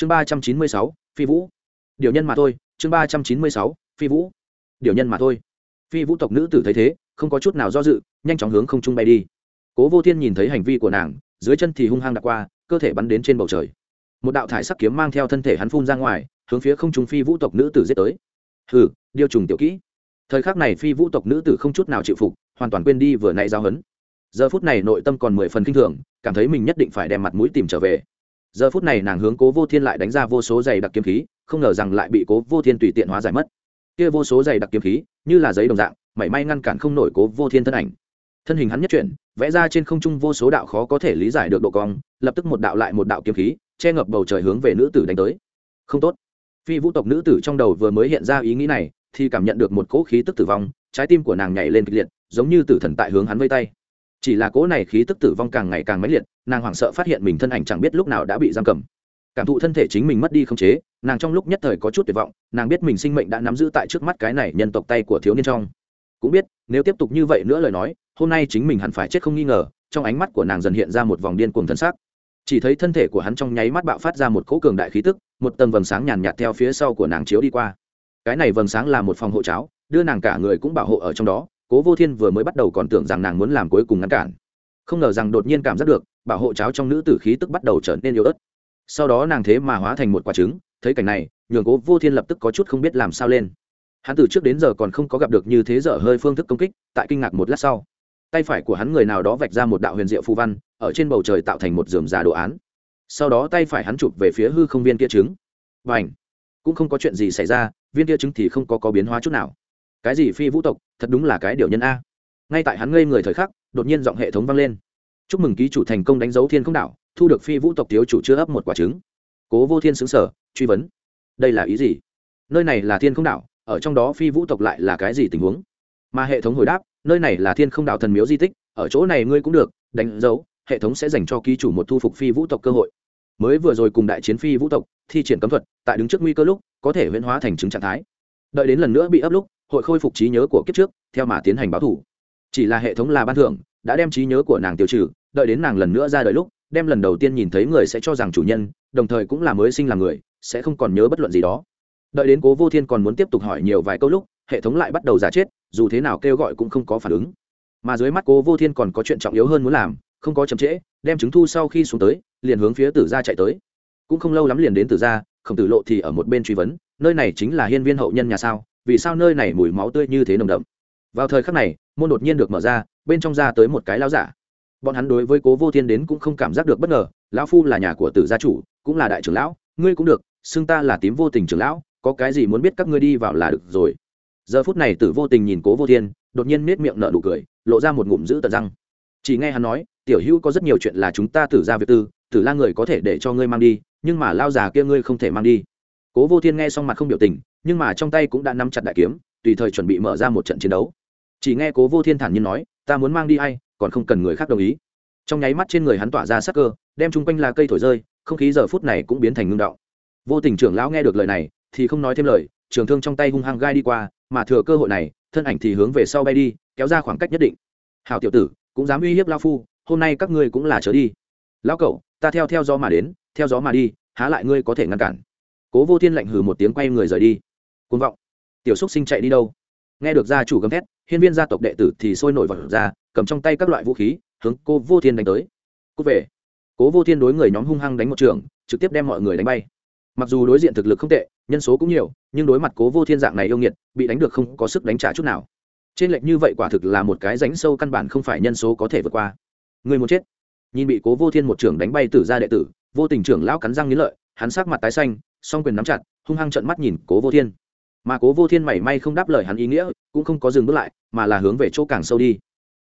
chương ba trăm chín mươi sáu, phi vũ. Điều nhân mà thôi, chương ba trăm chín mươi sáu, phi vũ. Điều nhân mà thôi. Phi vũ tộc nữ tử thấy thế, không có chút nào do dự, nhanh chóng hướng không trung bay đi. Cố vô thiên nhìn thấy hành vi của nàng, dưới chân thì hung hăng đặt qua, cơ thể bắn đến trên bầu trời. Một đạo thải sắc kiếm mang theo thân thể hắn phun ra ngoài, hướng phía không trung phi vũ tộc nữ tử giết tới. Hừ, điêu trùng tiểu kỹ. Thời khắc này phi vũ tộc nữ tử không chút nào chịu phục, hoàn toàn quên đi vừa nãy giao hấn. Giờ phút này nội tâm còn mười phần kinh thường, cảm thấy mình nhất định phải đem mặt mũi tìm trở về giờ phút này nàng hướng cố vô thiên lại đánh ra vô số giày đặc kiếm khí, không ngờ rằng lại bị cố vô thiên tùy tiện hóa giải mất. Kia vô số giày đặc kiếm khí, như là giấy đồng dạng, mảy may ngăn cản không nổi cố vô thiên thân ảnh. Thân hình hắn nhất chuyển, vẽ ra trên không trung vô số đạo khó có thể lý giải được độ cong, lập tức một đạo lại một đạo kiếm khí, che ngập bầu trời hướng về nữ tử đánh tới. Không tốt. Phi vũ tộc nữ tử trong đầu vừa mới hiện ra ý nghĩ này, thì cảm nhận được một cỗ khí tức tử vong, trái tim của nàng nhảy lên kịch liệt, giống như tử thần tại hướng hắn vây tay chỉ là cỗ này khí tức tử vong càng ngày càng mãnh liệt, nàng hoảng sợ phát hiện mình thân ảnh chẳng biết lúc nào đã bị giam cầm. Cảm thụ thân thể chính mình mất đi không chế, nàng trong lúc nhất thời có chút tuyệt vọng, nàng biết mình sinh mệnh đã nắm giữ tại trước mắt cái này nhân tộc tay của thiếu niên trong. Cũng biết, nếu tiếp tục như vậy nữa lời nói, hôm nay chính mình hẳn phải chết không nghi ngờ, trong ánh mắt của nàng dần hiện ra một vòng điên cuồng thân xác chỉ thấy thân thể của hắn trong nháy mắt bạo phát ra một cỗ cường đại khí tức, một tầng vầng sáng nhàn nhạt theo phía sau của nàng chiếu đi qua. Cái này vầng sáng là một phòng hộ cháo, đưa nàng cả người cũng bảo hộ ở trong đó cố vô thiên vừa mới bắt đầu còn tưởng rằng nàng muốn làm cuối cùng ngăn cản. Không ngờ rằng đột nhiên cảm giác được, bảo hộ cháo trong nữ tử khí tức bắt đầu trở nên yếu ớt. Sau đó nàng thế mà hóa thành một quả trứng, thấy cảnh này, nhường cố vô thiên lập tức có chút không biết làm sao lên. Hắn từ trước đến giờ còn không có gặp được như thế dở hơi phương thức công kích, tại kinh ngạc một lát sau, tay phải của hắn người nào đó vạch ra một đạo huyền diệu phù văn, ở trên bầu trời tạo thành một dườm già đồ án. Sau đó tay phải hắn chụp về phía hư không viên kia trứng. Và ảnh cũng không có chuyện gì xảy ra, viên kia trứng thì không có có biến hóa chút nào cái gì phi vũ tộc, thật đúng là cái điều nhân a. Ngay tại hắn ngây người thời khắc, đột nhiên giọng hệ thống vang lên. Chúc mừng ký chủ thành công đánh dấu thiên không đảo, thu được phi vũ tộc thiếu chủ chưa ấp một quả trứng. Cố vô thiên xứng sở truy vấn. Đây là ý gì? Nơi này là thiên không đảo, ở trong đó phi vũ tộc lại là cái gì tình huống? Mà hệ thống hồi đáp, nơi này là thiên không đảo thần miếu di tích, ở chỗ này ngươi cũng được, đánh dấu, hệ thống sẽ dành cho ký chủ một thu phục phi vũ tộc cơ hội. Mới vừa rồi cùng đại chiến phi vũ tộc, thi triển cấm thuật, tại đứng trước nguy cơ lúc, có thể huyễn hóa thành chứng trạng thái. Đợi đến lần nữa bị ấp lúc hội khôi phục trí nhớ của kiếp trước, theo mà tiến hành báo thủ. Chỉ là hệ thống là ban thưởng, đã đem trí nhớ của nàng tiêu trừ, đợi đến nàng lần nữa ra đời lúc, đem lần đầu tiên nhìn thấy người sẽ cho rằng chủ nhân, đồng thời cũng là mới sinh làm người, sẽ không còn nhớ bất luận gì đó. Đợi đến cố vô thiên còn muốn tiếp tục hỏi nhiều vài câu lúc, hệ thống lại bắt đầu giả chết, dù thế nào kêu gọi cũng không có phản ứng. Mà dưới mắt cố vô thiên còn có chuyện trọng yếu hơn muốn làm, không có chậm trễ, đem chứng thu sau khi xuống tới, liền hướng phía tử gia chạy tới. Cũng không lâu lắm liền đến tử gia, khổng tử lộ thì ở một bên truy vấn, nơi này chính là hiên viên hậu nhân nhà sao? Vì sao nơi này mùi máu tươi như thế nồng đậm? Vào thời khắc này, môn đột nhiên được mở ra, bên trong ra tới một cái lao giả. Bọn hắn đối với cố vô thiên đến cũng không cảm giác được bất ngờ, lão phu là nhà của tử gia chủ, cũng là đại trưởng lão, ngươi cũng được, xưng ta là tím vô tình trưởng lão, có cái gì muốn biết các ngươi đi vào là được rồi. Giờ phút này tử vô tình nhìn cố vô thiên, đột nhiên nết miệng nở nụ cười, lộ ra một ngụm giữ tận răng. Chỉ nghe hắn nói, tiểu hữu có rất nhiều chuyện là chúng ta tử ra việc tư, tử la người có thể để cho ngươi mang đi, nhưng mà lao già kia ngươi không thể mang đi. Cố vô thiên nghe xong mặt không biểu tình nhưng mà trong tay cũng đã nắm chặt đại kiếm, tùy thời chuẩn bị mở ra một trận chiến đấu. Chỉ nghe cố vô thiên thản nhiên nói, ta muốn mang đi hay còn không cần người khác đồng ý. Trong nháy mắt trên người hắn tỏa ra sắc cơ, đem chung quanh là cây thổi rơi, không khí giờ phút này cũng biến thành ngưng động. Vô tình trưởng lão nghe được lời này, thì không nói thêm lời, trường thương trong tay hung hăng gai đi qua, mà thừa cơ hội này, thân ảnh thì hướng về sau bay đi, kéo ra khoảng cách nhất định. Hào tiểu tử, cũng dám uy hiếp lao phu, hôm nay các ngươi cũng là trở đi. Lão cậu, ta theo theo gió mà đến, theo gió mà đi, há lại ngươi có thể ngăn cản. Cố vô thiên lạnh hừ một tiếng quay người rời đi côn vọng. Tiểu xúc sinh chạy đi đâu? Nghe được gia chủ gầm thét, hiên viên gia tộc đệ tử thì sôi nổi vật ra, cầm trong tay các loại vũ khí, hướng cô vô thiên đánh tới. Cút về. Cố vô thiên đối người nhóm hung hăng đánh một trường, trực tiếp đem mọi người đánh bay. Mặc dù đối diện thực lực không tệ, nhân số cũng nhiều, nhưng đối mặt cố vô thiên dạng này yêu nghiệt, bị đánh được không có sức đánh trả chút nào. Trên lệnh như vậy quả thực là một cái ránh sâu căn bản không phải nhân số có thể vượt qua. Người muốn chết. Nhìn bị cố vô thiên một trưởng đánh bay tử ra đệ tử, vô tình trưởng lão cắn răng nghĩ lợi, hắn sắc mặt tái xanh, song quyền nắm chặt, hung hăng trận mắt nhìn cố vô thiên mà cố vô thiên mảy may không đáp lời hắn ý nghĩa, cũng không có dừng bước lại, mà là hướng về chỗ càng sâu đi.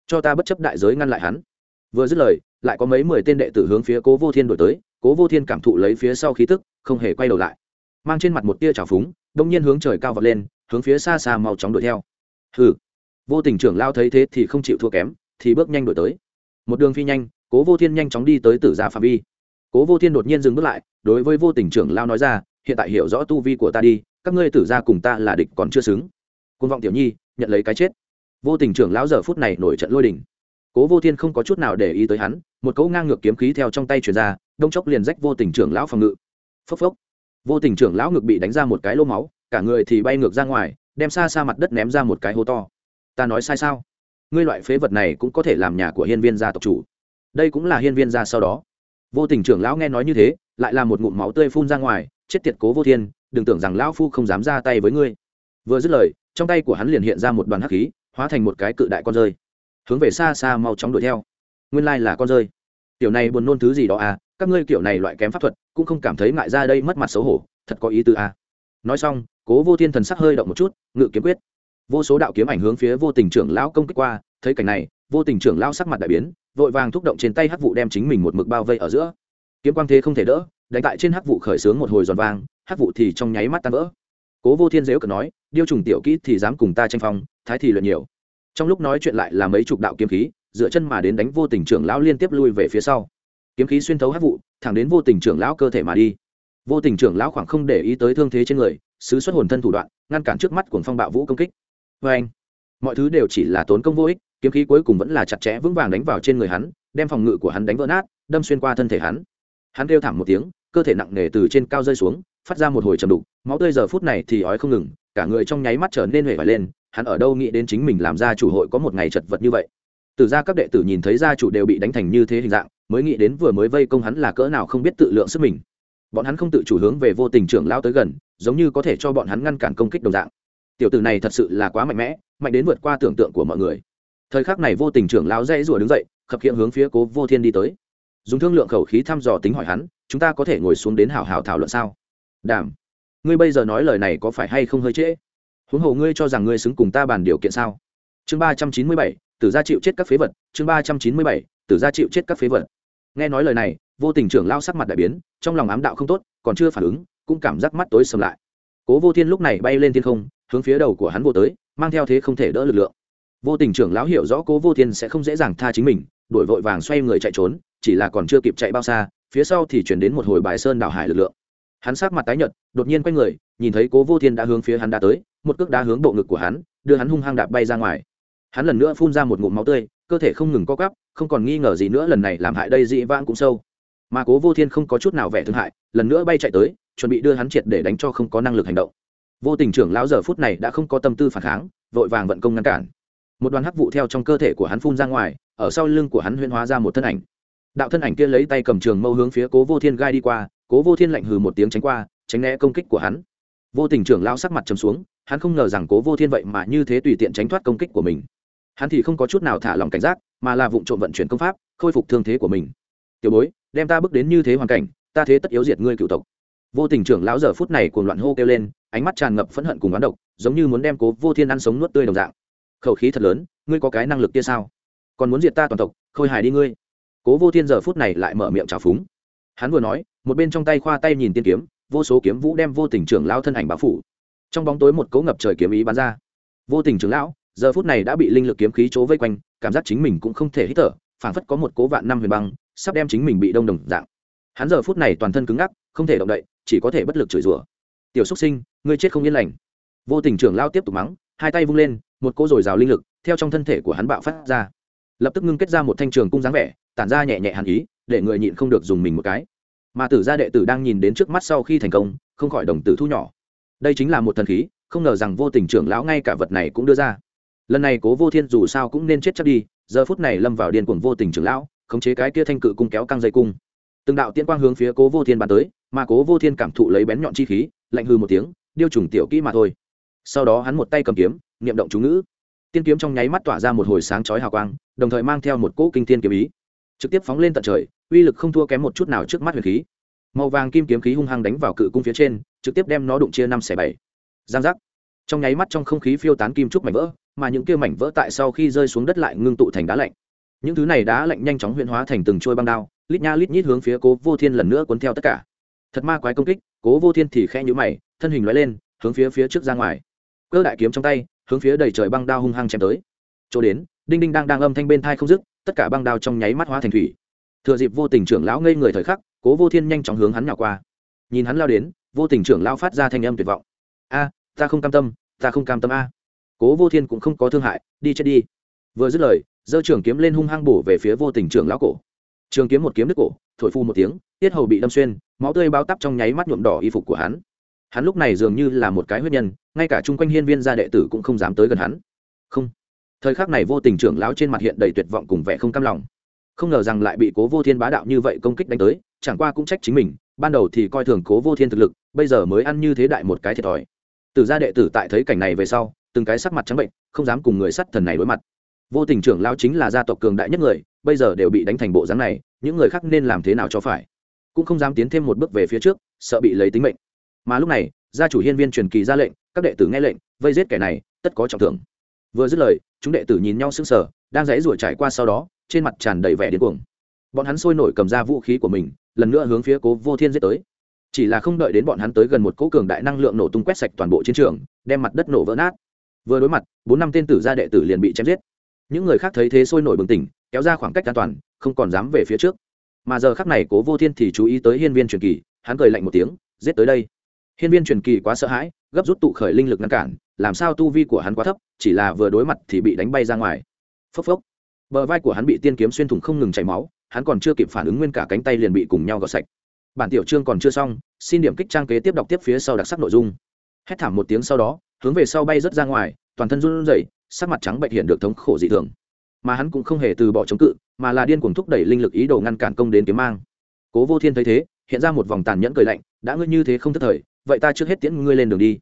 Cho ta bất chấp đại giới ngăn lại hắn. Vừa dứt lời, lại có mấy mười tên đệ tử hướng phía cố vô thiên đổi tới, cố vô thiên cảm thụ lấy phía sau khí tức, không hề quay đầu lại. Mang trên mặt một tia trào phúng, đông nhiên hướng trời cao vọt lên, hướng phía xa xa mau chóng đuổi theo. Hừ. Vô tình trưởng lao thấy thế thì không chịu thua kém, thì bước nhanh đuổi tới. Một đường phi nhanh, cố vô thiên nhanh chóng đi tới tử gia phạm vi. Cố vô thiên đột nhiên dừng bước lại, đối với vô tình trưởng lao nói ra, hiện tại hiểu rõ tu vi của ta đi các ngươi tử gia cùng ta là địch còn chưa xứng. Côn vọng tiểu nhi, nhận lấy cái chết. Vô tình trưởng lão giờ phút này nổi trận lôi đình. Cố vô thiên không có chút nào để ý tới hắn, một cỗ ngang ngược kiếm khí theo trong tay truyền ra, đông chốc liền rách vô tình trưởng lão phòng ngự. Phốc phốc. Vô tình trưởng lão ngực bị đánh ra một cái lô máu, cả người thì bay ngược ra ngoài, đem xa xa mặt đất ném ra một cái hố to. Ta nói sai sao? Ngươi loại phế vật này cũng có thể làm nhà của hiên viên gia tộc chủ. Đây cũng là hiên viên gia sau đó. Vô tình trưởng lão nghe nói như thế, lại là một ngụm máu tươi phun ra ngoài, chết tiệt cố vô thiên đừng tưởng rằng lão phu không dám ra tay với ngươi. Vừa dứt lời, trong tay của hắn liền hiện ra một đoàn hắc khí, hóa thành một cái cự đại con rơi. Hướng về xa xa mau chóng đuổi theo. Nguyên lai là con rơi. Tiểu này buồn nôn thứ gì đó à các ngươi kiểu này loại kém pháp thuật, cũng không cảm thấy ngại ra đây mất mặt xấu hổ, thật có ý tư à. Nói xong, cố vô thiên thần sắc hơi động một chút, ngự kiếm quyết. Vô số đạo kiếm ảnh hướng phía vô tình trưởng lão công kích qua, thấy cảnh này, vô tình trưởng lão sắc mặt đại biến, vội vàng thúc động trên tay hắc vụ đem chính mình một mực bao vây ở giữa kiếm quang thế không thể đỡ, đánh tại trên hắc vụ khởi xướng một hồi giòn vang, hắc vụ thì trong nháy mắt tan vỡ. Cố vô thiên dếu cờ nói, điêu trùng tiểu kỹ thì dám cùng ta tranh phong, thái thì luyện nhiều. Trong lúc nói chuyện lại là mấy chục đạo kiếm khí, dựa chân mà đến đánh vô tình trưởng lão liên tiếp lui về phía sau. Kiếm khí xuyên thấu hắc vụ, thẳng đến vô tình trưởng lão cơ thể mà đi. Vô tình trưởng lão khoảng không để ý tới thương thế trên người, sứ xuất hồn thân thủ đoạn, ngăn cản trước mắt của phong bạo vũ công kích. Vê anh, mọi thứ đều chỉ là tốn công vô ích, kiếm khí cuối cùng vẫn là chặt chẽ vững vàng đánh vào trên người hắn, đem phòng ngự của hắn đánh vỡ nát, đâm xuyên qua thân thể hắn hắn kêu thảm một tiếng, cơ thể nặng nề từ trên cao rơi xuống, phát ra một hồi trầm đục, máu tươi giờ phút này thì ói không ngừng, cả người trong nháy mắt trở nên huệ vải lên, hắn ở đâu nghĩ đến chính mình làm ra chủ hội có một ngày chật vật như vậy. Từ ra các đệ tử nhìn thấy gia chủ đều bị đánh thành như thế hình dạng, mới nghĩ đến vừa mới vây công hắn là cỡ nào không biết tự lượng sức mình. Bọn hắn không tự chủ hướng về vô tình trưởng lao tới gần, giống như có thể cho bọn hắn ngăn cản công kích đồng dạng. Tiểu tử này thật sự là quá mạnh mẽ, mạnh đến vượt qua tưởng tượng của mọi người. Thời khắc này vô tình trưởng lao dễ rủa đứng dậy, khập khiễng hướng phía cố vô thiên đi tới dùng thương lượng khẩu khí thăm dò tính hỏi hắn, chúng ta có thể ngồi xuống đến hào hào thảo luận sao? Đảm. Ngươi bây giờ nói lời này có phải hay không hơi trễ? Huống hồ ngươi cho rằng ngươi xứng cùng ta bàn điều kiện sao? Chương ba trăm chín mươi bảy, tử gia chịu chết các phế vật. Chương ba trăm chín mươi bảy, tử gia chịu chết các phế vật. Nghe nói lời này, vô tình trưởng lao sắc mặt đại biến, trong lòng ám đạo không tốt, còn chưa phản ứng, cũng cảm giác mắt tối sầm lại. Cố vô thiên lúc này bay lên thiên không, hướng phía đầu của hắn vô tới, mang theo thế không thể đỡ lực lượng. Vô tình trưởng lão hiểu rõ cố vô thiên sẽ không dễ dàng tha chính mình đổi vội vàng xoay người chạy trốn chỉ là còn chưa kịp chạy bao xa, phía sau thì chuyển đến một hồi bài sơn đảo hải lực lượng. Hắn sắc mặt tái nhợt, đột nhiên quay người, nhìn thấy cố vô thiên đã hướng phía hắn đã tới, một cước đá hướng bộ ngực của hắn, đưa hắn hung hăng đạp bay ra ngoài. Hắn lần nữa phun ra một ngụm máu tươi, cơ thể không ngừng co cắp không còn nghi ngờ gì nữa, lần này làm hại đây dị vãng cũng sâu. Mà cố vô thiên không có chút nào vẻ thương hại, lần nữa bay chạy tới, chuẩn bị đưa hắn triệt để đánh cho không có năng lực hành động. Vô tình trưởng lão giờ phút này đã không có tâm tư phản kháng, vội vàng vận công ngăn cản. Một đoàn hắc vụ theo trong cơ thể của hắn phun ra ngoài, ở sau lưng của hắn huyên hóa ra một thân ảnh đạo thân ảnh kia lấy tay cầm trường mâu hướng phía cố vô thiên gai đi qua, cố vô thiên lạnh hừ một tiếng tránh qua, tránh né công kích của hắn. Vô tình trưởng lao sắc mặt chấm xuống, hắn không ngờ rằng cố vô thiên vậy mà như thế tùy tiện tránh thoát công kích của mình. Hắn thì không có chút nào thả lòng cảnh giác, mà là vụ trộm vận chuyển công pháp, khôi phục thương thế của mình. Tiểu bối, đem ta bước đến như thế hoàn cảnh, ta thế tất yếu diệt ngươi cựu tộc. Vô tình trưởng lão giờ phút này cuồng loạn hô kêu lên, ánh mắt tràn ngập phẫn hận cùng oán độc, giống như muốn đem cố vô thiên ăn sống nuốt tươi đồng dạng. Khẩu khí thật lớn, ngươi có cái năng lực kia sao? Còn muốn diệt ta toàn tộc, khôi hài đi ngươi cố vô thiên giờ phút này lại mở miệng trào phúng. Hắn vừa nói, một bên trong tay khoa tay nhìn tiên kiếm, vô số kiếm vũ đem vô tình trưởng lão thân ảnh báo phủ. Trong bóng tối một cấu ngập trời kiếm ý bắn ra. Vô tình trưởng lão, giờ phút này đã bị linh lực kiếm khí chỗ vây quanh, cảm giác chính mình cũng không thể hít thở, phảng phất có một cố vạn năm huyền băng, sắp đem chính mình bị đông đồng dạng. Hắn giờ phút này toàn thân cứng ngắc, không thể động đậy, chỉ có thể bất lực chửi rủa. Tiểu xúc sinh, ngươi chết không yên lành. Vô tình trưởng lao tiếp tục mắng, hai tay vung lên, một cô dồi dào linh lực theo trong thân thể của hắn bạo phát ra. Lập tức ngưng kết ra một thanh trường cung dáng vẻ tản ra nhẹ nhẹ hàn ý, để người nhịn không được dùng mình một cái. Mà tử gia đệ tử đang nhìn đến trước mắt sau khi thành công, không khỏi đồng tử thu nhỏ. Đây chính là một thần khí, không ngờ rằng vô tình trưởng lão ngay cả vật này cũng đưa ra. Lần này cố vô thiên dù sao cũng nên chết chắc đi, giờ phút này lâm vào điên cuồng vô tình trưởng lão, khống chế cái kia thanh cự cung kéo căng dây cung. Từng đạo tiên quang hướng phía cố vô thiên bắn tới, mà cố vô thiên cảm thụ lấy bén nhọn chi khí, lạnh hư một tiếng, điêu trùng tiểu kỹ mà thôi. Sau đó hắn một tay cầm kiếm, niệm động chú ngữ. Tiên kiếm trong nháy mắt tỏa ra một hồi sáng chói hào quang, đồng thời mang theo một cỗ kinh thiên kiếm ý trực tiếp phóng lên tận trời, uy lực không thua kém một chút nào trước mắt huyền khí. Màu vàng kim kiếm khí hung hăng đánh vào cự cung phía trên, trực tiếp đem nó đụng chia năm xẻ bảy. Giang giác. Trong nháy mắt trong không khí phiêu tán kim trúc mảnh vỡ, mà những kia mảnh vỡ tại sau khi rơi xuống đất lại ngưng tụ thành đá lạnh. Những thứ này đá lạnh nhanh chóng huyễn hóa thành từng trôi băng đao, lít nha lít nhít hướng phía cố vô thiên lần nữa cuốn theo tất cả. Thật ma quái công kích, cố vô thiên thì khe nhũ mày, thân hình loại lên, hướng phía phía trước ra ngoài. Cơ đại kiếm trong tay, hướng phía đầy trời băng đao hung hăng chém tới. Chỗ đến, đinh đinh đang đang âm thanh bên thai không dứt tất cả băng đao trong nháy mắt hóa thành thủy. Thừa dịp vô tình trưởng lão ngây người thời khắc, cố vô thiên nhanh chóng hướng hắn nhỏ qua. Nhìn hắn lao đến, vô tình trưởng lão phát ra thanh âm tuyệt vọng. A, ta không cam tâm, ta không cam tâm a. Cố vô thiên cũng không có thương hại, đi chết đi. Vừa dứt lời, giơ trường kiếm lên hung hăng bổ về phía vô tình trưởng lão cổ. Trường kiếm một kiếm đứt cổ, thổi phu một tiếng, tiết hầu bị đâm xuyên, máu tươi bao tắp trong nháy mắt nhuộm đỏ y phục của hắn. Hắn lúc này dường như là một cái huyết nhân, ngay cả chung quanh hiên viên gia đệ tử cũng không dám tới gần hắn. Không thời khắc này vô tình trưởng lão trên mặt hiện đầy tuyệt vọng cùng vẻ không cam lòng. Không ngờ rằng lại bị cố vô thiên bá đạo như vậy công kích đánh tới, chẳng qua cũng trách chính mình, ban đầu thì coi thường cố vô thiên thực lực, bây giờ mới ăn như thế đại một cái thiệt thòi. Từ gia đệ tử tại thấy cảnh này về sau, từng cái sắc mặt trắng bệnh, không dám cùng người sắt thần này đối mặt. Vô tình trưởng lao chính là gia tộc cường đại nhất người, bây giờ đều bị đánh thành bộ dáng này, những người khác nên làm thế nào cho phải? Cũng không dám tiến thêm một bước về phía trước, sợ bị lấy tính mệnh. Mà lúc này, gia chủ hiên viên truyền kỳ ra lệnh, các đệ tử nghe lệnh, vây giết kẻ này, tất có trọng thưởng vừa dứt lời, chúng đệ tử nhìn nhau sững sờ, đang dãy ruổi trải qua sau đó, trên mặt tràn đầy vẻ điên cuồng. Bọn hắn sôi nổi cầm ra vũ khí của mình, lần nữa hướng phía cố vô thiên giết tới. Chỉ là không đợi đến bọn hắn tới gần một cỗ cường đại năng lượng nổ tung quét sạch toàn bộ chiến trường, đem mặt đất nổ vỡ nát. Vừa đối mặt, bốn năm tên tử gia đệ tử liền bị chém giết. Những người khác thấy thế sôi nổi bừng tỉnh, kéo ra khoảng cách an toàn, không còn dám về phía trước. Mà giờ khắc này cố vô thiên thì chú ý tới hiên viên truyền kỳ, hắn cười lạnh một tiếng, giết tới đây. Hiên viên truyền kỳ quá sợ hãi gấp rút tụ khởi linh lực ngăn cản, làm sao tu vi của hắn quá thấp, chỉ là vừa đối mặt thì bị đánh bay ra ngoài. Phốc phốc. Bờ vai của hắn bị tiên kiếm xuyên thủng không ngừng chảy máu, hắn còn chưa kịp phản ứng nguyên cả cánh tay liền bị cùng nhau gọt sạch. Bản tiểu chương còn chưa xong, xin điểm kích trang kế tiếp đọc tiếp phía sau đặc sắc nội dung. Hét thảm một tiếng sau đó, hướng về sau bay rớt ra ngoài, toàn thân run rẩy, sắc mặt trắng bệnh hiện được thống khổ dị thường. Mà hắn cũng không hề từ bỏ chống cự, mà là điên cuồng thúc đẩy linh lực ý đồ ngăn cản công đến kiếm mang. Cố vô thiên thấy thế, hiện ra một vòng tàn nhẫn cười lạnh, đã ngươi như thế không thất thời, vậy ta trước hết tiễn ngươi lên đường đi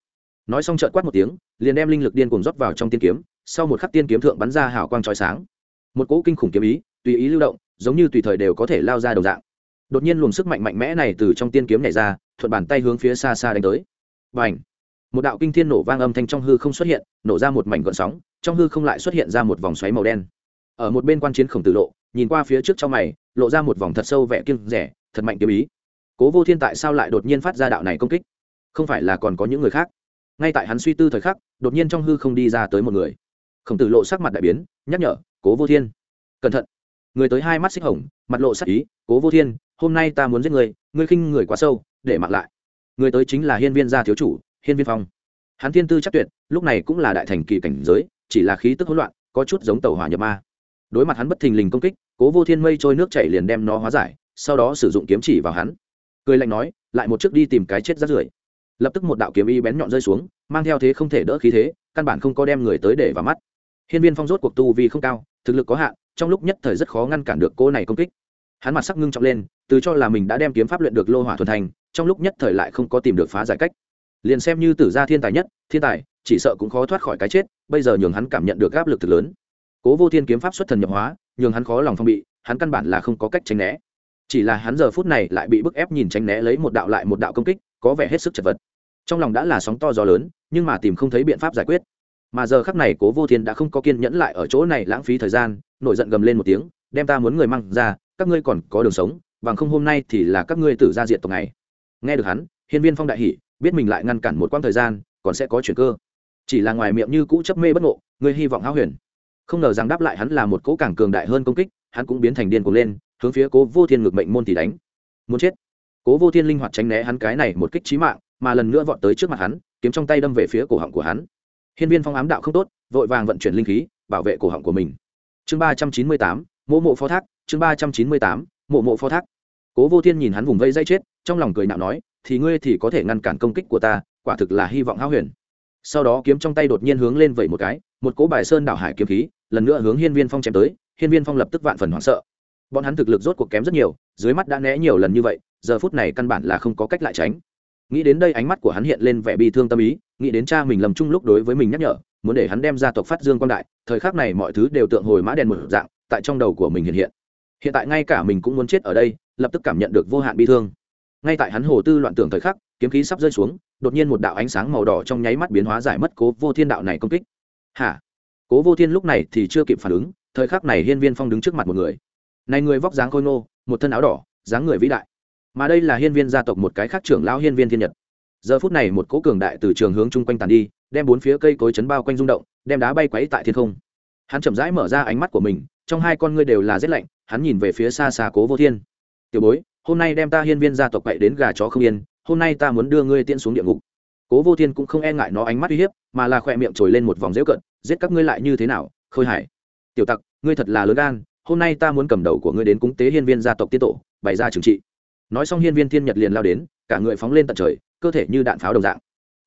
nói xong trợn quát một tiếng, liền đem linh lực điên cuồng rót vào trong tiên kiếm, sau một khắc tiên kiếm thượng bắn ra hào quang trói sáng. Một cỗ kinh khủng kiếm ý, tùy ý lưu động, giống như tùy thời đều có thể lao ra đồng dạng. Đột nhiên luồng sức mạnh mạnh mẽ này từ trong tiên kiếm này ra, thuận bàn tay hướng phía xa xa đánh tới. Và ảnh một đạo kinh thiên nổ vang âm thanh trong hư không xuất hiện, nổ ra một mảnh gọn sóng, trong hư không lại xuất hiện ra một vòng xoáy màu đen. Ở một bên quan chiến khổng tử lộ, nhìn qua phía trước trong mày, lộ ra một vòng thật sâu vẻ kiêng rẻ, thật mạnh kiếm ý. Cố vô thiên tại sao lại đột nhiên phát ra đạo này công kích? Không phải là còn có những người khác? Ngay tại hắn suy tư thời khắc, đột nhiên trong hư không đi ra tới một người. Khổng tử lộ sắc mặt đại biến, nhắc nhở, cố vô thiên. Cẩn thận. Người tới hai mắt xích hồng, mặt lộ sắc ý, cố vô thiên, hôm nay ta muốn giết người, ngươi khinh người quá sâu, để mặc lại. Người tới chính là hiên viên gia thiếu chủ, hiên viên phong. Hắn thiên tư chắc tuyệt, lúc này cũng là đại thành kỳ cảnh giới, chỉ là khí tức hỗn loạn, có chút giống tàu hỏa nhập ma. Đối mặt hắn bất thình lình công kích, cố vô thiên mây trôi nước chảy liền đem nó hóa giải, sau đó sử dụng kiếm chỉ vào hắn. Cười lạnh nói, lại một chiếc đi tìm cái chết rát rưởi lập tức một đạo kiếm y bén nhọn rơi xuống, mang theo thế không thể đỡ khí thế, căn bản không có đem người tới để vào mắt. Hiên viên phong rốt cuộc tu vì không cao, thực lực có hạn, trong lúc nhất thời rất khó ngăn cản được cô này công kích. Hắn mặt sắc ngưng trọng lên, từ cho là mình đã đem kiếm pháp luyện được lô hỏa thuần thành, trong lúc nhất thời lại không có tìm được phá giải cách. Liền xem như tử gia thiên tài nhất, thiên tài, chỉ sợ cũng khó thoát khỏi cái chết, bây giờ nhường hắn cảm nhận được áp lực thực lớn. Cố vô thiên kiếm pháp xuất thần nhập hóa, nhường hắn khó lòng phong bị, hắn căn bản là không có cách tránh né. Chỉ là hắn giờ phút này lại bị bức ép nhìn tránh né lấy một đạo lại một đạo công kích có vẻ hết sức chật vật. Trong lòng đã là sóng to gió lớn, nhưng mà tìm không thấy biện pháp giải quyết. Mà giờ khắc này cố vô thiên đã không có kiên nhẫn lại ở chỗ này lãng phí thời gian, nổi giận gầm lên một tiếng, đem ta muốn người mang ra, các ngươi còn có đường sống, bằng không hôm nay thì là các ngươi tử ra diện tộc này nghe được hắn, hiên viên phong đại hỷ biết mình lại ngăn cản một quãng thời gian, còn sẽ có chuyện cơ. Chỉ là ngoài miệng như cũ chấp mê bất ngộ ngươi hy vọng háo huyền. Không ngờ rằng đáp lại hắn là một cỗ càng cường đại hơn công kích, hắn cũng biến thành điên cuồng lên, hướng phía cố vô thiên ngược mệnh môn thì đánh. Muốn chết cố vô thiên linh hoạt tránh né hắn cái này một kích trí mạng, mà lần nữa vọt tới trước mặt hắn, kiếm trong tay đâm về phía cổ họng của hắn. Hiên viên phong ám đạo không tốt, vội vàng vận chuyển linh khí, bảo vệ cổ họng của mình. Chương ba trăm chín mươi tám, mộ mộ phó thác, chương ba trăm chín mươi tám, mộ mộ phó thác. Cố vô thiên nhìn hắn vùng vây dây chết, trong lòng cười nạo nói, thì ngươi thì có thể ngăn cản công kích của ta, quả thực là hy vọng háo huyền. Sau đó kiếm trong tay đột nhiên hướng lên vẩy một cái, một cỗ bài sơn đảo hải kiếm khí, lần nữa hướng hiên viên phong chém tới, hiên viên phong lập tức vạn phần hoảng sợ. Bọn hắn thực lực rốt cuộc kém rất nhiều, dưới mắt đã né nhiều lần như vậy giờ phút này căn bản là không có cách lại tránh. Nghĩ đến đây ánh mắt của hắn hiện lên vẻ bi thương tâm ý, nghĩ đến cha mình lầm chung lúc đối với mình nhắc nhở, muốn để hắn đem ra tộc phát dương quan đại, thời khắc này mọi thứ đều tượng hồi mã đèn một dạng, tại trong đầu của mình hiện hiện. Hiện tại ngay cả mình cũng muốn chết ở đây, lập tức cảm nhận được vô hạn bi thương. Ngay tại hắn hồ tư loạn tưởng thời khắc, kiếm khí sắp rơi xuống, đột nhiên một đạo ánh sáng màu đỏ trong nháy mắt biến hóa giải mất cố vô thiên đạo này công kích. Hả? Cố vô thiên lúc này thì chưa kịp phản ứng, thời khắc này hiên viên phong đứng trước mặt một người. Này người vóc dáng khôi ngô, một thân áo đỏ, dáng người vĩ đại mà đây là hiên viên gia tộc một cái khác trưởng lão hiên viên thiên nhật. Giờ phút này một cỗ cường đại từ trường hướng chung quanh tàn đi, đem bốn phía cây cối chấn bao quanh rung động, đem đá bay quấy tại thiên không. Hắn chậm rãi mở ra ánh mắt của mình, trong hai con ngươi đều là rét lạnh, hắn nhìn về phía xa xa cố vô thiên. Tiểu bối, hôm nay đem ta hiên viên gia tộc quậy đến gà chó không yên, hôm nay ta muốn đưa ngươi tiễn xuống địa ngục. Cố vô thiên cũng không e ngại nó ánh mắt uy hiếp, mà là khỏe miệng trồi lên một vòng dễu cận, giết các ngươi lại như thế nào, khôi hải? Tiểu tặc, ngươi thật là lớn gan, hôm nay ta muốn cầm đầu của ngươi đến cúng tế hiên viên gia tộc tiết tổ, bày ra trừng trị nói xong hiên viên thiên nhật liền lao đến, cả người phóng lên tận trời, cơ thể như đạn pháo đồng dạng.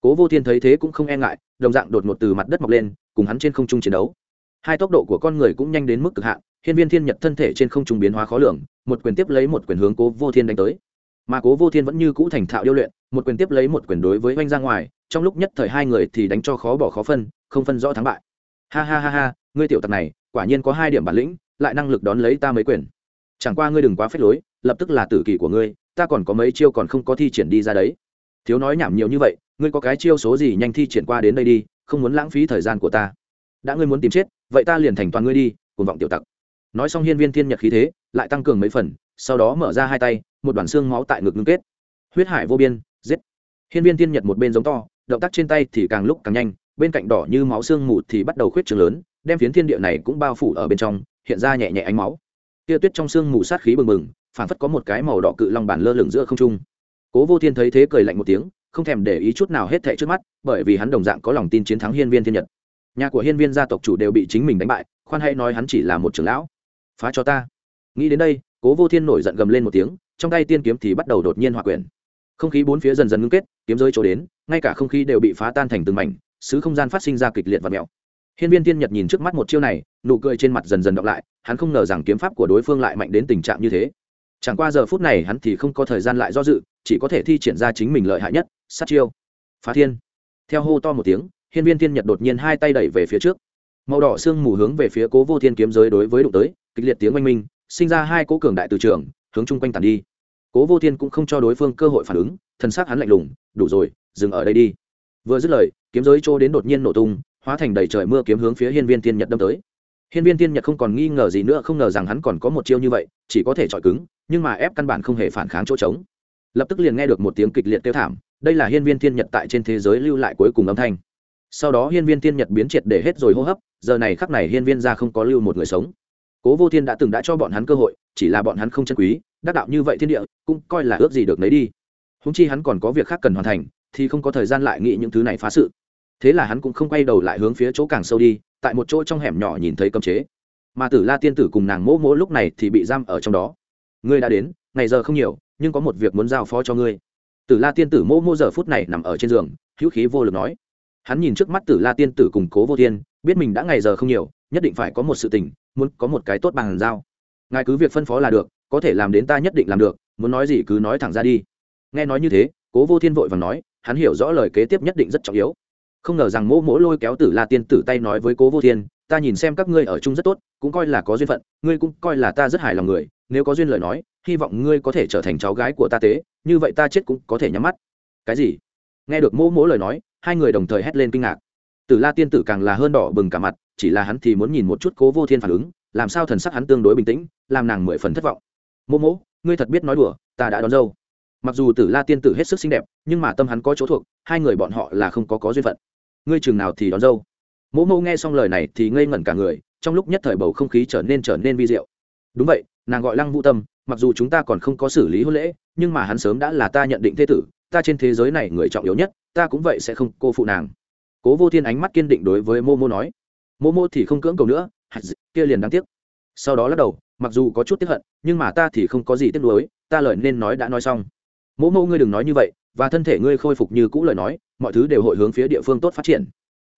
Cố vô thiên thấy thế cũng không e ngại, đồng dạng đột ngột từ mặt đất mọc lên, cùng hắn trên không trung chiến đấu. Hai tốc độ của con người cũng nhanh đến mức cực hạn, hiên viên thiên nhật thân thể trên không trung biến hóa khó lường, một quyền tiếp lấy một quyền hướng cố vô thiên đánh tới. Mà cố vô thiên vẫn như cũ thành thạo điêu luyện, một quyền tiếp lấy một quyền đối với oanh ra ngoài, trong lúc nhất thời hai người thì đánh cho khó bỏ khó phân, không phân rõ thắng bại. Ha ha ha ha, ngươi tiểu tặc này, quả nhiên có hai điểm bản lĩnh, lại năng lực đón lấy ta mấy quyền. Chẳng qua ngươi đừng quá phép lối lập tức là tử kỳ của ngươi, ta còn có mấy chiêu còn không có thi triển đi ra đấy. Thiếu nói nhảm nhiều như vậy, ngươi có cái chiêu số gì nhanh thi triển qua đến đây đi, không muốn lãng phí thời gian của ta. Đã ngươi muốn tìm chết, vậy ta liền thành toàn ngươi đi cùng vọng tiểu tặc. Nói xong hiên viên thiên nhật khí thế, lại tăng cường mấy phần, sau đó mở ra hai tay, một đoàn xương máu tại ngực ngưng kết. Huyết hải vô biên, giết. Hiên viên thiên nhật một bên giống to, động tác trên tay thì càng lúc càng nhanh, bên cạnh đỏ như máu xương mù thì bắt đầu khuyết trường lớn, đem phiến thiên địa này cũng bao phủ ở bên trong, hiện ra nhẹ nhẹ ánh máu tia tuyết trong sương mù sát khí bừng bừng phản phất có một cái màu đỏ cự long bản lơ lửng giữa không trung. Cố vô thiên thấy thế cười lạnh một tiếng, không thèm để ý chút nào hết thệ trước mắt, bởi vì hắn đồng dạng có lòng tin chiến thắng hiên viên thiên nhật. Nhà của hiên viên gia tộc chủ đều bị chính mình đánh bại, khoan hay nói hắn chỉ là một trưởng lão. Phá cho ta. Nghĩ đến đây, cố vô thiên nổi giận gầm lên một tiếng, trong tay tiên kiếm thì bắt đầu đột nhiên hòa quyển không khí bốn phía dần dần ngưng kết, kiếm rơi chỗ đến, ngay cả không khí đều bị phá tan thành từng mảnh, xứ không gian phát sinh ra kịch liệt và mẹo hiên viên tiên nhật nhìn trước mắt một chiêu này, nụ cười trên mặt dần dần đọc lại, hắn không ngờ rằng kiếm pháp của đối phương lại mạnh đến tình trạng như thế. Chẳng qua giờ phút này hắn thì không có thời gian lại do dự, chỉ có thể thi triển ra chính mình lợi hại nhất, sát chiêu. Phá thiên. Theo hô to một tiếng, hiên viên tiên nhật đột nhiên hai tay đẩy về phía trước. Màu đỏ sương mù hướng về phía cố vô thiên kiếm giới đối với đụng tới, kịch liệt tiếng oanh minh, sinh ra hai cố cường đại từ trường, hướng chung quanh tản đi. Cố vô thiên cũng không cho đối phương cơ hội phản ứng thân xác hắn lạnh lùng, đủ rồi, dừng ở đây đi. Vừa dứt lời, kiếm giới trô đến đột nhiên nổ tung hóa thành đầy trời mưa kiếm hướng phía hiên viên Tiên nhật đâm tới. Hiên viên Tiên nhật không còn nghi ngờ gì nữa, không ngờ rằng hắn còn có một chiêu như vậy, chỉ có thể chọi cứng, nhưng mà ép căn bản không hề phản kháng chỗ trống. Lập tức liền nghe được một tiếng kịch liệt tiêu thảm, đây là hiên viên Tiên nhật tại trên thế giới lưu lại cuối cùng âm thanh. Sau đó hiên viên Tiên nhật biến triệt để hết rồi hô hấp, giờ này khắc này hiên viên ra không có lưu một người sống. Cố vô thiên đã từng đã cho bọn hắn cơ hội, chỉ là bọn hắn không chân quý, đắc đạo như vậy thiên địa, cũng coi là ước gì được lấy đi. Húng chi hắn còn có việc khác cần hoàn thành, thì không có thời gian lại nghĩ những thứ này phá sự thế là hắn cũng không quay đầu lại hướng phía chỗ càng sâu đi, tại một chỗ trong hẻm nhỏ nhìn thấy cấm chế. Mà tử la tiên tử cùng nàng mỗ mỗ lúc này thì bị giam ở trong đó. Ngươi đã đến, ngày giờ không nhiều, nhưng có một việc muốn giao phó cho ngươi. Tử la tiên tử mỗ mỗ giờ phút này nằm ở trên giường, hữu khí vô lực nói. Hắn nhìn trước mắt tử la tiên tử cùng cố vô thiên, biết mình đã ngày giờ không nhiều, nhất định phải có một sự tình, muốn có một cái tốt bằng giao. Ngài cứ việc phân phó là được, có thể làm đến ta nhất định làm được, muốn nói gì cứ nói thẳng ra đi. Nghe nói như thế, cố vô thiên vội và nói, hắn hiểu rõ lời kế tiếp nhất định rất trọng yếu không ngờ rằng mỗ mỗ lôi kéo tử la tiên tử tay nói với cố vô thiên, ta nhìn xem các ngươi ở chung rất tốt, cũng coi là có duyên phận, ngươi cũng coi là ta rất hài lòng người, nếu có duyên lời nói, hy vọng ngươi có thể trở thành cháu gái của ta tế, như vậy ta chết cũng có thể nhắm mắt. Cái gì? Nghe được mỗ mỗ lời nói, hai người đồng thời hét lên kinh ngạc. Tử la tiên tử càng là hơn đỏ bừng cả mặt, chỉ là hắn thì muốn nhìn một chút cố vô thiên phản ứng, làm sao thần sắc hắn tương đối bình tĩnh, làm nàng mười phần thất vọng. Mỗ mỗ, ngươi thật biết nói đùa, ta đã đón dâu. Mặc dù tử la tiên tử hết sức xinh đẹp, nhưng mà tâm hắn có chỗ thuộc, hai người bọn họ là không có có duyên phận ngươi chừng nào thì đón dâu. Mỗ mẫu nghe xong lời này thì ngây ngẩn cả người, trong lúc nhất thời bầu không khí trở nên trở nên vi diệu. Đúng vậy, nàng gọi lăng vũ tâm, mặc dù chúng ta còn không có xử lý hôn lễ, nhưng mà hắn sớm đã là ta nhận định thế tử, ta trên thế giới này người trọng yếu nhất, ta cũng vậy sẽ không cô phụ nàng. Cố vô thiên ánh mắt kiên định đối với mô mô nói. Mô mô thì không cưỡng cầu nữa kia liền đáng tiếc. Sau đó lắc đầu, mặc dù có chút tiếp hận, nhưng mà ta thì không có gì tiếc nuối, ta lời nên nói đã nói xong. Mô mô ngươi đừng nói như vậy, và thân thể ngươi khôi phục như cũ lời nói mọi thứ đều hội hướng phía địa phương tốt phát triển.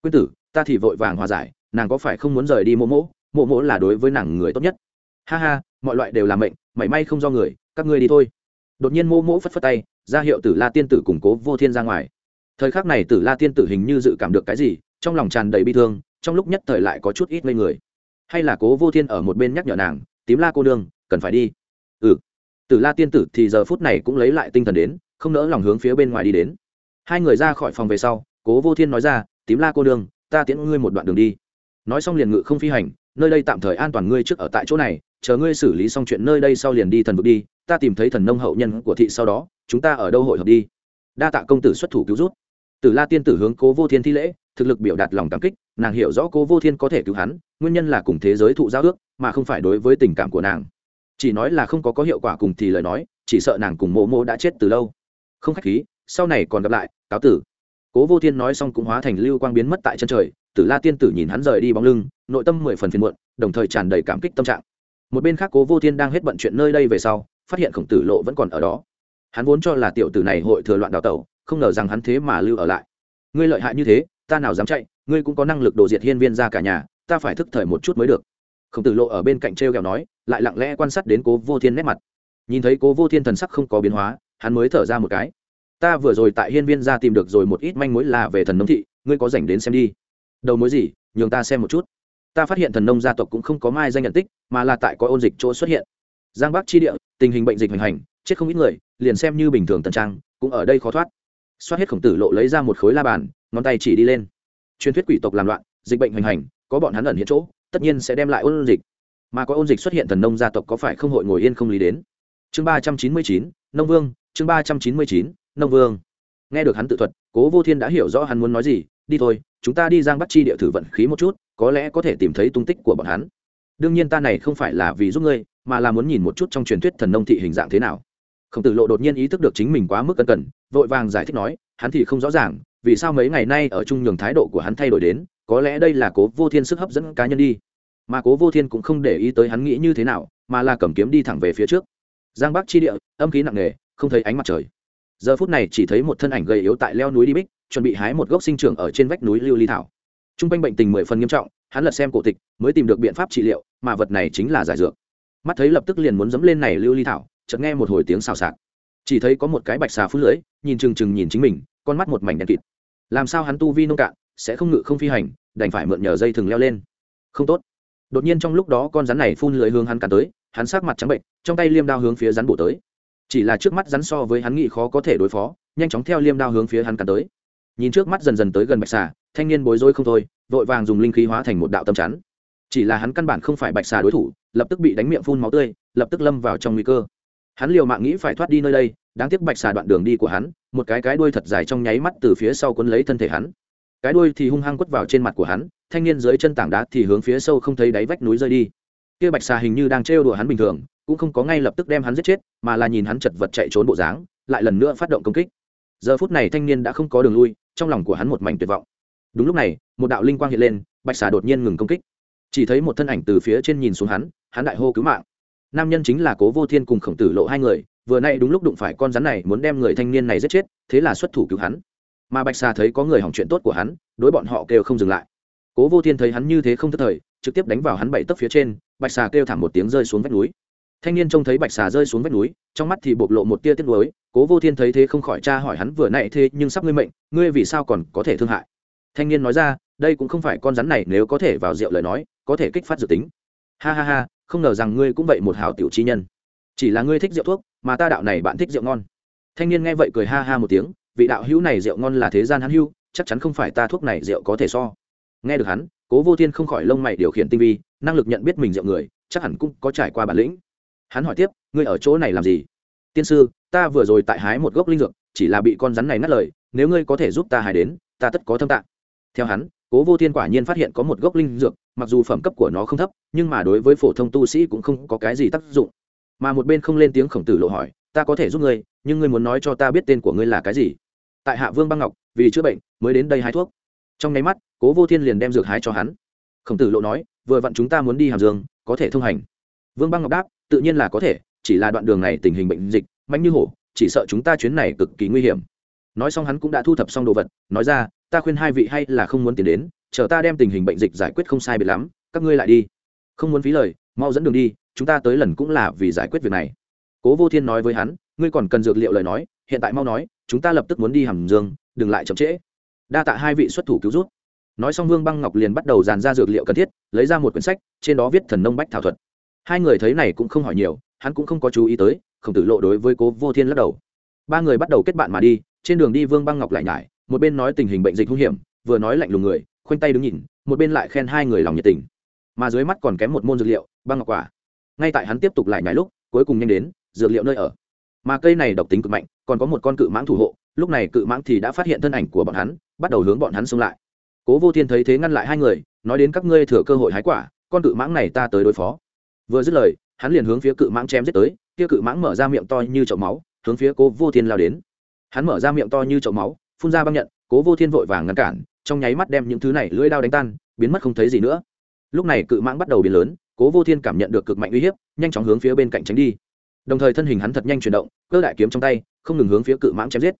Quyên tử, ta thì vội vàng hòa giải, nàng có phải không muốn rời đi mô mỗ mô mỗ là đối với nàng người tốt nhất. Ha ha, mọi loại đều là mệnh, mảy may không do người, các ngươi đi thôi. Đột nhiên mô mỗ phất phất tay, ra hiệu tử la tiên tử củng cố vô thiên ra ngoài. Thời khắc này tử la tiên tử hình như dự cảm được cái gì, trong lòng tràn đầy bi thương, trong lúc nhất thời lại có chút ít ngây người. Hay là cố vô thiên ở một bên nhắc nhở nàng, tím la cô đương cần phải đi. Ừ. Tử la tiên tử thì giờ phút này cũng lấy lại tinh thần đến, không nỡ lòng hướng phía bên ngoài đi đến hai người ra khỏi phòng về sau, cố vô thiên nói ra, tím la cô đương ta tiễn ngươi một đoạn đường đi. Nói xong liền ngự không phi hành, nơi đây tạm thời an toàn ngươi trước ở tại chỗ này, chờ ngươi xử lý xong chuyện nơi đây sau liền đi thần vực đi, ta tìm thấy thần nông hậu nhân của thị sau đó, chúng ta ở đâu hội hợp đi? Đa tạ công tử xuất thủ cứu rút tử la tiên tử hướng cố vô thiên thi lễ, thực lực biểu đạt lòng cảm kích, nàng hiểu rõ cố vô thiên có thể cứu hắn, nguyên nhân là cùng thế giới thụ giao ước, mà không phải đối với tình cảm của nàng. Chỉ nói là không có có hiệu quả cùng thì lời nói, chỉ sợ nàng cùng mộ mộ đã chết từ lâu. Không khách khí sau này còn gặp lại, cáo tử. Cố vô thiên nói xong cũng hóa thành lưu quang biến mất tại chân trời, tử la tiên tử nhìn hắn rời đi bóng lưng, nội tâm mười phần phiền muộn, đồng thời tràn đầy cảm kích tâm trạng. Một bên khác cố vô thiên đang hết bận chuyện nơi đây về sau, phát hiện khổng tử lộ vẫn còn ở đó. Hắn vốn cho là tiểu tử này hội thừa loạn đào tẩu, không ngờ rằng hắn thế mà lưu ở lại. Ngươi lợi hại như thế, ta nào dám chạy, ngươi cũng có năng lực đổ diệt hiên viên ra cả nhà, ta phải thức thời một chút mới được. Khổng tử lộ ở bên cạnh t r e o kẹo nói, lại lặng lẽ quan sát đến cố vô thiên nét mặt. Nhìn thấy cố vô thiên thần sắc không có biến hóa, hắn mới thở ra một cái ta vừa rồi tại hiên viên ra tìm được rồi một ít manh mối là về thần nông thị, ngươi có dành đến xem đi. Đầu mối gì, nhường ta xem một chút. Ta phát hiện thần nông gia tộc cũng không có mai danh nhận tích, mà là tại có ôn dịch chỗ xuất hiện. Giang bắc chi địa, tình hình bệnh dịch hoành hành, chết không ít người, liền xem như bình thường tần trang, cũng ở đây khó thoát. Xoát hết khổng tử lộ lấy ra một khối la bàn, ngón tay chỉ đi lên. Truyền thuyết quỷ tộc làm loạn, dịch bệnh hoành hành, có bọn hắn ẩn hiện chỗ, tất nhiên sẽ đem lại ôn dịch. Mà có ôn dịch xuất hiện thần nông gia tộc có phải không hội ngồi yên không lý đến? Chương ba trăm chín mươi chín, nông vương, chương ba trăm chín mươi chín nông vương. Nghe được hắn tự thuật, cố vô thiên đã hiểu rõ hắn muốn nói gì, đi thôi, chúng ta đi giang bắt chi địa thử vận khí một chút, có lẽ có thể tìm thấy tung tích của bọn hắn. Đương nhiên ta này không phải là vì giúp ngươi, mà là muốn nhìn một chút trong truyền thuyết thần nông thị hình dạng thế nào. Khổng tử lộ đột nhiên ý thức được chính mình quá mức cẩn cần vội vàng giải thích nói, hắn thì không rõ ràng, vì sao mấy ngày nay ở trung nhường thái độ của hắn thay đổi đến, có lẽ đây là cố vô thiên sức hấp dẫn cá nhân đi. Mà cố vô thiên cũng không để ý tới hắn nghĩ như thế nào, mà là cầm kiếm đi thẳng về phía trước. Giang bắc chi địa, âm khí nặng nề, không thấy ánh mặt trời giờ phút này chỉ thấy một thân ảnh gầy yếu tại leo núi đi bích, chuẩn bị hái một gốc sinh trưởng ở trên vách núi lưu ly thảo. T r u n g quanh bệnh tình mười phần nghiêm trọng, hắn lật xem cổ tịch, mới tìm được biện pháp trị liệu, mà vật này chính là giải dược. Mắt thấy lập tức liền muốn dẫm lên này lưu ly thảo, chợt nghe một hồi tiếng xào xạc. Chỉ thấy có một cái bạch xà phút lưỡi nhìn trừng trừng nhìn chính mình, con mắt một mảnh đen kịt. Làm sao hắn tu vi nông cạn, sẽ không ngự không phi hành, đành phải mượn nhờ dây thừng leo lên. Không tốt. Đột nhiên trong lúc đó con rắn này phun lưỡi hướng hắn cắn tới, hắn sát mặt trắng bệnh, trong tay liêm đao hướng phía rắn bổ tới chỉ là trước mắt rắn so với hắn nghĩ khó có thể đối phó, nhanh chóng theo liêm đao hướng phía hắn cắn tới. Nhìn trước mắt dần dần tới gần bạch xà, thanh niên bối rối không thôi, vội vàng dùng linh khí hóa thành một đạo tâm chắn. Chỉ là hắn căn bản không phải bạch xà đối thủ, lập tức bị đánh miệng phun máu tươi, lập tức lâm vào trong nguy cơ. Hắn liều mạng nghĩ phải thoát đi nơi đây, đáng tiếc bạch xà đoạn đường đi của hắn, một cái cái đuôi thật dài trong nháy mắt từ phía sau quấn lấy thân thể hắn. Cái đuôi thì hung hăng quất vào trên mặt của hắn, thanh niên dưới chân tảng đá thì hướng phía sâu không thấy đáy vách núi rơi đi. Kia bạch xà hình như đang trêu đùa hắn bình thường cũng không có ngay lập tức đem hắn giết chết, mà là nhìn hắn chật vật chạy trốn bộ dáng, lại lần nữa phát động công kích. Giờ phút này thanh niên đã không có đường lui, trong lòng của hắn một mảnh tuyệt vọng. Đúng lúc này, một đạo linh quang hiện lên, bạch xà đột nhiên ngừng công kích. Chỉ thấy một thân ảnh từ phía trên nhìn xuống hắn hắn đại hô cứu mạng. Nam nhân chính là cố vô thiên cùng khổng tử lộ hai người, vừa nay đúng lúc đụng phải con rắn này muốn đem người thanh niên này giết chết, thế là xuất thủ cứu hắn. Mà bạch xà thấy có người hỏng chuyện tốt của hắn, đối bọn họ kêu không dừng lại. Cố vô thiên thấy hắn như thế không thất thời, trực tiếp đánh vào hắn bảy tấc phía trên, bạch xà kêu thảm một tiếng rơi xuống vách núi thanh niên trông thấy bạch xà rơi xuống vách núi, trong mắt thì bộc lộ một tia tiếc nuối, cố vô thiên thấy thế không khỏi cha hỏi hắn vừa nãy thế nhưng sắp ngươi mệnh, ngươi vì sao còn có thể thương hại? Thanh niên nói ra, đây cũng không phải con rắn này nếu có thể vào rượu lời nói, có thể kích phát dự tính. Ha ha ha, không ngờ rằng ngươi cũng vậy một hảo tiểu chi nhân. Chỉ là ngươi thích rượu thuốc, mà ta đạo này bạn thích rượu ngon. Thanh niên nghe vậy cười ha ha một tiếng, vị đạo hữu này rượu ngon là thế gian hắn hữu chắc chắn không phải ta thuốc này rượu có thể so. Nghe được hắn, cố vô thiên không khỏi lông mày điều khiển tinh vi, năng lực nhận biết mình rượu người, chắc hẳn cũng có trải qua bản lĩnh hắn hỏi tiếp, ngươi ở chỗ này làm gì? Tiên sư, ta vừa rồi tại hái một gốc linh dược, chỉ là bị con rắn này ngắt lời, nếu ngươi có thể giúp ta hái đến, ta tất có thâm tạng. Theo hắn, cố vô thiên quả nhiên phát hiện có một gốc linh dược, mặc dù phẩm cấp của nó không thấp, nhưng mà đối với phổ thông tu sĩ cũng không có cái gì tác dụng. Mà một bên không lên tiếng khổng tử lộ hỏi, ta có thể giúp ngươi, nhưng ngươi muốn nói cho ta biết tên của ngươi là cái gì? Tại hạ vương băng ngọc, vì chữa bệnh, mới đến đây hái thuốc. Trong nháy mắt, cố vô thiên liền đem dược hái cho hắn. Khổng tử lộ nói, vừa vặn chúng ta muốn đi hàm dương, có thể thông hành. Vương băng ngọc đáp tự nhiên là có thể, chỉ là đoạn đường này tình hình bệnh dịch, mạnh như hổ, chỉ sợ chúng ta chuyến này cực kỳ nguy hiểm. Nói xong hắn cũng đã thu thập xong đồ vật, nói ra, ta khuyên hai vị hay là không muốn tiến đến, chờ ta đem tình hình bệnh dịch giải quyết không sai biệt lắm, các ngươi lại đi. Không muốn phí lời, mau dẫn đường đi, chúng ta tới lần cũng là vì giải quyết việc này. Cố vô thiên nói với hắn, ngươi còn cần dược liệu lời nói, hiện tại mau nói, chúng ta lập tức muốn đi hàm dương, đừng lại chậm trễ. Đa tạ hai vị xuất thủ cứu rút nói xong vương băng ngọc liền bắt đầu dàn ra dược liệu cần thiết, lấy ra một quyển sách, trên đó viết thần nông bách thảo thuật hai người thấy này cũng không hỏi nhiều, hắn cũng không có chú ý tới không tử lộ đối với cố vô thiên lắc đầu. Ba người bắt đầu kết bạn mà đi, trên đường đi vương băng ngọc lại nhải, một bên nói tình hình bệnh dịch hung hiểm, vừa nói lạnh lùng người, khoanh tay đứng nhìn, một bên lại khen hai người lòng nhiệt tình. Mà dưới mắt còn kém một môn dược liệu, băng ngọc quả. Ngay tại hắn tiếp tục lại nhải lúc, cuối cùng nhanh đến, dược liệu nơi ở. Mà cây này độc tính cực mạnh, còn có một con cự mãng thủ hộ, lúc này cự mãng thì đã phát hiện thân ảnh của bọn hắn, bắt đầu hướng bọn hắn xông lại. Cố vô thiên thấy thế ngăn lại hai người, nói đến các ngươi thừa cơ hội hái quả, con cự mãng này ta tới đối phó vừa dứt lời, hắn liền hướng phía cự mãng chém giết tới, kia cự mãng mở ra miệng to như chậu máu, hướng phía cố vô thiên lao đến. Hắn mở ra miệng to như chậu máu, phun ra băng nhận, cố vô thiên vội vàng ngăn cản, trong nháy mắt đem những thứ này lưỡi đao đánh tan, biến mất không thấy gì nữa. Lúc này cự mãng bắt đầu biến lớn, cố vô thiên cảm nhận được cực mạnh uy hiếp, nhanh chóng hướng phía bên cạnh tránh đi. Đồng thời thân hình hắn thật nhanh chuyển động, cơ đại kiếm trong tay, không ngừng hướng phía cự mãng chém giết.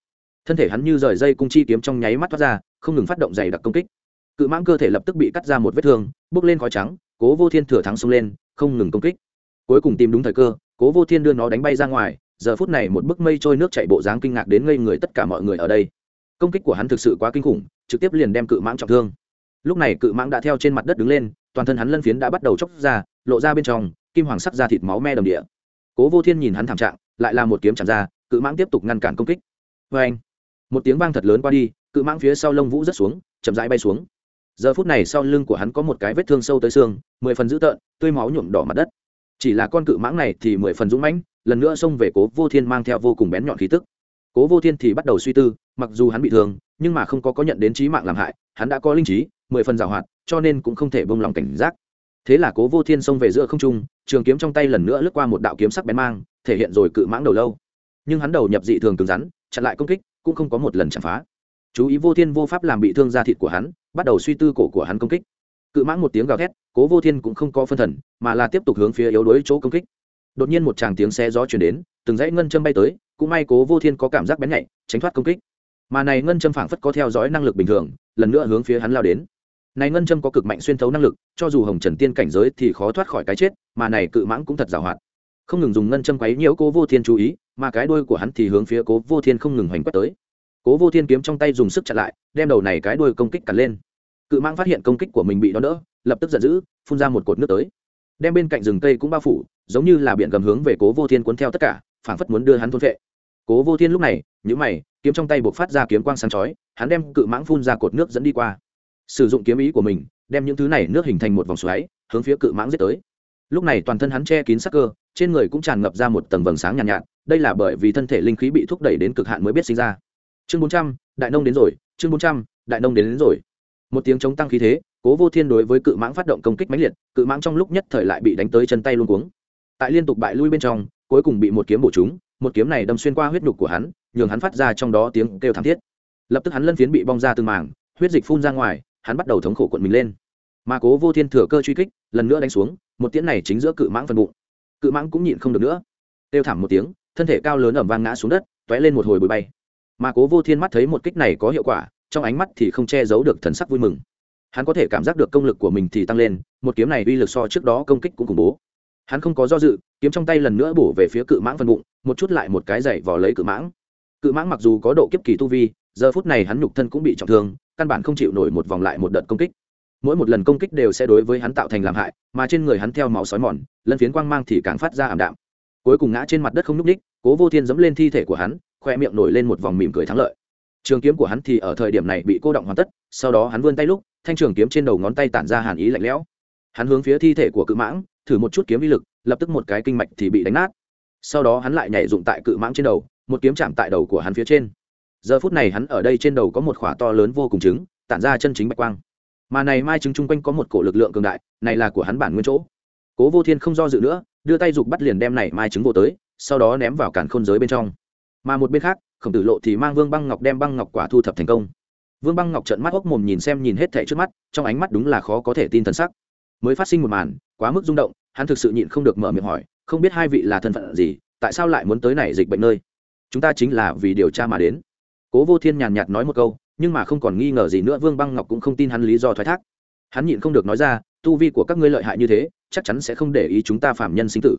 Thân thể hắn như rời dây cung chi kiếm trong nháy mắt thoát ra, không ngừng phát động dày đặc công kích. Cự mãng cơ thể lập tức bị cắt ra một vết thương, bốc lên khói trắng, cố vô thiên thừa thắng xông lên không ngừng công kích. Cuối cùng tìm đúng thời cơ, cố vô thiên đưa nó đánh bay ra ngoài, giờ phút này một bức mây trôi nước chạy bộ dáng kinh ngạc đến ngây người tất cả mọi người ở đây. Công kích của hắn thực sự quá kinh khủng, trực tiếp liền đem cự mãng trọng thương. Lúc này cự mãng đã theo trên mặt đất đứng lên, toàn thân hắn lân phiến đã bắt đầu chóc ra, lộ ra bên trong, kim hoàng sắc ra thịt máu me đầm địa. Cố vô thiên nhìn hắn thảm trạng, lại là một kiếm chạm ra, cự mãng tiếp tục ngăn cản công kích. Vê anh một tiếng vang thật lớn qua đi, cự mãng phía sau lông vũ rất xuống, chậm rãi bay xuống giờ phút này sau lưng của hắn có một cái vết thương sâu tới xương, mười phần dữ tợn, tươi máu nhuộm đỏ mặt đất. Chỉ là con cự mãng này thì mười phần dũng mãnh, lần nữa xông về cố vô thiên mang theo vô cùng bén nhọn khí tức. Cố vô thiên thì bắt đầu suy tư, mặc dù hắn bị thương, nhưng mà không có có nhận đến trí mạng làm hại, hắn đã có linh trí, mười phần giảo hoạt, cho nên cũng không thể bông lòng cảnh giác. Thế là cố vô thiên xông về giữa không trung, trường kiếm trong tay lần nữa lướt qua một đạo kiếm sắc bén mang, thể hiện rồi cự mãng đầu lâu. Nhưng hắn đầu nhập dị thường cứng rắn, chặn lại công kích, cũng không có một lần chạm phá chú ý vô thiên vô pháp làm bị thương da thịt của hắn, bắt đầu suy tư cổ của hắn công kích. Cự mãng một tiếng gào thét, cố vô thiên cũng không có phân thần, mà là tiếp tục hướng phía yếu đuối chỗ công kích. Đột nhiên một tràng tiếng xe gió chuyển đến, từng dãy ngân châm bay tới, cũng may cố vô thiên có cảm giác bén nhạy, tránh thoát công kích. Mà này ngân châm phảng phất có theo dõi năng lực bình thường, lần nữa hướng phía hắn lao đến. Này ngân châm có cực mạnh xuyên thấu năng lực, cho dù hồng trần tiên cảnh giới thì khó thoát khỏi cái chết, mà này cự mãng cũng thật giàu hoạt không ngừng dùng ngân châm quấy nhiễu cố vô thiên chú ý, mà cái đuôi của hắn thì hướng phía cố vô thiên không ngừng hoành quất tới cố vô thiên kiếm trong tay dùng sức chặn lại đem đầu này cái đuôi công kích cắn lên. Cự mãng phát hiện công kích của mình bị đón đỡ lập tức giận dữ phun ra một cột nước tới. Đem bên cạnh rừng cây cũng bao phủ giống như là biển gầm hướng về cố vô thiên cuốn theo tất cả phản phất muốn đưa hắn thôn vệ. Cố vô thiên lúc này nhữ mày kiếm trong tay buộc phát ra kiếm quang sáng chói hắn đem cự mãng phun ra cột nước dẫn đi qua. Sử dụng kiếm ý của mình đem những thứ này nước hình thành một vòng xoáy hướng phía cự mãng giết tới. Lúc này toàn thân hắn che kín sắc cơ trên người cũng tràn ngập ra một tầng vầng sáng nhàn nhạt, nhạt đây là bởi vì thân thể linh khí bị thúc đẩy đến cực hạn mới biết sinh ra chương bốn trăm đại nông đến rồi chương bốn trăm đại nông đến, đến rồi. Một tiếng chống tăng khí thế cố vô thiên đối với cự mãng phát động công kích mãnh liệt cự mãng trong lúc nhất thời lại bị đánh tới chân tay luôn cuống. Tại liên tục bại lui bên trong cuối cùng bị một kiếm bổ trúng một kiếm này đâm xuyên qua huyết nhục của hắn nhường hắn phát ra trong đó tiếng kêu thảm thiết. Lập tức hắn lân phiến bị bong ra từng mảng, huyết dịch phun ra ngoài hắn bắt đầu thống khổ cuộn mình lên. Mà cố vô thiên thừa cơ truy kích lần nữa đánh xuống một tiếng này chính giữa cự mãng phần bụng. Cự mãng cũng nhịn không được nữa. Kêu thảm một tiếng thân thể cao lớn ẩm vang ngã xuống đất t ó é lên một hồi bụi bay mà cố vô thiên mắt thấy một kích này có hiệu quả, trong ánh mắt thì không che giấu được thần sắc vui mừng. Hắn có thể cảm giác được công lực của mình thì tăng lên, một kiếm này uy lực so trước đó công kích cũng khủng bố. Hắn không có do dự, kiếm trong tay lần nữa bổ về phía cự mãng phần bụng, một chút lại một cái dậy vò lấy cự mãng. Cự mãng mặc dù có độ kiếp kỳ tu vi, giờ phút này hắn nhục thân cũng bị trọng thương, căn bản không chịu nổi một vòng lại một đợt công kích. Mỗi một lần công kích đều sẽ đối với hắn tạo thành làm hại, mà trên người hắn theo máu sói mòn, lân phiến quang mang thì càng phát ra ảm đạm. Cuối cùng ngã trên mặt đất không n ú c ních cố vô thiên dẫm lên thi thể của hắn khoe miệng nổi lên một vòng mỉm cười thắng lợi. Trường kiếm của hắn thì ở thời điểm này bị cô động hoàn tất, sau đó hắn vươn tay lúc, thanh trường kiếm trên đầu ngón tay tản ra hàn ý lạnh lẽo. Hắn hướng phía thi thể của cự mãng, thử một chút kiếm vi lực, lập tức một cái kinh mạch thì bị đánh nát. Sau đó hắn lại nhảy dụng tại cự mãng trên đầu, một kiếm chạm tại đầu của hắn phía trên. Giờ phút này hắn ở đây trên đầu có một khỏa to lớn vô cùng trứng, tản ra chân chính bạch quang. Mà này mai trứng chung quanh có một cổ lực lượng cường đại, này là của hắn bản nguyên chỗ. Cố vô thiên không do dự nữa, đưa tay giục bắt liền đem này mai trứng vô tới, sau đó ném vào cản khôn giới bên trong mà một bên khác, khổng tử lộ thì mang vương băng ngọc đem băng ngọc quả thu thập thành công. Vương băng ngọc trợn mắt hốc mồm nhìn xem nhìn hết thẻ trước mắt, trong ánh mắt đúng là khó có thể tin thần sắc. Mới phát sinh một màn, quá mức rung động, hắn thực sự nhịn không được mở miệng hỏi, không biết hai vị là thân phận gì, tại sao lại muốn tới này dịch bệnh nơi? Chúng ta chính là vì điều tra mà đến. Cố vô thiên nhàn nhạt nói một câu, nhưng mà không còn nghi ngờ gì nữa, vương băng ngọc cũng không tin hắn lý do thoái thác. Hắn nhịn không được nói ra, tu vi của các ngươi lợi hại như thế, chắc chắn sẽ không để ý chúng ta phạm nhân sinh tử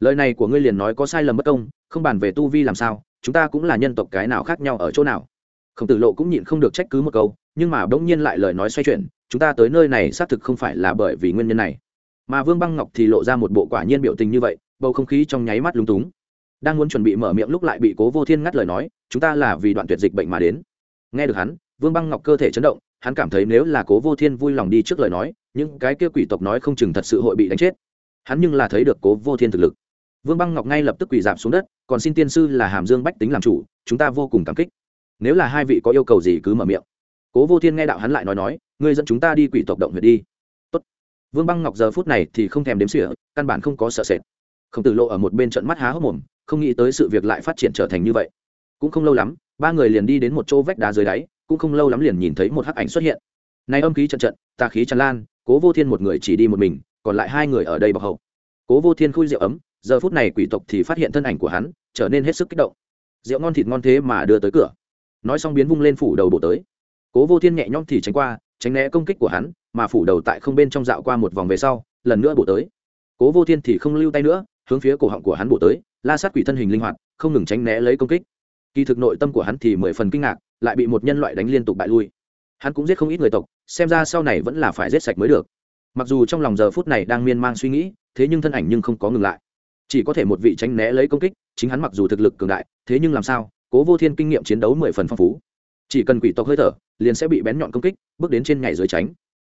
lời này của ngươi liền nói có sai lầm bất công, không bàn về tu vi làm sao, chúng ta cũng là nhân tộc cái nào khác nhau ở chỗ nào. Khổng tử lộ cũng nhịn không được trách cứ một câu, nhưng mà bỗng nhiên lại lời nói xoay chuyển, chúng ta tới nơi này xác thực không phải là bởi vì nguyên nhân này. Mà vương băng ngọc thì lộ ra một bộ quả nhiên biểu tình như vậy, bầu không khí trong nháy mắt lúng túng. Đang muốn chuẩn bị mở miệng lúc lại bị cố vô thiên ngắt lời nói, chúng ta là vì đoạn tuyệt dịch bệnh mà đến. Nghe được hắn, vương băng ngọc cơ thể chấn động, hắn cảm thấy nếu là cố vô thiên vui lòng đi trước lời nói, những cái kia quỷ tộc nói không chừng thật sự hội bị đánh chết. Hắn nhưng là thấy được cố vô thiên thực lực vương băng ngọc ngay lập tức quỳ dạp xuống đất, còn xin tiên sư là hàm dương bách tính làm chủ, chúng ta vô cùng cảm kích. Nếu là hai vị có yêu cầu gì cứ mở miệng. Cố vô thiên nghe đạo hắn lại nói nói, ngươi dẫn chúng ta đi quỷ tộc động huyệt đi. Tốt. vương băng ngọc giờ phút này thì không thèm đếm xỉa, căn bản không có sợ sệt. Không tử lộ ở một bên trận mắt há hốc mồm, không nghĩ tới sự việc lại phát triển trở thành như vậy. Cũng không lâu lắm, ba người liền đi đến một chỗ vách đá dưới đáy, cũng không lâu lắm liền nhìn thấy một hắc ảnh xuất hiện. Này âm khí trận trận, tà khí tràn lan, cố vô thiên một người chỉ đi một mình, còn lại hai người ở đây bọc hậu. Cố vô thiên khui rượu ấm giờ phút này quỷ tộc thì phát hiện thân ảnh của hắn, trở nên hết sức kích động. Rượu ngon thịt ngon thế mà đưa tới cửa. Nói xong biến vung lên phủ đầu bổ tới. Cố vô thiên nhẹ nhõm thì tránh qua, tránh né công kích của hắn, mà phủ đầu tại không bên trong dạo qua một vòng về sau, lần nữa bổ tới. Cố vô thiên thì không lưu tay nữa, hướng phía cổ họng của hắn bổ tới, la sát quỷ thân hình linh hoạt, không ngừng tránh né lấy công kích. Kỳ thực nội tâm của hắn thì mười phần kinh ngạc, lại bị một nhân loại đánh liên tục bại lui. Hắn cũng giết không ít người tộc, xem ra sau này vẫn là phải giết sạch mới được. Mặc dù trong lòng giờ phút này đang miên man suy nghĩ, thế nhưng thân ảnh nhưng không có ngừng lại chỉ có thể một vị tránh né lấy công kích, chính hắn mặc dù thực lực cường đại, thế nhưng làm sao, cố vô thiên kinh nghiệm chiến đấu mười phần phong phú. Chỉ cần quỷ tộc hơi thở, liền sẽ bị bén nhọn công kích, bước đến trên nhảy dưới tránh.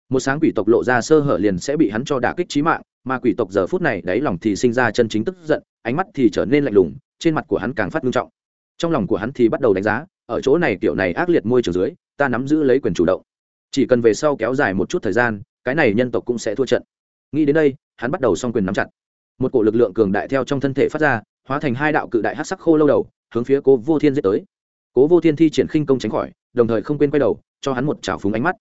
Một sáng quỷ tộc lộ ra sơ hở liền sẽ bị hắn cho đả kích trí mạng, mà quỷ tộc giờ phút này đáy lòng thì sinh ra chân chính tức giận, ánh mắt thì trở nên lạnh lùng, trên mặt của hắn càng phát nghiêm trọng. Trong lòng của hắn thì bắt đầu đánh giá, ở chỗ này kiểu này ác liệt môi trường dưới, ta nắm giữ lấy quyền chủ động. Chỉ cần về sau kéo dài một chút thời gian, cái này nhân tộc cũng sẽ thua trận. Nghĩ đến đây, hắn bắt đầu s o n g quyền nắm chặt một cổ lực lượng cường đại theo trong thân thể phát ra, hóa thành hai đạo cự đại hát sắc khô lâu đầu, hướng phía cố vô thiên giết tới. Cố vô thiên thi triển khinh công tránh khỏi, đồng thời không quên quay đầu, cho hắn một chảo phúng ánh mắt.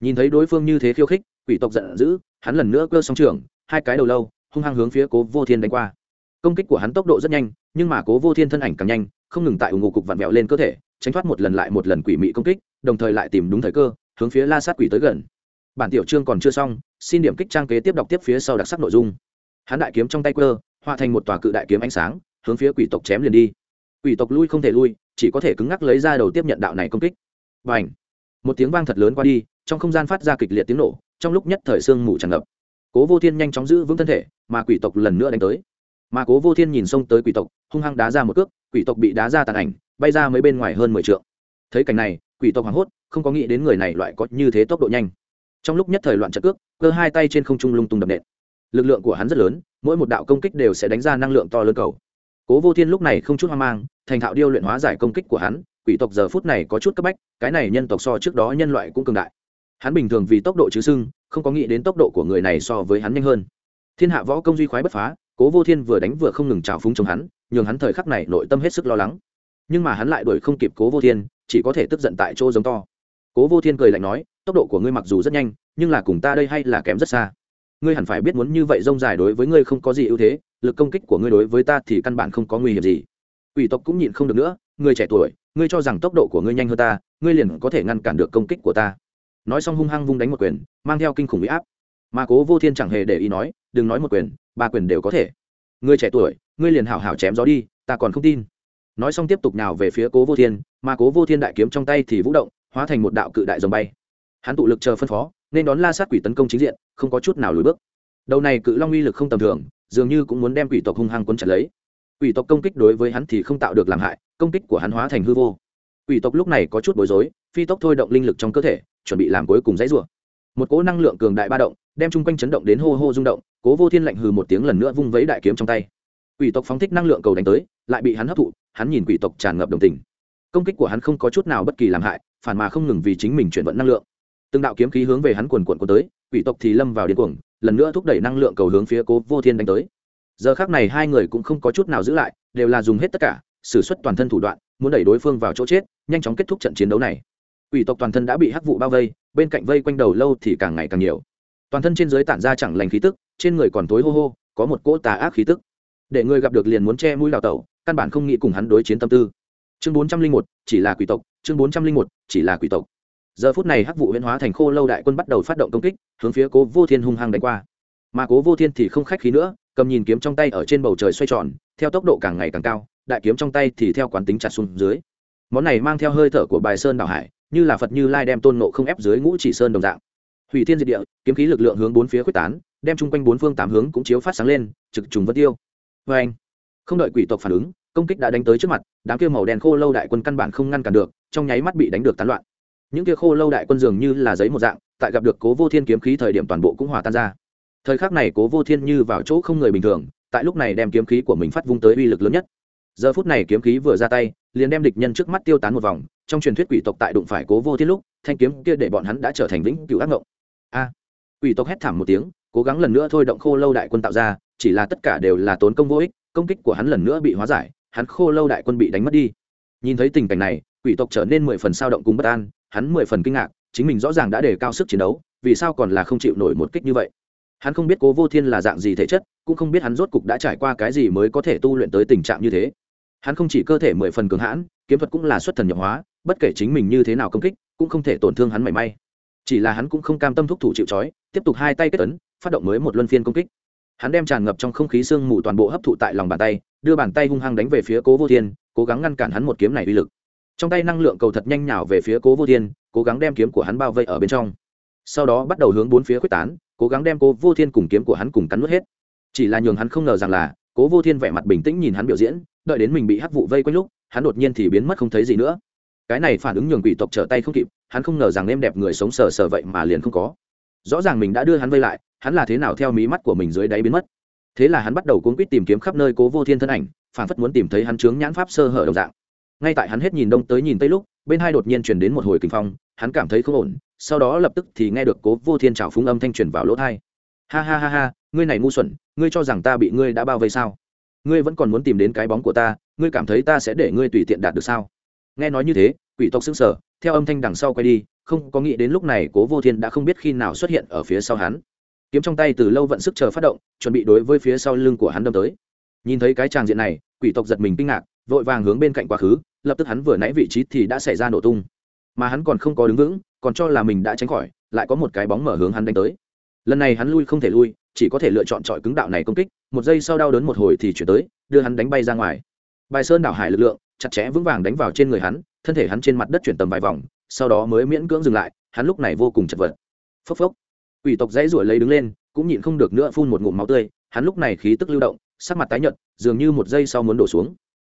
Nhìn thấy đối phương như thế khiêu khích, quỷ tộc giận dữ, hắn lần nữa cơ song trường hai cái đầu lâu, hung hăng hướng phía cố vô thiên đánh qua. Công kích của hắn tốc độ rất nhanh, nhưng mà cố vô thiên thân ảnh càng nhanh, không ngừng tại ủng ngụ cục vặn vẹo lên cơ thể, tránh thoát một lần lại một lần quỷ mị công kích, đồng thời lại tìm đúng thời cơ, hướng phía la sát quỷ tới gần. Bản tiểu chương còn chưa xong, xin điểm kích trang kế tiếp đọc tiếp phía sau đặc sắc nội dung hắn đại kiếm trong tay quơ, hóa thành một tòa cự đại kiếm ánh sáng, hướng phía quỷ tộc chém liền đi. Quỷ tộc lui không thể lui, chỉ có thể cứng ngắc lấy ra đầu tiếp nhận đạo này công kích. Và ảnh một tiếng vang thật lớn qua đi, trong không gian phát ra kịch liệt tiếng nổ, trong lúc nhất thời sương mù tràn ngập. Cố vô thiên nhanh chóng giữ vững thân thể, mà quỷ tộc lần nữa đánh tới. Mà cố vô thiên nhìn xông tới quỷ tộc, hung hăng đá ra một cước, quỷ tộc bị đá ra tàn ảnh, bay ra mấy bên ngoài hơn mười t thấy cảnh này, quỷ tộc hoảng hốt, không có nghĩ đến người này loại có như thế tốc độ nhanh. Trong lúc nhất thời loạn trận cước, cơ hai tay trên không trung lung tung đập nện lực lượng của hắn rất lớn, mỗi một đạo công kích đều sẽ đánh ra năng lượng to lớn cầu. Cố vô thiên lúc này không chút hoang mang, thành thạo điêu luyện hóa giải công kích của hắn, quỷ tộc giờ phút này có chút cấp bách, cái này nhân tộc so trước đó nhân loại cũng cường đại. Hắn bình thường vì tốc độ chứ sưng, không có nghĩ đến tốc độ của người này so với hắn nhanh hơn. Thiên hạ võ công duy khoái bất phá, cố vô thiên vừa đánh vừa không ngừng trào phúng chống hắn, nhường hắn thời khắc này nội tâm hết sức lo lắng. Nhưng mà hắn lại đuổi không kịp cố vô thiên, chỉ có thể tức giận tại chỗ giống to. Cố vô thiên cười lạnh nói, tốc độ của ngươi mặc dù rất nhanh, nhưng là cùng ta đây hay là kém rất xa ngươi hẳn phải biết muốn như vậy rông dài đối với ngươi không có gì ưu thế, lực công kích của ngươi đối với ta thì căn bản không có nguy hiểm gì. Ủy tộc cũng nhịn không được nữa ngươi trẻ tuổi, ngươi cho rằng tốc độ của ngươi nhanh hơn ta, ngươi liền có thể ngăn cản được công kích của ta. Nói xong hung hăng vung đánh một quyền, mang theo kinh khủng huy áp. Mà cố vô thiên chẳng hề để ý nói, đừng nói một quyền, ba quyền đều có thể. Ngươi trẻ tuổi, ngươi liền hảo hảo chém gió đi, ta còn không tin. Nói xong tiếp tục nào về phía cố vô thiên, mà cố vô thiên đại kiếm trong tay thì vũ động, hóa thành một đạo cự đại dòng bay. Hắn tụ lực chờ phân phó nên đón la sát quỷ tấn công chính diện, không có chút nào lùi bước. Đầu này cự long uy lực không tầm thường, dường như cũng muốn đem quỷ tộc hung hăng quấn chặt lấy. Quỷ tộc công kích đối với hắn thì không tạo được làm hại, công kích của hắn hóa thành hư vô. Quỷ tộc lúc này có chút bối rối, phi tốc thôi động linh lực trong cơ thể, chuẩn bị làm cuối cùng dãy rủa. Một cỗ năng lượng cường đại ba động, đem chung quanh chấn động đến hô hô rung động, cố vô thiên lạnh hừ một tiếng lần nữa vung vấy đại kiếm trong tay. Quỷ tộc phóng thích năng lượng cầu đánh tới, lại bị hắn hấp thụ, hắn nhìn quỷ tộc tràn ngập đồng tình. Công kích của hắn không có chút nào bất kỳ làm hại, phản mà không ngừng vì chính mình chuyển vận năng lượng từng đạo kiếm khí hướng về hắn quần quận của tới, quỷ tộc thì lâm vào điên cuồng, lần nữa thúc đẩy năng lượng cầu hướng phía cố vô thiên đánh tới. Giờ khác này hai người cũng không có chút nào giữ lại, đều là dùng hết tất cả s ử suất toàn thân thủ đoạn, muốn đẩy đối phương vào chỗ chết, nhanh chóng kết thúc trận chiến đấu này. Quỷ tộc toàn thân đã bị hắc vụ bao vây, bên cạnh vây quanh đầu lâu thì càng ngày càng nhiều. Toàn thân trên dưới tản ra chẳng lành khí tức, trên người còn tối hô hô, có một cỗ tà ác khí tức. Để người gặp được liền muốn che mũi đào tẩu, căn bản không nghĩ cùng hắn đối chiến tâm tư. Chương bốn trăm linh một, chỉ là quỷ tộc, chương bốn trăm linh một, chỉ là quỷ tộc giờ phút này hắc vụ huyễn hóa thành khô lâu đại quân bắt đầu phát động công kích, hướng phía cố vô thiên hung hăng đánh qua. Mà cố vô thiên thì không khách khí nữa, cầm nhìn kiếm trong tay ở trên bầu trời xoay tròn, theo tốc độ càng ngày càng cao, đại kiếm trong tay thì theo quán tính chặt xuống dưới. Món này mang theo hơi thở của bài sơn đảo hải, như là phật như lai đem tôn nộ không ép dưới ngũ chỉ sơn đồng dạng. Hủy thiên diệt địa, kiếm khí lực lượng hướng bốn phía quyết tán, đem chung quanh bốn phương tám hướng cũng chiếu phát sáng lên, trực trùng vân tiêu. Vê anh, không đợi quỷ tộc phản ứng, công kích đã đánh tới trước mặt, đám kia màu đen khô lâu đại quân căn bản không ngăn cản được, trong nháy mắt bị đánh được tán loạn những kia khô lâu đại quân dường như là giấy một dạng, tại gặp được cố vô thiên kiếm khí thời điểm toàn bộ cũng hòa tan ra. Thời khắc này cố vô thiên như vào chỗ không người bình thường, tại lúc này đem kiếm khí của mình phát vung tới uy lực lớn nhất. Giờ phút này kiếm khí vừa ra tay, liền đem địch nhân trước mắt tiêu tán một vòng, trong truyền thuyết quỷ tộc tại đụng phải cố vô thiên lúc, thanh kiếm kia để bọn hắn đã trở thành vĩnh cựu ác ngộng. A! Quỷ tộc hét thảm một tiếng, cố gắng lần nữa thôi động khô lâu đại quân tạo ra, chỉ là tất cả đều là tốn công vô ích, công kích của hắn lần nữa bị hóa giải, hắn khô lâu đại quân bị đánh mất đi. Nhìn thấy tình cảnh này, quỷ tộc trở nên mười phần sao động cùng bất an hắn mười phần kinh ngạc, chính mình rõ ràng đã đề cao sức chiến đấu, vì sao còn là không chịu nổi một kích như vậy? Hắn không biết cố vô thiên là dạng gì thể chất, cũng không biết hắn rốt cục đã trải qua cái gì mới có thể tu luyện tới tình trạng như thế. Hắn không chỉ cơ thể mười phần cường hãn, kiếm thuật cũng là xuất thần nhập hóa, bất kể chính mình như thế nào công kích, cũng không thể tổn thương hắn mảy may. Chỉ là hắn cũng không cam tâm thúc thủ chịu trói, tiếp tục hai tay kết ấn, phát động mới một luân phiên công kích. Hắn đem tràn ngập trong không khí sương mù toàn bộ hấp thụ tại lòng bàn tay, đưa bàn tay hung hăng đánh về phía cố vô thiên, cố gắng ngăn cản hắn một kiếm này uy lực trong tay năng lượng cầu thật nhanh nhào về phía cố vô thiên, cố gắng đem kiếm của hắn bao vây ở bên trong. Sau đó bắt đầu hướng bốn phía quyết tán, cố gắng đem cố vô thiên cùng kiếm của hắn cùng cắn nuốt hết. Chỉ là nhường hắn không ngờ rằng là, cố vô thiên vẻ mặt bình tĩnh nhìn hắn biểu diễn, đợi đến mình bị hắc vụ vây quanh lúc, hắn đột nhiên thì biến mất không thấy gì nữa. Cái này phản ứng nhường quỷ tộc trở tay không kịp, hắn không ngờ rằng em đẹp người sống sờ sờ vậy mà liền không có. Rõ ràng mình đã đưa hắn vây lại, hắn là thế nào theo mí mắt của mình dưới đáy biến mất. Thế là hắn bắt đầu cuốn quýt tìm kiếm khắp nơi cố vô thiên thân ảnh phản phất muốn tìm thấy hắn chướng nhãn pháp sơ hở đồng dạng ngay tại hắn hết nhìn đông tới nhìn tây lúc, bên hai đột nhiên truyền đến một hồi kinh phong, hắn cảm thấy không ổn, sau đó lập tức thì nghe được cố vô thiên trào phúng âm thanh truyền vào lỗ thai ha ha ha ha, ngươi này ngu xuẩn, ngươi cho rằng ta bị ngươi đã bao vây sao? Ngươi vẫn còn muốn tìm đến cái bóng của ta, ngươi cảm thấy ta sẽ để ngươi tùy tiện đạt được sao? Nghe nói như thế, quỷ tộc xứng sở theo âm thanh đằng sau quay đi, không có nghĩ đến lúc này cố vô thiên đã không biết khi nào xuất hiện ở phía sau hắn. Kiếm trong tay từ lâu vận sức chờ phát động, chuẩn bị đối với phía sau lưng của hắn đâm tới. Nhìn thấy cái tràng diện này, quỷ tộc giật mình kinh ngạc vội vàng hướng bên cạnh quá khứ, lập tức hắn vừa nãy vị trí thì đã xảy ra nổ tung. Mà hắn còn không có đứng vững, còn cho là mình đã tránh khỏi, lại có một cái bóng mở hướng hắn đánh tới. Lần này hắn lui không thể lui, chỉ có thể lựa chọn trọi cứng đạo này công kích, một giây sau đau đớn một hồi thì chuyển tới, đưa hắn đánh bay ra ngoài. Bài sơn đảo hải lực lượng, chặt chẽ vững vàng đánh vào trên người hắn, thân thể hắn trên mặt đất chuyển tầm vài vòng, sau đó mới miễn cưỡng dừng lại, hắn lúc này vô cùng chật vật. Phốc phốc. Ủy tộc dãy ruổi lấy đứng lên, cũng nhịn không được nữa phun một ngụm máu tươi, hắn lúc này khí tức lưu động, sắc mặt tái nhợt, dường như một giây sau muốn đổ xuống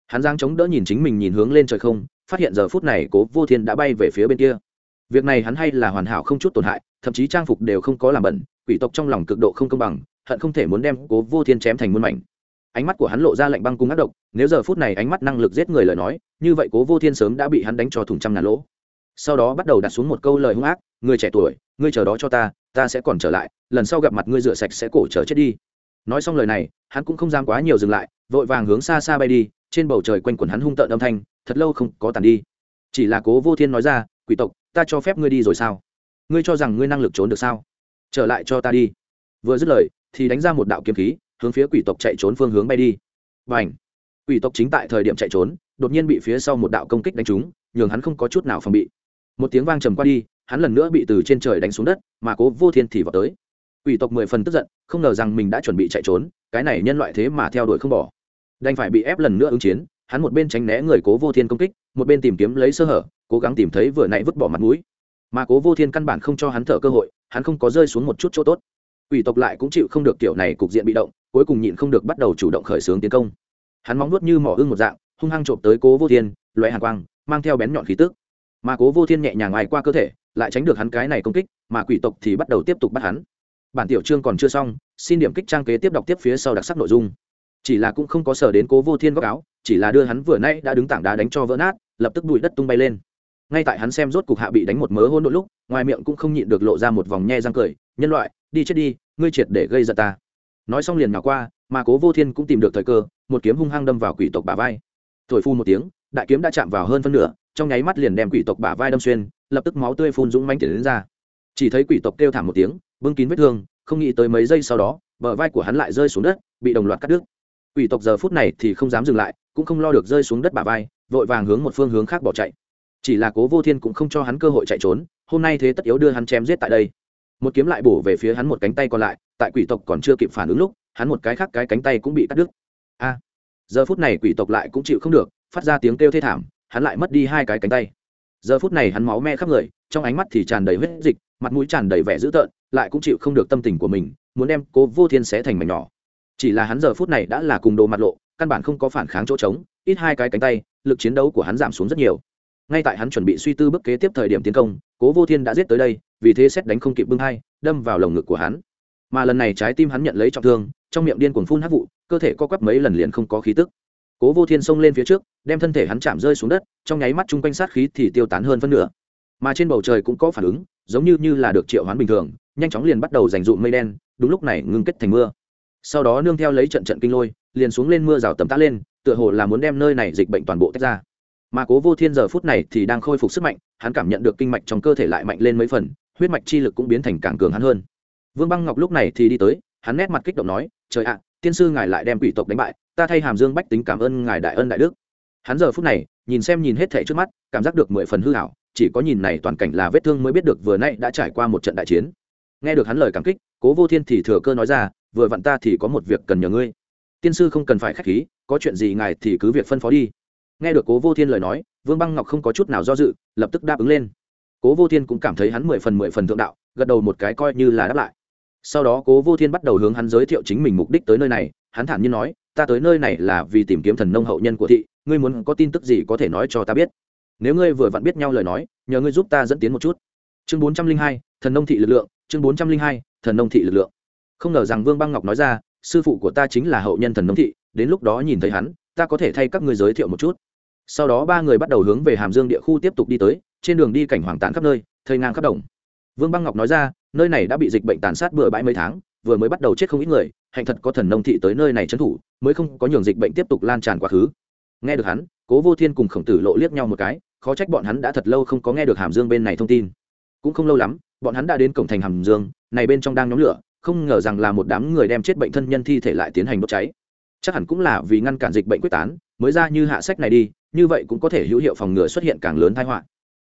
hắn giang chống đỡ nhìn chính mình nhìn hướng lên trời không, phát hiện giờ phút này cố vô thiên đã bay về phía bên kia. Việc này hắn hay là hoàn hảo không chút tổn hại, thậm chí trang phục đều không có làm bẩn, quỷ tộc trong lòng cực độ không công bằng, hận không thể muốn đem cố vô thiên chém thành muôn mảnh. Ánh mắt của hắn lộ ra lạnh băng cung ác độc, nếu giờ phút này ánh mắt năng lực giết người lời nói, như vậy cố vô thiên sớm đã bị hắn đánh cho thùng trăm ngàn lỗ. Sau đó bắt đầu đặt xuống một câu lời hung ác, người trẻ tuổi, ngươi chờ đó cho ta ta sẽ còn trở lại, lần sau gặp mặt ngươi rửa sạch sẽ cổ trở chết đi. Nói xong lời này, hắn cũng không dám quá nhiều dừng lại vội vàng hướng xa xa bay đi, trên bầu trời quanh quẩn hắn hung tợn âm thanh, thật lâu không có tàn đi. Chỉ là cố vô thiên nói ra, quỷ tộc, ta cho phép ngươi đi rồi sao? Ngươi cho rằng ngươi năng lực trốn được sao? Trở lại cho ta đi. Vừa dứt lời, thì đánh ra một đạo kiếm khí, hướng phía quỷ tộc chạy trốn phương hướng bay đi. Và ảnh quỷ tộc chính tại thời điểm chạy trốn, đột nhiên bị phía sau một đạo công kích đánh trúng, nhường hắn không có chút nào phòng bị. Một tiếng vang trầm qua đi, hắn lần nữa bị từ trên trời đánh xuống đất, mà cố vô thiên thì vào tới. Quỷ tộc mười phần tức giận, không ngờ rằng mình đã chuẩn bị chạy trốn, cái này nhân loại thế mà theo đuổi không bỏ đành phải bị ép lần nữa ứng chiến, hắn một bên tránh né người cố vô thiên công kích, một bên tìm kiếm lấy sơ hở, cố gắng tìm thấy vừa nãy vứt bỏ mặt mũi. Mà cố vô thiên căn bản không cho hắn thở cơ hội, hắn không có rơi xuống một chút chỗ tốt. Quỷ tộc lại cũng chịu không được kiểu này cục diện bị động, cuối cùng nhịn không được bắt đầu chủ động khởi xướng tiến công. Hắn móng nuốt như mỏ hưng một dạng, hung hăng trộm tới cố vô thiên loại hàng quang, mang theo bén nhọn khí tức. Mà cố vô thiên nhẹ nhàng ai qua cơ thể, lại tránh được hắn cái này công kích, mà quỷ tộc thì bắt đầu tiếp tục bắt hắn. Bản tiểu chương còn chưa xong, xin điểm kích trang kế tiếp đọc tiếp phía sau đặc sắc nội dung chỉ là cũng không có sở đến cố vô thiên góc áo, chỉ là đưa hắn vừa nay đã đứng tảng đá đánh cho vỡ nát, lập tức bụi đất tung bay lên. Ngay tại hắn xem rốt cục hạ bị đánh một mớ hôn đôi lúc, ngoài miệng cũng không nhịn được lộ ra một vòng nhe răng cười, nhân loại, đi chết đi, ngươi triệt để gây giận ta. Nói xong liền nào qua, mà cố vô thiên cũng tìm được thời cơ, một kiếm hung hăng đâm vào quỷ tộc bả vai. Thổi phun một tiếng, đại kiếm đã chạm vào hơn phân nửa, trong nháy mắt liền đem quỷ tộc bả vai đâm xuyên, lập tức máu tươi phun dũng manh tiền đến ra. Chỉ thấy quỷ tộc kêu thảm một tiếng, bưng kín vết thương, không nghĩ tới mấy giây sau đó, bờ vai của hắn lại rơi xuống đất, bị đồng loạt cắt đứt quỷ tộc giờ phút này thì không dám dừng lại, cũng không lo được rơi xuống đất bả vai, vội vàng hướng một phương hướng khác bỏ chạy. Chỉ là cố vô thiên cũng không cho hắn cơ hội chạy trốn, hôm nay thế tất yếu đưa hắn chém giết tại đây. Một kiếm lại bổ về phía hắn một cánh tay còn lại, tại quỷ tộc còn chưa kịp phản ứng lúc, hắn một cái khác cái cánh tay cũng bị cắt đứt. A! Giờ phút này quỷ tộc lại cũng chịu không được, phát ra tiếng kêu thê thảm, hắn lại mất đi hai cái cánh tay. Giờ phút này hắn máu me khắp người, trong ánh mắt thì tràn đầy huyết dịch, mặt mũi tràn đầy vẻ dữ tợn, lại cũng chịu không được tâm tình của mình, muốn đem cố vô thiên xé thành mảnh nhỏ chỉ là hắn giờ phút này đã là cùng đồ mặt lộ, căn bản không có phản kháng chỗ trống, ít hai cái cánh tay, lực chiến đấu của hắn giảm xuống rất nhiều. Ngay tại hắn chuẩn bị suy tư bước kế tiếp thời điểm tiến công, cố vô thiên đã giết tới đây, vì thế xét đánh không kịp bưng hai, đâm vào lồng ngực của hắn. Mà lần này trái tim hắn nhận lấy trọng thương, trong miệng điên cuồng phun hát vụ, cơ thể co quắp mấy lần liền không có khí tức. Cố vô thiên xông lên phía trước, đem thân thể hắn chạm rơi xuống đất, trong nháy mắt chung quanh sát khí thì tiêu tán hơn phân nửa. Mà trên bầu trời cũng có phản ứng, giống như như là được triệu hoán bình thường, nhanh chóng liền bắt đầu dành dụm mây đen, đúng lúc này ngưng kết thành mưa sau đó nương theo lấy trận trận kinh lôi, liền xuống lên mưa rào tầm tá lên, tựa hồ là muốn đem nơi này dịch bệnh toàn bộ tách ra. Mà cố vô thiên giờ phút này thì đang khôi phục sức mạnh, hắn cảm nhận được kinh mạch trong cơ thể lại mạnh lên mấy phần, huyết mạch chi lực cũng biến thành càng cường hắn hơn. Vương băng ngọc lúc này thì đi tới, hắn nét mặt kích động nói, trời ạ, tiên sư ngài lại đem quỷ tộc đánh bại, ta thay hàm dương bách tính cảm ơn ngài đại ân đại đức. Hắn giờ phút này, nhìn xem nhìn hết thẻ trước mắt, cảm giác được mười phần hư hảo, chỉ có nhìn này toàn cảnh là vết thương mới biết được vừa nay đã trải qua một trận đại chiến. Nghe được hắn lời cảm kích, cố vô thiên thì thừa cơ nói ra vừa vặn ta thì có một việc cần nhờ ngươi. Tiên sư không cần phải k h á c h khí, có chuyện gì ngài thì cứ việc phân phó đi. Nghe được cố vô thiên lời nói, vương băng ngọc không có chút nào do dự, lập tức đáp ứng lên. Cố vô thiên cũng cảm thấy hắn mười phần mười phần thượng đạo, gật đầu một cái coi như là đáp lại. Sau đó cố vô thiên bắt đầu hướng hắn giới thiệu chính mình mục đích tới nơi này, hắn thản nhiên nói, ta tới nơi này là vì tìm kiếm thần nông hậu nhân của thị, ngươi muốn có tin tức gì có thể nói cho ta biết. Nếu ngươi vừa vặn biết nhau lời nói, nhờ ngươi giúp ta dẫn tiến một chút. Chương bốn trăm linh hai, thần nông thị lực lượng, chương bốn trăm linh hai, thần nông thị lực lượng không ngờ rằng vương băng ngọc nói ra, sư phụ của ta chính là hậu nhân thần nông thị, đến lúc đó nhìn thấy hắn, ta có thể thay các ngươi giới thiệu một chút. Sau đó ba người bắt đầu hướng về hàm dương địa khu tiếp tục đi tới, trên đường đi cảnh hoàng tán khắp nơi thơi ngang khắp đồng. Vương băng ngọc nói ra, nơi này đã bị dịch bệnh tàn sát bừa bãi mấy tháng, vừa mới bắt đầu chết không ít người, hạnh thật có thần nông thị tới nơi này trấn thủ, mới không có nhường dịch bệnh tiếp tục lan tràn quá khứ. Nghe được hắn, cố vô thiên cùng khổng tử lộ liếc nhau một cái, khó trách bọn hắn đã thật lâu không có nghe được hàm dương bên này thông tin. Cũng không lâu lắm, bọn hắn đã đến cổng thành hàm dương, này bên trong đang nhóm lửa không ngờ rằng là một đám người đem chết bệnh thân nhân thi thể lại tiến hành đốt cháy. Chắc hẳn cũng là vì ngăn cản dịch bệnh quyết tán, mới ra như hạ sách này đi, như vậy cũng có thể hữu hiệu phòng ngừa xuất hiện càng lớn tai họa.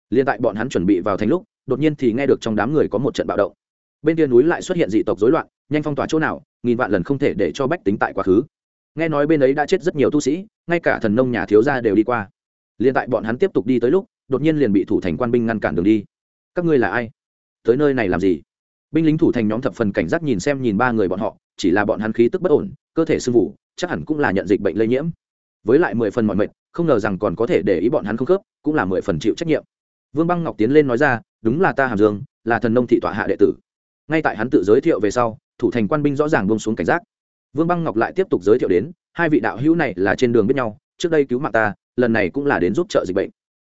Liên tại bọn hắn chuẩn bị vào thành lúc, đột nhiên thì nghe được trong đám người có một trận bạo động. Bên kia núi lại xuất hiện dị tộc rối loạn, nhanh phong tỏa chỗ nào, nghìn vạn lần không thể để cho bách tính tại quá khứ. Nghe nói bên ấy đã chết rất nhiều tu sĩ, ngay cả thần nông nhà thiếu gia đều đi qua. Liên tại bọn hắn tiếp tục đi tới lúc, đột nhiên liền bị thủ thành quan binh ngăn cản đường đi. Các ngươi là ai? Tới nơi này làm gì? Binh lính thủ thành nhóm thập phần cảnh giác nhìn xem nhìn ba người bọn họ, chỉ là bọn hắn khí tức bất ổn, cơ thể sưng vụ chắc hẳn cũng là nhận dịch bệnh lây nhiễm. Với lại mười phần mọi mệnh không ngờ rằng còn có thể để ý bọn hắn không khớp, cũng là mười phần chịu trách nhiệm. Vương băng ngọc tiến lên nói ra, đúng là ta hàm dương, là thần nông thị tọa hạ đệ tử. Ngay tại hắn tự giới thiệu về sau, thủ thành quan binh rõ ràng bông xuống cảnh giác. Vương băng ngọc lại tiếp tục giới thiệu đến, hai vị đạo hữu này là trên đường biết nhau, trước đây cứu mạng ta, lần này cũng là đến giúp trợ dịch bệnh.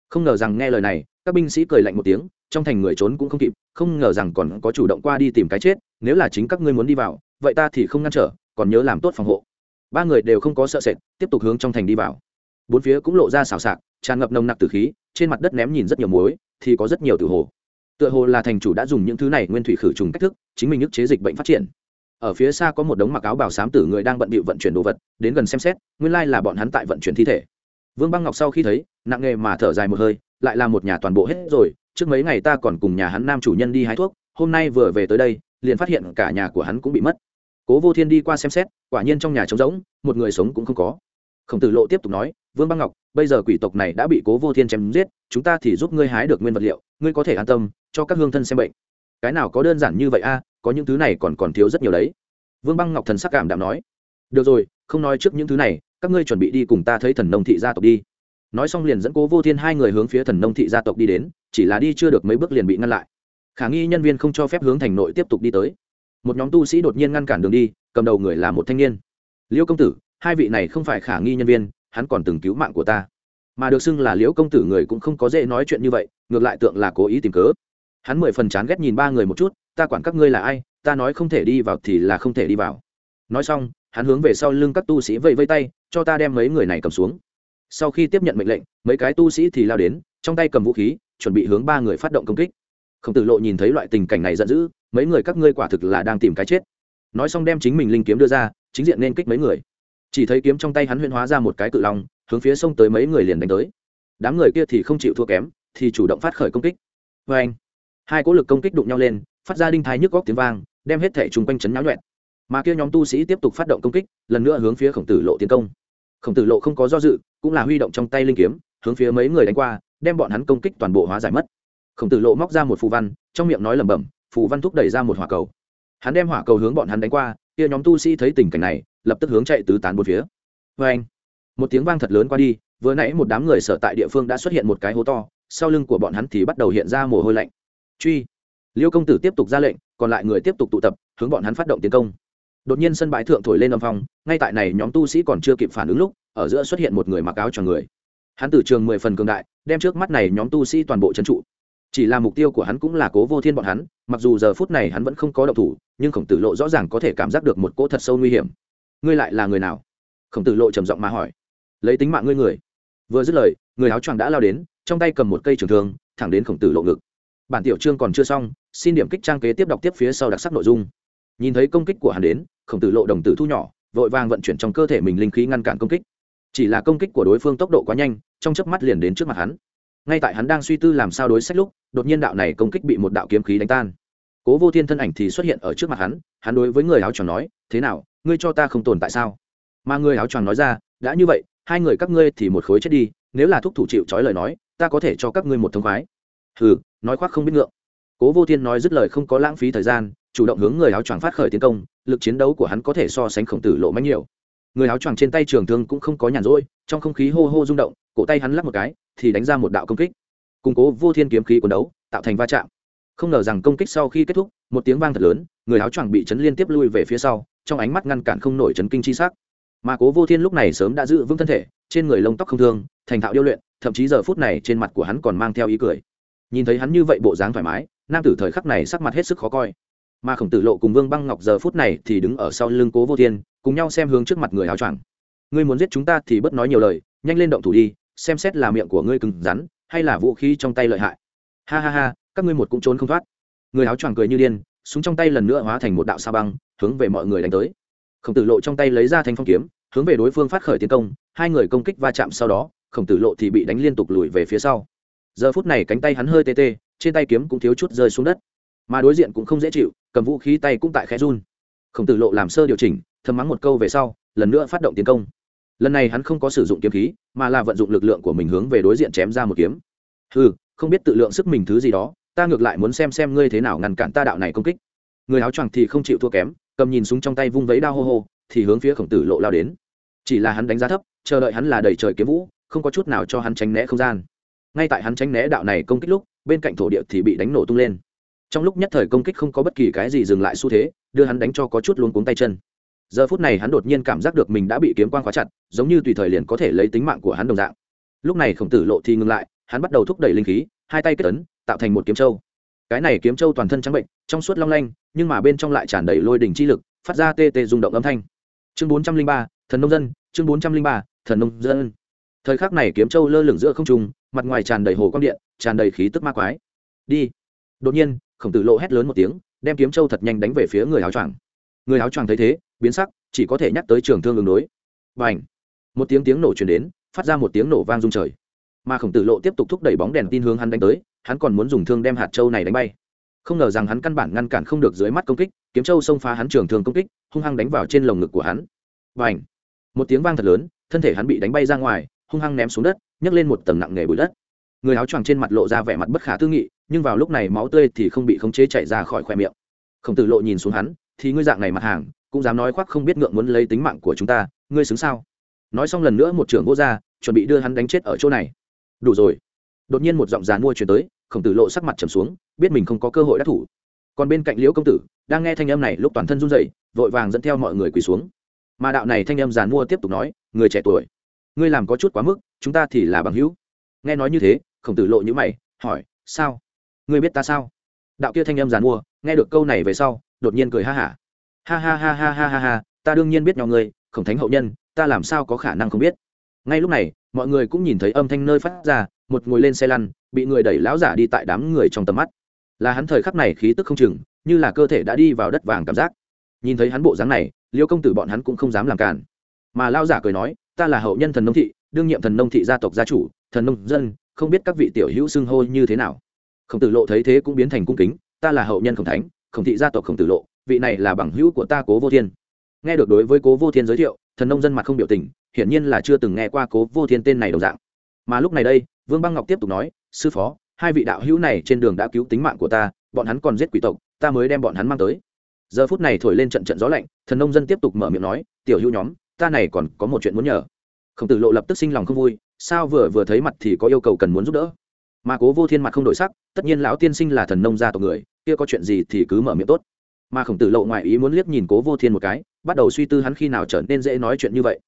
Không ngờ rằng nghe lời này, các binh sĩ cười lạnh một tiếng, trong thành người trốn cũng không kịp không ngờ rằng còn có chủ động qua đi tìm cái chết, nếu là chính các ngươi muốn đi vào, vậy ta thì không ngăn trở, còn nhớ làm tốt phòng hộ. Ba người đều không có sợ sệt, tiếp tục hướng trong thành đi vào. Bốn phía cũng lộ ra xào xạc, tràn ngập nồng nặc từ khí, trên mặt đất ném nhìn rất nhiều muối, thì có rất nhiều tử hồ. Tựa hồ là thành chủ đã dùng những thứ này nguyên thủy khử trùng cách thức, chính mình ức chế dịch bệnh phát triển. Ở phía xa có một đống mặc áo bảo sám tử người đang bận bịu vận chuyển đồ vật, đến gần xem xét, nguyên lai là bọn hắn tại vận chuyển thi thể. Vương băng ngọc sau khi thấy, nặng nghề mà thở dài một hơi, lại là một nhà toàn bộ hết rồi trước mấy ngày ta còn cùng nhà hắn nam chủ nhân đi hái thuốc, hôm nay vừa về tới đây, liền phát hiện cả nhà của hắn cũng bị mất. Cố vô thiên đi qua xem xét, quả nhiên trong nhà trống rỗng, một người sống cũng không có. Khổng tử lộ tiếp tục nói, vương băng ngọc, bây giờ quỷ tộc này đã bị cố vô thiên chém giết, chúng ta thì giúp ngươi hái được nguyên vật liệu, ngươi có thể an tâm, cho các hương thân xem bệnh. Cái nào có đơn giản như vậy a, có những thứ này còn còn thiếu rất nhiều đấy. Vương băng ngọc thần sắc cảm đạm nói, được rồi, không nói trước những thứ này, các ngươi chuẩn bị đi cùng ta thấy thần nông thị gia tộc đi nói xong liền dẫn cố vô thiên hai người hướng phía thần nông thị gia tộc đi đến, chỉ là đi chưa được mấy bước liền bị ngăn lại. Khả nghi nhân viên không cho phép hướng thành nội tiếp tục đi tới. Một nhóm tu sĩ đột nhiên ngăn cản đường đi, cầm đầu người là một thanh niên. Liễu công tử, hai vị này không phải khả nghi nhân viên, hắn còn từng cứu mạng của ta. Mà được xưng là liễu công tử người cũng không có dễ nói chuyện như vậy, ngược lại tượng là cố ý tìm cớ. Hắn mười phần chán ghét nhìn ba người một chút, ta quản các ngươi là ai, ta nói không thể đi vào thì là không thể đi vào. Nói xong, hắn hướng về sau lưng các tu sĩ vẫy vây tay, cho ta đem mấy người này cầm xuống sau khi tiếp nhận mệnh lệnh, mấy cái tu sĩ thì lao đến, trong tay cầm vũ khí, chuẩn bị hướng ba người phát động công kích. Khổng tử lộ nhìn thấy loại tình cảnh này giận dữ, mấy người các ngươi quả thực là đang tìm cái chết. Nói xong đem chính mình linh kiếm đưa ra, chính diện nên kích mấy người. Chỉ thấy kiếm trong tay hắn huyên hóa ra một cái cự long, hướng phía sông tới mấy người liền đánh tới. Đám người kia thì không chịu thua kém, thì chủ động phát khởi công kích. Vê anh, hai cỗ lực công kích đụng nhau lên, phát ra đinh thái nhức góc tiếng vang, đem hết thẻ chung quanh chấn nháo nhuẹn. Mà kia nhóm tu sĩ tiếp tục phát động công kích, lần nữa hướng phía khổng tử lộ tiến công. Khổng tử lộ không có do dự cũng là huy động trong tay linh kiếm, hướng phía mấy người đánh qua, đem bọn hắn công kích toàn bộ hóa giải mất. Khổng tử lộ móc ra một phù văn, trong miệng nói lẩm bẩm, phù văn thúc đẩy ra một hỏa cầu. Hắn đem hỏa cầu hướng bọn hắn đánh qua, kia nhóm tu sĩ thấy tình cảnh này, lập tức hướng chạy tứ tán bốn phía. Vê anh một tiếng vang thật lớn qua đi, vừa nãy một đám người sở tại địa phương đã xuất hiện một cái hố to, sau lưng của bọn hắn thì bắt đầu hiện ra mồ hôi lạnh. Truy! Liêu công tử tiếp tục ra lệnh, còn lại người tiếp tục tụ tập, hướng bọn hắn phát động tiến công đột nhiên sân bãi thượng thổi lên âm phong, ngay tại này nhóm tu sĩ còn chưa kịp phản ứng lúc, ở giữa xuất hiện một người mặc áo cho người. Hắn từ trường mười phần cường đại, đem trước mắt này nhóm tu sĩ toàn bộ trấn trụ. Chỉ là mục tiêu của hắn cũng là cố vô thiên bọn hắn, mặc dù giờ phút này hắn vẫn không có động thủ, nhưng khổng tử lộ rõ ràng có thể cảm giác được một cỗ thật sâu nguy hiểm. Ngươi lại là người nào? Khổng tử lộ trầm giọng mà hỏi. Lấy tính mạng ngươi người. Vừa dứt lời, người áo choàng đã lao đến, trong tay cầm một cây trường thương, thẳng đến khổng tử lộ ngực. Bản tiểu chương còn chưa xong, xin điểm kích trang kế tiếp đọc tiếp phía sau đặc sắc nội dung. Nhìn thấy công kích của hắn đến khổng tử lộ đồng tử thu nhỏ, vội vàng vận chuyển trong cơ thể mình linh khí ngăn cản công kích. Chỉ là công kích của đối phương tốc độ quá nhanh, trong chớp mắt liền đến trước mặt hắn. Ngay tại hắn đang suy tư làm sao đối sách lúc, đột nhiên đạo này công kích bị một đạo kiếm khí đánh tan. Cố vô thiên thân ảnh thì xuất hiện ở trước mặt hắn hắn đối với người áo choàng nói, thế nào, ngươi cho ta không tồn tại sao? Mà người áo choàng nói ra, đã như vậy, hai người các ngươi thì một khối chết đi, nếu là thúc thủ chịu trói lời nói, ta có thể cho các ngươi một thông khoái. Hừ, nói khoác không biết ngượng. Cố vô thiên nói dứt lời không có lãng phí thời gian chủ động hướng người áo choàng phát khởi tiến công, lực chiến đấu của hắn có thể so sánh khổng tử lộ mánh nhiều. Người áo choàng trên tay trường thương cũng không có nhàn rỗi, trong không khí hô hô rung động, cổ tay hắn lắp một cái, thì đánh ra một đạo công kích. Củng cố vô thiên kiếm khí quần đấu, tạo thành va chạm. Không ngờ rằng công kích sau khi kết thúc, một tiếng vang thật lớn, người áo choàng bị chấn liên tiếp lui về phía sau, trong ánh mắt ngăn cản không nổi chấn kinh chi sắc. Mà cố vô thiên lúc này sớm đã giữ vững thân thể, trên người lông tóc không thương, thành thạo điêu luyện, thậm chí giờ phút này trên mặt của hắn còn mang theo ý cười. Nhìn thấy hắn như vậy bộ dáng thoải mái, nam tử thời khắc này sắc mặt hết sức khó coi mà khổng tử lộ cùng vương băng ngọc giờ phút này thì đứng ở sau lưng cố vô thiên, cùng nhau xem hướng trước mặt người áo choàng. Ngươi muốn giết chúng ta thì bất nói nhiều lời, nhanh lên động thủ đi, xem xét là miệng của ngươi cứng rắn, hay là vũ khí trong tay lợi hại. Ha ha ha, các ngươi một cũng trốn không thoát. Người áo choàng cười như điên, súng trong tay lần nữa hóa thành một đạo sa băng, hướng về mọi người đánh tới. Khổng tử lộ trong tay lấy ra thanh phong kiếm, hướng về đối phương phát khởi tiến công, hai người công kích va chạm sau đó, khổng tử lộ thì bị đánh liên tục lùi về phía sau. Giờ phút này cánh tay hắn hơi tê tê, trên tay kiếm cũng thiếu chút rơi xuống đất, mà đối diện cũng không dễ chịu cầm vũ khí tay cũng tại khẽ run. Khổng tử lộ làm sơ điều chỉnh, thầm mắng một câu về sau, lần nữa phát động tiến công. Lần này hắn không có sử dụng kiếm khí, mà là vận dụng lực lượng của mình hướng về đối diện chém ra một kiếm. Ừ không biết tự lượng sức mình thứ gì đó, ta ngược lại muốn xem xem ngươi thế nào ngăn cản ta đạo này công kích. Người áo choàng thì không chịu thua kém, cầm nhìn súng trong tay vung vấy đao hô hô, thì hướng phía khổng tử lộ lao đến. Chỉ là hắn đánh giá thấp, chờ đợi hắn là đầy trời kiếm vũ, không có chút nào cho hắn tránh né không gian. Ngay tại hắn tránh né đạo này công kích lúc, bên cạnh thổ địa thì bị đánh nổ tung lên trong lúc nhất thời công kích không có bất kỳ cái gì dừng lại xu thế, đưa hắn đánh cho có chút luống cuống tay chân. Giờ phút này hắn đột nhiên cảm giác được mình đã bị kiếm quan khóa chặt, giống như tùy thời liền có thể lấy tính mạng của hắn đồng dạng. Lúc này khổng tử lộ thì ngừng lại, hắn bắt đầu thúc đẩy linh khí, hai tay kết ấn, tạo thành một kiếm châu. Cái này kiếm châu toàn thân trắng bệnh, trong suốt long lanh, nhưng mà bên trong lại tràn đầy lôi đỉnh chi lực, phát ra tê tê rung động âm thanh. Chương bốn trăm linh ba, thần nông dân, chương bốn trăm linh ba, thần nông dân. Thời khắc này kiếm châu lơ lửng giữa không trung, mặt ngoài tràn đầy hồ quang điện, tràn đầy khí tức ma quái. Đi. Đột nhiên khổng tử lộ hét lớn một tiếng, đem kiếm châu thật nhanh đánh về phía người áo choàng. Người áo choàng thấy thế, biến sắc, chỉ có thể nhắc tới trường thương ứng đối. B à n h một tiếng tiếng nổ chuyển đến, phát ra một tiếng nổ vang rung trời. Mà khổng tử lộ tiếp tục thúc đẩy bóng đèn tin hướng hắn đánh tới, hắn còn muốn dùng thương đem hạt châu này đánh bay. Không ngờ rằng hắn căn bản ngăn cản không được dưới mắt công kích, kiếm châu xông phá hắn trường thương công kích, hung hăng đánh vào trên lồng ngực của hắn. Và n h một tiếng vang thật lớn, thân thể hắn bị đánh bay ra ngoài, hung hăng ném xuống đất, nhấc lên một tầng nặng nề bụi đất. Người áo choàng trên mặt lộ ra vẻ mặt bất khả tư nghị nhưng vào lúc này máu tươi thì không bị khống chế chảy ra khỏi khoe miệng. Khổng tử lộ nhìn xuống hắn thì ngươi dạng này mặt hàng cũng dám nói khoác không biết ngượng muốn lấy tính mạng của chúng ta ngươi xứng sao? Nói xong lần nữa một trưởng vô gia chuẩn bị đưa hắn đánh chết ở chỗ này. Đủ rồi. Đột nhiên một giọng dàn mua chuyển tới khổng tử lộ sắc mặt trầm xuống biết mình không có cơ hội đắc thủ. Còn bên cạnh liễu công tử đang nghe thanh âm này lúc toàn thân run rẩy, vội vàng dẫn theo mọi người quỳ xuống. Mà đạo này thanh âm giàn mua tiếp tục nói người trẻ tuổi ngươi làm có chút quá mức chúng ta thì là bằng hữu. Nghe nói như thế khổng tử lộ như mày hỏi sao? Ngươi biết ta sao? Đạo kia thanh âm giàn mua, nghe được câu này về sau, đột nhiên cười ha hả. Ha. ha ha ha ha ha ha ha ta đương nhiên biết nhỏ ngươi, khổng thánh hậu nhân, ta làm sao có khả năng không biết? Ngay lúc này, mọi người cũng nhìn thấy âm thanh nơi phát ra, một ngồi lên xe lăn, bị người đẩy lão giả đi tại đám người trong tầm mắt. Là hắn thời khắc này khí tức không chừng, như là cơ thể đã đi vào đất vàng cảm giác. Nhìn thấy hắn bộ dáng này, liêu công tử bọn hắn cũng không dám làm cản. Mà lao giả cười nói, ta là hậu nhân thần nông thị, đương nhiệm thần nông thị gia tộc gia chủ, thần nông dân, không biết các vị tiểu hữu xưng hô như thế nào khổng tử lộ thấy thế cũng biến thành cung kính, ta là hậu nhân khổng thánh, khổng thị gia tộc khổng tử lộ, vị này là bằng hữu của ta cố vô thiên. Nghe được đối với cố vô thiên giới thiệu, thần nông dân mặt không biểu tình, hiển nhiên là chưa từng nghe qua cố vô thiên tên này đồng dạng. Mà lúc này đây, vương băng ngọc tiếp tục nói, sư phó, hai vị đạo hữu này trên đường đã cứu tính mạng của ta, bọn hắn còn giết quỷ tộc, ta mới đem bọn hắn mang tới. Giờ phút này thổi lên trận trận gió lạnh, thần nông dân tiếp tục mở miệng nói, tiểu hữu nhóm, ta này còn có một chuyện muốn nhờ. Khổng tử lộ lập tức sinh lòng không vui, sao vừa vừa thấy mặt thì có yêu cầu cần muốn giúp đỡ? Mà cố vô thiên mặt không đổi sắc, tất nhiên lão tiên sinh là thần nông gia tộc người, kia có chuyện gì thì cứ mở miệng tốt. Mà khổng tử lộ ngoại ý muốn liếc nhìn cố vô thiên một cái, bắt đầu suy tư hắn khi nào trở nên dễ nói chuyện như vậy.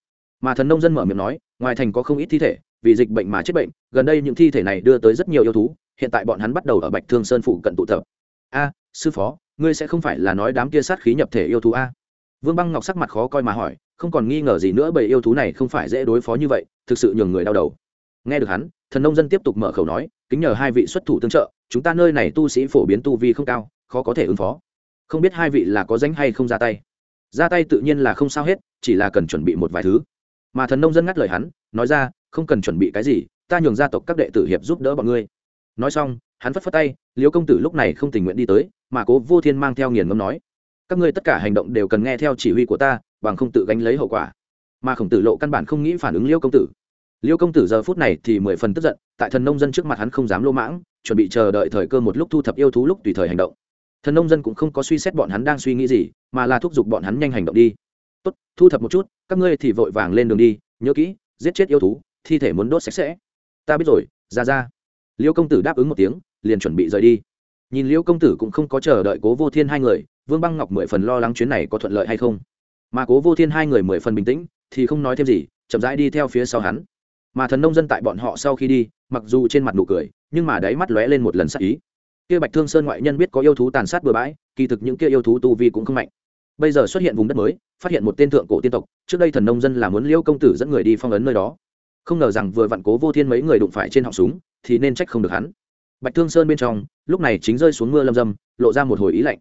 Mà thần nông dân mở miệng nói, ngoài thành có không ít thi thể, vì dịch bệnh mà chết bệnh, gần đây những thi thể này đưa tới rất nhiều yêu thú, hiện tại bọn hắn bắt đầu ở bạch thương sơn phụ cận tụ tập. A, sư phó, ngươi sẽ không phải là nói đám kia sát khí nhập thể yêu thú a? Vương băng ngọc sắc mặt khó coi mà hỏi, không còn nghi ngờ gì nữa bởi yêu thú này không phải dễ đối phó như vậy, thực sự nhường người đau đầu. Nghe được hắn thần nông dân tiếp tục mở khẩu nói, kính nhờ hai vị xuất thủ tương trợ, chúng ta nơi này tu sĩ phổ biến tu vi không cao, khó có thể ứng phó. Không biết hai vị là có danh hay không ra tay. Ra tay tự nhiên là không sao hết, chỉ là cần chuẩn bị một vài thứ. Mà thần nông dân ngắt lời hắn, nói ra, không cần chuẩn bị cái gì, ta nhường gia tộc các đệ tử hiệp giúp đỡ bọn ngươi. Nói xong, hắn phất phất tay liếu công tử lúc này không tình nguyện đi tới, mà cố vô thiên mang theo nghiền ngâm nói, các ngươi tất cả hành động đều cần nghe theo chỉ huy của ta, bằng không tự gánh lấy hậu quả. Mà khổng tử lộ căn bản không nghĩ phản ứng liêu công tử liêu công tử giờ phút này thì mười phần tức giận, tại thần nông dân trước mặt hắn không dám lô mãng, chuẩn bị chờ đợi thời cơ một lúc thu thập yêu thú lúc tùy thời hành động. Thần nông dân cũng không có suy xét bọn hắn đang suy nghĩ gì, mà là thúc giục bọn hắn nhanh hành động đi. Tốt, thu thập một chút, các ngươi thì vội vàng lên đường đi, nhớ kỹ, giết chết yêu thú, thi thể muốn đốt sạch sẽ. Ta biết rồi, ra ra. Liêu công tử đáp ứng một tiếng, liền chuẩn bị rời đi. Nhìn liêu công tử cũng không có chờ đợi cố vô thiên hai người, vương băng ngọc mười phần lo lắng chuyến này có thuận lợi hay không. Mà cố vô thiên hai người mười phần bình tĩnh, thì không nói thêm gì, chậm rãi đi theo phía sau hắn mà thần nông dân tại bọn họ sau khi đi, mặc dù trên mặt nụ cười, nhưng mà đáy mắt lóe lên một lần sắc ý. Kia bạch thương sơn ngoại nhân biết có yêu thú tàn sát bừa bãi, kỳ thực những kia yêu thú tu vi cũng không mạnh. Bây giờ xuất hiện vùng đất mới, phát hiện một tên thượng cổ tiên tộc, trước đây thần nông dân là muốn liêu công tử dẫn người đi phong ấn nơi đó. Không ngờ rằng vừa vặn cố vô thiên mấy người đụng phải trên họng súng, thì nên trách không được hắn. Bạch thương sơn bên trong, lúc này chính rơi xuống mưa lâm dâm, lộ ra một hồi ý lạnh.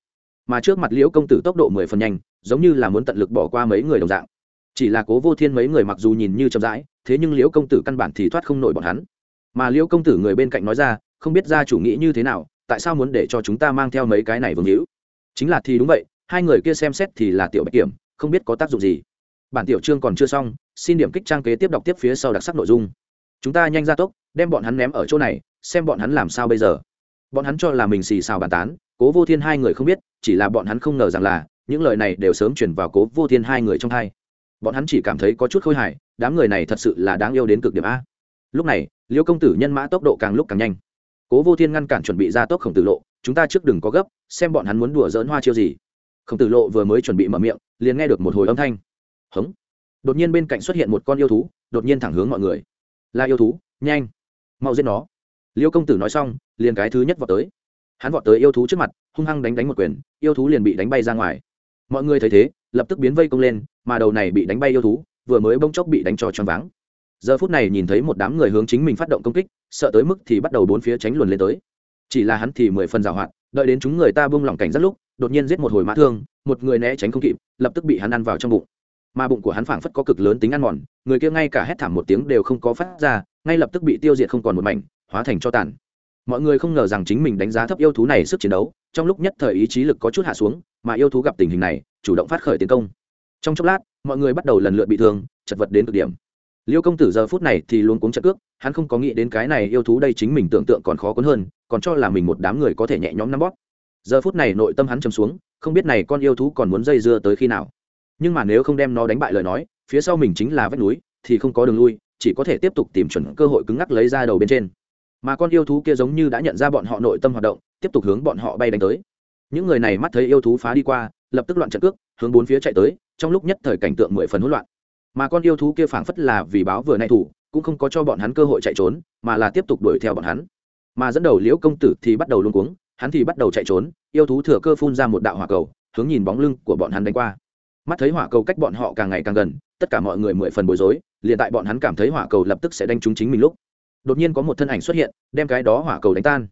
Mà trước mặt liễu công tử tốc độ mười phần nhanh, giống như là muốn tận lực bỏ qua mấy người đồng dạng. Chỉ là cố vô thiên mấy người mặc dù nhìn như chậm rãi thế nhưng liễu công tử căn bản thì thoát không nổi bọn hắn. Mà liễu công tử người bên cạnh nói ra, không biết ra chủ nghĩ như thế nào, tại sao muốn để cho chúng ta mang theo mấy cái này vương hữu? Chính là thì đúng vậy, hai người kia xem xét thì là tiểu bạch kiểm, không biết có tác dụng gì. Bản tiểu chương còn chưa xong, xin điểm kích trang kế tiếp đọc tiếp phía sau đặc sắc nội dung. Chúng ta nhanh ra tốc, đem bọn hắn ném ở chỗ này, xem bọn hắn làm sao bây giờ. Bọn hắn cho là mình xì xào bàn tán, cố vô thiên hai người không biết, chỉ là bọn hắn không ngờ rằng là, những lời này đều sớm chuyển vào cố vô thiên hai người trong hai. Bọn hắn chỉ cảm thấy có chút khôi hài đám người này thật sự là đáng yêu đến cực điểm a. Lúc này, liêu công tử nhân mã tốc độ càng lúc càng nhanh. Cố vô thiên ngăn cản chuẩn bị ra tốc khổng tử lộ, chúng ta trước đừng có gấp, xem bọn hắn muốn đùa dỡn hoa chiêu gì. Khổng tử lộ vừa mới chuẩn bị mở miệng, liền nghe được một hồi âm thanh. Hống. Đột nhiên bên cạnh xuất hiện một con yêu thú, đột nhiên thẳng hướng mọi người. Là yêu thú, nhanh. Mau giết nó. Liêu công tử nói xong, liền cái thứ nhất vọt tới. Hắn vọt tới yêu thú trước mặt, hung hăng đánh đánh một quyền, yêu thú liền bị đánh bay ra ngoài. Mọi người thấy thế, lập tức biến vây công lên, mà đầu này bị đánh bay yêu thú vừa mới bông chốc bị đánh cho choáng váng. Giờ phút này nhìn thấy một đám người hướng chính mình phát động công kích, sợ tới mức thì bắt đầu bốn phía tránh luồn lên tới. Chỉ là hắn thì mười phần giảo hoạt, đợi đến chúng người ta buông lỏng cảnh rất lúc, đột nhiên giết một hồi mã thương, một người né tránh không kịp, lập tức bị hắn ăn vào trong bụng. Mà bụng của hắn phảng phất có cực lớn tính ăn mòn, người kia ngay cả hét thảm một tiếng đều không có phát ra, ngay lập tức bị tiêu diệt không còn một mảnh, hóa thành cho tàn. Mọi người không ngờ rằng chính mình đánh giá thấp yêu thú này sức chiến đấu, trong lúc nhất thời ý chí lực có chút hạ xuống, mà yêu thú gặp tình hình này, chủ động phát khởi tiến công trong chốc lát, mọi người bắt đầu lần lượt bị thương, chật vật đến cực điểm. Liêu công tử giờ phút này thì luôn cuống trận cước, hắn không có nghĩ đến cái này yêu thú đây chính mình tưởng tượng còn khó cuốn hơn, còn cho là mình một đám người có thể nhẹ nhõm nắm bóp. Giờ phút này nội tâm hắn chầm xuống, không biết này con yêu thú còn muốn dây dưa tới khi nào. Nhưng mà nếu không đem nó đánh bại lời nói, phía sau mình chính là vách núi, thì không có đường lui, chỉ có thể tiếp tục tìm chuẩn cơ hội cứng ngắc lấy ra đầu bên trên. Mà con yêu thú kia giống như đã nhận ra bọn họ nội tâm hoạt động, tiếp tục hướng bọn họ bay đánh tới. Những người này mắt thấy yêu thú phá đi qua, lập tức loạn trận cước, hướng bốn phía chạy tới trong lúc nhất thời cảnh tượng mười phần hỗn loạn. Mà con yêu thú kia phảng phất là vì báo vừa nay thủ, cũng không có cho bọn hắn cơ hội chạy trốn, mà là tiếp tục đuổi theo bọn hắn. Mà dẫn đầu liễu công tử thì bắt đầu luôn cuống, hắn thì bắt đầu chạy trốn, yêu thú thừa cơ phun ra một đạo hỏa cầu, hướng nhìn bóng lưng của bọn hắn đánh qua. Mắt thấy hỏa cầu cách bọn họ càng ngày càng gần, tất cả mọi người mười phần bối rối, liền tại bọn hắn cảm thấy hỏa cầu lập tức sẽ đánh trúng chính mình lúc. Đột nhiên có một thân ảnh xuất hiện, đem cái đó hỏa cầu đánh tan.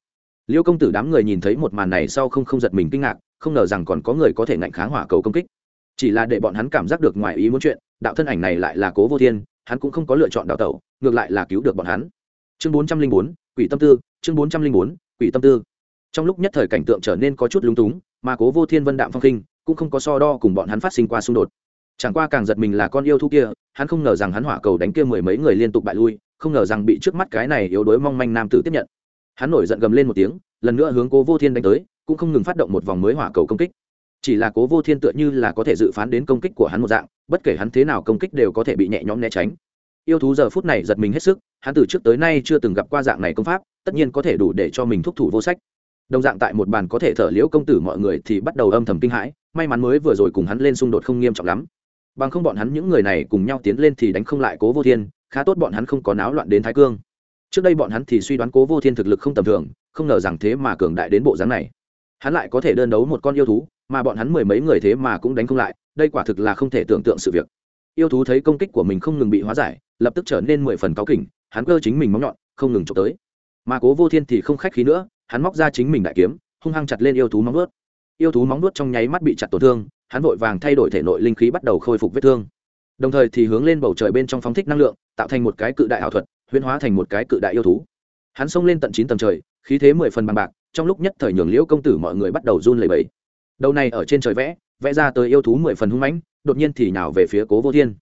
Liêu công tử đám người nhìn thấy một màn này sau không không giật mình kinh ngạc, không ngờ rằng còn có người có thể ngạnh kháng hỏa cầu công kích chỉ là để bọn hắn cảm giác được ngoài ý muốn chuyện, đạo thân ảnh này lại là cố vô thiên, hắn cũng không có lựa chọn đào tẩu, ngược lại là cứu được bọn hắn. Chương bốn trăm linh bốn, quỷ tâm tư, chương bốn trăm linh bốn, quỷ tâm tư. Trong lúc nhất thời cảnh tượng trở nên có chút lúng túng, mà cố vô thiên vân đạm phong khinh cũng không có so đo cùng bọn hắn phát sinh qua xung đột. Chẳng qua càng giật mình là con yêu thú kia, hắn không ngờ rằng hắn hỏa cầu đánh kia mười mấy người liên tục bại lui, không ngờ rằng bị trước mắt cái này yếu đuối mong manh nam tử tiếp nhận. Hắn nổi giận gầm lên một tiếng, lần nữa hướng cố vô thiên đánh tới, cũng không ngừng phát động một vòng mới hỏa cầu công kích chỉ là cố vô thiên tựa như là có thể dự phán đến công kích của hắn một dạng, bất kể hắn thế nào công kích đều có thể bị nhẹ nhõm né tránh. Yêu thú giờ phút này giật mình hết sức, hắn từ trước tới nay chưa từng gặp qua dạng này công pháp, tất nhiên có thể đủ để cho mình thúc thủ vô sách. Đồng dạng tại một bàn có thể thở liễu công tử mọi người thì bắt đầu âm thầm kinh hãi, may mắn mới vừa rồi cùng hắn lên xung đột không nghiêm trọng lắm. Bằng không bọn hắn những người này cùng nhau tiến lên thì đánh không lại cố vô thiên, khá tốt bọn hắn không có náo loạn đến thái cương. Trước đây bọn hắn thì suy đoán cố vô thiên thực lực không tầm thường, không ngờ rằng thế mà cường đại đến bộ dáng này. Hắn lại có thể đơn đấu một con yêu thú mà bọn hắn mười mấy người thế mà cũng đánh không lại, đây quả thực là không thể tưởng tượng sự việc. Yêu thú thấy công kích của mình không ngừng bị hóa giải, lập tức trở nên mười phần cáu kỉnh, hắn cơ chính mình móng nhọn, không ngừng trộm tới. Mà cố vô thiên thì không khách khí nữa, hắn móc ra chính mình đại kiếm, hung hăng chặt lên yêu thú móng nuốt yêu thú móng nuốt trong nháy mắt bị chặt tổn thương, hắn vội vàng thay đổi thể nội linh khí bắt đầu khôi phục vết thương. Đồng thời thì hướng lên bầu trời bên trong phóng thích năng lượng, tạo thành một cái cự đại ảo thuật, huyễn hóa thành một cái cự đại yêu thú. Hắn xông lên tận chín tầng trời, khí thế mười phần bằng bạc, trong lúc nhất thời nhường liễu công tử mọi người bắt đầu run lẩy bẩy đầu này ở trên trời vẽ vẽ ra tới yêu thú mười phần hung mãnh, đột nhiên thì nào về phía cố vô thiên.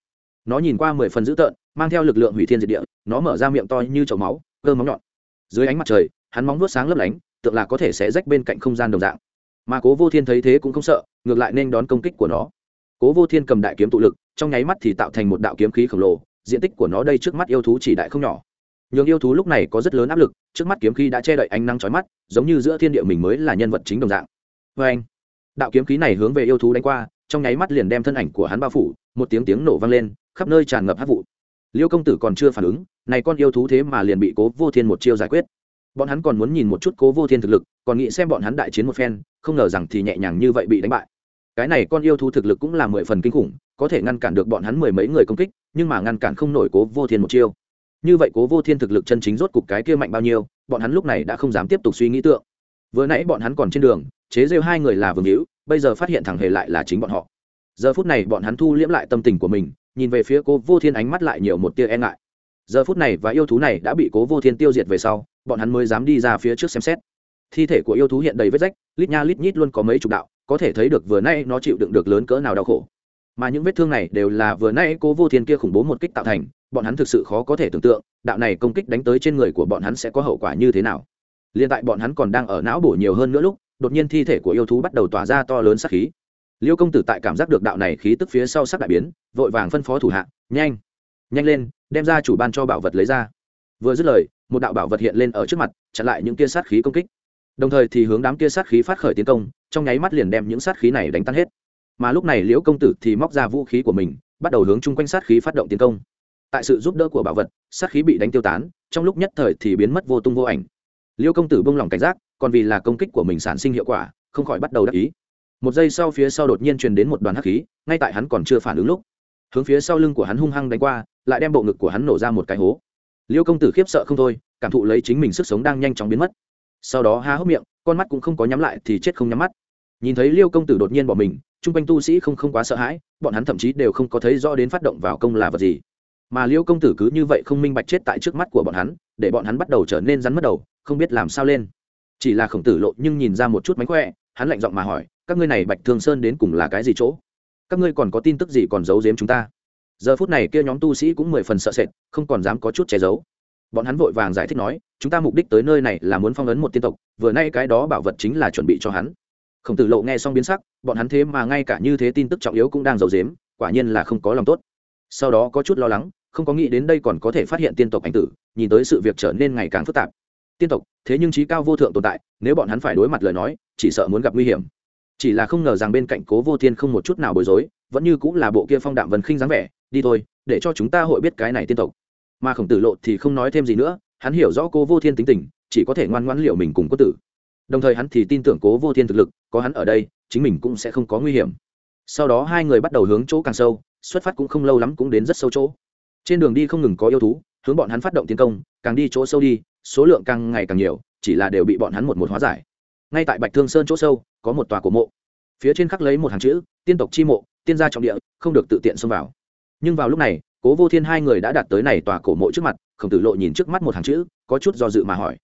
Nó nhìn qua mười phần dữ tợn, mang theo lực lượng hủy thiên diệt địa, nó mở ra miệng to như chậu máu, cơ móng nhọn. Dưới ánh mặt trời, hắn móng vuốt sáng lấp lánh, tượng là có thể sẽ rách bên cạnh không gian đồng dạng. Mà cố vô thiên thấy thế cũng không sợ, ngược lại nên đón công kích của nó. Cố vô thiên cầm đại kiếm tụ lực, trong nháy mắt thì tạo thành một đạo kiếm khí khổng lồ, diện tích của nó đây trước mắt yêu thú chỉ đại không nhỏ. Nhường yêu thú lúc này có rất lớn áp lực, trước mắt kiếm khí đã che đậy ánh nắng chói mắt, giống như giữa thiên địa mình mới là nhân vật chính đồng dạng. Vê anh đạo kiếm khí này hướng về yêu thú đánh qua, trong nháy mắt liền đem thân ảnh của hắn bao phủ, một tiếng tiếng nổ vang lên, khắp nơi tràn ngập hát vụ. Liêu công tử còn chưa phản ứng, này con yêu thú thế mà liền bị cố vô thiên một chiêu giải quyết. Bọn hắn còn muốn nhìn một chút cố vô thiên thực lực, còn nghĩ xem bọn hắn đại chiến một phen, không ngờ rằng thì nhẹ nhàng như vậy bị đánh bại. Cái này con yêu thú thực lực cũng là mười phần kinh khủng, có thể ngăn cản được bọn hắn mười mấy người công kích, nhưng mà ngăn cản không nổi cố vô thiên một chiêu. Như vậy cố vô thiên thực lực chân chính rốt cục cái kia mạnh bao nhiêu, bọn hắn lúc này đã không dám tiếp tục suy nghĩ tượng vừa nãy bọn hắn còn trên đường, chế rêu hai người là vương hữu, bây giờ phát hiện thằng hề lại là chính bọn họ. Giờ phút này bọn hắn thu liễm lại tâm tình của mình, nhìn về phía cô vô thiên ánh mắt lại nhiều một tia e ngại. Giờ phút này và yêu thú này đã bị cố vô thiên tiêu diệt về sau, bọn hắn mới dám đi ra phía trước xem xét. Thi thể của yêu thú hiện đầy vết rách, lít nha lít nhít luôn có mấy chục đạo, có thể thấy được vừa nay nó chịu đựng được lớn cỡ nào đau khổ. Mà những vết thương này đều là vừa nay cố vô thiên kia khủng bố một kích tạo thành, bọn hắn thực sự khó có thể tưởng tượng, đạo này công kích đánh tới trên người của bọn hắn sẽ có hậu quả như thế nào liên tại bọn hắn còn đang ở não bổ nhiều hơn nữa lúc, đột nhiên thi thể của yêu thú bắt đầu tỏa ra to lớn sát khí. Liêu công tử tại cảm giác được đạo này khí tức phía sau sắc đại biến, vội vàng phân phó thủ hạ, nhanh nhanh lên, đem ra chủ ban cho bảo vật lấy ra. Vừa dứt lời, một đạo bảo vật hiện lên ở trước mặt, chặn lại những kia sát khí công kích. Đồng thời thì hướng đám kia sát khí phát khởi tiến công, trong nháy mắt liền đem những sát khí này đánh tan hết. Mà lúc này liễu công tử thì móc ra vũ khí của mình, bắt đầu hướng chung quanh sát khí phát động tiến công. Tại sự giúp đỡ của bảo vật, sát khí bị đánh tiêu tán, trong lúc nhất thời thì biến mất vô tung vô ảnh liêu công tử bông lòng cảnh giác, còn vì là công kích của mình sản sinh hiệu quả, không khỏi bắt đầu đắc ý. Một giây sau phía sau đột nhiên truyền đến một đoàn hắc khí, ngay tại hắn còn chưa phản ứng lúc, hướng phía sau lưng của hắn hung hăng đánh qua, lại đem bộ ngực của hắn nổ ra một cái hố. Liêu công tử khiếp sợ không thôi, cảm thụ lấy chính mình sức sống đang nhanh chóng biến mất. Sau đó há hốc miệng, con mắt cũng không có nhắm lại thì chết không nhắm mắt. Nhìn thấy liêu công tử đột nhiên bỏ mình, chung quanh tu sĩ không không quá sợ hãi, bọn hắn thậm chí đều không có thấy rõ đến phát động vào công là vật gì mà liêu công tử cứ như vậy không minh bạch chết tại trước mắt của bọn hắn, để bọn hắn bắt đầu trở nên rắn mất đầu, không biết làm sao lên. Chỉ là khổng tử lộ nhưng nhìn ra một chút mánh khỏe, hắn lạnh giọng mà hỏi, các ngươi này bạch thương sơn đến cùng là cái gì chỗ? Các ngươi còn có tin tức gì còn giấu giếm chúng ta? Giờ phút này kia nhóm tu sĩ cũng mười phần sợ sệt, không còn dám có chút che giấu. Bọn hắn vội vàng giải thích nói, chúng ta mục đích tới nơi này là muốn phong ấn một tiên tộc, vừa nay cái đó bảo vật chính là chuẩn bị cho hắn. Khổng tử lộ nghe xong biến sắc, bọn hắn thế mà ngay cả như thế tin tức trọng yếu cũng đang giấu giếm, quả nhiên là không có lòng tốt. Sau đó có chút lo lắng không có nghĩ đến đây còn có thể phát hiện tiên tộc ảnh tử, nhìn tới sự việc trở nên ngày càng phức tạp. Tiên tộc, thế nhưng trí cao vô thượng tồn tại, nếu bọn hắn phải đối mặt lời nói, chỉ sợ muốn gặp nguy hiểm. Chỉ là không ngờ rằng bên cạnh cố vô thiên không một chút nào bối rối, vẫn như cũng là bộ kia phong đạm vần khinh dáng vẻ, đi thôi, để cho chúng ta hội biết cái này tiên tộc. Mà khổng tử lộ thì không nói thêm gì nữa, hắn hiểu rõ cố vô thiên tính tình, chỉ có thể ngoan ngoãn liệu mình cùng có tử. Đồng thời hắn thì tin tưởng cố vô thiên thực lực, có hắn ở đây, chính mình cũng sẽ không có nguy hiểm. Sau đó hai người bắt đầu hướng chỗ càng sâu, xuất phát cũng không lâu lắm cũng đến rất sâu chỗ trên đường đi không ngừng có yêu thú, hướng bọn hắn phát động tiến công, càng đi chỗ sâu đi, số lượng càng ngày càng nhiều, chỉ là đều bị bọn hắn một một hóa giải. Ngay tại bạch thương sơn chỗ sâu, có một tòa cổ mộ. Phía trên khắc lấy một hàng chữ, tiên tộc chi mộ, tiên gia trọng địa, không được tự tiện xông vào. Nhưng vào lúc này, cố vô thiên hai người đã đạt tới này tòa cổ mộ trước mặt, khổng tử lộ nhìn trước mắt một hàng chữ, có chút do dự mà hỏi,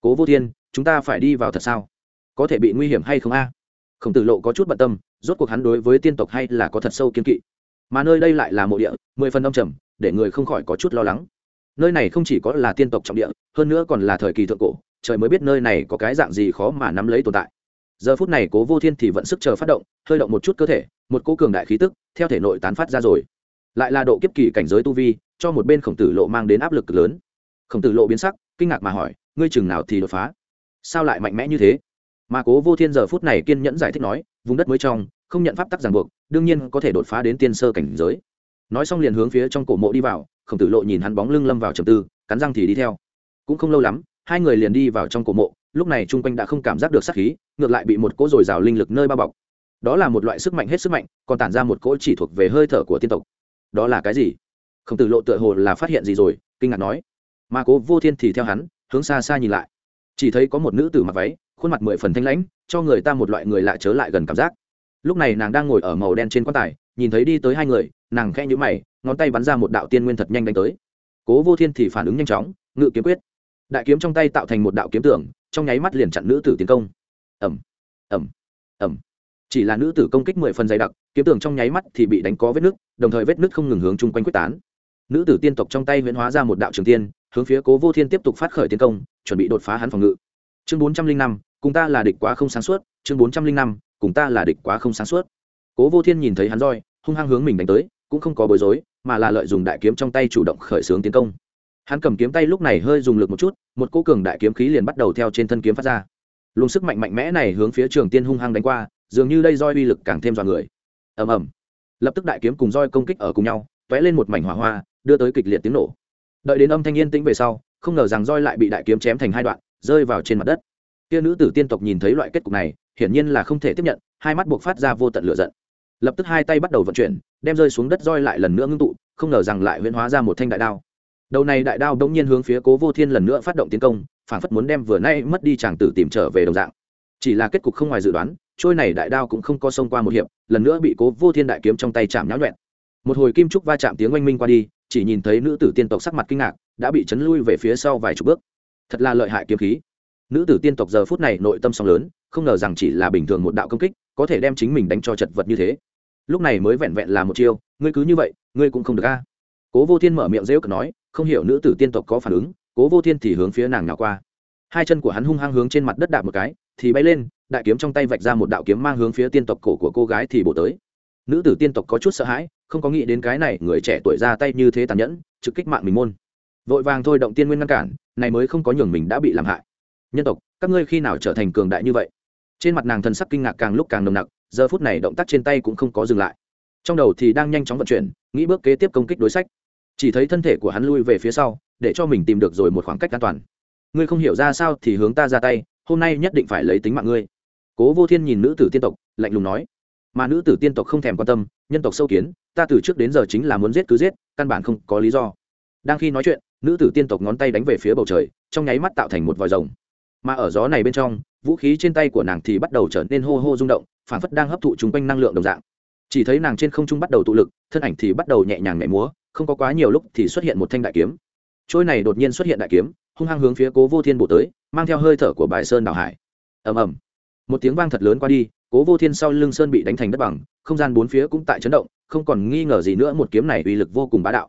cố vô thiên, chúng ta phải đi vào thật sao? Có thể bị nguy hiểm hay không a? Khổng tử lộ có chút bận tâm, rốt cuộc hắn đối với tiên tộc hay là có thật sâu kiên kỵ. Mà nơi đây lại là mộ địa, mười phần đông trầm để người không khỏi có chút lo lắng. Nơi này không chỉ có là tiên tộc trọng địa, hơn nữa còn là thời kỳ thượng cổ, trời mới biết nơi này có cái dạng gì khó mà nắm lấy tồn tại. Giờ phút này cố vô thiên thì vẫn sức chờ phát động, hơi động một chút cơ thể, một cố cường đại khí tức, theo thể nội tán phát ra rồi. Lại là độ kiếp kỳ cảnh giới tu vi, cho một bên khổng tử lộ mang đến áp lực lớn. Khổng tử lộ biến sắc, kinh ngạc mà hỏi, ngươi chừng nào thì đột phá? Sao lại mạnh mẽ như thế? Mà cố vô thiên giờ phút này kiên nhẫn giải thích nói, vùng đất mới trong, không nhận pháp tắc ràng buộc, đương nhiên có thể đột phá đến tiên sơ cảnh giới nói xong liền hướng phía trong cổ mộ đi vào, khổng tử lộ nhìn hắn bóng lưng lâm vào trầm tư, cắn răng thì đi theo. Cũng không lâu lắm, hai người liền đi vào trong cổ mộ, lúc này chung quanh đã không cảm giác được sát khí, ngược lại bị một cỗ dồi dào linh lực nơi bao bọc. Đó là một loại sức mạnh hết sức mạnh, còn tản ra một cỗ chỉ thuộc về hơi thở của tiên tộc. Đó là cái gì? Khổng tử lộ tựa hồ là phát hiện gì rồi, kinh ngạc nói. Mà cố vô thiên thì theo hắn, hướng xa xa nhìn lại. Chỉ thấy có một nữ tử mặc váy, khuôn mặt mười phần thanh lãnh, cho người ta một loại người lạ chớ lại gần cảm giác. Lúc này nàng đang ngồi ở màu đen trên quan tài nhìn thấy đi tới hai người, nàng khẽ nhũ mày, ngón tay bắn ra một đạo tiên nguyên thật nhanh đánh tới. Cố vô thiên thì phản ứng nhanh chóng, ngự kiếm quyết. Đại kiếm trong tay tạo thành một đạo kiếm tưởng trong nháy mắt liền chặn nữ tử tiến công. Ẩm ẩm ẩm chỉ là nữ tử công kích mười phần dày đặc, kiếm tưởng trong nháy mắt thì bị đánh có vết nứt, đồng thời vết nứt không ngừng hướng chung quanh quyết tán. Nữ tử tiên tộc trong tay huyễn hóa ra một đạo trường tiên, hướng phía cố vô thiên tiếp tục phát khởi tiến công, chuẩn bị đột phá hắn phòng ngự. Chương bốn trăm linh năm, cùng ta là địch quá không sáng suốt, chương bốn trăm linh năm, cùng ta là địch quá không sáng suốt. Cố vô thiên nhìn thấy hắn roi hung hăng hướng mình đánh tới, cũng không có bối rối, mà là lợi dùng đại kiếm trong tay chủ động khởi xướng tiến công. Hắn cầm kiếm tay lúc này hơi dùng lực một chút, một cô cường đại kiếm khí liền bắt đầu theo trên thân kiếm phát ra. Luồng sức mạnh mạnh mẽ này hướng phía trường tiên hung hăng đánh qua, dường như đây roi uy lực càng thêm dọa người. Ầm ầm. Lập tức đại kiếm cùng roi công kích ở cùng nhau vẽ lên một mảnh hỏa hoa, đưa tới kịch liệt tiếng nổ. Đợi đến âm thanh yên tĩnh về sau, không ngờ rằng roi lại bị đại kiếm chém thành hai đoạn, rơi vào trên mặt đất. Kia nữ tử tiên tộc nhìn thấy loại kết cục này, hiển nhiên là không thể tiếp nhận, hai mắt buộc phát ra vô tận lửa giận lập tức hai tay bắt đầu vận chuyển, đem rơi xuống đất roi lại lần nữa ngưng tụ, không ngờ rằng lại huyễn hóa ra một thanh đại đao. Đầu này đại đao đông nhiên hướng phía cố vô thiên lần nữa phát động tiến công, phản phất muốn đem vừa nay mất đi chàng tử tìm trở về đồng dạng. Chỉ là kết cục không ngoài dự đoán, trôi này đại đao cũng không co xông qua một hiệp, lần nữa bị cố vô thiên đại kiếm trong tay chạm nháo nhuẹn. Một hồi kim trúc va chạm tiếng oanh minh qua đi, chỉ nhìn thấy nữ tử tiên tộc sắc mặt kinh ngạc, đã bị chấn lui về phía sau vài chục bước. Thật là lợi hại kiếm khí. Nữ tử tiên tộc giờ phút này nội tâm song lớn, không ngờ rằng chỉ là bình thường một đạo công kích, có thể đem chính mình đánh cho chật vật như thế lúc này mới vẹn vẹn là một chiêu, ngươi cứ như vậy, ngươi cũng không được a. Cố vô thiên mở miệng rêu cực nói, không hiểu nữ tử tiên tộc có phản ứng, cố vô thiên thì hướng phía nàng nào qua. Hai chân của hắn hung hăng hướng trên mặt đất đạp một cái, thì bay lên, đại kiếm trong tay vạch ra một đạo kiếm mang hướng phía tiên tộc cổ của cô gái thì bổ tới. Nữ tử tiên tộc có chút sợ hãi, không có nghĩ đến cái này, người trẻ tuổi ra tay như thế tàn nhẫn, trực kích mạng mình môn. Vội vàng thôi động tiên nguyên ngăn cản, này mới không có nhường mình đã bị làm hại. Nhân tộc, các ngươi khi nào trở thành cường đại như vậy? Trên mặt nàng thần sắc kinh ngạc càng lúc càng nồng nặc giờ phút này động tác trên tay cũng không có dừng lại. Trong đầu thì đang nhanh chóng vận chuyển, nghĩ bước kế tiếp công kích đối sách. Chỉ thấy thân thể của hắn lui về phía sau, để cho mình tìm được rồi một khoảng cách an toàn. Ngươi không hiểu ra sao thì hướng ta ra tay, hôm nay nhất định phải lấy tính mạng ngươi. Cố vô thiên nhìn nữ tử tiên tộc, lạnh lùng nói. Mà nữ tử tiên tộc không thèm quan tâm, nhân tộc sâu kiến, ta từ trước đến giờ chính là muốn giết cứ giết, căn bản không có lý do. Đang khi nói chuyện, nữ tử tiên tộc ngón tay đánh về phía bầu trời, trong nháy mắt tạo thành một vòi rồng. Mà ở gió này bên trong, vũ khí trên tay của nàng thì bắt đầu trở nên hô hô rung động phản phất đang hấp thụ chung quanh năng lượng đồng dạng. Chỉ thấy nàng trên không trung bắt đầu tụ lực, thân ảnh thì bắt đầu nhẹ nhàng nhảy múa, không có quá nhiều lúc thì xuất hiện một thanh đại kiếm. Trôi này đột nhiên xuất hiện đại kiếm, hung hăng hướng phía cố vô thiên bổ tới, mang theo hơi thở của bài sơn đảo hải. Ầm ầm. Một tiếng vang thật lớn qua đi, cố vô thiên sau lưng sơn bị đánh thành đất bằng, không gian bốn phía cũng tại chấn động, không còn nghi ngờ gì nữa một kiếm này uy lực vô cùng bá đạo.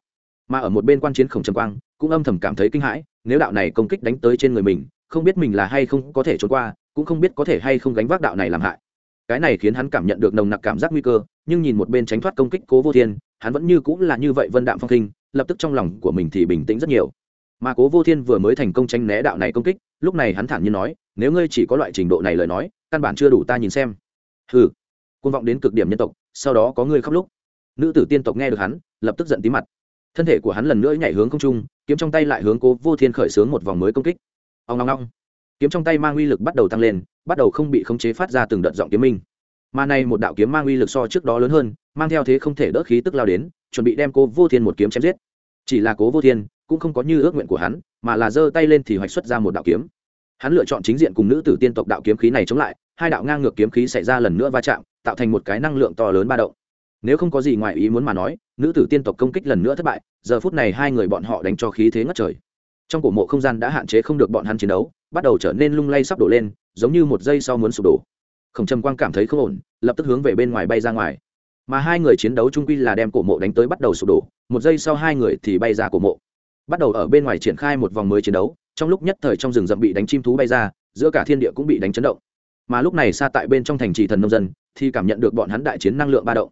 Mà ở một bên quan chiến khổng trầm quang, cũng âm thầm cảm thấy kinh hãi, nếu đạo này công kích đánh tới trên người mình, không biết mình là hay không có thể trốn qua, cũng không biết có thể hay không gánh vác đạo này làm hại cái này khiến hắn cảm nhận được nồng nặc cảm giác nguy cơ, nhưng nhìn một bên tránh thoát công kích cố vô thiên, hắn vẫn như cũng là như vậy vân đạm phong khinh, lập tức trong lòng của mình thì bình tĩnh rất nhiều. Mà cố vô thiên vừa mới thành công tranh né đạo này công kích, lúc này hắn thản nhiên nói, nếu ngươi chỉ có loại trình độ này lời nói, căn bản chưa đủ ta nhìn xem. Hừ. Côn vọng đến cực điểm nhân tộc, sau đó có ngươi khóc lúc nữ tử tiên tộc nghe được hắn, lập tức giận tí mặt. Thân thể của hắn lần nữa nhảy hướng không trung, kiếm trong tay lại hướng cố vô thiên khởi xướng một vòng mới công kích. Ông long long kiếm trong tay mang uy lực bắt đầu tăng lên, bắt đầu không bị khống chế phát ra từng đợt giọng kiếm minh. Mà này một đạo kiếm mang uy lực so trước đó lớn hơn, mang theo thế không thể đỡ khí tức lao đến, chuẩn bị đem cố vô thiên một kiếm chém giết. Chỉ là cố vô thiên cũng không có như ước nguyện của hắn, mà là giơ tay lên thì hoạch xuất ra một đạo kiếm. Hắn lựa chọn chính diện cùng nữ tử tiên tộc đạo kiếm khí này chống lại, hai đạo ngang ngược kiếm khí xảy ra lần nữa va chạm, tạo thành một cái năng lượng to lớn ba động. Nếu không có gì ngoài ý muốn mà nói, nữ tử tiên tộc công kích lần nữa thất bại, giờ phút này hai người bọn họ đánh cho khí thế ngất trời. Trong cổ mộ không gian đã hạn chế không được bọn hắn chiến đấu bắt đầu trở nên lung lay sắp đổ lên, giống như một giây sau muốn sụp đổ. Khổng trầm quang cảm thấy không ổn, lập tức hướng về bên ngoài bay ra ngoài. Mà hai người chiến đấu trung quy là đem cổ mộ đánh tới bắt đầu sụp đổ, một giây sau hai người thì bay ra cổ mộ. Bắt đầu ở bên ngoài triển khai một vòng mới chiến đấu, trong lúc nhất thời trong rừng rậm bị đánh chim thú bay ra, giữa cả thiên địa cũng bị đánh chấn động. Mà lúc này xa tại bên trong thành trì thần nông dân thì cảm nhận được bọn hắn đại chiến năng lượng ba động.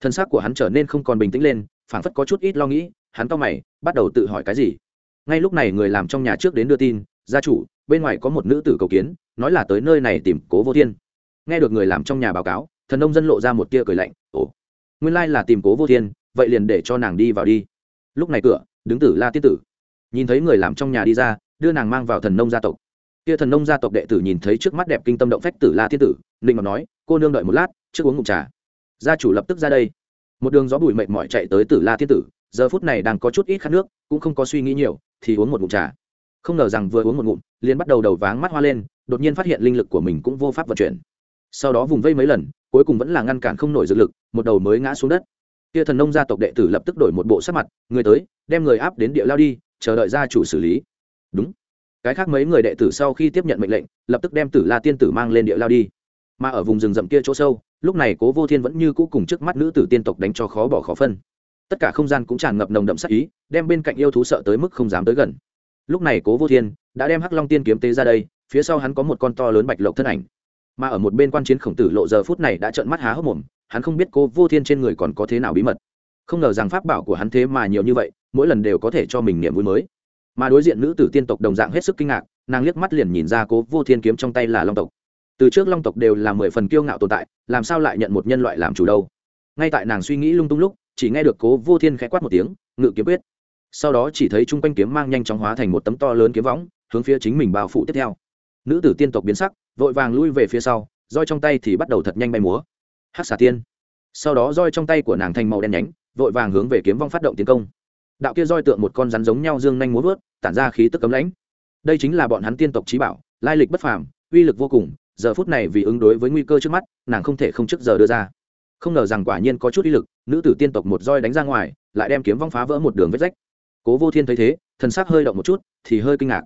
Thân xác của hắn trở nên không còn bình tĩnh lên, phảng phất có chút ít lo nghĩ, hắn to mày, bắt đầu tự hỏi cái gì. Ngay lúc này người làm trong nhà trước đến đưa tin gia chủ, bên ngoài có một nữ tử cầu kiến, nói là tới nơi này tìm cố vô thiên. Nghe được người làm trong nhà báo cáo, thần nông dân lộ ra một tia cười lạnh, ồ, nguyên lai là tìm cố vô thiên, vậy liền để cho nàng đi vào đi. Lúc này cửa, đứng tử la tiết tử. Nhìn thấy người làm trong nhà đi ra, đưa nàng mang vào thần nông gia tộc. Kia thần nông gia tộc đệ tử nhìn thấy trước mắt đẹp kinh tâm động phách tử la tiết tử ninh ngọc nói, cô nương đợi một lát, trước uống ngụm trà. Gia chủ lập tức ra đây. Một đường gió bụi mệt mỏi chạy tới tử la tiết tử, giờ phút này đang có chút ít khát nước, cũng không có suy nghĩ nhiều, thì uống một ngụm trà không ngờ rằng vừa uống một ngụm, liền bắt đầu đầu váng mắt hoa lên, đột nhiên phát hiện linh lực của mình cũng vô pháp vận chuyển. Sau đó vùng vây mấy lần, cuối cùng vẫn là ngăn cản không nổi dược lực, một đầu mới ngã xuống đất. Kia thần nông gia tộc đệ tử lập tức đổi một bộ sắc mặt, người tới, đem người áp đến địa lao đi, chờ đợi gia chủ xử lý. Đúng. Cái khác mấy người đệ tử sau khi tiếp nhận mệnh lệnh, lập tức đem tử la tiên tử mang lên địa lao đi. Mà ở vùng rừng rậm kia chỗ sâu, lúc này cố vô thiên vẫn như cũ cùng trước mắt nữ tử tiên tộc đánh cho khó bỏ khó phân. Tất cả không gian cũng tràn ngập nồng đậm sắc ý, đem bên cạnh yêu thú sợ tới mức không dám tới gần lúc này cố vô thiên đã đem hắc long tiên kiếm tế ra đây, phía sau hắn có một con to lớn bạch lộc thân ảnh. Mà ở một bên quan chiến khổng tử lộ giờ phút này đã trợn mắt há hốc mồm, hắn không biết cố vô thiên trên người còn có thế nào bí mật. Không ngờ rằng pháp bảo của hắn thế mà nhiều như vậy, mỗi lần đều có thể cho mình niềm vui mới. Mà đối diện nữ tử tiên tộc đồng dạng hết sức kinh ngạc, nàng liếc mắt liền nhìn ra cố vô thiên kiếm trong tay là long tộc. Từ trước long tộc đều là mười phần kiêu ngạo tồn tại, làm sao lại nhận một nhân loại làm chủ đâu? Ngay tại nàng suy nghĩ lung tung lúc, chỉ nghe được cố vô thiên khẽ quát một tiếng, ngự kiếm quyết sau đó chỉ thấy chung quanh kiếm mang nhanh chóng hóa thành một tấm to lớn kiếm võng, hướng phía chính mình bao phủ tiếp theo. Nữ tử tiên tộc biến sắc, vội vàng lui về phía sau, roi trong tay thì bắt đầu thật nhanh bay múa. Hát xà tiên. Sau đó roi trong tay của nàng thành màu đen nhánh, vội vàng hướng về kiếm vong phát động tiến công. Đạo kia roi tượng một con rắn giống nhau dương nhanh múa vớt, tản ra khí tức cấm lãnh. Đây chính là bọn hắn tiên tộc trí bảo, lai lịch bất phàm, uy lực vô cùng, giờ phút này vì ứng đối với nguy cơ trước mắt, nàng không thể không trước giờ đưa ra. Không ngờ rằng quả nhiên có chút uy lực, nữ tử tiên tộc một roi đánh ra ngoài, lại đem kiếm vong phá vỡ một đường vết rách cố vô thiên thấy thế, thần sắc hơi động một chút, thì hơi kinh ngạc.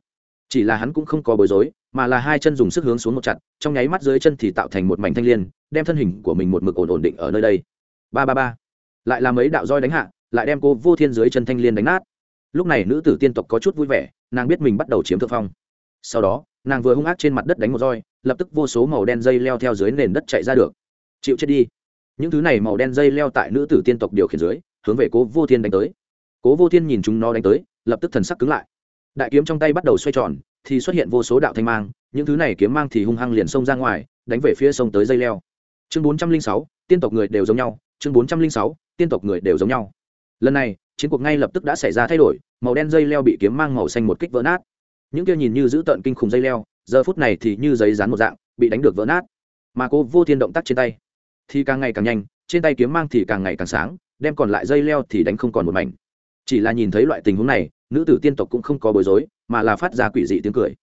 Chỉ là hắn cũng không có bối rối, mà là hai chân dùng sức hướng xuống một chặt, trong nháy mắt dưới chân thì tạo thành một mảnh thanh l i ê n đem thân hình của mình một mực ổn ổn định ở nơi đây. Ba ba ba. Lại làm ấy đạo roi đánh hạ, lại đem cô vô thiên dưới chân thanh l i ê n đánh nát. Lúc này nữ tử tiên tộc có chút vui vẻ, nàng biết mình bắt đầu chiếm thượng phong. Sau đó, nàng vừa hung ác trên mặt đất đánh một roi, lập tức vô số màu đen dây leo theo dưới nền đất chạy ra được. Chịu chết đi. Những thứ này màu đen dây leo tại nữ tử tiên tộc điều khiển dưới, hướng về cố vô thiên đánh tới cố vô thiên nhìn chúng nó đánh tới, lập tức thần sắc cứng lại. Đại kiếm trong tay bắt đầu xoay tròn, thì xuất hiện vô số đạo thanh mang, những thứ này kiếm mang thì hung hăng liền xông ra ngoài, đánh về phía sông tới dây leo. Chương bốn trăm linh sáu, tiên tộc người đều giống nhau. Chương bốn trăm linh sáu, tiên tộc người đều giống nhau. Lần này, chiến cuộc ngay lập tức đã xảy ra thay đổi, màu đen dây leo bị kiếm mang màu xanh một kích vỡ nát. Những kia nhìn như giữ tợn kinh khủng dây leo, giờ phút này thì như giấy dán một dạng, bị đánh được vỡ nát. Mà cô vô thiên động tác trên tay, thì càng ngày càng nhanh, trên tay kiếm mang thì càng ngày càng sáng, đem còn lại dây leo thì đánh không còn một mảnh chỉ là nhìn thấy loại tình huống này, nữ tử tiên tộc cũng không có bối rối, mà là phát ra quỷ dị tiếng cười.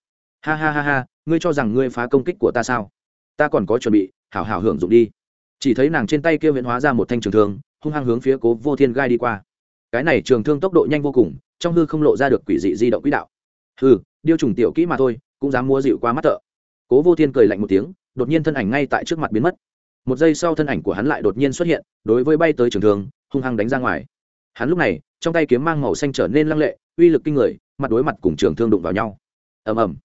Ha ha ha ha, ngươi cho rằng ngươi phá công kích của ta sao? Ta còn có chuẩn bị, hảo hảo hưởng dụng đi. Chỉ thấy nàng trên tay kia huyễn hóa ra một thanh trường thương, hung hăng hướng phía cố vô thiên gai đi qua. Cái này trường thương tốc độ nhanh vô cùng, trong hư không lộ ra được quỷ dị di động quỹ đạo. Hư điêu trùng tiểu kỹ mà thôi, cũng dám mua dịu qua mắt thợ. Cố vô thiên cười lạnh một tiếng, đột nhiên thân ảnh ngay tại trước mặt biến mất. Một giây sau thân ảnh của hắn lại đột nhiên xuất hiện, đối với bay tới trường thương, hung hăng đánh ra ngoài. Hắn lúc này trong tay kiếm mang màu xanh trở nên lăng lệ, uy lực kinh người, mặt đối mặt cùng trường thương đụng vào nhau. Ầm ầm.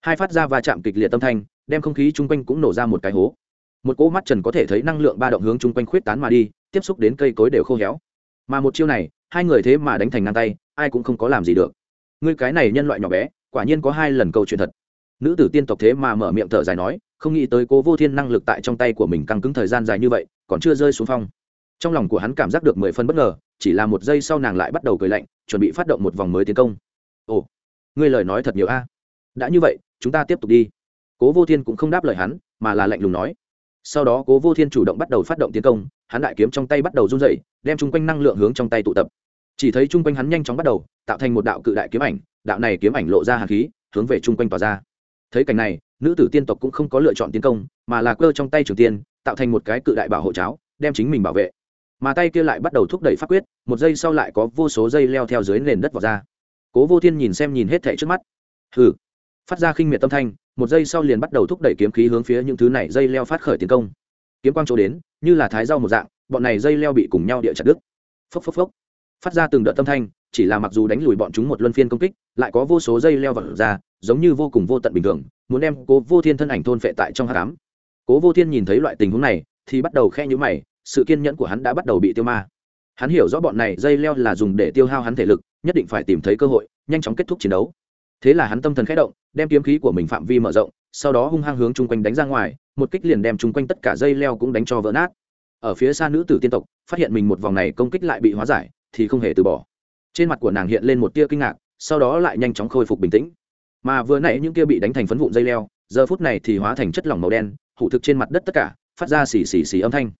Hai phát ra va chạm kịch liệt tâm thanh, đem không khí chung quanh cũng nổ ra một cái hố. Một cỗ mắt trần có thể thấy năng lượng ba động hướng chung quanh khuyết tán mà đi, tiếp xúc đến cây cối đều khô héo. Mà một chiêu này, hai người thế mà đánh thành ngang tay, ai cũng không có làm gì được. Ngươi cái này nhân loại nhỏ bé, quả nhiên có hai lần câu chuyện thật. Nữ tử tiên tộc thế mà mở miệng thở dài nói, không nghĩ tới cố vô thiên năng lực tại trong tay của mình căng cứng thời gian dài như vậy, còn chưa rơi xuống phong trong lòng của hắn cảm giác được mười phân bất ngờ, chỉ là một giây sau nàng lại bắt đầu cười lạnh, chuẩn bị phát động một vòng mới tiến công. Ồ, ngươi lời nói thật nhiều a. Đã như vậy, chúng ta tiếp tục đi. Cố vô thiên cũng không đáp lời hắn, mà là lạnh lùng nói. Sau đó cố vô thiên chủ động bắt đầu phát động tiến công, hắn đại kiếm trong tay bắt đầu run dậy đem chung quanh năng lượng hướng trong tay tụ tập. Chỉ thấy chung quanh hắn nhanh chóng bắt đầu, tạo thành một đạo cự đại kiếm ảnh, đạo này kiếm ảnh lộ ra hạt khí, hướng về chung quanh tỏa ra. Thấy cảnh này, nữ tử tiên tộc cũng không có lựa chọn tiến công, mà là cơ trong tay trường tiên, tạo thành một cái cự đại bảo hộ cháo, đem chính mình bảo vệ mà tay kia lại bắt đầu thúc đẩy pháp quyết, một giây sau lại có vô số dây leo theo dưới nền đất vào ra. Cố vô thiên nhìn xem nhìn hết thẻ trước mắt. Hừ. Phát ra khinh miệt tâm thanh, một giây sau liền bắt đầu thúc đẩy kiếm khí hướng phía những thứ này dây leo phát khởi tiến công. Kiếm quang chỗ đến, như là thái rau một dạng, bọn này dây leo bị cùng nhau địa chặt đứt. Phốc phốc phốc. Phát ra từng đợt tâm thanh, chỉ là mặc dù đánh lùi bọn chúng một luân phiên công kích, lại có vô số dây leo vật ra, giống như vô cùng vô tận bình thường, muốn đem cố vô thiên thân ảnh thôn phệ tại trong hát cám cố vô thiên nhìn thấy loại tình huống này, thì bắt đầu khe nhữ mày sự kiên nhẫn của hắn đã bắt đầu bị tiêu ma. Hắn hiểu rõ bọn này dây leo là dùng để tiêu hao hắn thể lực, nhất định phải tìm thấy cơ hội, nhanh chóng kết thúc chiến đấu. Thế là hắn tâm thần khẽ động, đem kiếm khí của mình phạm vi mở rộng, sau đó hung hăng hướng chung quanh đánh ra ngoài, một kích liền đem chung quanh tất cả dây leo cũng đánh cho vỡ nát. Ở phía xa nữ tử tiên tộc, phát hiện mình một vòng này công kích lại bị hóa giải, thì không hề từ bỏ. Trên mặt của nàng hiện lên một tia kinh ngạc, sau đó lại nhanh chóng khôi phục bình tĩnh. Mà vừa nãy những kia bị đánh thành phấn vụn dây leo, giờ phút này thì hóa thành chất lỏng màu đen, hủ thực trên mặt đất tất cả, phát ra xì xì xì âm thanh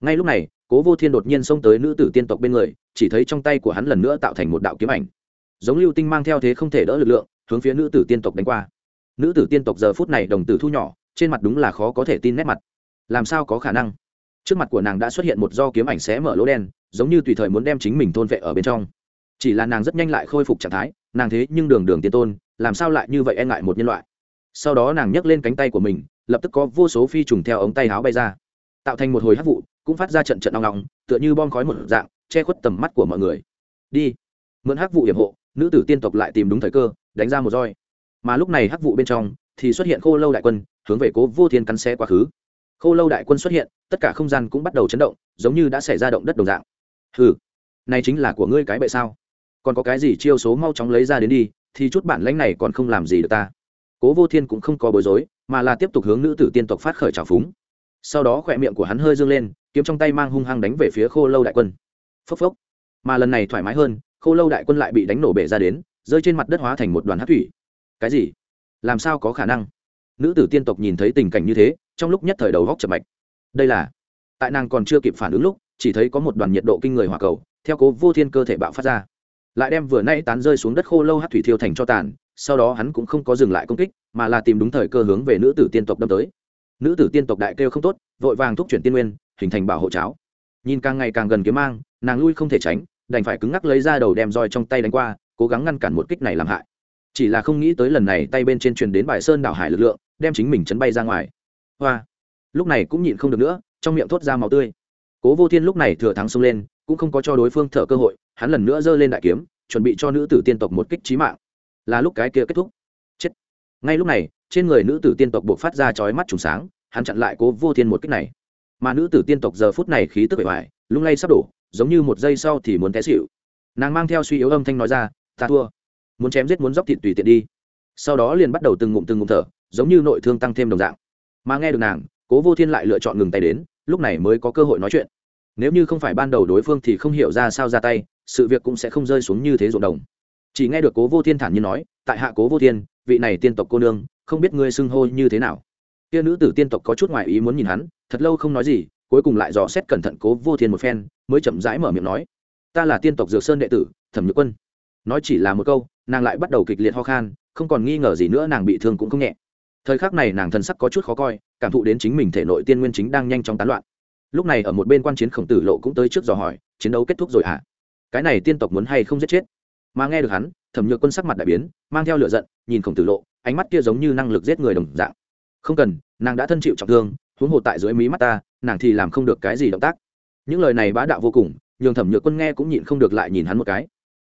ngay lúc này, cố vô thiên đột nhiên xông tới nữ tử tiên tộc bên người, chỉ thấy trong tay của hắn lần nữa tạo thành một đạo kiếm ảnh. Giống lưu tinh mang theo thế không thể đỡ lực lượng, hướng phía nữ tử tiên tộc đánh qua. Nữ tử tiên tộc giờ phút này đồng tử thu nhỏ, trên mặt đúng là khó có thể tin nét mặt. Làm sao có khả năng? Trước mặt của nàng đã xuất hiện một do kiếm ảnh xé mở lỗ đen, giống như tùy thời muốn đem chính mình thôn vệ ở bên trong. Chỉ là nàng rất nhanh lại khôi phục trạng thái, nàng thế nhưng đường đường tiên tôn, làm sao lại như vậy e ngại một nhân loại? Sau đó nàng nhấc lên cánh tay của mình, lập tức có vô số phi trùng theo ống tay áo bay ra, tạo thành một hồi hát vụ cũng phát ra trận trận nong nong tựa như bom khói một dạng, che khuất tầm mắt của mọi người. Đi. Mượn hắc vụ hiểm hộ, nữ tử tiên tộc lại tìm đúng thời cơ, đánh ra một roi. Mà lúc này hắc vụ bên trong thì xuất hiện khô lâu đại quân, hướng về cố vô thiên cắn xe quá khứ. Khô lâu đại quân xuất hiện, tất cả không gian cũng bắt đầu chấn động, giống như đã xảy ra động đất đồng dạng. Ừ này chính là của ngươi cái bệ sao? Còn có cái gì chiêu số mau chóng lấy ra đến đi, thì chút bản lãnh này còn không làm gì được ta. Cố vô thiên cũng không có bối rối, mà là tiếp tục hướng nữ tử tiên tộc phát khởi trào phúng. Sau đó khỏe miệng của hắn hơi dương lên kiếm trong tay mang hung hăng đánh về phía khô lâu đại quân. Phốc phốc. Mà lần này thoải mái hơn, khô lâu đại quân lại bị đánh nổ bể ra đến, rơi trên mặt đất hóa thành một đoàn hát thủy. Cái gì? Làm sao có khả năng? Nữ tử tiên tộc nhìn thấy tình cảnh như thế, trong lúc nhất thời đầu góc chập mạch. Đây là, tại nàng còn chưa kịp phản ứng lúc, chỉ thấy có một đoàn nhiệt độ kinh người hỏa cầu, theo cố vô thiên cơ thể bạo phát ra. Lại đem vừa nay tán rơi xuống đất khô lâu hát thủy thiêu thành cho tàn, sau đó hắn cũng không có dừng lại công kích, mà là tìm đúng thời cơ hướng về nữ tử tiên tộc đâm tới. Nữ tử tiên tộc đại kêu không tốt, vội vàng thúc chuyển tiên nguyên hình thành bảo hộ cháo. Nhìn càng ngày càng gần kiếm mang, nàng lui không thể tránh, đành phải cứng ngắc lấy ra đầu đem roi trong tay đánh qua, cố gắng ngăn cản một kích này làm hại. Chỉ là không nghĩ tới lần này tay bên trên truyền đến bài sơn đảo hải lực lượng, đem chính mình chấn bay ra ngoài. Hoa! Lúc này cũng nhịn không được nữa, trong miệng thốt ra màu tươi. Cố vô thiên lúc này thừa thắng xông lên, cũng không có cho đối phương thở cơ hội, hắn lần nữa giơ lên đại kiếm, chuẩn bị cho nữ tử tiên tộc một kích trí mạng. Là lúc cái kia kết thúc. Chết! Ngay lúc này, trên người nữ tử tiên tộc buộc phát ra chói mắt trùng sáng, hắn chặn lại cố vô thiên một kích này mà nữ tử tiên tộc giờ phút này khí tức bề ngoài, lung lay sắp đổ, giống như một giây sau thì muốn té xịu nàng mang theo suy yếu âm thanh nói ra, ta thua. Muốn chém giết muốn dóc thịt tùy tiện đi. Sau đó liền bắt đầu từng ngụm từng ngụm thở, giống như nội thương tăng thêm đồng dạng. Mà nghe được nàng, cố vô thiên lại lựa chọn ngừng tay đến, lúc này mới có cơ hội nói chuyện. Nếu như không phải ban đầu đối phương thì không hiểu ra sao ra tay, sự việc cũng sẽ không rơi xuống như thế ruộng đồng. Chỉ nghe được cố vô thiên thản nhiên nói, tại hạ cố vô thiên, vị này tiên tộc cô nương, không biết ngươi xưng hô như thế nào? Kia nữ tử tiên tộc có chút ngoại ý muốn nhìn hắn thật lâu không nói gì, cuối cùng lại dò xét cẩn thận cố vô thiên một phen, mới chậm rãi mở miệng nói, ta là tiên tộc dược sơn đệ tử, thẩm nhược quân. Nói chỉ là một câu, nàng lại bắt đầu kịch liệt ho khan, không còn nghi ngờ gì nữa nàng bị thương cũng không nhẹ. Thời khắc này nàng thần sắc có chút khó coi, cảm thụ đến chính mình thể nội tiên nguyên chính đang nhanh chóng tán loạn. Lúc này ở một bên quan chiến khổng tử lộ cũng tới trước dò hỏi, chiến đấu kết thúc rồi hả? À? cái này tiên tộc muốn hay không giết chết? Mà nghe được hắn, thẩm nhược quân sắc mặt đại biến, mang theo lửa giận, nhìn khổng tử lộ, ánh mắt kia giống như năng lực giết người đồng dạng. Không cần, nàng đã thân chịu trọng thương huống hồ tại dưới mí mắt ta, nàng thì làm không được cái gì động tác. Những lời này bá đạo vô cùng, nhường thẩm nhược quân nghe cũng nhịn không được lại nhìn hắn một cái.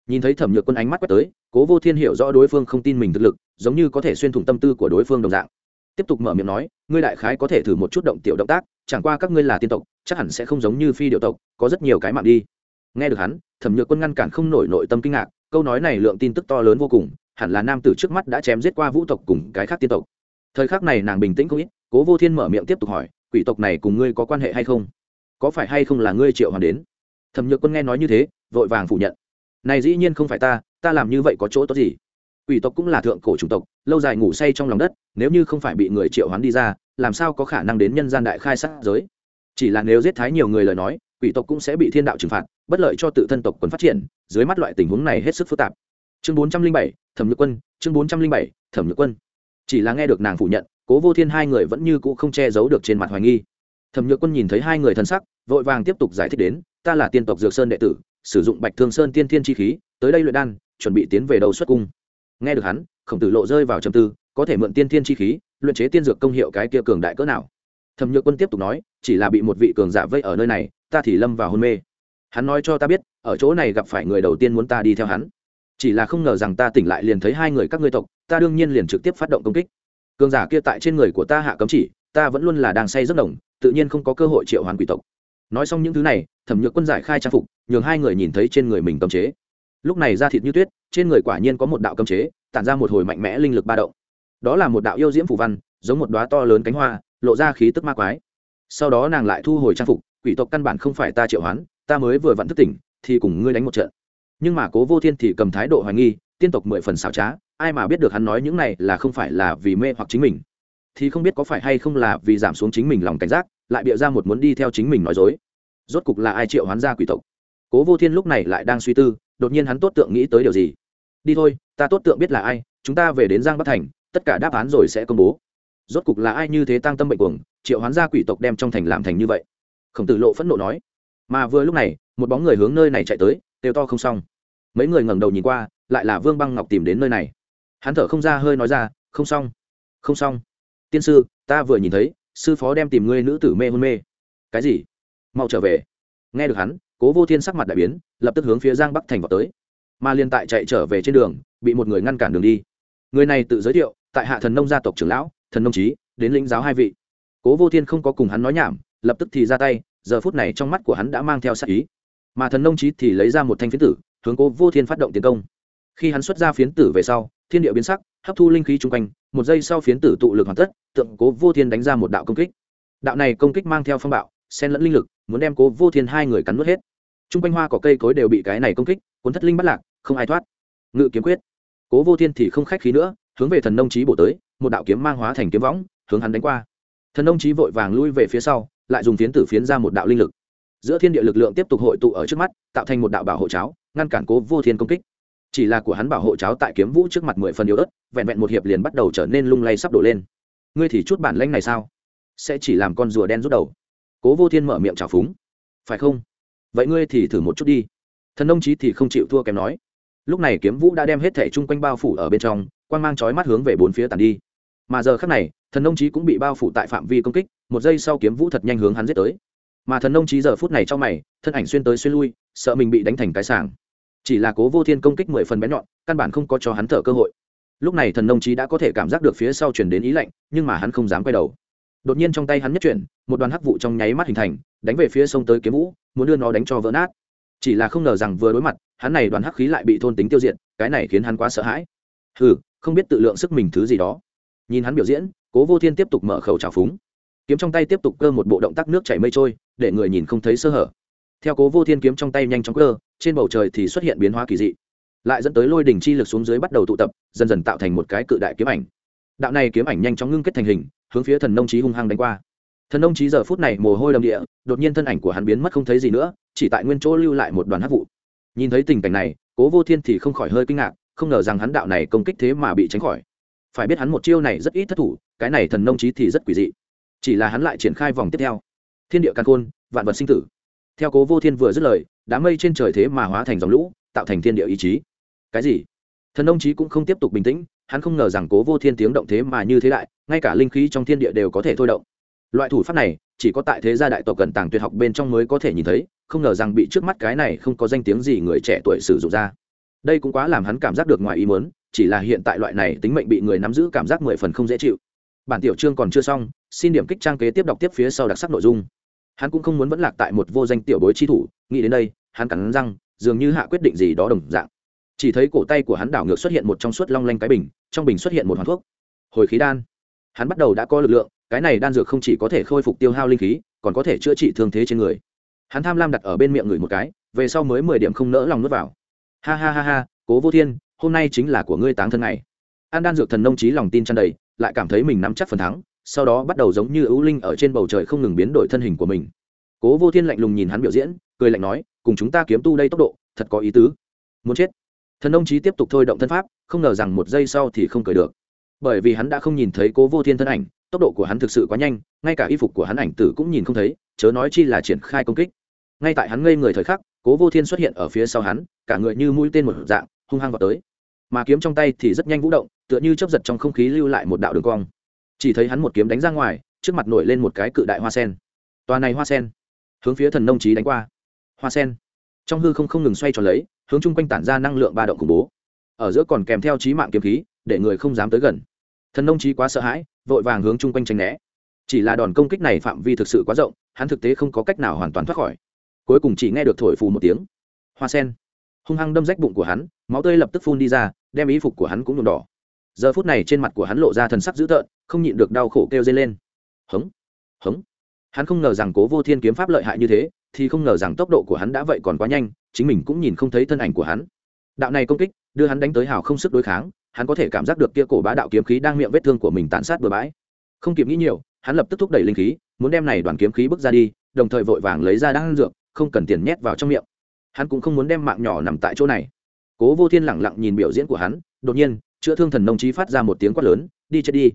Nhìn thấy thẩm nhược quân ánh mắt quét tới, cố vô thiên hiểu rõ đối phương không tin mình thực lực, giống như có thể xuyên thủng tâm tư của đối phương đồng dạng. Tiếp tục mở miệng nói, ngươi đại khái có thể thử một chút động tiểu động tác, chẳng qua các ngươi là tiên tộc, chắc hẳn sẽ không giống như phi điệu tộc, có rất nhiều cái mạng đi. Nghe được hắn, thẩm nhược quân ngăn cản không nổi nội tâm kinh ngạc, câu nói này lượng tin tức to lớn vô cùng, hẳn là nam tử trước mắt đã chém giết qua vũ tộc cùng cái khác tiên tộc. Thời khắc này nàng bình tĩnh không ít cố vô thiên mở miệng tiếp tục hỏi, quỷ tộc này cùng ngươi có quan hệ hay không? Có phải hay không là ngươi triệu hoàn đến? Thẩm nhược quân nghe nói như thế, vội vàng phủ nhận. Này dĩ nhiên không phải ta ta làm như vậy có chỗ tốt gì? Quỷ tộc cũng là thượng cổ chủng tộc, lâu dài ngủ say trong lòng đất, nếu như không phải bị người triệu hoán đi ra, làm sao có khả năng đến nhân gian đại khai sát giới? Chỉ là nếu giết thái nhiều người lời nói, quỷ tộc cũng sẽ bị thiên đạo trừng phạt, bất lợi cho tự thân tộc quần phát triển, dưới mắt loại tình huống này hết sức phức tạp. Chương bốn trăm linh bảy, thẩm nhược quân, chương bốn trăm linh bảy, thẩm nhược quân. Chỉ là nghe được nàng phủ nhận cố vô thiên hai người vẫn như cũ không che giấu được trên mặt hoài nghi. Thẩm nhược quân nhìn thấy hai người thân sắc, vội vàng tiếp tục giải thích đến, ta là tiên tộc dược sơn đệ tử, sử dụng bạch thương sơn tiên thiên chi khí, tới đây luyện đan, chuẩn bị tiến về đầu xuất cung. Nghe được hắn, khổng tử lộ rơi vào trầm tư, có thể mượn tiên thiên chi khí, luyện chế tiên dược công hiệu cái kia cường đại cỡ nào? Thẩm nhược quân tiếp tục nói, chỉ là bị một vị cường giả vây ở nơi này, ta thì lâm vào hôn mê. Hắn nói cho ta biết, ở chỗ này gặp phải người đầu tiên muốn ta đi theo hắn. Chỉ là không ngờ rằng ta tỉnh lại liền thấy hai người các ngươi tộc, ta đương nhiên liền trực tiếp phát động công kích cường giả kia tại trên người của ta hạ cấm chỉ, ta vẫn luôn là đang say rất đồng, tự nhiên không có cơ hội triệu hoàn quỷ tộc. Nói xong những thứ này, thẩm nhược quân giải khai trang phục, nhường hai người nhìn thấy trên người mình cấm chế. Lúc này da thịt như tuyết, trên người quả nhiên có một đạo cấm chế, tản ra một hồi mạnh mẽ linh lực ba động. Đó là một đạo yêu diễm phủ văn, giống một đoá to lớn cánh hoa, lộ ra khí tức ma quái. Sau đó nàng lại thu hồi trang phục, quỷ tộc căn bản không phải ta triệu hoán, ta mới vừa vặn thức tỉnh, thì cùng ngươi đánh một trận. Nhưng mà cố vô thiên thì cầm thái độ hoài nghi, tiên tộc mười phần xảo trá ai mà biết được hắn nói những này là không phải là vì mê hoặc chính mình. Thì không biết có phải hay không là vì giảm xuống chính mình lòng cảnh giác, lại bịa ra một muốn đi theo chính mình nói dối. Rốt cục là ai triệu hoán ra quỷ tộc? Cố vô thiên lúc này lại đang suy tư, đột nhiên hắn tốt tượng nghĩ tới điều gì? Đi thôi, ta tốt tượng biết là ai, chúng ta về đến giang bắc thành, tất cả đáp án rồi sẽ công bố. Rốt cục là ai như thế tăng tâm bệnh cuồng, triệu hoán gia quỷ tộc đem trong thành làm thành như vậy? Khổng tử lộ phẫn nộ nói. Mà vừa lúc này, một bóng người hướng nơi này chạy tới đều to không xong. Mấy người ngẩng đầu nhìn qua, lại là vương băng ngọc tìm đến nơi này hắn thở không ra hơi nói ra, không xong không xong. Tiên sư, ta vừa nhìn thấy, sư phó đem tìm ngươi nữ tử mê hôn mê. Cái gì? Mau trở về. Nghe được hắn, cố vô thiên sắc mặt đại biến, lập tức hướng phía giang bắc thành vào tới. Mà liên tại chạy trở về trên đường, bị một người ngăn cản đường đi. Người này tự giới thiệu, tại hạ thần nông gia tộc trưởng lão, thần nông trí đến lĩnh giáo hai vị. Cố vô thiên không có cùng hắn nói nhảm, lập tức thì ra tay, giờ phút này trong mắt của hắn đã mang theo sát ý. Mà thần nông trí thì lấy ra một thanh phiến tử, hướng cố vô thiên phát động tiến công khi hắn xuất ra phiến tử về sau, thiên địa biến sắc, hấp thu linh khí chung quanh, một giây sau phiến tử tụ lực hoàn tất, tượng cố vô thiên đánh ra một đạo công kích. Đạo này công kích mang theo phong bạo, xen lẫn linh lực, muốn đem cố vô thiên hai người cắn nuốt hết. Chung quanh hoa cỏ cây cối đều bị cái này công kích, cuốn thất linh bắt lạc, không ai thoát. Ngự kiếm quyết. Cố vô thiên thì không khách khí nữa, hướng về thần nông trí bổ tới, một đạo kiếm mang hóa thành kiếm võng, hướng hắn đánh qua. Thần nông trí vội vàng lui về phía sau, lại dùng phiến tử phiến ra một đạo linh lực. Giữa thiên địa lực lượng tiếp tục hội tụ ở trước mắt, tạo thành một đạo bảo hộ cháo, ngăn cản cố vô thiên công kích chỉ là của hắn bảo hộ cháo tại kiếm vũ trước mặt mười phần yếu ớt, vẹn vẹn một hiệp liền bắt đầu trở nên lung lay sắp đổ lên. Ngươi thì chút bản lanh này sao? Sẽ chỉ làm con rùa đen rút đầu. Cố vô thiên mở miệng trào phúng. Phải không? Vậy ngươi thì thử một chút đi. Thần nông trí thì không chịu thua kém nói. Lúc này kiếm vũ đã đem hết thẻ chung quanh bao phủ ở bên trong quan g mang trói mắt hướng về bốn phía tàn đi. Mà giờ khác này, thần nông trí cũng bị bao phủ tại phạm vi công kích, một giây sau kiếm vũ thật nhanh hướng hắn giết tới. Mà thần nông trí giờ phút này trong mày, thân ảnh xuyên tới xuyên lui, sợ mình bị đánh thành cái sàng chỉ là cố vô thiên công kích mười phần bén nhọn, căn bản không có cho hắn thở cơ hội. Lúc này thần nông trí đã có thể cảm giác được phía sau chuyển đến ý lạnh, nhưng mà hắn không dám quay đầu. Đột nhiên trong tay hắn nhất chuyển, một đoàn hắc vụ trong nháy mắt hình thành, đánh về phía sông tới kiếm vũ, muốn đưa nó đánh cho vỡ nát. Chỉ là không ngờ rằng vừa đối mặt, hắn này đoàn hắc khí lại bị thôn tính tiêu diệt, cái này khiến hắn quá sợ hãi. Hừ, không biết tự lượng sức mình thứ gì đó. Nhìn hắn biểu diễn, cố vô thiên tiếp tục mở khẩu trào phúng. Kiếm trong tay tiếp tục cơ một bộ động tác nước chảy mây trôi, để người nhìn không thấy sơ hở theo cố vô thiên kiếm trong tay nhanh chóng cơ, trên bầu trời thì xuất hiện biến hóa kỳ dị. Lại dẫn tới lôi đỉnh chi lực xuống dưới bắt đầu tụ tập, dần dần tạo thành một cái cự đại kiếm ảnh. Đạo này kiếm ảnh nhanh chóng ngưng kết thành hình, hướng phía thần nông trí hung hăng đánh qua. Thần nông trí giờ phút này mồ hôi đầm địa, đột nhiên thân ảnh của hắn biến mất không thấy gì nữa, chỉ tại nguyên chỗ lưu lại một đoàn hát vụ. Nhìn thấy tình cảnh này, cố vô thiên thì không khỏi hơi kinh ngạc, không ngờ rằng hắn đạo này công kích thế mà bị tránh khỏi. Phải biết hắn một chiêu này rất ít thất thủ, cái này thần nông trí thì rất quỷ dị. Chỉ là hắn lại triển khai vòng tiếp theo. Thiên địa căn khôn, vạn vật sinh tử theo cố vô thiên vừa dứt lời, đám mây trên trời thế mà hóa thành dòng lũ, tạo thành thiên địa ý chí. Cái gì? Thần ông trí cũng không tiếp tục bình tĩnh, hắn không ngờ rằng cố vô thiên tiếng động thế mà như thế đại ngay cả linh khí trong thiên địa đều có thể thôi động. Loại thủ pháp này, chỉ có tại thế gia đại tộc gần tàng tuyệt học bên trong mới có thể nhìn thấy, không ngờ rằng bị trước mắt cái này không có danh tiếng gì người trẻ tuổi sử dụng ra. Đây cũng quá làm hắn cảm giác được ngoài ý muốn, chỉ là hiện tại loại này tính mệnh bị người nắm giữ cảm giác mười phần không dễ chịu. Bản tiểu chương còn chưa xong, xin điểm kích trang kế tiếp đọc tiếp phía sau đặc sắc nội dung hắn cũng không muốn vẫn lạc tại một vô danh tiểu bối chi thủ, nghĩ đến đây, hắn cắn răng, dường như hạ quyết định gì đó đồng dạng. Chỉ thấy cổ tay của hắn đảo ngược xuất hiện một trong suốt long lanh cái bình, trong bình xuất hiện một hoàn thuốc. Hồi khí đan. Hắn bắt đầu đã có lực lượng, cái này đan dược không chỉ có thể khôi phục tiêu hao linh khí, còn có thể chữa trị thương thế trên người. Hắn tham lam đặt ở bên miệng người một cái, về sau mới mười điểm không nỡ lòng nuốt vào. Ha ha ha ha, cố vô thiên, hôm nay chính là của ngươi táng thân này an đan dược thần nông trí lòng tin tràn đầy, lại cảm thấy mình nắm chắc phần thắng sau đó bắt đầu giống như ưu linh ở trên bầu trời không ngừng biến đổi thân hình của mình. Cố vô thiên lạnh lùng nhìn hắn biểu diễn, cười lạnh nói, cùng chúng ta kiếm tu đây tốc độ, thật có ý tứ. Muốn chết. Thần ông trí tiếp tục thôi động thân pháp, không ngờ rằng một giây sau thì không cười được. Bởi vì hắn đã không nhìn thấy cố vô thiên thân ảnh, tốc độ của hắn thực sự quá nhanh, ngay cả y phục của hắn ảnh tử cũng nhìn không thấy, chớ nói chi là triển khai công kích. Ngay tại hắn ngây người thời khắc, cố vô thiên xuất hiện ở phía sau hắn, cả người như mũi tên một dạng, hung hăng vào tới. Mà kiếm trong tay thì rất nhanh vũ động, tựa như chấp giật trong không khí lưu lại một đạo đường cong chỉ thấy hắn một kiếm đánh ra ngoài, trước mặt nổi lên một cái cự đại hoa sen. Tòa này hoa sen, hướng phía thần nông trí đánh qua. Hoa sen, trong hư không không ngừng xoay tròn lấy, hướng chung quanh tản ra năng lượng ba động khủng bố. Ở giữa còn kèm theo trí mạng kiếm khí, để người không dám tới gần. Thần nông trí quá sợ hãi, vội vàng hướng chung quanh tranh né. Chỉ là đòn công kích này phạm vi thực sự quá rộng, hắn thực tế không có cách nào hoàn toàn thoát khỏi. Cuối cùng chỉ nghe được thổi phù một tiếng. Hoa sen, hung hăng đâm rách bụng của hắn, máu tươi lập tức phun đi ra, đem ý phục của hắn cũng nhuộm đỏ giờ phút này trên mặt của hắn lộ ra thần sắc dữ tợn, không nhịn được đau khổ kêu dây lên. Hống hống. Hắn không ngờ rằng cố vô thiên kiếm pháp lợi hại như thế, thì không ngờ rằng tốc độ của hắn đã vậy còn quá nhanh, chính mình cũng nhìn không thấy thân ảnh của hắn. Đạo này công kích, đưa hắn đánh tới hào không sức đối kháng, hắn có thể cảm giác được kia cổ bá đạo kiếm khí đang miệng vết thương của mình tàn sát bừa bãi. Không kịp nghĩ nhiều, hắn lập tức thúc đẩy linh khí, muốn đem này đoàn kiếm khí bước ra đi, đồng thời vội vàng lấy ra đan dược, không cần tiền nhét vào trong miệng. Hắn cũng không muốn đem mạng nhỏ nằm tại chỗ này. Cố vô thiên lẳng lặng nhìn biểu diễn của hắn, đột nhiên chữa thương thần nông trí phát ra một tiếng quát lớn, đi chết đi.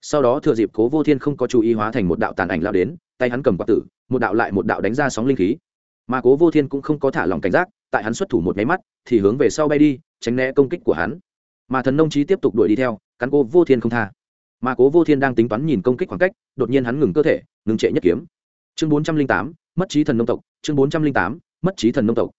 Sau đó thừa dịp cố vô thiên không có chú ý hóa thành một đạo tàn ảnh lao đến, tay hắn cầm quạt tử, một đạo lại một đạo đánh ra sóng linh khí. Mà cố vô thiên cũng không có thả lòng cảnh giác, tại hắn xuất thủ một máy mắt, thì hướng về sau bay đi, tránh né công kích của hắn. Mà thần nông trí tiếp tục đuổi đi theo, cắn cố vô thiên không tha. Mà cố vô thiên đang tính toán nhìn công kích khoảng cách, đột nhiên hắn ngừng cơ thể, ngừng trệ nhất kiếm. Chương bốn trăm linh tám, mất trí thần nông tộc, chương bốn trăm linh tám, mất trí thần nông tộc.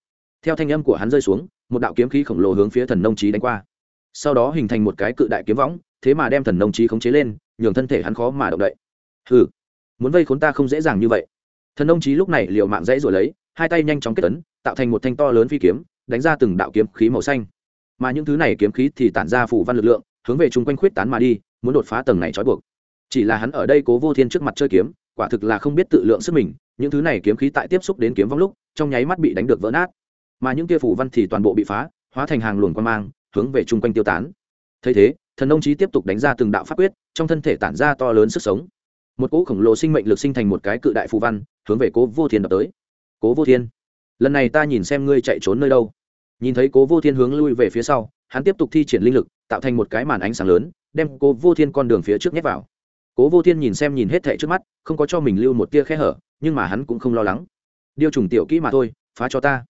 Theo thanh âm của hắn rơi xuống, một đạo kiếm khí khổng lồ hướng phía thần nông trí đánh qua sau đó hình thành một cái cự đại kiếm võng, thế mà đem thần nông trí khống chế lên, nhường thân thể hắn khó mà động đậy. Hừ, muốn vây khốn ta không dễ dàng như vậy. Thần nông trí lúc này liều mạng dãy rồi lấy, hai tay nhanh chóng kết tấn tạo thành một thanh to lớn phi kiếm, đánh ra từng đạo kiếm khí màu xanh. Mà những thứ này kiếm khí thì tản ra phủ văn lực lượng, hướng về chung quanh khuyết tán mà đi, muốn đột phá tầng này trói buộc. Chỉ là hắn ở đây cố vô thiên trước mặt chơi kiếm, quả thực là không biết tự lượng sức mình, những thứ này kiếm khí tại tiếp xúc đến kiếm vong lúc, trong nháy mắt bị đánh được vỡ nát. Mà những kia phủ văn thì toàn bộ bị phá, hóa thành hàng luồng quan mang hướng về chung quanh tiêu tán. Thấy thế, thần nông trí tiếp tục đánh ra từng đạo pháp quyết, trong thân thể tản ra to lớn sức sống. Một cỗ khổng lồ sinh mệnh lực sinh thành một cái cự đại phù văn, hướng về cố vô thiên đập tới. Cố vô thiên, lần này ta nhìn xem ngươi chạy trốn nơi đâu. Nhìn thấy cố vô thiên hướng lui về phía sau, hắn tiếp tục thi triển linh lực, tạo thành một cái màn ánh sáng lớn, đem cố vô thiên con đường phía trước nhét vào. Cố vô thiên nhìn xem nhìn hết thệ trước mắt, không có cho mình lưu một tia khe hở, nhưng mà hắn cũng không lo lắng. Điêu trùng tiểu kỹ mà thôi, phá cho ta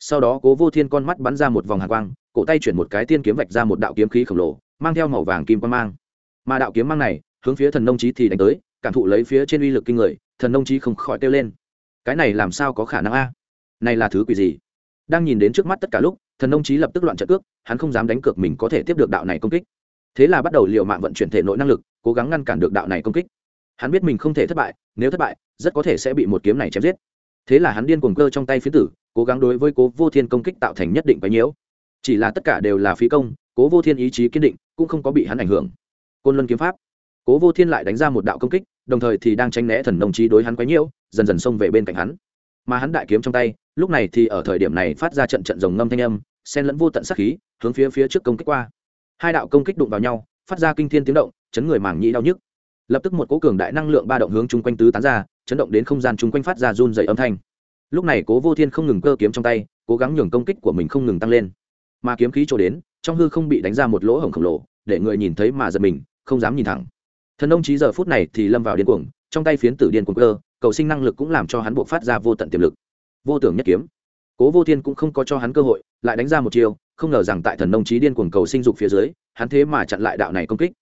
sau đó cố vô thiên con mắt bắn ra một vòng hàng quang, cổ tay chuyển một cái tiên kiếm vạch ra một đạo kiếm khí khổng lồ, mang theo màu vàng kim quan mang. Mà đạo kiếm mang này, hướng phía thần nông trí thì đánh tới, cảm thụ lấy phía trên uy lực kinh người, thần nông trí không khỏi kêu lên. Cái này làm sao có khả năng a? Này là thứ quỷ gì? Đang nhìn đến trước mắt tất cả lúc, thần nông trí lập tức loạn trận cước, hắn không dám đánh cược mình có thể tiếp được đạo này công kích. Thế là bắt đầu l mạng vận chuyển thể nội năng lực, cố gắng ngăn cản được đạo này công kích. Hắn biết mình không thể thất bại, nếu thất bại, rất có thể sẽ bị một kiếm này chém giết. Thế là hắn điên cuồng cơ trong tay phía tử cố gắng đối với cố vô thiên công kích tạo thành nhất định bấy nhiễu. Chỉ là tất cả đều là phí công, cố vô thiên ý chí kiên định cũng không có bị hắn ảnh hưởng. Côn luân kiếm pháp, cố vô thiên lại đánh ra một đạo công kích, đồng thời thì đang tranh né thần đồng chí đối hắn quấy nhiễu, dần dần xông về bên cạnh hắn. Mà hắn đại kiếm trong tay, lúc này thì ở thời điểm này phát ra trận trận rồng ngâm thanh âm, xen lẫn vô tận sắc khí, hướng phía phía trước công kích qua. Hai đạo công kích đụng vào nhau, phát ra kinh thiên tiếng động, chấn người màng nhĩ đau nhức. Lập tức một cố cường đại năng lượng ba động hướng chung quanh tứ tán ra, chấn động đến không gian chung quanh phát ra run dày âm thanh lúc này cố vô thiên không ngừng cơ kiếm trong tay, cố gắng nhường công kích của mình không ngừng tăng lên. Mà kiếm khí trổ đến, trong hư không bị đánh ra một lỗ hổng khổng lồ, để người nhìn thấy mà giật mình, không dám nhìn thẳng. Thần ông trí giờ phút này thì lâm vào điên cuồng, trong tay phiến tử điên cuồng cơ, cầu sinh năng lực cũng làm cho hắn buộc phát ra vô tận tiềm lực. Vô tưởng nhất kiếm. Cố vô thiên cũng không có cho hắn cơ hội, lại đánh ra một chiều không ngờ rằng tại thần nông trí điên cuồng cầu sinh dục phía dưới, hắn thế mà chặn lại đạo này công kích.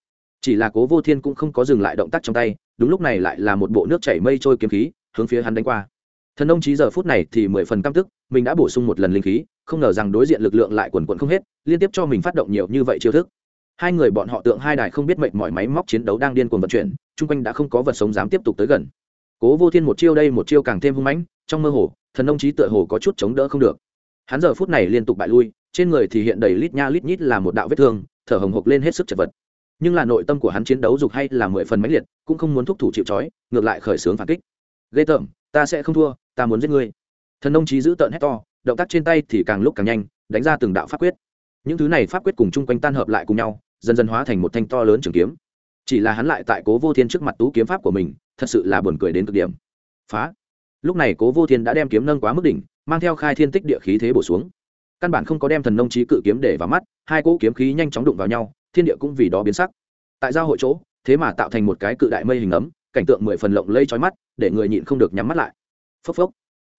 Chỉ là cố vô thiên cũng không có dừng lại động tác trong tay, đúng lúc này lại là một bộ nước chảy mây trôi kiếm khí hướng phía hắn đánh qua thần ông trí giờ phút này thì mười phần căm tức, mình đã bổ sung một lần linh khí, không ngờ rằng đối diện lực lượng lại quần quận không hết, liên tiếp cho mình phát động nhiều như vậy chiêu thức. Hai người bọn họ tượng hai đài không biết mệnh mọi máy móc chiến đấu đang điên cuồng vận chuyển, chung quanh đã không có vật sống dám tiếp tục tới gần. Cố vô thiên một chiêu đây một chiêu càng thêm hung mãnh, trong mơ hồ, thần ông trí tựa hồ có chút chống đỡ không được. Hắn giờ phút này liên tục bại lui, trên người thì hiện đầy lít nha lít nhít là một đạo vết thương, thở hồng hộc lên hết sức chật vật. Nhưng là nội tâm của hắn chiến đấu dục hay là mười phần mãnh liệt, cũng không muốn thúc thủ chịu trói, ngược lại khởi xướng phản kích. Ghê tởm, ta sẽ không thua ta muốn giết ngươi. Thần nông trí giữ tợn hét to, động tác trên tay thì càng lúc càng nhanh, đánh ra từng đạo pháp quyết. Những thứ này pháp quyết cùng chung quanh tan hợp lại cùng nhau, dần dần hóa thành một thanh to lớn trường kiếm. Chỉ là hắn lại tại cố vô thiên trước mặt tú kiếm pháp của mình, thật sự là buồn cười đến cực điểm. Phá! Lúc này cố vô thiên đã đem kiếm nâng quá mức đỉnh, mang theo khai thiên tích địa khí thế bổ xuống. Căn bản không có đem thần nông trí cự kiếm để vào mắt, hai cỗ kiếm khí nhanh chóng đụng vào nhau, thiên địa cũng vì đó biến sắc. Tại giao hội chỗ, thế mà tạo thành một cái cự đại mây hình ấm, cảnh tượng mười phần lộng lây trói mắt, để người nhịn không được nhắm mắt lại phốc phốc.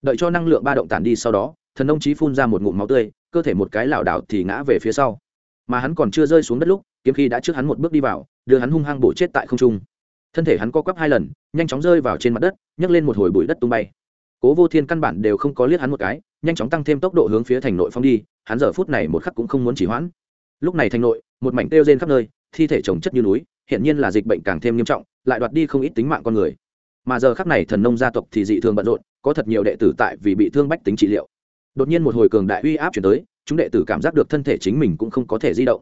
Đợi cho năng lượng ba động tản đi sau đó, thần nông trí phun ra một ngụm máu tươi, cơ thể một cái lảo đảo thì ngã về phía sau. Mà hắn còn chưa rơi xuống đất lúc, kiếm khí đã trước hắn một bước đi vào, đưa hắn hung hăng bổ chết tại không trung. Thân thể hắn co quắp hai lần, nhanh chóng rơi vào trên mặt đất, nhấc lên một hồi bụi đất tung bay. Cố vô thiên căn bản đều không có liếc hắn một cái, nhanh chóng tăng thêm tốc độ hướng phía thành nội phong đi, hắn giờ phút này một khắc cũng không muốn chỉ hoãn. Lúc này thành nội, một mảnh têu rên khắp nơi, thi thể trồng chất như núi hiện nhiên là dịch bệnh càng thêm nghiêm trọng, lại đoạt đi không ít tính mạng con người. Mà giờ khắc này thần nông gia tộc thì dị thường bận rộn có thật nhiều đệ tử tại vì bị thương bách tính trị liệu. Đột nhiên một hồi cường đại uy áp chuyển tới, chúng đệ tử cảm giác được thân thể chính mình cũng không có thể di động.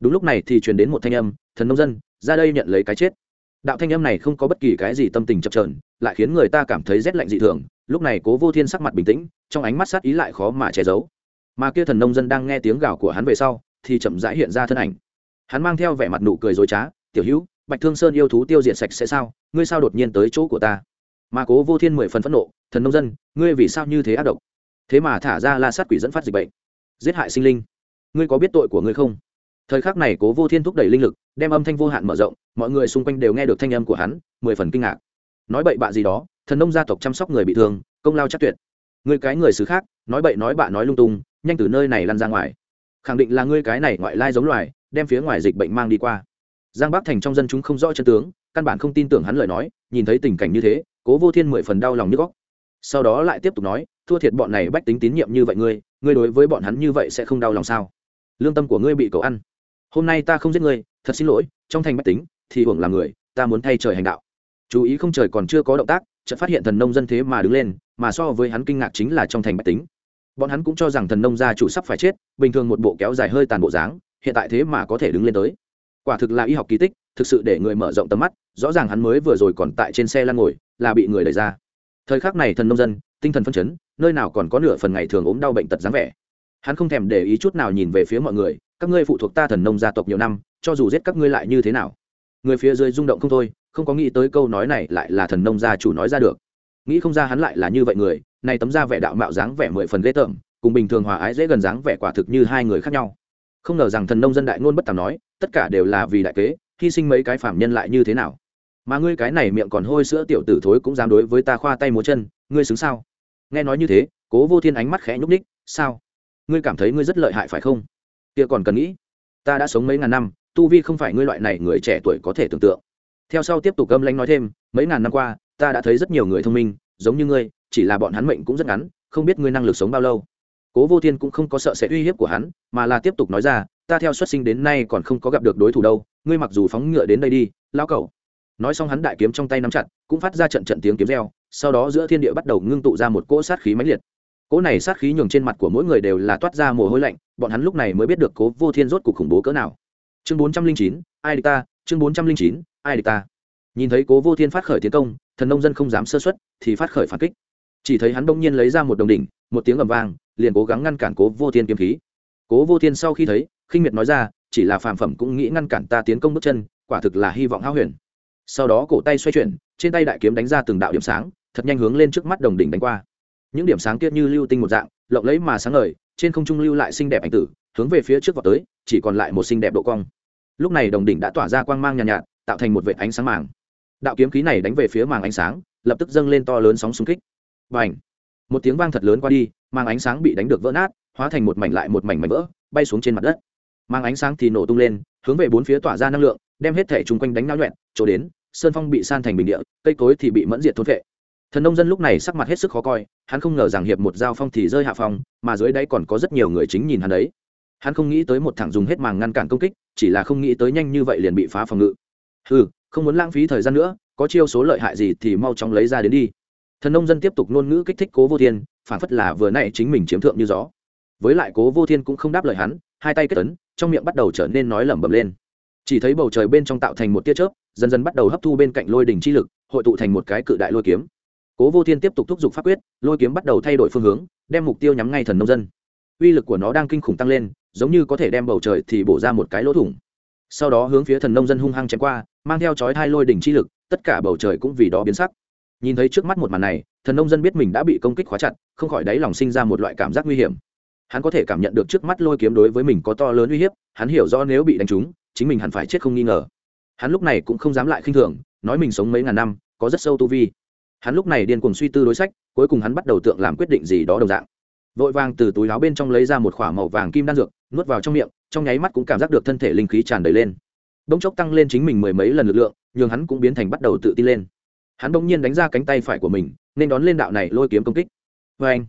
Đúng lúc này thì truyền đến một thanh âm, thần nông dân, ra đây nhận lấy cái chết. Đạo thanh âm này không có bất kỳ cái gì tâm tình chập trờn lại khiến người ta cảm thấy rét lạnh dị thường, lúc này cố vô thiên sắc mặt bình tĩnh, trong ánh mắt sát ý lại khó mà che giấu. Mà kia thần nông dân đang nghe tiếng gào của hắn về sau, thì chậm rãi hiện ra thân ảnh. Hắn mang theo vẻ mặt nụ cười dối trá, tiểu hữu, bạch thương sơn yêu thú tiêu diệt sạch sẽ sao? Ngươi sao đột nhiên tới chỗ của ta? Mà cố vô thiên mười phần phẫn nộ, thần nông dân, ngươi vì sao như thế ác độc? Thế mà thả ra la sát quỷ dẫn phát dịch bệnh, giết hại sinh linh. Ngươi có biết tội của ngươi không? Thời khắc này cố vô thiên thúc đẩy linh lực, đem âm thanh vô hạn mở rộng, mọi người xung quanh đều nghe được thanh âm của hắn, mười phần kinh ngạc. Nói bậy bạ gì đó, thần nông gia tộc chăm sóc người bị thương, công lao chắc tuyệt. Người cái người xứ khác, nói bậy nói bạ nói lung tung, nhanh từ nơi này lăn ra ngoài. Khẳng định là ngươi cái này ngoại lai giống loài, đem phía ngoài dịch bệnh mang đi qua. Giang bắc thành trong dân chúng không rõ chân tướng, căn bản không tin tưởng hắn lời nói, nhìn thấy tình cảnh như thế cố vô thiên mười phần đau lòng như góc sau đó lại tiếp tục nói, thua thiệt bọn này bách tính tín nhiệm như vậy ngươi ngươi đối với bọn hắn như vậy sẽ không đau lòng sao? Lương tâm của ngươi bị cầu ăn. Hôm nay ta không giết ngươi, thật xin lỗi, trong thành bách tính, thì hưởng là người, ta muốn thay trời hành đạo. Chú ý không trời còn chưa có động tác, chợt phát hiện thần nông dân thế mà đứng lên, mà so với hắn kinh ngạc chính là trong thành bách tính. Bọn hắn cũng cho rằng thần nông gia chủ sắp phải chết, bình thường một bộ kéo dài hơi tàn bộ dáng, hiện tại thế mà có thể đứng lên tới. Quả thực là y học kỳ tích, thực sự để người mở rộng tầm mắt, rõ ràng hắn mới vừa rồi còn tại trên xe lăn ngồi là bị người đẩy ra. Thời khắc này thần nông dân, tinh thần phân chấn, nơi nào còn có nửa phần ngày thường ốm đau bệnh tật dáng vẻ. Hắn không thèm để ý chút nào nhìn về phía mọi người, các ngươi phụ thuộc ta thần nông gia tộc nhiều năm, cho dù giết các ngươi lại như thế nào. Người phía dưới rung động không thôi, không có nghĩ tới câu nói này lại là thần nông gia chủ nói ra được. Nghĩ không ra hắn lại là như vậy người, này tấm da vẻ đạo mạo dáng vẻ mười phần ghê tởm, cùng bình thường hòa ái dễ gần dáng vẻ quả thực như hai người khác nhau. Không ngờ rằng thần nông dân đại ngôn bất tàm nói, tất cả đều là vì đại kế, hy sinh mấy cái phạm nhân lại như thế nào mà ngươi cái này miệng còn hôi sữa tiểu tử thối cũng dám đối với ta khoa tay múa chân, ngươi xứng sao? Nghe nói như thế, cố vô thiên ánh mắt khẽ nhúc ních sao? Ngươi cảm thấy ngươi rất lợi hại phải không? Kia còn cần nghĩ. Ta đã sống mấy ngàn năm, tu vi không phải ngươi loại này người trẻ tuổi có thể tưởng tượng. Theo sau tiếp tục gâm lanh nói thêm, mấy ngàn năm qua, ta đã thấy rất nhiều người thông minh, giống như ngươi, chỉ là bọn hắn mệnh cũng rất ngắn, không biết ngươi năng lực sống bao lâu. Cố vô thiên cũng không có sợ sẽ uy hiếp của hắn, mà là tiếp tục nói ra, ta theo xuất sinh đến nay còn không có gặp được đối thủ đâu, ngươi mặc dù phóng ngựa đến đây đi lao cẩu nói xong hắn đại kiếm trong tay nắm chặt, cũng phát ra trận trận tiếng kiếm reo, sau đó giữa thiên địa bắt đầu ngưng tụ ra một cỗ sát khí mãnh liệt. Cỗ này sát khí nhường trên mặt của mỗi người đều là toát ra mồ hôi lạnh, bọn hắn lúc này mới biết được cố vô thiên rốt cuộc khủng bố cỡ nào. Chương bốn trăm linh chín, ai địch ta? Chương bốn trăm linh chín, ai địch ta? Nhìn thấy cố vô thiên phát khởi tiến công, thần nông dân không dám sơ xuất thì phát khởi phản kích. Chỉ thấy hắn bỗng nhiên lấy ra một đồng đỉnh, một tiếng ầm vang, liền cố gắng ngăn cản cố vô thiên kiếm khí. Cố vô thiên sau khi thấy, khinh miệt nói ra, chỉ là phàm phẩm cũng nghĩ ngăn cản ta tiến công bước chân, quả thực là hy vọng hao huyền sau đó cổ tay xoay chuyển trên tay đại kiếm đánh ra từng đạo điểm sáng thật nhanh hướng lên trước mắt đồng đỉnh đánh qua. Những điểm sáng kia như lưu tinh một dạng lộng lấy mà sáng ngời trên không trung lưu lại xinh đẹp ảnh tử hướng về phía trước vào tới chỉ còn lại một xinh đẹp độ cong. Lúc này đồng đỉnh đã tỏa ra quang mang nhàn nhạt, nhạt tạo thành một vệt ánh sáng màng. Đạo kiếm khí này đánh về phía màng ánh sáng lập tức dâng lên to lớn sóng xung kích. Và ảnh một tiếng vang thật lớn qua đi màng ánh sáng bị đánh được vỡ nát hóa thành một mảnh lại một mảnh mảnh vỡ bay xuống trên mặt đất. Mang ánh sáng thì nổ tung lên hướng về bốn phía tỏa ra năng lượng đem hết thể chung quanh đánh náo nhuẹn, chỗ đến, sơn phong bị san thành bình địa, cây cối thì bị mẫn diệt thôn vệ thần nông dân lúc này sắc mặt hết sức khó coi, hắn không ngờ rằng hiệp một giao phong thì rơi hạ phong, mà dưới đáy còn có rất nhiều người chính nhìn hắn đấy. Hắn không nghĩ tới một thằng dùng hết màng ngăn cản công kích, chỉ là không nghĩ tới nhanh như vậy liền bị phá phòng ngự. Ừ không muốn lãng phí thời gian nữa, có chiêu số lợi hại gì thì mau chóng lấy ra đến đi. Thần nông dân tiếp tục ngôn ngữ kích thích cố vô thiên phản phất là vừa nãy chính mình chiếm thượng như gió. Với lại cố vô thiên cũng không đáp lời hắn, hai tay kết tấn trong miệng bắt đầu trở nên nói lẩm bẩm lên chỉ thấy bầu trời bên trong tạo thành một tia chớp, dần dần bắt đầu hấp thu bên cạnh lôi đỉnh chi lực, hội tụ thành một cái cự đại lôi kiếm. Cố vô thiên tiếp tục thúc giục pháp quyết, lôi kiếm bắt đầu thay đổi phương hướng, đem mục tiêu nhắm ngay thần nông dân. Uy lực của nó đang kinh khủng tăng lên, giống như có thể đem bầu trời thì bổ ra một cái lỗ thủng. Sau đó hướng phía thần nông dân hung hăng chém qua, mang theo chói thai lôi đỉnh chi lực, tất cả bầu trời cũng vì đó biến sắc. Nhìn thấy trước mắt một màn này, thần nông dân biết mình đã bị công kích khóa chặt, không khỏi đáy lòng sinh ra một loại cảm giác nguy hiểm. Hắn có thể cảm nhận được trước mắt lôi kiếm đối với mình có to lớn uy hiếp, hắn hiểu rõ nếu bị đánh trúng chính mình hẳn phải chết không nghi ngờ. Hắn lúc này cũng không dám lại khinh thường, nói mình sống mấy ngàn năm, có rất sâu tu vi. Hắn lúc này điên cuồng suy tư đối sách, cuối cùng hắn bắt đầu tượng làm quyết định gì đó đồng dạng. Vội vàng từ túi áo bên trong lấy ra một k màu vàng kim đan dược, nuốt vào trong miệng, trong nháy mắt cũng cảm giác được thân thể linh khí tràn đầy lên. Bỗng chốc tăng lên chính mình mười mấy lần lực lượng, nhường hắn cũng biến thành bắt đầu tự tin lên. Hắn bỗng nhiên đánh ra cánh tay phải của mình, nên đón lên đạo này lôi kiếm công kích. Vê anh,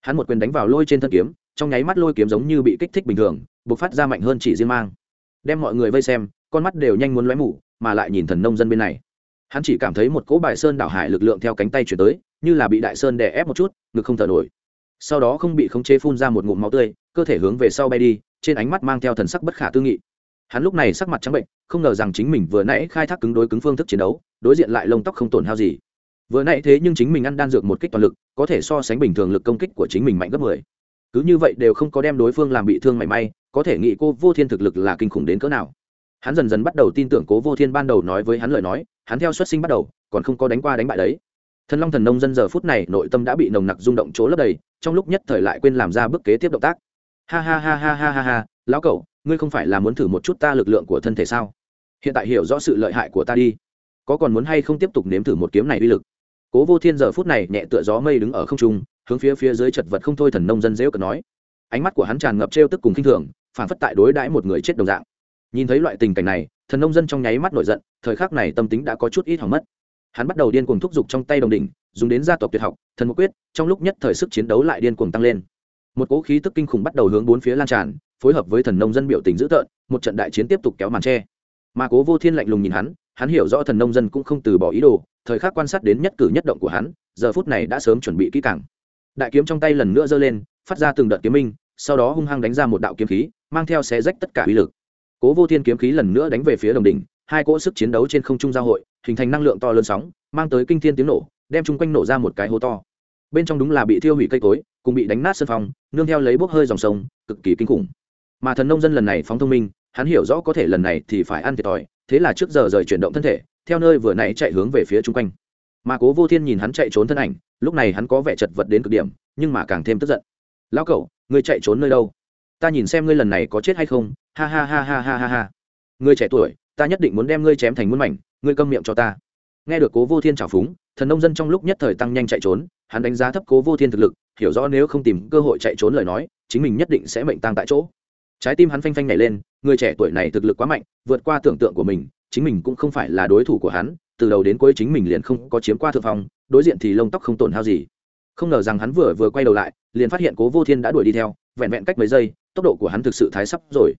hắn một quyền đánh vào lôi trên thân kiếm, trong nháy mắt lôi kiếm giống như bị kích thích bình thường b ộ c phát ra mạnh hơn chỉ riêng mang đem mọi người vây xem, con mắt đều nhanh muốn lóe mủ mà lại nhìn thần nông dân bên này. Hắn chỉ cảm thấy một cỗ bài sơn đảo hải lực lượng theo cánh tay chuyển tới, như là bị đại sơn đè ép một chút, ngực không thở nổi. Sau đó không bị khống chế phun ra một ngụm máu tươi, cơ thể hướng về sau bay đi, trên ánh mắt mang theo thần sắc bất khả tư nghị. Hắn lúc này sắc mặt trắng bệnh, không ngờ rằng chính mình vừa nãy khai thác cứng đối cứng phương thức chiến đấu, đối diện lại lông tóc không tổn hao gì. Vừa nãy thế nhưng chính mình ăn đan dược một kích toàn lực, có thể so sánh bình thường lực công kích của chính mình mạnh gấp mười. Cứ như vậy đều không có đem đối phương làm bị thương mảy may có thể nghĩ cô vô thiên thực lực là kinh khủng đến cỡ nào. Hắn dần dần bắt đầu tin tưởng cố vô thiên ban đầu nói với hắn lời nói, hắn theo xuất sinh bắt đầu, còn không có đánh qua đánh bại đấy. Thần long thần nông dân giờ phút này nội tâm đã bị nồng nặc rung động chỗ lấp đầy, trong lúc nhất thời lại quên làm ra bước kế tiếp động tác. Ha ha ha ha ha ha ha, lão cậu ngươi không phải là muốn thử một chút ta lực lượng của thân thể sao? Hiện tại hiểu rõ sự lợi hại của ta đi. Có còn muốn hay không tiếp tục nếm thử một kiếm này uy lực? Cố vô thiên giờ phút này nhẹ tựa gió mây đứng ở không trung, hướng phía phía dưới chật vật không thôi thần nông dân dễu cờ nói ánh mắt của hắn tràn ngập trêu tức cùng khinh thường, phản phất tại đối đãi một người chết đồng dạng. Nhìn thấy loại tình cảnh này, thần nông dân trong nháy mắt nổi giận, thời khắc này tâm tính đã có chút ít hỏng mất. Hắn bắt đầu điên cuồng thúc giục trong tay đồng đỉnh, dùng đến gia tộc tuyệt học, thần một quyết, trong lúc nhất thời sức chiến đấu lại điên cuồng tăng lên. Một cỗ khí tức kinh khủng bắt đầu hướng bốn phía lan tràn, phối hợp với thần nông dân biểu tình dữ tợn, một trận đại chiến tiếp tục kéo màn tre mà cố vô thiên lạnh lùng nhìn hắn hắn hiểu rõ thần nông dân cũng không từ bỏ ý đồ, thời khắc quan sát đến nhất cử nhất động của hắn, giờ phút này đã sớm chuẩn bị kỹ càng đại kiếm trong tay lần nữa giơ lên, phát ra từng đợt kiếm minh, sau đó hung hăng đánh ra một đạo kiếm khí, mang theo xé rách tất cả uy lực. Cố vô thiên kiếm khí lần nữa đánh về phía đồng đỉnh, hai cỗ sức chiến đấu trên không trung giao hội, hình thành năng lượng to lớn sóng, mang tới kinh thiên tiếng nổ, đem chung quanh nổ ra một cái hố to. Bên trong đúng là bị thiêu hủy cây cối, cùng bị đánh nát sân phòng, nương theo lấy bốc hơi dòng sông, cực kỳ kinh khủng. Mà thần nông dân lần này phóng thông minh, hắn hiểu rõ có thể lần này thì phải ăn thiệt thòi, thế là trước giờ rời chuyển động thân thể, theo nơi vừa nãy chạy hướng về phía chung quanh mà cố vô thiên nhìn hắn chạy trốn thân ảnh, lúc này hắn có vẻ chật vật đến cực điểm, nhưng mà càng thêm tức giận. Lão cậu ngươi chạy trốn nơi đâu? Ta nhìn xem ngươi lần này có chết hay không. Ha ha ha ha ha ha ha. Ngươi trẻ tuổi, ta nhất định muốn đem ngươi chém thành muôn mảnh, ngươi câm miệng cho ta. Nghe được cố vô thiên trào phúng, thần nông dân trong lúc nhất thời tăng nhanh chạy trốn, hắn đánh giá thấp cố vô thiên thực lực, hiểu rõ nếu không tìm cơ hội chạy trốn lời nói, chính mình nhất định sẽ mệnh tăng tại chỗ. Trái tim hắn phanh phanh nhảy lên, người trẻ tuổi này thực lực quá mạnh, vượt qua tưởng tượng của mình, chính mình cũng không phải là đối thủ của hắn từ đầu đến cuối chính mình liền không có chiếm qua thượng phong, đối diện thì lông tóc không tổn hao gì. Không ngờ rằng hắn vừa vừa quay đầu lại, liền phát hiện cố vô thiên đã đuổi đi theo, vẹn vẹn cách mấy giây, tốc độ của hắn thực sự thái sắp rồi.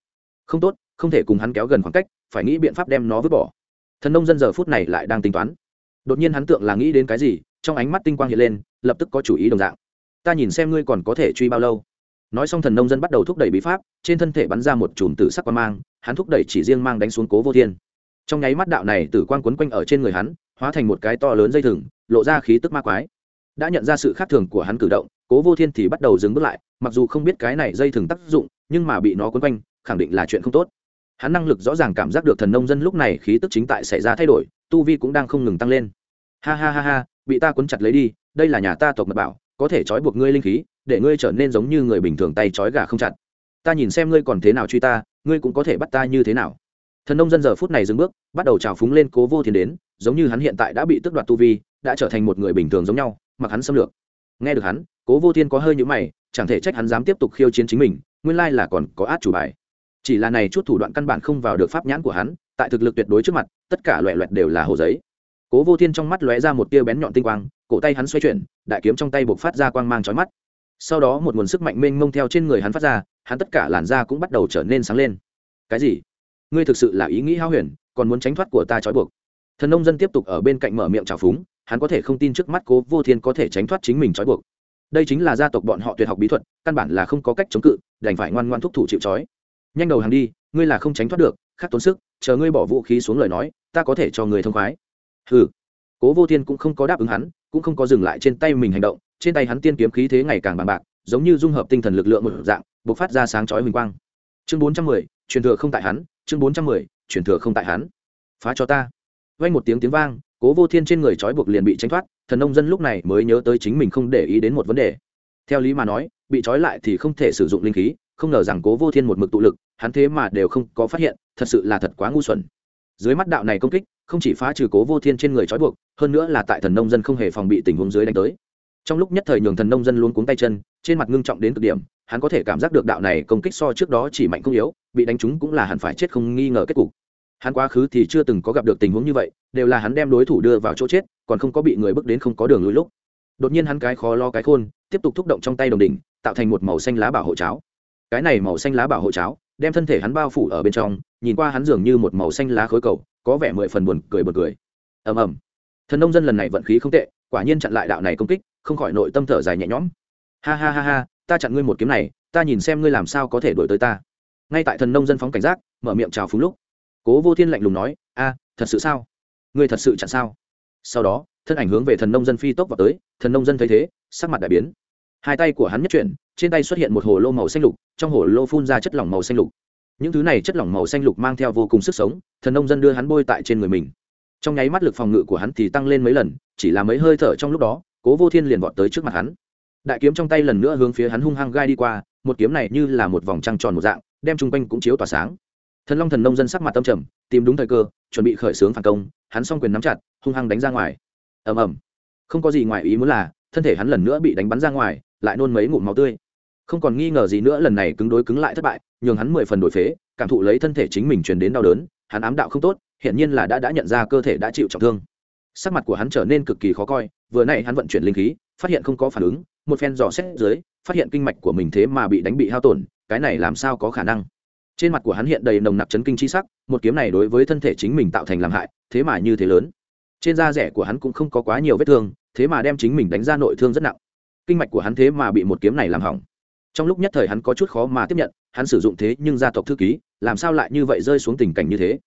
Không tốt, không thể cùng hắn kéo gần khoảng cách, phải nghĩ biện pháp đem nó vứt bỏ. Thần nông dân giờ phút này lại đang tính toán. Đột nhiên hắn tượng là nghĩ đến cái gì, trong ánh mắt tinh quang hiện lên, lập tức có chủ ý đồng dạng. Ta nhìn xem ngươi còn có thể truy bao lâu. Nói xong thần nông dân bắt đầu thúc đẩy bí pháp, trên thân thể bắn ra một chùm tử sắc quan mang, hắn thúc đẩy chỉ riêng mang đánh xuống cố vô thiên trong nháy mắt đạo này tử quang quấn quanh ở trên người hắn, hóa thành một cái to lớn dây thừng, lộ ra khí tức ma quái. Đã nhận ra sự khác thường của hắn cử động, cố vô thiên thì bắt đầu dừng bước lại, mặc dù không biết cái này dây thừng tác dụng, nhưng mà bị nó quấn quanh, khẳng định là chuyện không tốt. Hắn năng lực rõ ràng cảm giác được thần nông dân lúc này khí tức chính tại xảy ra thay đổi, tu vi cũng đang không ngừng tăng lên. Ha ha ha ha, bị ta quấn chặt lấy đi, đây là nhà ta tộc mật bảo, có thể trói buộc ngươi linh khí, để ngươi trở nên giống như người bình thường tay trói gà không chặt. Ta nhìn xem ngươi còn thế nào truy ta, ngươi cũng có thể bắt ta như thế nào thần nông dân giờ phút này dừng bước, bắt đầu trào phúng lên cố vô thiên đến, giống như hắn hiện tại đã bị tước đoạt tu vi, đã trở thành một người bình thường giống nhau, mặc hắn xâm lược. Nghe được hắn, cố vô thiên có hơi nhữ mày, chẳng thể trách hắn dám tiếp tục khiêu chiến chính mình, nguyên lai là còn có át chủ bài. Chỉ là này chút thủ đoạn căn bản không vào được pháp nhãn của hắn, tại thực lực tuyệt đối trước mặt, tất cả loẹ loẹt đều là hồ giấy. Cố vô thiên trong mắt lóe ra một tia bén nhọn tinh quang, cổ tay hắn xoay chuyển, đại kiếm trong tay buộc phát ra quang mang trói mắt. Sau đó một nguồn sức mạnh mênh mông theo trên người hắn phát ra, hắn tất cả làn da cũng bắt đầu trở nên sáng lên. Cái gì? Ngươi thực sự là ý nghĩ hao huyền, còn muốn tránh thoát của ta trói buộc. Thần nông dân tiếp tục ở bên cạnh mở miệng trào phúng, hắn có thể không tin trước mắt cố vô thiên có thể tránh thoát chính mình trói buộc. Đây chính là gia tộc bọn họ tuyệt học bí thuật, căn bản là không có cách chống cự, đành phải ngoan ngoan thúc thủ chịu trói. Nhanh đầu hàng đi, ngươi là không tránh thoát được, khắc tốn sức, chờ ngươi bỏ vũ khí xuống lời nói, ta có thể cho người thông khoái. Ừ cố vô thiên cũng không có đáp ứng hắn, cũng không có dừng lại trên tay mình hành động, trên tay hắn tiên kiếm khí thế ngày càng bằng bạc, giống như dung hợp tinh thần lực lượng một dạng b ộ c phát ra sáng chói huỳnh quang. Chương bốn trăm mười, truyền thừa không tại hắn chương bốn trăm mười truyền thừa không tại hắn. Phá cho ta. Vay một tiếng tiếng vang, cố vô thiên trên người trói buộc liền bị tránh thoát, thần nông dân lúc này mới nhớ tới chính mình không để ý đến một vấn đề. Theo lý mà nói, bị trói lại thì không thể sử dụng linh khí, không ngờ rằng cố vô thiên một mực tụ lực, hắn thế mà đều không có phát hiện, thật sự là thật quá ngu xuẩn. Dưới mắt đạo này công kích, không chỉ phá trừ cố vô thiên trên người trói buộc, hơn nữa là tại thần nông dân không hề phòng bị tình huống dưới đánh tới. Trong lúc nhất thời nhường thần nông dân luôn cuống tay chân, trên mặt ngưng trọng đến cực điểm hắn có thể cảm giác được đạo này công kích so trước đó chỉ mạnh không yếu, bị đánh trúng cũng là hẳn phải chết không nghi ngờ kết cục. Hắn quá khứ thì chưa từng có gặp được tình huống như vậy, đều là hắn đem đối thủ đưa vào chỗ chết, còn không có bị người bước đến không có đường lùi lúc. Đột nhiên hắn cái khó lo cái khôn, tiếp tục thúc động trong tay đồng đỉnh, tạo thành một màu xanh lá bảo hộ cháo. Cái này màu xanh lá bảo hộ cháo, đem thân thể hắn bao phủ ở bên trong, nhìn qua hắn dường như một màu xanh lá khối cầu, có vẻ mười phần buồn cười buồn cười. Ầm ầm. Thần nông dân lần này vận khí không tệ, quả nhiên chặn lại đạo này công kích, không khỏi nội tâm thở dài nhẹ nhõm. Ha ha ha ha ta chặn ngươi một kiếm này, ta nhìn xem ngươi làm sao có thể đổi tới ta. Ngay tại thần nông dân phóng cảnh giác, mở miệng chào phúng lúc, cố vô thiên lạnh lùng nói, a, thật sự sao? Ngươi thật sự chặn sao? Sau đó, thân ảnh hướng về thần nông dân phi tốc vào tới, thần nông dân thấy thế, sắc mặt đại biến. Hai tay của hắn nhất chuyển, trên tay xuất hiện một hồ lô màu xanh lục, trong hồ lô phun ra chất lỏng màu xanh lục. Những thứ này chất lỏng màu xanh lục mang theo vô cùng sức sống, thần nông dân đưa hắn bôi tại trên người mình. Trong nháy mắt lực phòng ngự của hắn thì tăng lên mấy lần, chỉ là mấy hơi thở trong lúc đó, cố vô thiên liền vọt tới trước mặt hắn đại kiếm trong tay lần nữa hướng phía hắn hung hăng gai đi qua, một kiếm này như là một vòng trăng tròn một dạng, đem chung quanh cũng chiếu tỏa sáng. Thần long thần nông dân sắc mặt tâm trầm, tìm đúng thời cơ, chuẩn bị khởi xướng phản công, hắn s o n g quyền nắm chặt, hung hăng đánh ra ngoài. Ầm ầm. Không có gì ngoài ý muốn là, thân thể hắn lần nữa bị đánh bắn ra ngoài, lại nôn mấy ngụm máu tươi. Không còn nghi ngờ gì nữa, lần này cứng đối cứng lại thất bại, nhường hắn mười phần đổi phế, cảm thụ lấy thân thể chính mình truyền đến đau đớn, hắn ám đạo không tốt, hiển nhiên là đã đã nhận ra cơ thể đã chịu trọng thương. Sắc mặt của hắn trở nên cực kỳ khó coi, vừa n hắn vận chuyển linh khí, phát hiện không có phản ứng một phen dò xét dưới, phát hiện kinh mạch của mình thế mà bị đánh bị hao tổn, cái này làm sao có khả năng? Trên mặt của hắn hiện đầy nồng nặc chấn kinh chi sắc, một kiếm này đối với thân thể chính mình tạo thành làm hại, thế mà như thế lớn. Trên da rẻ của hắn cũng không có quá nhiều vết thương, thế mà đem chính mình đánh ra nội thương rất nặng. Kinh mạch của hắn thế mà bị một kiếm này làm hỏng. Trong lúc nhất thời hắn có chút khó mà tiếp nhận, hắn sử dụng thế nhưng gia tộc thư ký, làm sao lại như vậy rơi xuống tình cảnh như thế?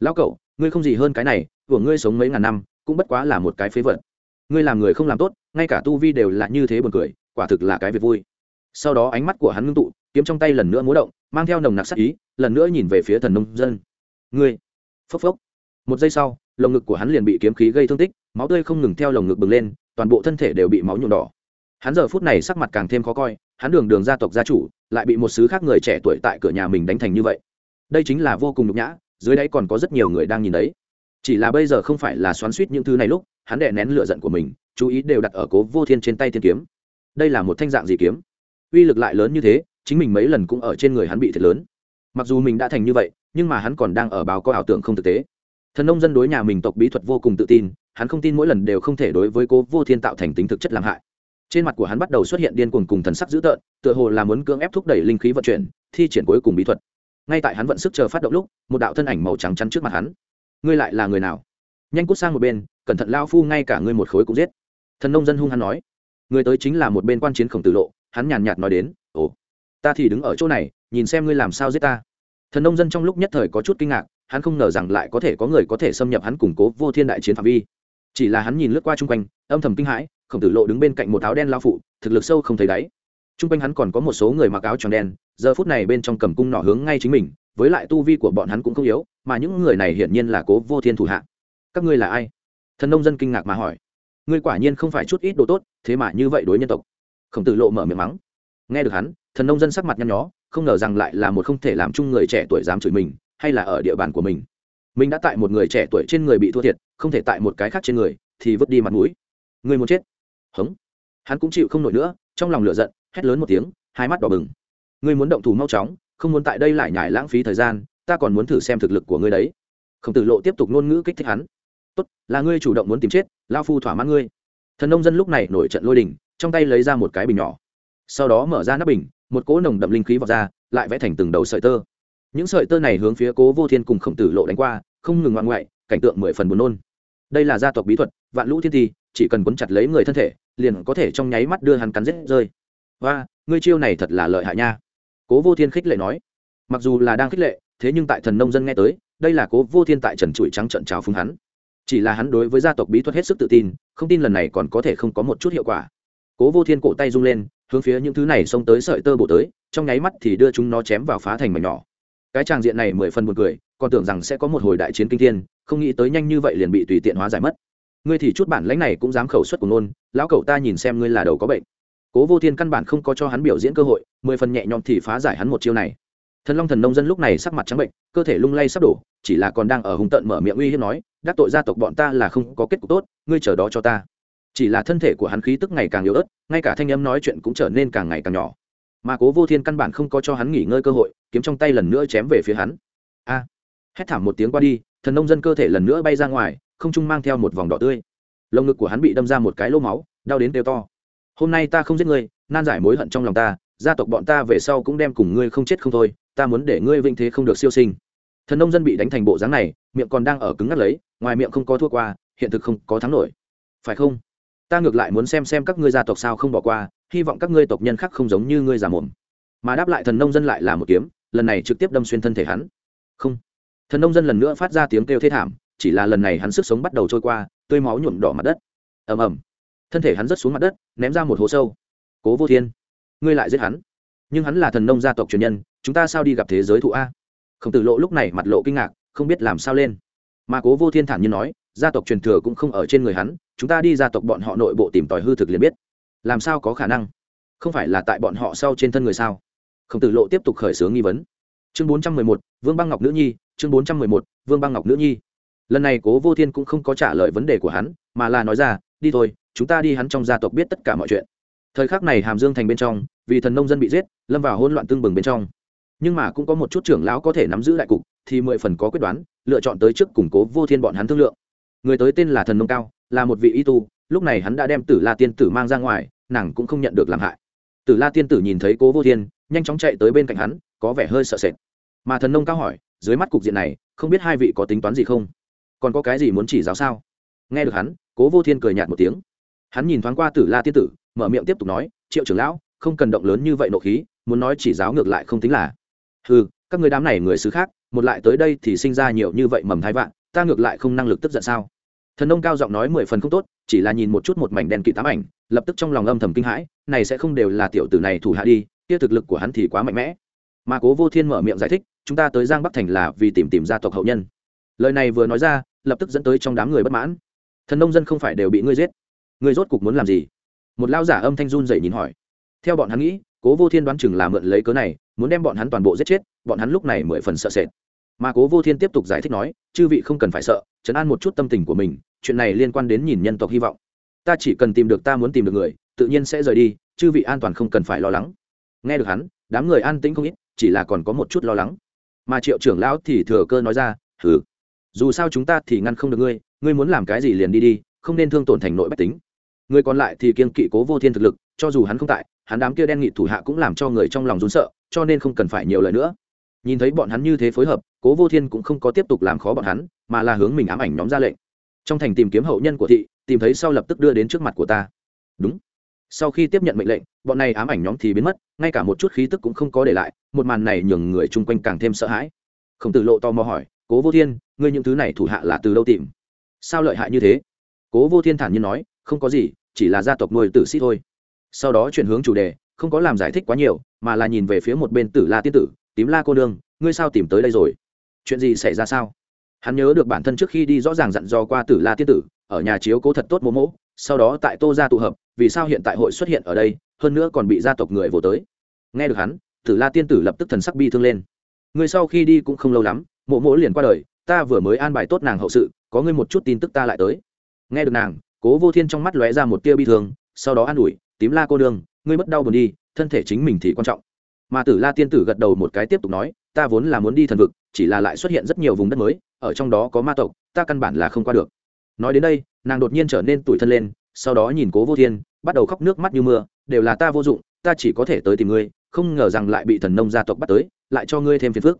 Lão cậu, ngươi không gì hơn cái này, của ngươi sống mấy ngàn năm, cũng bất quá là một cái phế vật ngươi làm người không làm tốt, ngay cả tu vi đều là như thế buồn cười, quả thực là cái việc vui. Sau đó ánh mắt của hắn ngưng tụ, kiếm trong tay lần nữa múa động, mang theo nồng nặc sắc ý, lần nữa nhìn về phía thần nông dân. Ngươi! Phốc phốc. Một giây sau, lồng ngực của hắn liền bị kiếm khí gây thương tích, máu tươi không ngừng theo lồng ngực bừng lên, toàn bộ thân thể đều bị máu nhuộm đỏ. Hắn giờ phút này sắc mặt càng thêm khó coi, hắn đường đường gia tộc gia chủ, lại bị một sứ khác người trẻ tuổi tại cửa nhà mình đánh thành như vậy. Đây chính là vô cùng nhục nhã, dưới đáy còn có rất nhiều người đang nhìn đấy chỉ là bây giờ không phải là xoắn suýt những thứ này lúc, hắn đè nén lửa giận của mình, chú ý đều đặt ở cố vô thiên trên tay thiên kiếm. Đây là một thanh dạng gì kiếm? Uy lực lại lớn như thế, chính mình mấy lần cũng ở trên người hắn bị thiệt lớn. Mặc dù mình đã thành như vậy, nhưng mà hắn còn đang ở báo có ảo tưởng không thực tế. Thần nông dân đối nhà mình tộc bí thuật vô cùng tự tin, hắn không tin mỗi lần đều không thể đối với cố vô thiên tạo thành tính thực chất làm hại. Trên mặt của hắn bắt đầu xuất hiện điên cuồng cùng thần sắc dữ tợn, tựa hồ là muốn cưỡng ép thúc đẩy linh khí vận chuyển, thi triển cuối cùng bí thuật. Ngay tại hắn vận sức chờ phát động lúc, một đạo thân ảnh màu trắng chắn trước mặt hắn ngươi lại là người nào? Nhanh cút sang một bên, cẩn thận lao phu ngay cả ngươi một khối cũng giết. Thần nông dân hung hắn nói. Người tới chính là một bên quan chiến khổng tử lộ, hắn nhàn nhạt nói đến, ồ, ta thì đứng ở chỗ này, nhìn xem ngươi làm sao giết ta. Thần nông dân trong lúc nhất thời có chút kinh ngạc, hắn không ngờ rằng lại có thể có người có thể xâm nhập hắn củng cố vô thiên đại chiến phạm vi. Chỉ là hắn nhìn lướt qua chung quanh, âm thầm kinh hãi, khổng tử lộ đứng bên cạnh một áo đen lao phụ, thực lực sâu không thấy đáy. Chung quanh hắn còn có một số người mặc áo tròn đen, giờ phút này bên trong cầm cung nỏ hướng ngay chính mình với lại tu vi của bọn hắn cũng không yếu, mà những người này hiển nhiên là cố vô thiên thủ hạ. Các ngươi là ai? Thần nông dân kinh ngạc mà hỏi. Ngươi quả nhiên không phải chút ít đồ tốt, thế mà như vậy đối nhân tộc. Khổng tử lộ mở miệng mắng. Nghe được hắn, thần nông dân sắc mặt nhăn nhó, không ngờ rằng lại là một không thể làm chung người trẻ tuổi dám chửi mình, hay là ở địa bàn của mình. Mình đã tại một người trẻ tuổi trên người bị thua thiệt, không thể tại một cái khác trên người, thì vứt đi mặt mũi. Người muốn chết? Hống. Hắn cũng chịu không nổi nữa, trong lòng lửa giận, hét lớn một tiếng, hai mắt đỏ bừng. Ngươi muốn động thủ mau chóng không muốn tại đây lại nhải lãng phí thời gian, ta còn muốn thử xem thực lực của ngươi đấy. Khổng tử lộ tiếp tục ngôn ngữ kích thích hắn. Tốt, là ngươi chủ động muốn tìm chết lao phu thỏa mãn ngươi. Thần nông dân lúc này nổi trận lôi đình, trong tay lấy ra một cái bình nhỏ. Sau đó mở ra nắp bình, một cỗ nồng đậm linh khí vọt ra, lại vẽ thành từng đầu sợi tơ. Những sợi tơ này hướng phía cố vô thiên cùng khổng tử lộ đánh qua, không ngừng ngoạn ngoại, cảnh tượng mười phần buồn nôn. Đây là gia tộc bí thuật, vạn lũ thiên thi, chỉ cần quấn chặt lấy người thân thể, liền có thể trong nháy mắt đưa hắn cắn rết rơi. Và ngươi chiêu này thật là lợi hại nha cố vô thiên khích lệ nói. Mặc dù là đang khích lệ, thế nhưng tại thần nông dân nghe tới, đây là cố vô thiên tại trần trụi trắng trận trào phúng hắn. Chỉ là hắn đối với gia tộc bí thuật hết sức tự tin, không tin lần này còn có thể không có một chút hiệu quả. Cố vô thiên cổ tay rung lên, hướng phía những thứ này xông tới sợi tơ bổ tới, trong nháy mắt thì đưa chúng nó chém vào phá thành mảnh nhỏ. Cái tràng diện này mười phần một cười, còn tưởng rằng sẽ có một hồi đại chiến kinh thiên, không nghĩ tới nhanh như vậy liền bị tùy tiện hóa giải mất. Ngươi thì chút bản lãnh này cũng dám khẩu xuất của ngôn, lão cậu ta nhìn xem ngươi là đầu có bệnh cố vô thiên căn bản không có cho hắn biểu diễn cơ hội, mười phần nhẹ nhõm thì phá giải hắn một chiêu này. Thần long thần nông dân lúc này sắc mặt trắng bệnh, cơ thể lung lay sắp đổ, chỉ là còn đang ở hung tận mở miệng uy hiếp nói, đắc tội gia tộc bọn ta là không có kết cục tốt, ngươi chờ đó cho ta. Chỉ là thân thể của hắn khí tức ngày càng yếu ớt, ngay cả thanh âm nói chuyện cũng trở nên càng ngày càng nhỏ. Mà cố vô thiên căn bản không có cho hắn nghỉ ngơi cơ hội, kiếm trong tay lần nữa chém về phía hắn. A! Hét thảm một tiếng qua đi, thần nông dân cơ thể lần nữa bay ra ngoài, không trung mang theo một vòng đỏ tươi. Lồng ngực của hắn bị đâm ra một cái lô máu, đau đến tiêu to hôm nay ta không giết ngươi, nan giải mối hận trong lòng ta, gia tộc bọn ta về sau cũng đem cùng ngươi không chết không thôi, ta muốn để ngươi vinh thế không được siêu sinh. Thần nông dân bị đánh thành bộ dáng này, miệng còn đang ở cứng ngắt lấy, ngoài miệng không có thua qua, hiện thực không có thắng nổi. Phải không? Ta ngược lại muốn xem xem các ngươi gia tộc sao không bỏ qua, hy vọng các ngươi tộc nhân khác không giống như ngươi già mồm. Mà đáp lại thần nông dân lại là một kiếm, lần này trực tiếp đâm xuyên thân thể hắn. Không. Thần nông dân lần nữa phát ra tiếng kêu thê thảm, chỉ là lần này hắn sức sống bắt đầu trôi qua, tươi máu nhuộm đỏ mặt đất. Ầm ầm thân thể hắn rớt xuống mặt đất, ném ra một hố sâu. Cố vô thiên, ngươi lại giết hắn. Nhưng hắn là thần nông gia tộc truyền nhân, chúng ta sao đi gặp thế giới thụ a? Khổng tử lộ lúc này mặt lộ kinh ngạc, không biết làm sao lên. Mà cố vô thiên thản nhiên nói, gia tộc truyền thừa cũng không ở trên người hắn, chúng ta đi gia tộc bọn họ nội bộ tìm tòi hư thực liền biết. Làm sao có khả năng? Không phải là tại bọn họ sau trên thân người sao? Khổng tử lộ tiếp tục khởi xướng nghi vấn. Chương bốn trăm mười một, vương băng ngọc nữ nhi, chương bốn trăm mười một, vương băng ngọc nữ nhi. Lần này cố vô thiên cũng không có trả lời vấn đề của hắn, mà là nói ra, đi thôi chúng ta đi hắn trong gia tộc biết tất cả mọi chuyện. Thời khắc này hàm dương thành bên trong, vì thần nông dân bị giết, lâm vào hỗn loạn tương bừng bên trong. Nhưng mà cũng có một chút trưởng lão có thể nắm giữ đại cục, thì mười phần có quyết đoán, lựa chọn tới trước củng cố vô thiên bọn hắn thương lượng. Người tới tên là thần nông cao, là một vị y tu, lúc này hắn đã đem tử la tiên tử mang ra ngoài, nàng cũng không nhận được làm hại. Tử la tiên tử nhìn thấy cố vô thiên, nhanh chóng chạy tới bên cạnh hắn, có vẻ hơi sợ sệt. Mà thần nông cao hỏi, dưới mắt cục diện này, không biết hai vị có tính toán gì không? Còn có cái gì muốn chỉ giáo sao? Nghe được hắn, cố vô thiên cười nhạt một tiếng hắn nhìn thoáng qua tử la tiên tử, mở miệng tiếp tục nói, triệu trưởng lão, không cần động lớn như vậy nộ khí, muốn nói chỉ giáo ngược lại không tính là. Ừ các người đám này người xứ khác, một lại tới đây thì sinh ra nhiều như vậy mầm thái vạn, ta ngược lại không năng lực tức giận sao? Thần nông cao giọng nói mười phần không tốt, chỉ là nhìn một chút một mảnh đen kỵ tám ảnh, lập tức trong lòng âm thầm kinh hãi, này sẽ không đều là tiểu tử này thủ hạ đi, kia thực lực của hắn thì quá mạnh mẽ. Mà cố vô thiên mở miệng giải thích, chúng ta tới giang bắc thành là vì tìm tìm gia tộc hậu nhân. Lời này vừa nói ra, lập tức dẫn tới trong đám người bất mãn. Thần nông dân không phải đều bị ngươi giết ngươi rốt cục muốn làm gì? Một lao giả âm thanh run dậy nhìn hỏi. Theo bọn hắn nghĩ, cố vô thiên đoán chừng là mượn lấy cớ này, muốn đem bọn hắn toàn bộ giết chết, bọn hắn lúc này mười phần sợ sệt. Mà cố vô thiên tiếp tục giải thích nói, chư vị không cần phải sợ chấn an một chút tâm tình của mình, chuyện này liên quan đến nhìn nhân tộc hy vọng. Ta chỉ cần tìm được ta muốn tìm được người, tự nhiên sẽ rời đi, chư vị an toàn không cần phải lo lắng. Nghe được hắn, đám người an tĩnh không ít, chỉ là còn có một chút lo lắng. Mà triệu trưởng lão thì thừa cơ nói ra, hừ, dù sao chúng ta thì ngăn không được ngươi ngươi muốn làm cái gì liền đi đi, không nên thương tổn thành nội bách tính người còn lại thì kiên kỵ cố vô thiên thực lực, cho dù hắn không tại, hắn đám kia đen nghị thủ hạ cũng làm cho người trong lòng rún sợ, cho nên không cần phải nhiều lời nữa. Nhìn thấy bọn hắn như thế phối hợp, cố vô thiên cũng không có tiếp tục làm khó bọn hắn, mà là hướng mình ám ảnh nhóm ra lệnh. Trong thành tìm kiếm hậu nhân của thị, tìm thấy sau lập tức đưa đến trước mặt của ta. Đúng. Sau khi tiếp nhận mệnh lệnh, bọn này ám ảnh nhóm thì biến mất, ngay cả một chút khí tức cũng không có để lại, một màn này nhường người chung quanh càng thêm sợ hãi. Khổng tử lộ tò mò hỏi, cố vô thiên, ngươi những thứ này thủ hạ là từ đâu tìm? Sao lợi hại như thế? Cố vô thiên thản nhiên nói không có gì, chỉ là gia tộc nuôi tử sĩ thôi. Sau đó chuyển hướng chủ đề, không có làm giải thích quá nhiều, mà là nhìn về phía một bên tử la tiên tử, tím la cô nương, ngươi sao tìm tới đây rồi? Chuyện gì xảy ra sao? Hắn nhớ được bản thân trước khi đi rõ ràng dặn dò qua tử la tiên tử, ở nhà chiếu cố thật tốt mỗ mỗ sau đó tại tô ra tụ hợp, vì sao hiện tại hội xuất hiện ở đây, hơn nữa còn bị gia tộc người vô tới. Nghe được hắn, tử la tiên tử lập tức thần sắc bi thương lên. Ngươi sau khi đi cũng không lâu lắm mộ mỗ liền qua đời, ta vừa mới an bài tốt nàng hậu sự, có ngươi một chút tin tức ta lại tới. Nghe được nàng cố vô thiên trong mắt lóe ra một tia bi thương, sau đó an ủi, tím la cô đương ngươi mất đau buồn đi, thân thể chính mình thì quan trọng. Mà tử la tiên tử gật đầu một cái tiếp tục nói, ta vốn là muốn đi thần vực, chỉ là lại xuất hiện rất nhiều vùng đất mới, ở trong đó có ma tộc, ta căn bản là không qua được. Nói đến đây, nàng đột nhiên trở nên tủi thân lên, sau đó nhìn cố vô thiên, bắt đầu khóc nước mắt như mưa, đều là ta vô dụng, ta chỉ có thể tới tìm ngươi, không ngờ rằng lại bị thần nông gia tộc bắt tới, lại cho ngươi thêm phiền phức.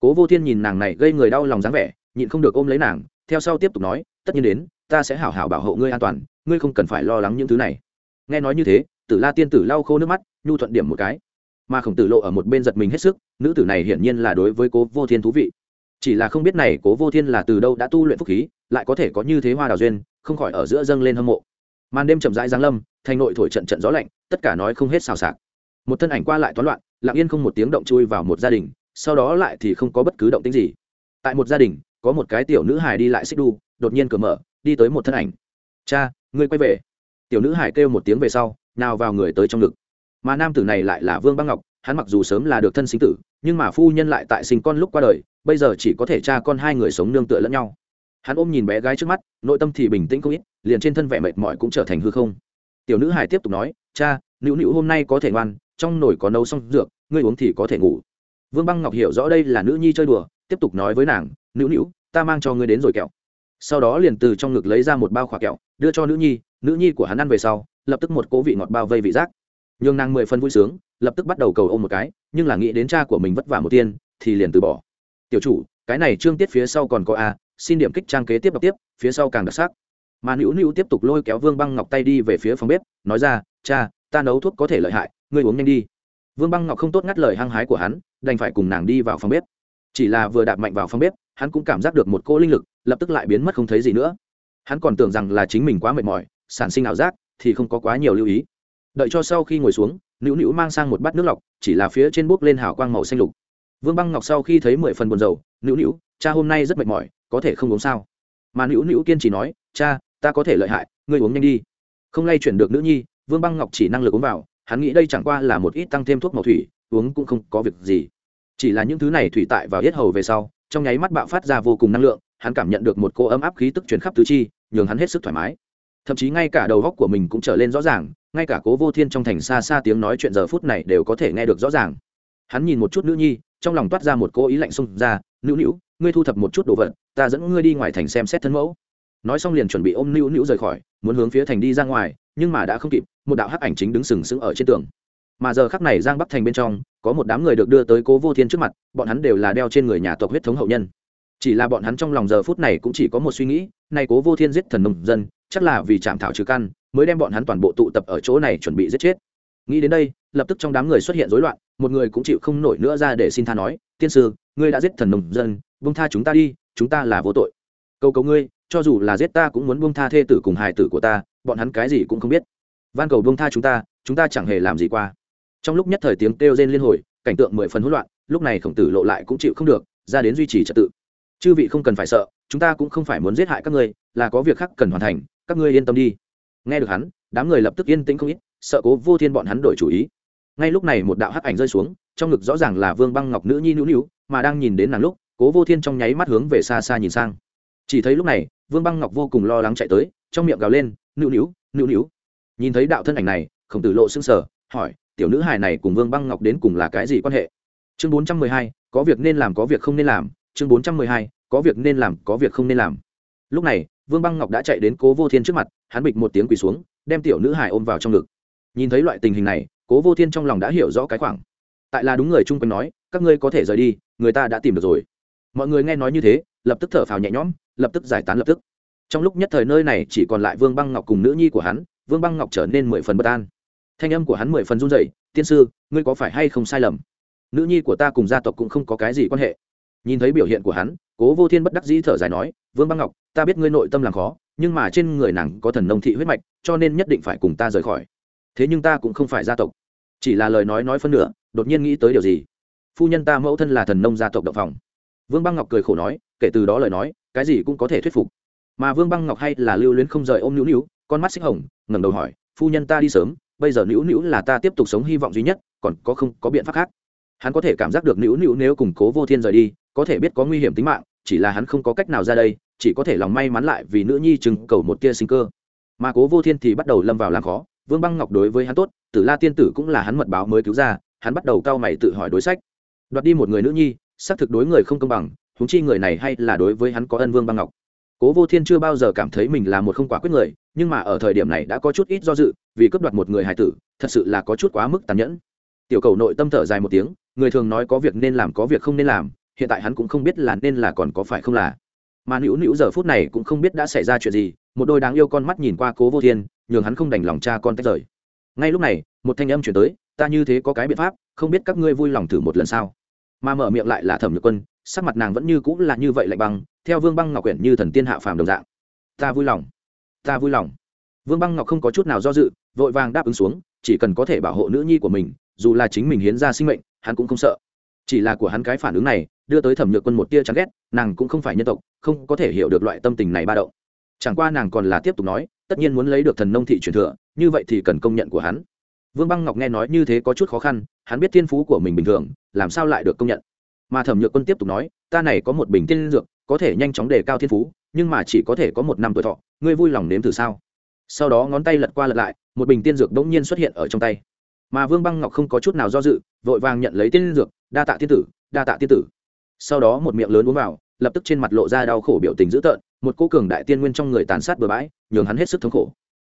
Cố vô thiên nhìn nàng này gây người đau lòng dáng vẻ, nhịn không được ôm lấy nàng, theo sau tiếp tục nói, tất nhiên đến ta sẽ hảo hảo bảo hộ ngươi an toàn, ngươi không cần phải lo lắng những thứ này. Nghe nói như thế, tử la tiên tử lau khô nước mắt, nhu thuận điểm một cái. Mà khổng tử lộ ở một bên giật mình hết sức, nữ tử này hiển nhiên là đối với cố vô thiên thú vị. Chỉ là không biết này cố vô thiên là từ đâu đã tu luyện phúc khí, lại có thể có như thế hoa đào duyên, không khỏi ở giữa dâng lên hâm mộ. Màn đêm chậm rãi giáng lâm, thành nội thổi trận trận gió lạnh, tất cả nói không hết xào xạc. Một thân ảnh qua lại toán loạn, lặng yên không một tiếng động chui vào một gia đình, sau đó lại thì không có bất cứ động tính gì. Tại một gia đình, có một cái tiểu nữ hài đi lại xích đu, đột nhiên cửa mở đi tới một thân ảnh. Cha, ngươi quay về. Tiểu nữ hải kêu một tiếng về sau, nào vào người tới trong ngực. Mà nam tử này lại là vương băng ngọc, hắn mặc dù sớm là được thân sinh tử, nhưng mà phu nhân lại tại sinh con lúc qua đời, bây giờ chỉ có thể cha con hai người sống nương tựa lẫn nhau. Hắn ôm nhìn bé gái trước mắt, nội tâm thì bình tĩnh không ít, liền trên thân vẻ mệt mỏi cũng trở thành hư không. Tiểu nữ hải tiếp tục nói, cha, nữu nữu hôm nay có thể ngoan, trong nồi có nấu xong dược, ngươi uống thì có thể ngủ. Vương băng ngọc hiểu rõ đây là nữ nhi chơi đùa, tiếp tục nói với nàng, nữu nữu, ta mang cho ngươi đến rồi kẹo sau đó liền từ trong ngực lấy ra một bao khỏa kẹo, đưa cho nữ nhi nữ nhi của hắn ăn về sau, lập tức một cố vị ngọt bao vây vị giác. Nhường nàng mười phân vui sướng, lập tức bắt đầu cầu ôm một cái, nhưng là nghĩ đến cha của mình vất vả một tiên, thì liền từ bỏ. Tiểu chủ, cái này trương tiết phía sau còn có a, xin điểm kích trang kế tiếp đọc tiếp, phía sau càng đặc sắc. Mà nữu nữu tiếp tục lôi kéo vương băng ngọc tay đi về phía phòng bếp, nói ra, cha, ta nấu thuốc có thể lợi hại, ngươi uống nhanh đi. Vương băng ngọc không tốt ngắt lời hăng hái của hắn, đành phải cùng nàng đi vào phòng bếp. Chỉ là vừa đạp mạnh vào phòng bếp, hắn cũng cảm giác được một cô linh lực lập tức lại biến mất không thấy gì nữa. Hắn còn tưởng rằng là chính mình quá mệt mỏi, sản sinh ảo giác, thì không có quá nhiều lưu ý. Đợi cho sau khi ngồi xuống, nữu nữu mang sang một bát nước lọc, chỉ là phía trên bốc lên hào quang màu xanh lục. Vương băng ngọc sau khi thấy mười phần buồn dầu nữu nữu, cha hôm nay rất mệt mỏi, có thể không uống sao? Mà nữu nữu kiên trì nói, cha, ta có thể lợi hại, ngươi uống nhanh đi. Không lay chuyển được nữ nhi, vương băng ngọc chỉ năng lực uống vào, hắn nghĩ đây chẳng qua là một ít tăng thêm thuốc màu thủy, uống cũng không có việc gì. Chỉ là những thứ này thủy tại vào yết hầu về sau, trong nháy mắt bạo phát ra vô cùng năng lượng hắn cảm nhận được một cô ấm áp khí tức truyền khắp tứ chi, nhường hắn hết sức thoải mái. Thậm chí ngay cả đầu góc của mình cũng trở lên rõ ràng, ngay cả cố vô thiên trong thành xa xa tiếng nói chuyện giờ phút này đều có thể nghe được rõ ràng. Hắn nhìn một chút nữ nhi, trong lòng toát ra một cô ý lạnh xung ra, nữu nữu, ngươi thu thập một chút đồ vật, ta dẫn ngươi đi ngoài thành xem xét thân mẫu. Nói xong liền chuẩn bị ôm nữu nữu rời khỏi, muốn hướng phía thành đi ra ngoài, nhưng mà đã không kịp, một đạo hắc ảnh chính đứng sừng sững ở trên tường. Mà giờ khắc này giang bắc thành bên trong, có một đám người được đưa tới cố vô thiên trước mặt, bọn hắn đều là đeo trên người nhà tộc huyết thống hậu nhân chỉ là bọn hắn trong lòng giờ phút này cũng chỉ có một suy nghĩ này cố vô thiên giết thần nông dân, chắc là vì chạm thảo trừ căn, mới đem bọn hắn toàn bộ tụ tập ở chỗ này chuẩn bị giết chết. Nghĩ đến đây, lập tức trong đám người xuất hiện rối loạn, một người cũng chịu không nổi nữa ra để xin tha nói, tiên sư, ngươi đã giết thần nông dân, buông tha chúng ta đi, chúng ta là vô tội. Cầu cầu ngươi, cho dù là giết ta cũng muốn buông tha thê tử cùng hài tử của ta, bọn hắn cái gì cũng không biết. Van cầu buông tha chúng ta chúng ta chẳng hề làm gì qua. Trong lúc nhất thời tiếng kêu rên liên hồi, cảnh tượng mười phần hỗn loạn, lúc này khổng tử lộ lại cũng chịu không được, ra đến duy trì trật tự chư vị không cần phải sợ, chúng ta cũng không phải muốn giết hại các ngươi, là có việc khác cần hoàn thành, các ngươi yên tâm đi. Nghe được hắn, đám người lập tức yên tĩnh không ít, sợ cố vô thiên bọn hắn đổi chủ ý. Ngay lúc này một đạo hắc ảnh rơi xuống, trong ngực rõ ràng là vương băng ngọc nữ nhi nữu nữu, mà đang nhìn đến nàng lúc, cố vô thiên trong nháy mắt hướng về xa xa nhìn sang. Chỉ thấy lúc này, vương băng ngọc vô cùng lo lắng chạy tới, trong miệng gào lên, nữu nữu nữu nữu. Nhìn thấy đạo thân ảnh này, khổng tử lộ xương sở hỏi, tiểu nữ hài này cùng vương băng ngọc đến cùng là cái gì quan hệ? Chương bốn trăm mười hai, có việc nên làm, có việc không nên làm chương bốn trăm mười hai, có việc nên làm, có việc không nên làm. Lúc này, vương băng ngọc đã chạy đến cố vô thiên trước mặt, hắn bịch một tiếng quỳ xuống, đem tiểu nữ hải ôm vào trong ngực. Nhìn thấy loại tình hình này, cố vô thiên trong lòng đã hiểu rõ cái khoảng. Tại là đúng người chung quanh nói, các ngươi có thể rời đi, người ta đã tìm được rồi. Mọi người nghe nói như thế, lập tức thở phào nhẹ nhõm, lập tức giải tán lập tức. Trong lúc nhất thời nơi này chỉ còn lại vương băng ngọc cùng nữ nhi của hắn, vương băng ngọc trở nên mười phần bất an. Thanh âm của hắn mười phần run rẩy, tiên sư, ngươi có phải hay không sai lầm? Nữ nhi của ta cùng gia tộc cũng không có cái gì quan hệ nhìn thấy biểu hiện của hắn, cố vô thiên bất đắc dĩ thở dài nói, vương băng ngọc, ta biết ngươi nội tâm làm khó, nhưng mà trên người nàng có thần nông thị huyết mạch, cho nên nhất định phải cùng ta rời khỏi. Thế nhưng ta cũng không phải gia tộc. Chỉ là lời nói nói phân nửa, đột nhiên nghĩ tới điều gì? Phu nhân ta mẫu thân là thần nông gia tộc động phòng. Vương băng ngọc cười khổ nói, kể từ đó lời nói, cái gì cũng có thể thuyết phục. Mà vương băng ngọc hay là lưu luyến không rời ôm nữu nữu, con mắt xích hồng, ngẩng đầu hỏi, phu nhân ta đi sớm, bây giờ nữu nữu là ta tiếp tục sống hy vọng duy nhất, còn có không có biện pháp khác? Hắn có thể cảm giác được nữu nữu nếu củng cố vô thiên rời đi có thể biết có nguy hiểm tính mạng, chỉ là hắn không có cách nào ra đây, chỉ có thể lòng may mắn lại vì nữ nhi chừng cầu một tia sinh cơ. Mà cố vô thiên thì bắt đầu lâm vào làm khó, vương băng ngọc đối với hắn tốt, tử la tiên tử cũng là hắn mật báo mới cứu ra, hắn bắt đầu cao mày tự hỏi đối sách. Đoạt đi một người nữ nhi, xác thực đối người không công bằng húng chi người này hay là đối với hắn có ân vương băng ngọc. Cố vô thiên chưa bao giờ cảm thấy mình là một không quả quyết người, nhưng mà ở thời điểm này đã có chút ít do dự, vì cướp đoạt một người hài tử, thật sự là có chút quá mức tàn nhẫn. Tiểu cầu nội tâm thở dài một tiếng, người thường nói có việc nên làm có việc không nên làm hiện tại hắn cũng không biết là nên là còn có phải không là. Mà nữu nữu giờ phút này cũng không biết đã xảy ra chuyện gì, một đôi đáng yêu con mắt nhìn qua cố vô thiên, nhường hắn không đành lòng cha con tách rời. Ngay lúc này, một thanh âm chuyển tới, ta như thế có cái biện pháp, không biết các ngươi vui lòng thử một lần sao? Mà mở miệng lại là thẩm nhược quân, sắc mặt nàng vẫn như cũng là như vậy lạnh băng, theo vương băng ngọc quyển như thần tiên hạ phàm đồng dạng. Ta vui lòng, ta vui lòng. Vương băng ngọc không có chút nào do dự, vội vàng đáp ứng xuống, chỉ cần có thể bảo hộ nữ nhi của mình, dù là chính mình hiến ra sinh mệnh, hắn cũng không sợ chỉ là của hắn cái phản ứng này, đưa tới thẩm nhược quân một tia chán ghét, nàng cũng không phải nhân tộc, không có thể hiểu được loại tâm tình này ba động. Chẳng qua nàng còn là tiếp tục nói, tất nhiên muốn lấy được thần nông thị truyền thừa, như vậy thì cần công nhận của hắn. Vương băng ngọc nghe nói như thế có chút khó khăn, hắn biết thiên phú của mình bình thường, làm sao lại được công nhận? Mà thẩm nhược quân tiếp tục nói, ta này có một bình tiên dược, có thể nhanh chóng đề cao thiên phú, nhưng mà chỉ có thể có một năm tuổi thọ, ngươi vui lòng nếm thử sao? Sau đó ngón tay lật qua lật lại, một bình tiên dược đ ỗ n g nhiên xuất hiện ở trong tay mà vương băng ngọc không có chút nào do dự, vội vàng nhận lấy tiên dược, đa tạ tiên tử, đa tạ tiên tử. Sau đó một miệng lớn uống vào, lập tức trên mặt lộ ra đau khổ biểu tình dữ tợn, một cô cường đại tiên nguyên trong người tàn sát bừa bãi, nhường hắn hết sức thống khổ.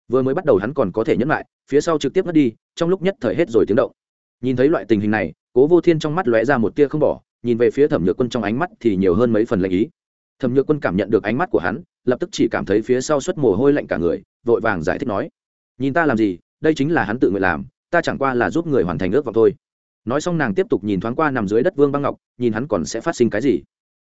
Vừa mới bắt đầu hắn còn có thể nhẫn lại, phía sau trực tiếp mất đi, trong lúc nhất thời hết rồi tiếng động. Nhìn thấy loại tình hình này, cố vô thiên trong mắt lóe ra một tia không bỏ, nhìn về phía thẩm nhược quân trong ánh mắt thì nhiều hơn mấy phần lạnh ý. Thẩm nhược quân cảm nhận được ánh mắt của hắn, lập tức chỉ cảm thấy phía sau xuất mồ hôi lạnh cả người, vội vàng giải thích nói, nhìn ta làm gì, đây chính là hắn tự nguyện làm ta chẳng qua là giúp người hoàn thành ước vọng thôi. Nói xong nàng tiếp tục nhìn thoáng qua nằm dưới đất vương băng ngọc, nhìn hắn còn sẽ phát sinh cái gì.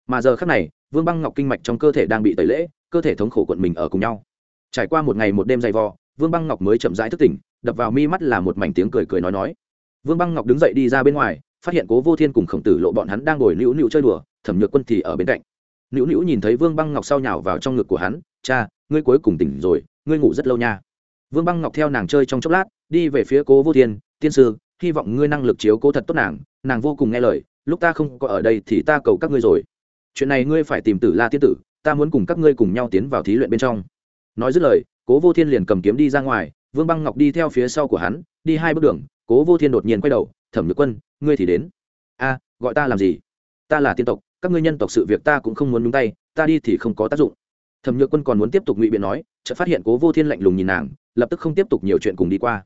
Mà giờ khác này, vương băng ngọc kinh mạch trong cơ thể đang bị tẩy lễ, cơ thể thống khổ quận mình ở cùng nhau. Trải qua một ngày một đêm dày vò, vương băng ngọc mới chậm rãi thức tỉnh, đập vào mi mắt là một mảnh tiếng cười cười nói nói. Vương băng ngọc đứng dậy đi ra bên ngoài, phát hiện cố vô thiên cùng khổng tử lộ bọn hắn đang ngồi nữu nữu chơi đùa, thẩm nhược quân thì ở bên cạnh. Nữu nữu nhìn thấy vương băng ngọc sau nhào vào trong ngực của hắn, cha, ngươi cuối cùng tỉnh rồi, ngươi ngủ rất lâu nha. Vương băng ngọc theo nàng chơi trong chốc lát đi về phía cố vô thiên, tiên sư, hy vọng ngươi năng lực chiếu cố thật tốt nàng nàng vô cùng nghe lời, lúc ta không có ở đây thì ta cầu các ngươi rồi. Chuyện này ngươi phải tìm tử la tiên tử, ta muốn cùng các ngươi cùng nhau tiến vào thí luyện bên trong. Nói dứt lời, cố vô thiên liền cầm kiếm đi ra ngoài, vương băng ngọc đi theo phía sau của hắn, đi hai bước đường, cố vô thiên đột nhiên quay đầu, thẩm nhược quân, ngươi thì đến. A, gọi ta làm gì? Ta là tiên tộc, các ngươi nhân tộc sự việc ta cũng không muốn nhúng tay, ta đi thì không có tác dụng. Thẩm nhược quân còn muốn tiếp tục ngụy biện nói, chợt phát hiện cố vô thiên lạnh lùng nhìn nàng, lập tức không tiếp tục nhiều chuyện cùng đi qua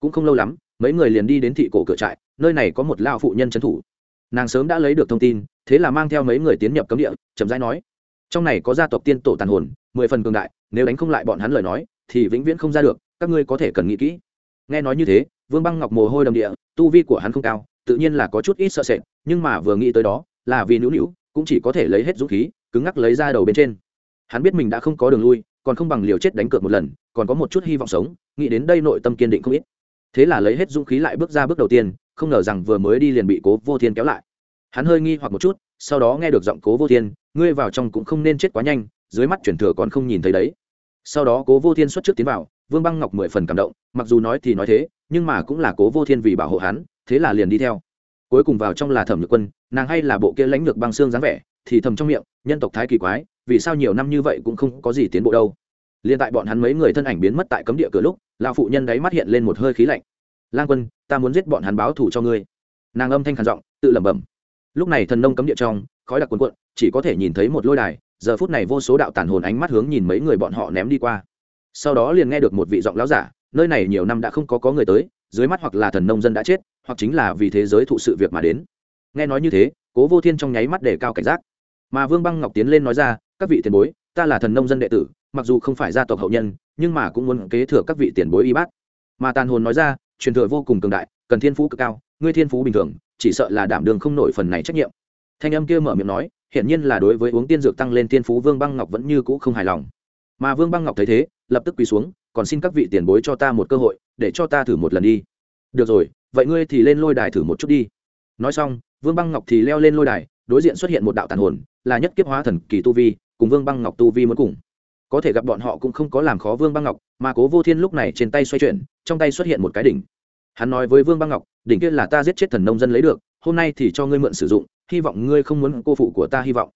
cũng không lâu lắm, mấy người liền đi đến thị cổ cửa trại, nơi này có một lao phụ nhân trấn thủ. Nàng sớm đã lấy được thông tin, thế là mang theo mấy người tiến nhập cấm địa, chậm rãi nói, trong này có gia tộc tiên tổ tàn hồn, mười phần cường đại, nếu đánh không lại bọn hắn lời nói, thì vĩnh viễn không ra được, các ngươi có thể cần nghĩ kỹ. Nghe nói như thế, vương băng ngọc mồ hôi đầm địa, tu vi của hắn không cao, tự nhiên là có chút ít sợ sệt, nhưng mà vừa nghĩ tới đó, là vì nữu nữu cũng chỉ có thể lấy hết dũng khí, cứng ngắc lấy ra đầu bên trên. Hắn biết mình đã không có đường lui, còn không bằng liều chết đánh cược một lần, còn có một chút hy vọng sống, nghĩ đến đây nội tâm kiên định không ít thế là lấy hết dũng khí lại bước ra bước đầu tiên, không ngờ rằng vừa mới đi liền bị cố vô thiên kéo lại. Hắn hơi nghi hoặc một chút, sau đó nghe được giọng cố vô thiên, ngươi vào trong cũng không nên chết quá nhanh, dưới mắt chuyển thừa còn không nhìn thấy đấy. Sau đó cố vô thiên xuất trước tiến vào, vương băng ngọc mười phần cảm động, mặc dù nói thì nói thế, nhưng mà cũng là cố vô thiên vì bảo hộ hắn, thế là liền đi theo. Cuối cùng vào trong là thẩm nhược quân, nàng hay là bộ kia lãnh lược băng xương dáng vẻ, thì thầm trong miệng, nhân tộc thái kỳ quái, vì sao nhiều năm như vậy cũng không có gì tiến bộ đâu? Liền tại bọn hắn mấy người thân ảnh biến mất tại cấm địa cửa lúc, lão phụ nhân đáy mắt hiện lên một hơi khí lạnh. Lang quân, ta muốn giết bọn hắn báo thù cho ngươi. Nàng âm thanh khàn giọng, tự lẩm bẩm. Lúc này thần nông cấm địa trong, khói đặc cuồn cuộn, chỉ có thể nhìn thấy một lôi đài, giờ phút này vô số đạo tàn hồn ánh mắt hướng nhìn mấy người bọn họ ném đi qua. Sau đó liền nghe được một vị giọng lão giả, nơi này nhiều năm đã không có có người tới, dưới mắt hoặc là thần nông dân đã chết, hoặc chính là vì thế giới thụ sự việc mà đến. Nghe nói như thế, cố vô thiên trong nháy mắt để cao cảnh giác. Mà vương băng ngọc tiến lên nói ra, các vị tiền bối ta là thần nông dân đệ tử, mặc dù không phải gia tộc hậu nhân, nhưng mà cũng muốn kế thừa các vị tiền bối y bát. Mà tàn hồn nói ra, truyền thừa vô cùng cường đại, cần thiên phú cực cao, ngươi thiên phú bình thường, chỉ sợ là đảm đường không nổi phần này trách nhiệm. Thanh âm kia mở miệng nói, hiển nhiên là đối với uống tiên dược tăng lên tiên phú vương băng ngọc vẫn như cũ không hài lòng. Mà vương băng ngọc thấy thế, lập tức quỳ xuống, còn xin các vị tiền bối cho ta một cơ hội, để cho ta thử một lần đi. Được rồi, vậy ngươi thì lên lôi đài thử một chút đi. Nói xong, vương băng ngọc thì leo lên lôi đài, đối diện xuất hiện một đạo tàn hồn, là nhất kiếp hóa thần kỳ tu vi cùng vương băng ngọc tu vi muốn cùng. Có thể gặp bọn họ cũng không có làm khó vương băng ngọc, mà cố vô thiên lúc này trên tay xoay chuyển, trong tay xuất hiện một cái đỉnh. Hắn nói với vương băng ngọc, đỉnh kia là ta giết chết thần nông dân lấy được, hôm nay thì cho ngươi mượn sử dụng, hy vọng ngươi không muốn cô phụ của ta hy vọng.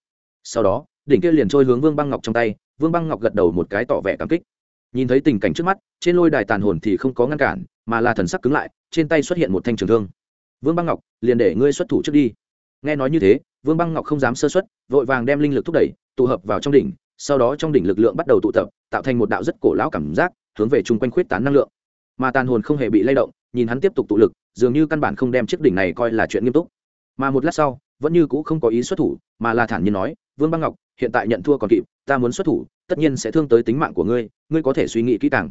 Sau đó, đỉnh kia liền trôi hướng vương băng ngọc trong tay, vương băng ngọc gật đầu một cái tỏ vẻ cảm kích. Nhìn thấy tình cảnh trước mắt, trên lôi đài tàn hồn thì không có ngăn cản, mà là thần sắc cứng lại, trên tay xuất hiện một thanh trường thương. Vương băng ngọc, liền để ngươi xuất thủ trước đi. Nghe nói như thế, vương băng ngọc không dám sơ xuất vội vàng đem linh lực thúc đẩy tụ hợp vào trong đỉnh, sau đó trong đỉnh lực lượng bắt đầu tụ tập, tạo thành một đạo rất cổ lão cảm giác, hướng về chung quanh khuyết tán năng lượng. Mà tàn hồn không hề bị lay động, nhìn hắn tiếp tục tụ lực, dường như căn bản không đem chiếc đỉnh này coi là chuyện nghiêm túc. Mà một lát sau, vẫn như cũ không có ý xuất thủ, mà là thản nhiên nói, vương băng ngọc, hiện tại nhận thua còn kịp, ta muốn xuất thủ, tất nhiên sẽ thương tới tính mạng của ngươi ngươi có thể suy nghĩ kỹ càng.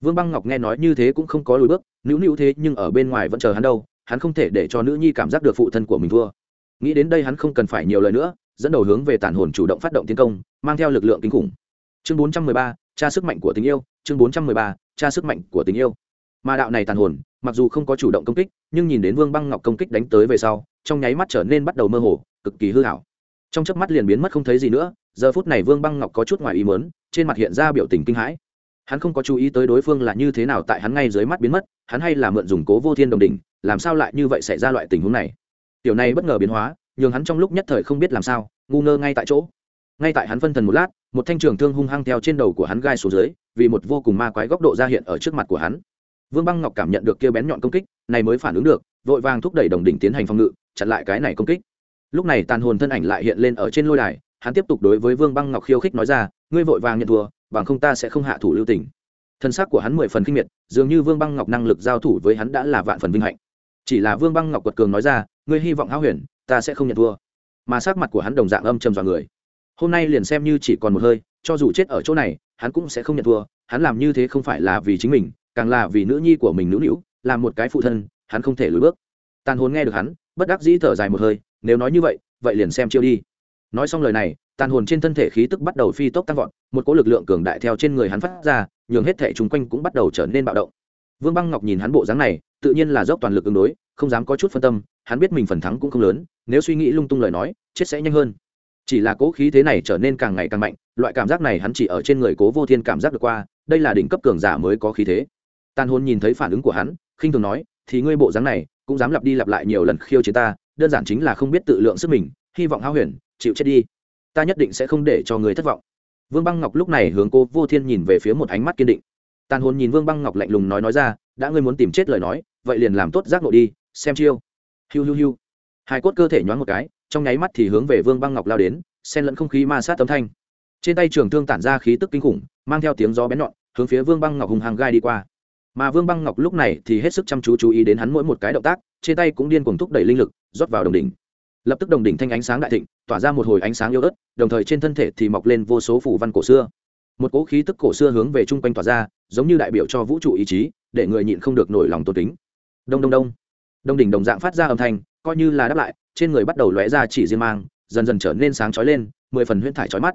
Vương băng ngọc nghe nói như thế cũng không có lùi bước nữu nữu thế nhưng ở bên ngoài vẫn chờ hắn đâu, hắn không thể để cho nữ nhi cảm giác được phụ thân của mình thua. Nghĩ đến đây hắn không cần phải nhiều lời nữa dẫn đầu hướng về tản hồn chủ động phát động tiến công, mang theo lực lượng kinh khủng. Chương bốn trăm mười ba, tra sức mạnh của tình yêu. Chương bốn trăm mười ba, tra sức mạnh của tình yêu. Mà đạo này tàn hồn, mặc dù không có chủ động công kích, nhưng nhìn đến vương băng ngọc công kích đánh tới về sau, trong nháy mắt trở nên bắt đầu mơ hồ, cực kỳ hư hảo trong chớp mắt liền biến mất không thấy gì nữa, giờ phút này vương băng ngọc có chút ngoài ý mớn trên mặt hiện ra biểu tình kinh hãi. Hắn không có chú ý tới đối phương là như thế nào tại hắn ngay dưới mắt biến mất, hắn hay là mượn dùng cố vô thiên đồng đình làm sao lại như vậy xảy ra loại tình huống này? Tiểu này bất ngờ biến hóa nhường hắn trong lúc nhất thời không biết làm sao, ngu ngơ ngay tại chỗ. Ngay tại hắn phân thần một lát, một thanh trường thương hung hăng theo trên đầu của hắn gai xuống dưới, vì một vô cùng ma quái góc độ ra hiện ở trước mặt của hắn. Vương băng ngọc cảm nhận được kia bén nhọn công kích, này mới phản ứng được, vội vàng thúc đẩy đồng đỉnh tiến hành phòng ngự, chặn lại cái này công kích. Lúc này tàn hồn thân ảnh lại hiện lên ở trên lôi đài, hắn tiếp tục đối với vương băng ngọc khiêu khích nói ra, ngươi vội vàng nhận thua, bằng không ta sẽ không hạ thủ lưu tình. Thân xác của hắn mười phần kinh miệt, dường như vương băng ngọc năng lực giao thủ với hắn đã là vạn phần vinh hạnh. Chỉ là vương băng ngọc quật cường nói ra, ngươi hy vọng háo huyền ta sẽ không nhận thua. Mà sắc mặt của hắn đồng dạng âm trầm dọa người. Hôm nay liền xem như chỉ còn một hơi, cho dù chết ở chỗ này, hắn cũng sẽ không nhận thua. Hắn làm như thế không phải là vì chính mình, càng là vì nữ nhi của mình nữ nữ là một cái phụ thân, hắn không thể lùi bước. Tàn hồn nghe được hắn, bất đắc dĩ thở dài một hơi, nếu nói như vậy vậy liền xem chiêu đi. Nói xong lời này, tàn hồn trên thân thể khí tức bắt đầu phi tốc tăng vọt, một cỗ lực lượng cường đại theo trên người hắn phát ra, nhường hết thể chung quanh cũng bắt đầu trở nên bạo động. Vương băng ngọc nhìn hắn bộ dáng này, tự nhiên là dốc toàn lực ứng đối, không dám có chút phân tâm hắn biết mình phần thắng cũng không lớn, nếu suy nghĩ lung tung lời nói, chết sẽ nhanh hơn. Chỉ là cố khí thế này trở nên càng ngày càng mạnh, loại cảm giác này hắn chỉ ở trên người cố vô thiên cảm giác được qua, đây là đỉnh cấp cường giả mới có khí thế. Tàn Hôn nhìn thấy phản ứng của hắn, khinh thường nói, thì ngươi bộ dáng này, cũng dám lặp đi lặp lại nhiều lần khiêu chiến ta, đơn giản chính là không biết tự lượng sức mình, hy vọng hao huyền, chịu chết đi. Ta nhất định sẽ không để cho người thất vọng. Vương băng ngọc lúc này hướng cô vô thiên nhìn về phía một ánh mắt kiên định. Tàn hồn nhìn vương băng ngọc lạnh lùng nói nói ra, đã ngươi muốn tìm chết lời nói, vậy liền làm tốt giác ngộ đi, xem chiêu hiu hiu hiu. Hai cốt cơ thể nhoáng một cái, trong nháy mắt thì hướng về vương băng ngọc lao đến, xen lẫn không khí ma sát tấm thanh. Trên tay trường thương tản ra khí tức kinh khủng, mang theo tiếng gió bén nhọn, hướng phía vương băng ngọc hùng hàng gai đi qua. Mà vương băng ngọc lúc này thì hết sức chăm chú chú ý đến hắn mỗi một cái động tác, trên tay cũng điên cuồng thúc đẩy linh lực, rót vào đồng đỉnh. Lập tức đồng đỉnh thanh ánh sáng đại thịnh, tỏa ra một hồi ánh sáng yếu ớt, đồng thời trên thân thể thì mọc lên vô số phủ văn cổ xưa. Một cỗ khí tức cổ xưa hướng về chung quanh tỏa ra, giống như đại biểu cho vũ trụ ý chí, để người nhịn không được nổi lòng tôn kính. Đông đông đông đông đỉnh đồng dạng phát ra âm thanh, coi như là đáp lại, trên người bắt đầu lóe ra chỉ riêng mang, dần dần trở nên sáng chói lên, mười phần huyễn thải chói mắt.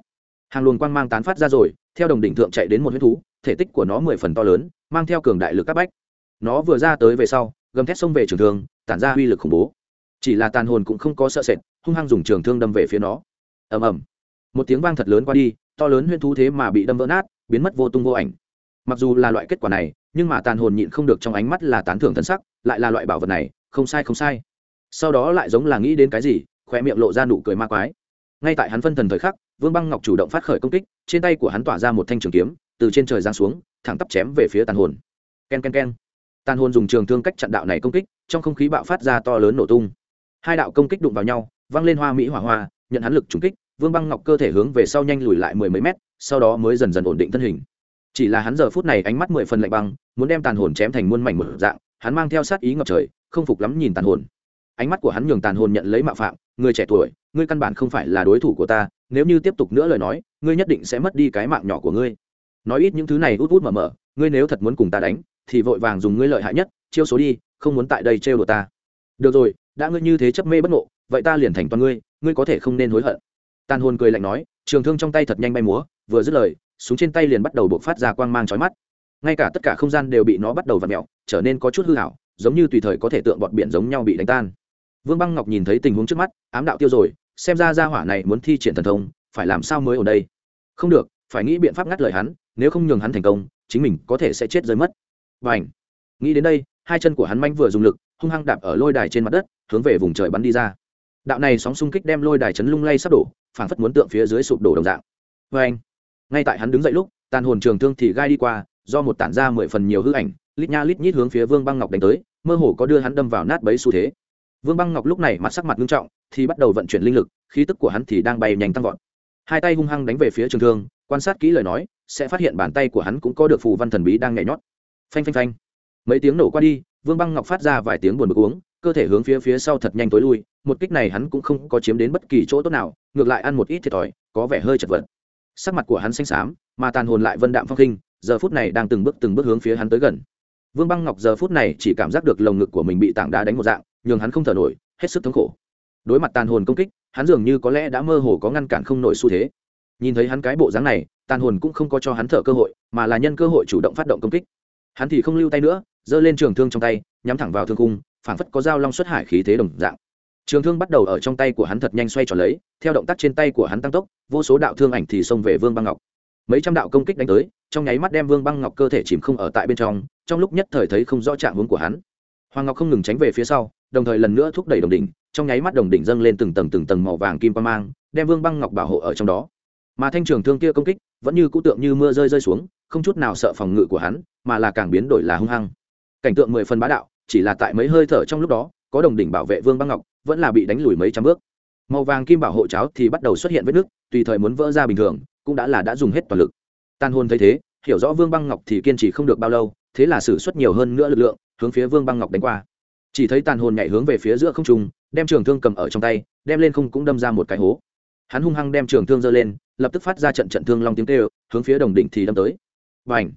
Hàng luồng quang mang tán phát ra rồi, theo đồng đỉnh thượng chạy đến một huyết thú, thể tích của nó mười phần to lớn, mang theo cường đại lực các bách. Nó vừa ra tới về sau, gầm thét xông về trường thương, tản ra uy lực khủng bố. Chỉ là tàn hồn cũng không có sợ sệt, hung hăng dùng trường thương đâm về phía nó. Ầm ầm. Một tiếng vang thật lớn qua đi, to lớn huyễn thú thế mà bị đâm vỡ nát, biến mất vô tung vô ảnh. Mặc dù là loại kết quả này, nhưng mà tàn hồn nhịn không được trong ánh mắt là tán thưởng thân sắc, lại là loại bảo vật này không sai không sai. Sau đó lại giống là nghĩ đến cái gì khoe miệng lộ ra nụ cười ma quái. Ngay tại hắn phân thần thời khắc, vương băng ngọc chủ động phát khởi công kích, trên tay của hắn tỏa ra một thanh trường kiếm, từ trên trời giáng xuống, thẳng tắp chém về phía tàn hồn. K e n k e n k e n tàn hồn dùng trường thương cách chặn đạo này công kích, trong không khí bạo phát ra to lớn nổ tung. Hai đạo công kích đụng vào nhau văng lên hoa mỹ hỏa hoa, nhận hắn lực trúng kích, vương băng ngọc cơ thể hướng về sau nhanh lùi lại mười mấy mét, sau đó mới dần dần ổn định thân hình. Chỉ là hắn giờ phút này ánh mắt mười phần lạnh băng, muốn đem tàn hồn chém thành muôn mảnh một dạng, hắn mang theo sát ý ngập trời không phục lắm nhìn tàn hồn. Ánh mắt của hắn nhường tàn hồn nhận lấy mạo phạm, người trẻ tuổi, ngươi căn bản không phải là đối thủ của ta, nếu như tiếp tục nữa lời nói, ngươi nhất định sẽ mất đi cái mạng nhỏ của ngươi. Nói ít những thứ này út út mở mở, ngươi nếu thật muốn cùng ta đánh, thì vội vàng dùng ngươi lợi hại nhất, chiêu số đi, không muốn tại đây trêu đồ ta. Được rồi, đã ngươi như thế chấp mê bất ngộ, vậy ta liền thành toàn ngươi ngươi có thể không nên hối hận. Tàn hồn cười lạnh nói, trường thương trong tay thật nhanh bay múa, vừa dứt lời, súng trên tay liền bắt đầu bộc phát ra quang mang chói mắt. Ngay cả tất cả không gian đều bị nó bắt đầu v ặ mẹo trở nên có chút hư hảo giống như tùy thời có thể tượng bọt biển giống nhau bị đánh tan. Vương băng ngọc nhìn thấy tình huống trước mắt, ám đạo tiêu rồi, xem ra ra hỏa này muốn thi triển thần thông, phải làm sao mới ở đây? Không được, phải nghĩ biện pháp ngắt lời hắn, nếu không nhường hắn thành công, chính mình có thể sẽ chết rơi mất. Và ảnh nghĩ đến đây, hai chân của hắn manh vừa dùng lực, hung hăng đạp ở lôi đài trên mặt đất, hướng về vùng trời bắn đi ra. Đạo này sóng xung kích đem lôi đài chấn lung lay sắp đổ, phảng phất muốn tượng phía dưới sụp đổ đồng dạng. Vê anh ngay tại hắn đứng dậy lúc, tàn hồn trường thương thì gai đi qua, do một tản ra mười phần nhiều hư ảnh lít nha lít nhít hướng phía vương băng ngọc đánh tới, mơ hồ có đưa hắn đâm vào nát bấy xu thế. Vương băng ngọc lúc này mặt sắc mặt nghiêm trọng, thì bắt đầu vận chuyển linh lực, khí tức của hắn thì đang bay nhanh tăng vọt. Hai tay hung hăng đánh về phía trường thương, quan sát kỹ lời nói, sẽ phát hiện bàn tay của hắn cũng có được phù văn thần bí đang nhảy nhót. Phanh phanh phanh. Mấy tiếng nổ qua đi, vương băng ngọc phát ra vài tiếng buồn bực uống, cơ thể hướng phía phía sau thật nhanh tối lui, một kích này hắn cũng không có chiếm đến bất kỳ chỗ tốt nào, ngược lại ăn một ít thiệt thòi, có vẻ hơi chật vật. Sắc mặt của hắn xanh xám, mà tàn hồn lại vân đạm phong khinh, giờ phút này đang từng bước từng bước hướng phía hắn tới gần vương băng ngọc giờ phút này chỉ cảm giác được lồng ngực của mình bị tảng đá đánh một dạng, nhường hắn không thở nổi, hết sức thống khổ. Đối mặt tàn hồn công kích, hắn dường như có lẽ đã mơ hồ có ngăn cản không nổi xu thế. Nhìn thấy hắn cái bộ dáng này, tàn hồn cũng không có cho hắn thở cơ hội, mà là nhân cơ hội chủ động phát động công kích. Hắn thì không lưu tay nữa, giơ lên trường thương trong tay, nhắm thẳng vào thương cung phảng phất có dao long xuất hải khí thế đồng dạng. Trường thương bắt đầu ở trong tay của hắn thật nhanh xoay tròn lấy, theo động tác trên tay của hắn tăng tốc, vô số đạo thương ảnh thì xông về vương băng ngọc. Mấy trăm đạo công kích đánh tới, trong nháy mắt đem vương băng ngọc cơ thể chìm không ở tại bên trong trong lúc nhất thời thấy không rõ trạng hướng của hắn. Hoàng ngọc không ngừng tránh về phía sau, đồng thời lần nữa thúc đẩy đồng đỉnh, trong nháy mắt đồng đỉnh dâng lên từng tầng từng tầng màu vàng kim qua mang, đem vương băng ngọc bảo hộ ở trong đó. Mà thanh trường thương kia công kích, vẫn như cũ tượng như mưa rơi rơi xuống, không chút nào sợ phòng ngự của hắn, mà là càng biến đổi là hung hăng. Cảnh tượng mười phần bá đạo, chỉ là tại mấy hơi thở trong lúc đó, có đồng đỉnh bảo vệ vương băng ngọc, vẫn là bị đánh lùi mấy trăm bước. Màu vàng kim bảo hộ cháo thì bắt đầu xuất hiện vết nước tùy thời muốn vỡ ra bình thường, cũng đã là đã dùng hết toàn lực. Tan hôn thấy thế, hiểu rõ vương băng ngọc thì kiên trì không được bao lâu thế là sử xuất nhiều hơn nữa lực lượng, hướng phía vương băng ngọc đánh qua. Chỉ thấy tàn hồn nhảy hướng về phía giữa không trung, đem trường thương cầm ở trong tay, đem lên không cũng đâm ra một cái hố. Hắn hung hăng đem trường thương giơ lên, lập tức phát ra trận trận thương long tiếng kêu, hướng phía đồng đỉnh thì đâm tới. Và ảnh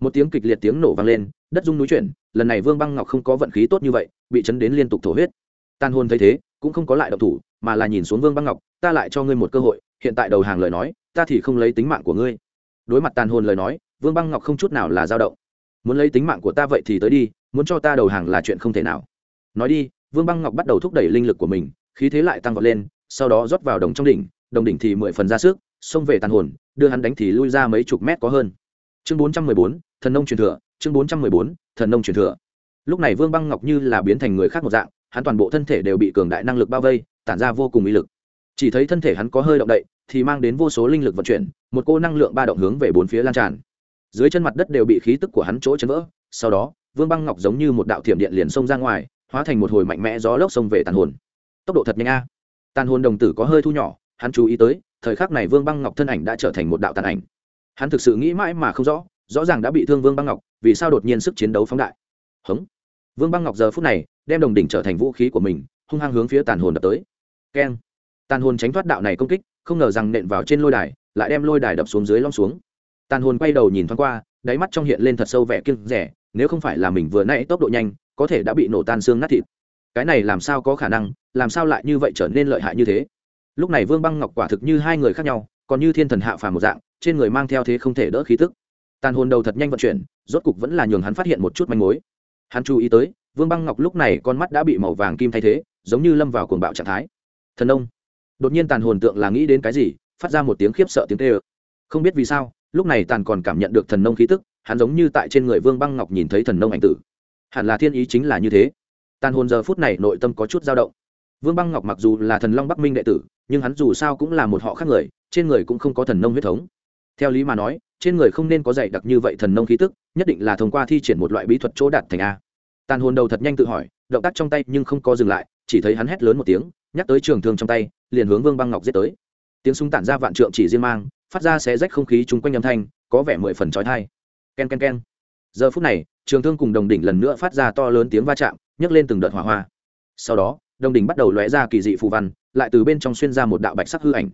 một tiếng kịch liệt tiếng nổ vang lên, đất rung núi chuyển, lần này vương băng ngọc không có vận khí tốt như vậy, bị chấn đến liên tục thổ huyết. Tàn hồn thấy thế, cũng không có lại động thủ, mà là nhìn xuống vương băng ngọc, ta lại cho ngươi một cơ hội, hiện tại đầu hàng lời nói, ta thì không lấy tính mạng của ngươi. Đối mặt tàn hồn lời nói, vương băng ngọc không chút nào là dao động muốn lấy tính mạng của ta vậy thì tới đi, muốn cho ta đầu hàng là chuyện không thể nào. Nói đi, vương băng ngọc bắt đầu thúc đẩy linh lực của mình, khí thế lại tăng vọt lên, sau đó rót vào đồng trong đỉnh, đồng đỉnh thì mười phần ra sức, xông về tàn hồn, đưa hắn đánh thì lui ra mấy chục mét có hơn. Chương bốn trăm mười bốn, thần nông truyền thừa, chương bốn trăm mười bốn, thần nông truyền thừa. Lúc này vương băng ngọc như là biến thành người khác một dạng, hắn toàn bộ thân thể đều bị cường đại năng lực bao vây, tản ra vô cùng uy lực. Chỉ thấy thân thể hắn có hơi động đậy, thì mang đến vô số linh lực vận chuyển, một cô năng lượng ba động hướng về bốn phía lan tràn dưới chân mặt đất đều bị khí tức của hắn chỗ chấn vỡ. Sau đó, vương băng ngọc giống như một đạo thiểm điện liền xông ra ngoài, hóa thành một hồi mạnh mẽ gió lốc xông về tàn hồn. Tốc độ thật nhanh a. Tàn hồn đồng tử có hơi thu nhỏ, hắn chú ý tới, thời khắc này vương băng ngọc thân ảnh đã trở thành một đạo tàn ảnh. Hắn thực sự nghĩ mãi mà không rõ rõ ràng đã bị thương vương băng ngọc, vì sao đột nhiên sức chiến đấu phóng đại. Hống. Vương băng ngọc giờ phút này, đem đồng đỉnh trở thành vũ khí của mình, hung hăng hướng phía tàn hồn đập tới. Keng. Tàn hồn tránh thoát đạo này công kích, không ngờ rằng nện vào trên lôi đài, lại đem lôi đài đập xuống dưới lom xuống tàn hồn quay đầu nhìn thoáng qua, đáy mắt trong hiện lên thật sâu vẻ kiêng rẻ, nếu không phải là mình vừa nãy tốc độ nhanh, có thể đã bị nổ tan xương nát thịt. Cái này làm sao có khả năng, làm sao lại như vậy trở nên lợi hại như thế? Lúc này vương băng ngọc quả thực như hai người khác nhau, còn như thiên thần hạ phàm một dạng, trên người mang theo thế không thể đỡ khí tức. Tàn hồn đầu thật nhanh vận chuyển, rốt cục vẫn là nhường hắn phát hiện một chút manh mối. Hắn chú ý tới, vương băng ngọc lúc này con mắt đã bị màu vàng kim thay thế, giống như lâm vào cuồng bạo trạng thái. Thần ông. Đột nhiên tàn hồn tượng là nghĩ đến cái gì, phát ra một tiếng khiếp sợ tiếng tê ơ không biết vì sao lúc này tàn còn cảm nhận được thần nông khí tức, hắn giống như tại trên người vương băng ngọc nhìn thấy thần nông ảnh tử. Hẳn là thiên ý chính là như thế. Tàn hồn giờ phút này nội tâm có chút dao động. Vương băng ngọc mặc dù là thần long bắc minh đệ tử, nhưng hắn dù sao cũng là một họ khác người, trên người cũng không có thần nông huyết thống. Theo lý mà nói, trên người không nên có dạy đặc như vậy thần nông khí tức, nhất định là thông qua thi triển một loại bí thuật chỗ đạt thành a. Tàn hồn đầu thật nhanh tự hỏi, động tác trong tay nhưng không có dừng lại, chỉ thấy hắn hét lớn một tiếng, nhắc tới trường thương trong tay, liền hướng vương băng ngọc giết tới. Tiếng súng tản ra vạn trượng chỉ riêng mang phát ra xé rách không khí chung quanh âm thanh, có vẻ mười phần trói thai k e n k e n k e n giờ phút này, trường thương cùng đồng đỉnh lần nữa phát ra to lớn tiếng va chạm, nhấc lên từng đợt hỏa hoa. Sau đó, đồng đỉnh bắt đầu lóe ra kỳ dị phù văn, lại từ bên trong xuyên ra một đạo bạch sắc hư ảnh.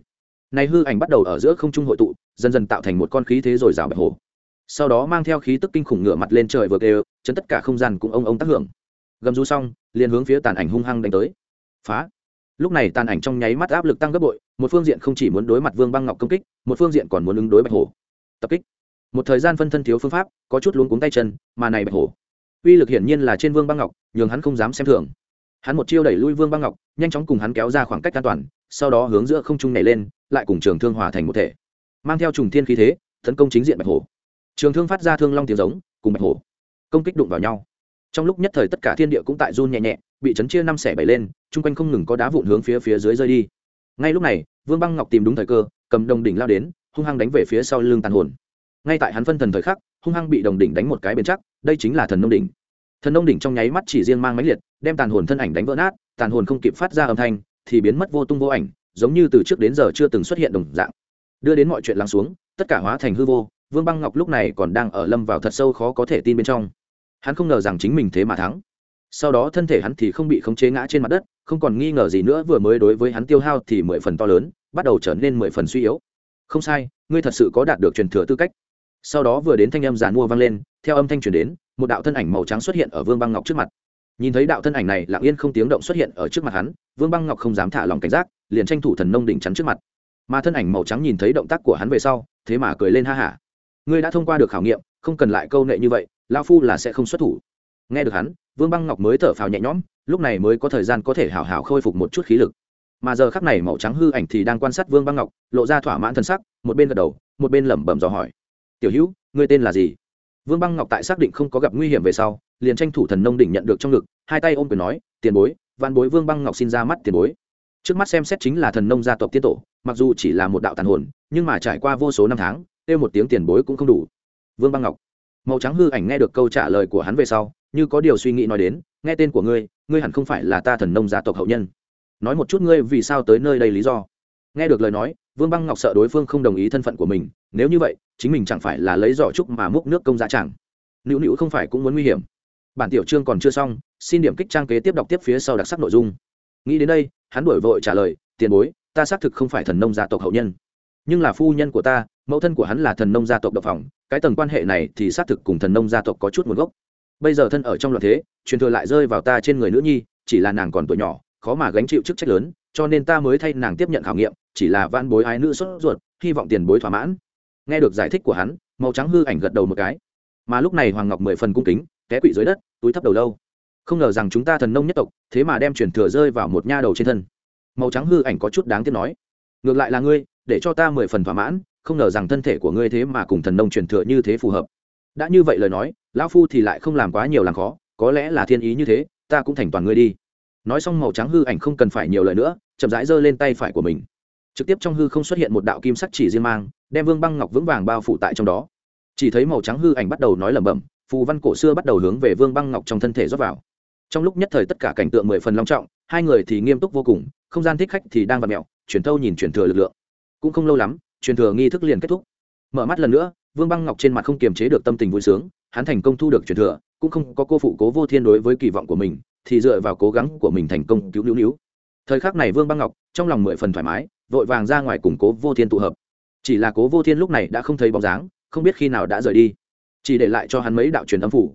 Này hư ảnh bắt đầu ở giữa không trung hội tụ, dần dần tạo thành một con khí thế rồi rào bạch hồ sau đó mang theo khí tức kinh khủng ngửa mặt lên trời vừa kêu, chấn tất cả không gian cũng ông ông tác hưởng. Gầm rú xong, liền hướng phía tàn ảnh hung hăng đánh tới. Phá. Lúc này tàn ảnh trong nháy mắt áp lực tăng gấp bội một phương diện không chỉ muốn đối mặt vương băng ngọc công kích, một phương diện còn muốn ứng đối bạch hổ. Tập kích. Một thời gian phân thân thiếu phương pháp, có chút luống cuống tay chân, mà này bạch hổ. Uy lực hiển nhiên là trên vương băng ngọc, nhường hắn không dám xem thường. Hắn một chiêu đẩy lui vương băng ngọc, nhanh chóng cùng hắn kéo ra khoảng cách an toàn, sau đó hướng giữa không trung này lên, lại cùng trường thương hòa thành một thể. Mang theo trùng thiên khí thế, tấn công chính diện bạch hổ. Trường thương phát ra thương long tiếng giống, cùng bạch hổ. Công kích đụng vào nhau. Trong lúc nhất thời tất cả thiên địa cũng tại run nhẹ nhẹ, bị chấn chia năm xẻ bảy lên, chung quanh không ngừng có đá vụn hướng phía phía dưới rơi đi ngay lúc này, vương băng ngọc tìm đúng thời cơ, cầm đồng đỉnh lao đến, hung hăng đánh về phía sau lưng tàn hồn. Ngay tại hắn phân thần thời khắc, hung hăng bị đồng đỉnh đánh một cái bên chắc, đây chính là thần nông đỉnh. Thần nông đỉnh trong nháy mắt chỉ riêng mang máy liệt, đem tàn hồn thân ảnh đánh vỡ nát, tàn hồn không kịp phát ra âm thanh, thì biến mất vô tung vô ảnh, giống như từ trước đến giờ chưa từng xuất hiện đồng dạng. Đưa đến mọi chuyện lắng xuống, tất cả hóa thành hư vô, vương băng ngọc lúc này còn đang ở lâm vào thật sâu khó có thể tin bên trong. Hắn không ngờ rằng chính mình thế mà thắng sau đó thân thể hắn thì không bị khống chế ngã trên mặt đất, không còn nghi ngờ gì nữa, vừa mới đối với hắn tiêu hao thì mười phần to lớn, bắt đầu trở nên mười phần suy yếu. Không sai, ngươi thật sự có đạt được truyền thừa tư cách. Sau đó vừa đến thanh âm giàn mua vang lên, theo âm thanh truyền đến, một đạo thân ảnh màu trắng xuất hiện ở vương băng ngọc trước mặt. Nhìn thấy đạo thân ảnh này, lặng yên không tiếng động xuất hiện ở trước mặt hắn, vương băng ngọc không dám thả lòng cảnh giác, liền tranh thủ thần nông đỉnh chắn trước mặt. Mà thân ảnh màu trắng nhìn thấy động tác của hắn về sau, thế mà cười lên ha hả. Ngươi đã thông qua được khảo nghiệm, không cần lại câu nệ như vậy lao phu là sẽ không xuất thủ. Nghe được hắn vương băng ngọc mới thở phào nhẹ nhõm, lúc này mới có thời gian có thể hào hào khôi phục một chút khí lực. Mà giờ khắc này màu trắng hư ảnh thì đang quan sát vương băng ngọc, lộ ra thỏa mãn thân sắc, một bên gật đầu, một bên lẩm bẩm dò hỏi. Tiểu hữu, ngươi tên là gì? Vương băng ngọc tại xác định không có gặp nguy hiểm về sau, liền tranh thủ thần nông đỉnh nhận được trong ngực, hai tay ôm quyền nói, tiền bối văn bối vương băng ngọc xin ra mắt tiền bối. Trước mắt xem xét chính là thần nông gia tộc tiên tổ, mặc dù chỉ là một đạo tàn hồn, nhưng mà trải qua vô số năm tháng, kêu một tiếng tiền bối cũng không đủ. Vương băng ngọc màu trắng hư ảnh nghe được câu trả lời của hắn về sau, như có điều suy nghĩ nói đến, nghe tên của ngươi ngươi hẳn không phải là ta thần nông gia tộc hậu nhân. Nói một chút ngươi vì sao tới nơi đây lý do. Nghe được lời nói, vương băng ngọc sợ đối phương không đồng ý thân phận của mình, nếu như vậy, chính mình chẳng phải là lấy giỏ trúc mà múc nước công giá chẳng. Nữu nữu không phải cũng muốn nguy hiểm. Bản tiểu chương còn chưa xong, xin điểm kích trang kế tiếp đọc tiếp phía sau đặc sắc nội dung. Nghĩ đến đây, hắn đổi vội trả lời, tiền bối, ta xác thực không phải thần nông gia tộc hậu nhân. Nhưng là phu nhân của ta, mẫu thân của hắn là thần nông gia tộc độc phòng cái tầng quan hệ này thì xác thực cùng thần nông gia tộc có chút nguồn gốc. Bây giờ thân ở trong loạn thế, truyền thừa lại rơi vào ta trên người nữ nhi, chỉ là nàng còn tuổi nhỏ, khó mà gánh chịu chức trách lớn, cho nên ta mới thay nàng tiếp nhận khảo nghiệm, chỉ là van bối ái nữ sốt ruột, hy vọng tiền bối thỏa mãn. Nghe được giải thích của hắn, màu trắng hư ảnh gật đầu một cái. Mà lúc này hoàng ngọc mười phần cung kính, té quỵ dưới đất, túi thấp đầu lâu. Không ngờ rằng chúng ta thần nông nhất tộc, thế mà đem truyền thừa rơi vào một nha đầu trên thân. Màu trắng hư ảnh có chút đáng tiếc nói, ngược lại là ngươi, để cho ta mười phần thỏa mãn không ngờ rằng thân thể của ngươi thế mà cùng thần nông truyền thừa như thế phù hợp. Đã như vậy lời nói, lão phu thì lại không làm quá nhiều làm khó, có lẽ là thiên ý như thế, ta cũng thành toàn ngươi đi. Nói xong màu trắng hư ảnh không cần phải nhiều lời nữa, chậm rãi giơ lên tay phải của mình. Trực tiếp trong hư không xuất hiện một đạo kim sắc chỉ riêng mang, đem vương băng ngọc vững vàng bao phủ tại trong đó. Chỉ thấy màu trắng hư ảnh bắt đầu nói lẩm bẩm, phù văn cổ xưa bắt đầu hướng về vương băng ngọc trong thân thể rót vào. Trong lúc nhất thời tất cả cảnh tượng mười phần long trọng, hai người thì nghiêm túc vô cùng, không gian thích khách thì đang vặt mẹo truyền thâu nhìn truyền thừa lực lượng. Cũng không lâu lắm truyền thừa nghi thức liền kết thúc. Mở mắt lần nữa, vương băng ngọc trên mặt không kiềm chế được tâm tình vui sướng, hắn thành công thu được truyền thừa, cũng không có cô phụ cố vô thiên đối với kỳ vọng của mình, thì dựa vào cố gắng của mình thành công cứu nữu nữu thời khắc này vương băng ngọc, trong lòng mười phần thoải mái, vội vàng ra ngoài cùng cố vô thiên tụ hợp. Chỉ là cố vô thiên lúc này đã không thấy bóng dáng, không biết khi nào đã rời đi. Chỉ để lại cho hắn mấy đạo truyền âm phủ.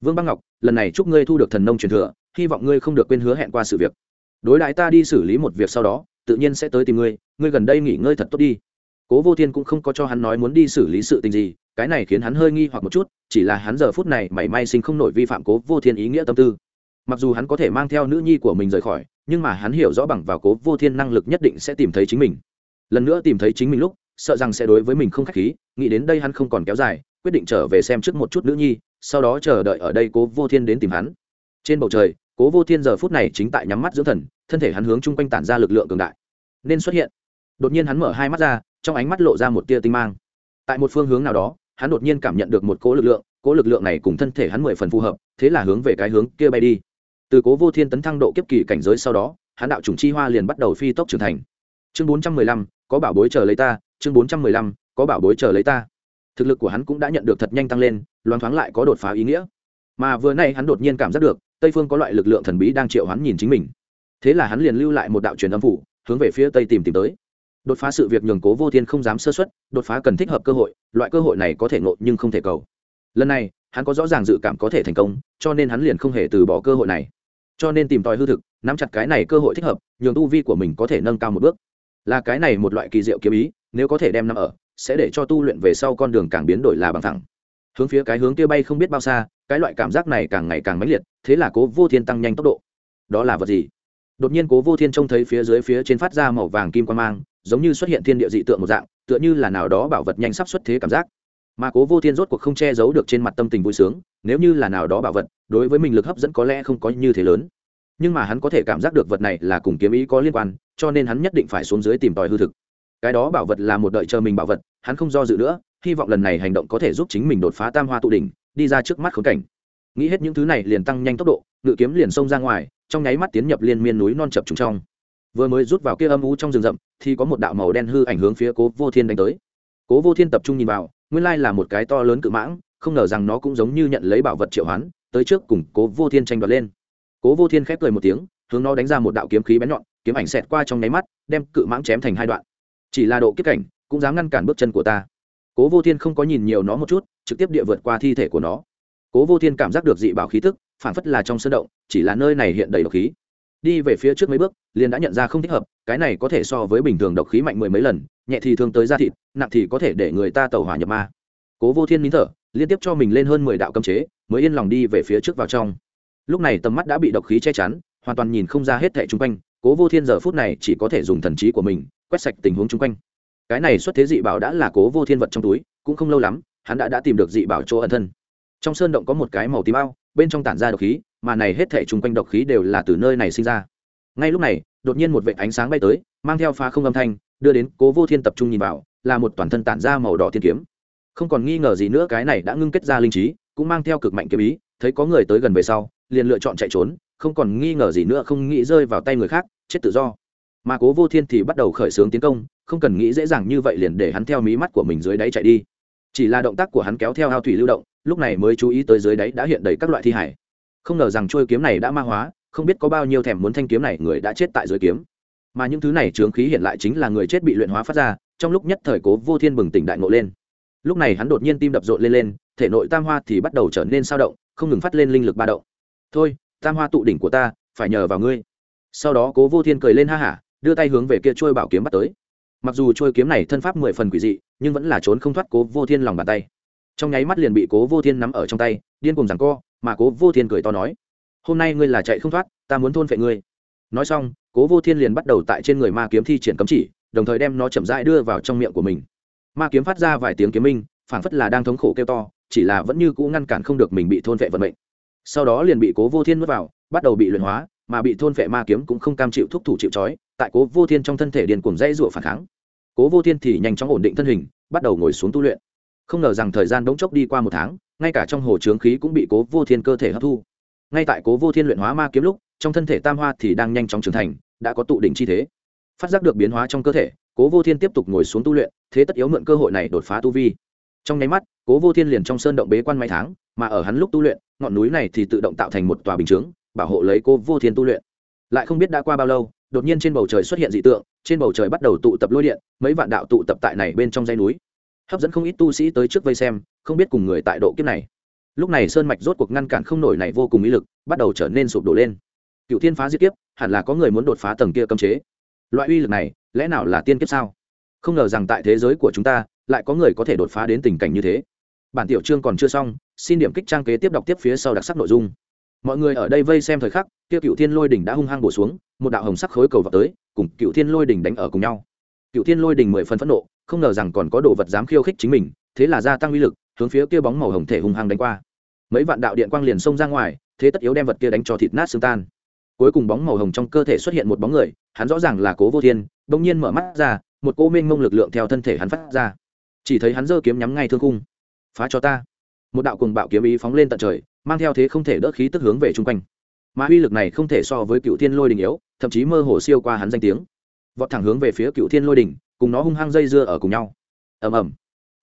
Vương băng ngọc, lần này chúc ngươi thu được thần nông truyền thừa, hy vọng ngươi không được quên hứa hẹn qua sự việc. Đối đại ta đi xử lý một việc sau đó, tự nhiên sẽ tới tìm ngươi ngươi gần đây nghỉ ngơi thật tốt đi cố vô thiên cũng không có cho hắn nói muốn đi xử lý sự tình gì, cái này khiến hắn hơi nghi hoặc một chút, chỉ là hắn giờ phút này mảy may sinh không nổi vi phạm cố vô thiên ý nghĩa tâm tư. Mặc dù hắn có thể mang theo nữ nhi của mình rời khỏi, nhưng mà hắn hiểu rõ bằng vào cố vô thiên năng lực nhất định sẽ tìm thấy chính mình. Lần nữa tìm thấy chính mình lúc, sợ rằng sẽ đối với mình không k h á c h khí, nghĩ đến đây hắn không còn kéo dài, quyết định trở về xem trước một chút nữ nhi, sau đó chờ đợi ở đây cố vô thiên đến tìm hắn. Trên bầu trời, cố vô thiên giờ phút này chính tại nhắm mắt dưỡng thần, thân thể hắn hướng chung quanh tản ra lực lượng cường đại. Nên xuất hiện đột nhiên hắn mở hai mắt ra, trong ánh mắt lộ ra một tia tinh mang. Tại một phương hướng nào đó, hắn đột nhiên cảm nhận được một cỗ lực lượng, cỗ lực lượng này cùng thân thể hắn mười phần phù hợp, thế là hướng về cái hướng kia bay đi. Từ cố vô thiên tấn thăng độ kiếp kỳ cảnh giới sau đó, hắn đạo chủng chi hoa liền bắt đầu phi tốc trưởng thành. Chương bốn trăm mười lăm, có bảo bối chờ lấy ta, chương bốn trăm mười lăm, có bảo bối chờ lấy ta. Thực lực của hắn cũng đã nhận được thật nhanh tăng lên, loáng thoáng lại có đột phá ý nghĩa. Mà vừa nay hắn đột nhiên cảm giác được, tây phương có loại lực lượng thần bí đang triệu hắn nhìn chính mình. Thế là hắn liền lưu lại một đạo truyền âm phủ, hướng về phía tây tìm tìm tới đột phá sự việc nhường cố vô thiên không dám sơ xuất, đột phá cần thích hợp cơ hội, loại cơ hội này có thể ngộ nhưng không thể cầu. Lần này, hắn có rõ ràng dự cảm có thể thành công, cho nên hắn liền không hề từ bỏ cơ hội này. Cho nên tìm tòi hư thực, nắm chặt cái này cơ hội thích hợp, nhường tu vi của mình có thể nâng cao một bước. Là cái này một loại kỳ diệu kiếm ý, nếu có thể đem nằm ở, sẽ để cho tu luyện về sau con đường càng biến đổi là bằng thẳng. Hướng phía cái hướng kia bay không biết bao xa, cái loại cảm giác này càng ngày càng mãnh liệt, thế là cố vô thiên tăng nhanh tốc độ. Đó là vật gì? Đột nhiên cố vô thiên trông thấy phía dưới phía trên phát ra màu vàng kim quan mang giống như xuất hiện thiên địa dị tượng một dạng, tựa như là nào đó bảo vật nhanh sắp xuất thế cảm giác. Mà cố vô thiên rốt cuộc không che giấu được trên mặt tâm tình vui sướng, nếu như là nào đó bảo vật, đối với mình lực hấp dẫn có lẽ không có như thế lớn. Nhưng mà hắn có thể cảm giác được vật này là cùng kiếm ý có liên quan, cho nên hắn nhất định phải xuống dưới tìm tòi hư thực. Cái đó bảo vật là một đợi chờ mình bảo vật, hắn không do dự nữa, hy vọng lần này hành động có thể giúp chính mình đột phá tam hoa tụ đỉnh, đi ra trước mắt khốn cảnh. Nghĩ hết những thứ này liền tăng nhanh tốc độ, ngự kiếm liền xông ra ngoài, trong nháy mắt tiến nhập liên miên núi non chập trùng trong vừa mới rút vào kia âm u trong rừng rậm, thì có một đạo màu đen hư ảnh hướng phía cố vô thiên đánh tới. Cố vô thiên tập trung nhìn vào, nguyên lai là một cái to lớn cự mãng, không ngờ rằng nó cũng giống như nhận lấy bảo vật triệu hoán, tới trước cùng cố vô thiên tranh đoạt lên. Cố vô thiên khép cười một tiếng, hướng nó đánh ra một đạo kiếm khí bén nhọn, kiếm ảnh xẹt qua trong nháy mắt, đem cự mãng chém thành hai đoạn. Chỉ là độ kiếp cảnh, cũng dám ngăn cản bước chân của ta. Cố vô thiên không có nhìn nhiều nó một chút, trực tiếp địa vượt qua thi thể của nó. Cố vô thiên cảm giác được dị bảo khí tức, phản phất là trong sân động, chỉ là nơi này hiện đầy độc khí đi về phía trước mấy bước, liền đã nhận ra không thích hợp, cái này có thể so với bình thường độc khí mạnh mười mấy lần, nhẹ thì thường tới da thịt, nặng thì có thể để người ta tẩu hỏa nhập ma. Cố vô thiên nín thở, liên tiếp cho mình lên hơn mười đạo cấm chế, mới yên lòng đi về phía trước vào trong. Lúc này tầm mắt đã bị độc khí che chắn, hoàn toàn nhìn không ra hết thẻ chung quanh, cố vô thiên giờ phút này chỉ có thể dùng thần trí của mình, quét sạch tình huống chung quanh. Cái này xuất thế dị bảo đã là cố vô thiên vật trong túi, cũng không lâu lắm, hắn đã đã tìm được dị bảo chỗ ẩn thân. Trong sơn động có một cái màu tím ao bên trong tản ra độc khí, mà này hết thể chung quanh độc khí đều là từ nơi này sinh ra. Ngay lúc này, đột nhiên một vệ ánh sáng bay tới, mang theo phá không âm thanh, đưa đến cố vô thiên tập trung nhìn vào, là một toàn thân tản ra màu đỏ thiên kiếm. Không còn nghi ngờ gì nữa, cái này đã ngưng kết ra linh trí, cũng mang theo cực mạnh kiếm ý, thấy có người tới gần về sau, liền lựa chọn chạy trốn, không còn nghi ngờ gì nữa, không nghĩ rơi vào tay người khác, chết tự do. Mà cố vô thiên thì bắt đầu khởi xướng tiến công, không cần nghĩ dễ dàng như vậy liền để hắn theo mí mắt của mình dưới đáy chạy đi chỉ là động tác của hắn kéo theo ao thủy lưu động, lúc này mới chú ý tới dưới đáy đã hiện đầy các loại thi hải không ngờ rằng trôi kiếm này đã ma hóa, không biết có bao nhiêu thèm muốn thanh kiếm này người đã chết tại dưới kiếm. Mà những thứ này trướng khí hiện lại chính là người chết bị luyện hóa phát ra, trong lúc nhất thời cố vô thiên bừng tỉnh đại ngộ lên. Lúc này hắn đột nhiên tim đập rộn lên lên, thể nội tam hoa thì bắt đầu trở nên sao động, không ngừng phát lên linh lực ba động. Thôi, tam hoa tụ đỉnh của ta, phải nhờ vào ngươi. Sau đó cố vô thiên cười lên ha hả, đưa tay hướng về kia trôi bảo kiếm bắt tới mặc dù trôi kiếm này thân pháp mười phần quỷ dị, nhưng vẫn là trốn không thoát cố vô thiên lòng bàn tay. Trong nháy mắt liền bị cố vô thiên nắm ở trong tay, điên cùng rằng co, mà cố vô thiên cười to nói, hôm nay ngươi là chạy không thoát, ta muốn thôn phệ ngươi. Nói xong, cố vô thiên liền bắt đầu tại trên người ma kiếm thi triển cấm chỉ, đồng thời đem nó chậm rãi đưa vào trong miệng của mình. Ma kiếm phát ra vài tiếng kiếm minh, phảng phất là đang thống khổ kêu to, chỉ là vẫn như cũ ngăn cản không được mình bị thôn phệ vận mệnh. Sau đó liền bị cố vô thiên nuốt vào, bắt đầu bị luyện hóa, mà bị thôn phệ ma kiếm cũng không cam chịu thúc thủ chịu trói tại cố vô thiên trong thân thể điền cuồng dãy rụa phản kháng. Cố vô thiên thì nhanh chóng ổn định thân hình, bắt đầu ngồi xuống tu luyện. Không ngờ rằng thời gian đống chốc đi qua một tháng, ngay cả trong hồ trướng khí cũng bị cố vô thiên cơ thể hấp thu. Ngay tại cố vô thiên luyện hóa ma kiếm lúc, trong thân thể tam hoa thì đang nhanh chóng trưởng thành, đã có tụ đỉnh chi thế. Phát giác được biến hóa trong cơ thể, cố vô thiên tiếp tục ngồi xuống tu luyện, thế tất yếu mượn cơ hội này đột phá tu vi. Trong nháy mắt, cố vô thiên liền trong sơn động bế quan mấy tháng, mà ở hắn lúc tu luyện, ngọn núi này thì tự động tạo thành một tòa bình chướng, bảo hộ lấy cố vô thiên tu luyện. Lại không biết đã qua bao lâu đột nhiên trên bầu trời xuất hiện dị tượng, trên bầu trời bắt đầu tụ tập lôi điện, mấy vạn đạo tụ tập tại này bên trong dây núi. Hấp dẫn không ít tu sĩ tới trước vây xem, không biết cùng người tại độ kiếp này. Lúc này sơn mạch rốt cuộc ngăn cản không nổi này vô cùng ý lực, bắt đầu trở nên sụp đổ lên. Cựu thiên phá diệt kiếp, hẳn là có người muốn đột phá tầng kia cấm chế. Loại uy lực này, lẽ nào là tiên kiếp sao? Không ngờ rằng tại thế giới của chúng ta, lại có người có thể đột phá đến tình cảnh như thế. Bản tiểu chương còn chưa xong, xin điểm kích trang kế tiếp đọc tiếp phía sau đặc sắc nội dung mọi người ở đây vây xem thời khắc, kia cựu thiên lôi đỉnh đã hung hăng bổ xuống, một đạo hồng sắc khối cầu vào tới, cùng cựu thiên lôi đỉnh đánh ở cùng nhau. Cựu thiên lôi đỉnh mười phần phẫn nộ, không ngờ rằng còn có đồ vật dám khiêu khích chính mình, thế là gia tăng uy lực, hướng phía kia bóng màu hồng thể hung hăng đánh qua. Mấy vạn đạo điện quang liền xông ra ngoài, thế tất yếu đem vật kia đánh cho thịt nát xương tan. Cuối cùng bóng màu hồng trong cơ thể xuất hiện một bóng người, hắn rõ ràng là cố vô thiên, bỗng nhiên mở mắt ra, một cô mênh mông lực lượng theo thân thể hắn phát ra. Chỉ thấy hắn giơ kiếm nhắm ngay thương cung phá cho ta! Một đạo cùng bạo kiếm ý phóng lên tận trời mang theo thế không thể đỡ khí tức hướng về chung quanh. Mà uy lực này không thể so với cựu thiên lôi đình yếu, thậm chí mơ hồ siêu qua hắn danh tiếng. Vọt thẳng hướng về phía cựu thiên lôi đình, cùng nó hung hăng dây dưa ở cùng nhau. Ầm ầm.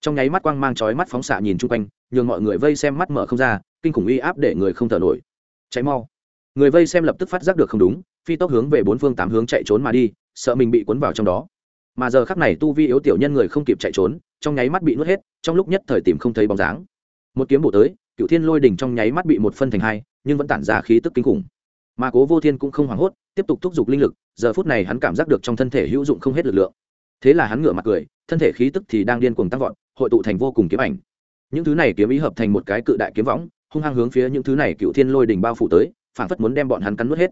Trong nháy mắt quang mang chói mắt phóng xạ nhìn chung quanh, nhường mọi người vây xem mắt mở không ra, kinh khủng uy áp để người không thở nổi. Cháy mau. Người vây xem lập tức phát giác được không đúng, phi tốc hướng về bốn phương tám hướng chạy trốn mà đi, sợ mình bị cuốn vào trong đó. Mà giờ khắc này tu vi yếu tiểu nhân người không kịp chạy trốn, trong nháy mắt bị nuốt hết, trong lúc nhất thời tìm không thấy bóng dáng. Một kiếm bổ tới cựu thiên lôi đỉnh trong nháy mắt bị một phân thành hai, nhưng vẫn tản ra khí tức kinh khủng. Mà cố vô thiên cũng không hoảng hốt, tiếp tục thúc giục linh lực, giờ phút này hắn cảm giác được trong thân thể hữu dụng không hết lực lượng. Thế là hắn ngửa mặt cười, thân thể khí tức thì đang điên cuồng tăng vọt, hội tụ thành vô cùng kiếm ảnh. Những thứ này kiếm ý hợp thành một cái cự đại kiếm võng, hung hăng hướng phía những thứ này cựu thiên lôi đỉnh bao phủ tới phản phất muốn đem bọn hắn cắn nuốt hết.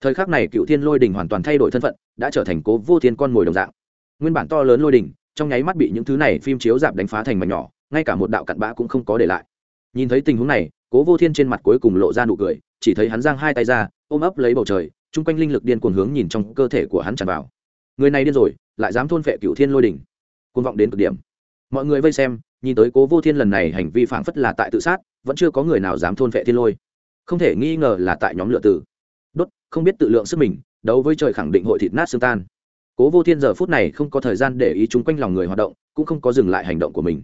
Thời khắc này cựu thiên lôi đỉnh hoàn toàn thay đổi thân phận, đã trở thành cố vô thiên con mồi đồng dạng. Nguyên bản to lớn lôi đỉnh, trong nháy mắt bị những thứ này phim chiếu dạp đánh phá thành mảnh nhỏ, ngay cả một đạo cặn bã cũng không có để lại nhìn thấy tình huống này, cố vô thiên trên mặt cuối cùng lộ ra nụ cười, chỉ thấy hắn giang hai tay ra, ôm ấp lấy bầu trời, chung quanh linh lực điên cuồng hướng nhìn trong cơ thể của hắn tràn vào. Người này điên rồi, lại dám thôn phệ cựu thiên lôi đỉnh. Côn vọng đến cực điểm. Mọi người vây xem, nhìn tới cố vô thiên lần này hành vi phảng phất là tại tự sát, vẫn chưa có người nào dám thôn phệ thiên lôi. Không thể nghi ngờ là tại nhóm lựa tử. Đốt, không biết tự lượng sức mình, đấu với trời khẳng định hội thịt nát xương tan. Cố vô thiên giờ phút này không có thời gian để ý chung quanh lòng người hoạt động, cũng không có dừng lại hành động của mình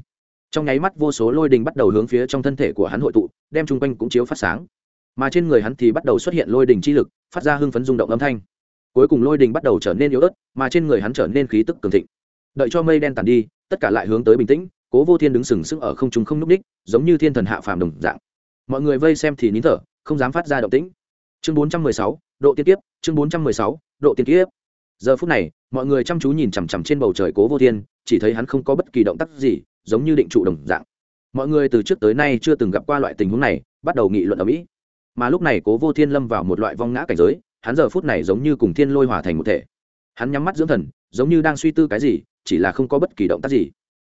trong nháy mắt vô số lôi đình bắt đầu hướng phía trong thân thể của hắn hội tụ, đem chung quanh cũng chiếu phát sáng. Mà trên người hắn thì bắt đầu xuất hiện lôi đình chi lực, phát ra hưng phấn rung động âm thanh. Cuối cùng lôi đình bắt đầu trở nên yếu ớt, mà trên người hắn trở nên khí tức cường thịnh. Đợi cho mây đen tàn đi, tất cả lại hướng tới bình tĩnh, cố vô thiên đứng sừng sững ở không trung không n ú c ních giống như thiên thần hạ phàm đồng dạng. Mọi người vây xem thì nín thở, không dám phát ra động tĩnh. Chương bốn trăm mười sáu, độ tiên tiếp chương bốn trăm mười sáu, độ tiên tiếp giờ phút này, mọi người chăm chú nhìn chằm chằm trên bầu trời cố vô thiên, chỉ thấy hắn không có bất kỳ động tác gì giống như định trụ đồng dạng. Mọi người từ trước tới nay chưa từng gặp qua loại tình huống này, bắt đầu nghị luận ở mỹ. Mà lúc này cố vô thiên lâm vào một loại vong ngã cảnh giới, hắn giờ phút này giống như cùng thiên lôi hòa thành một thể. Hắn nhắm mắt dưỡng thần, giống như đang suy tư cái gì, chỉ là không có bất kỳ động tác gì.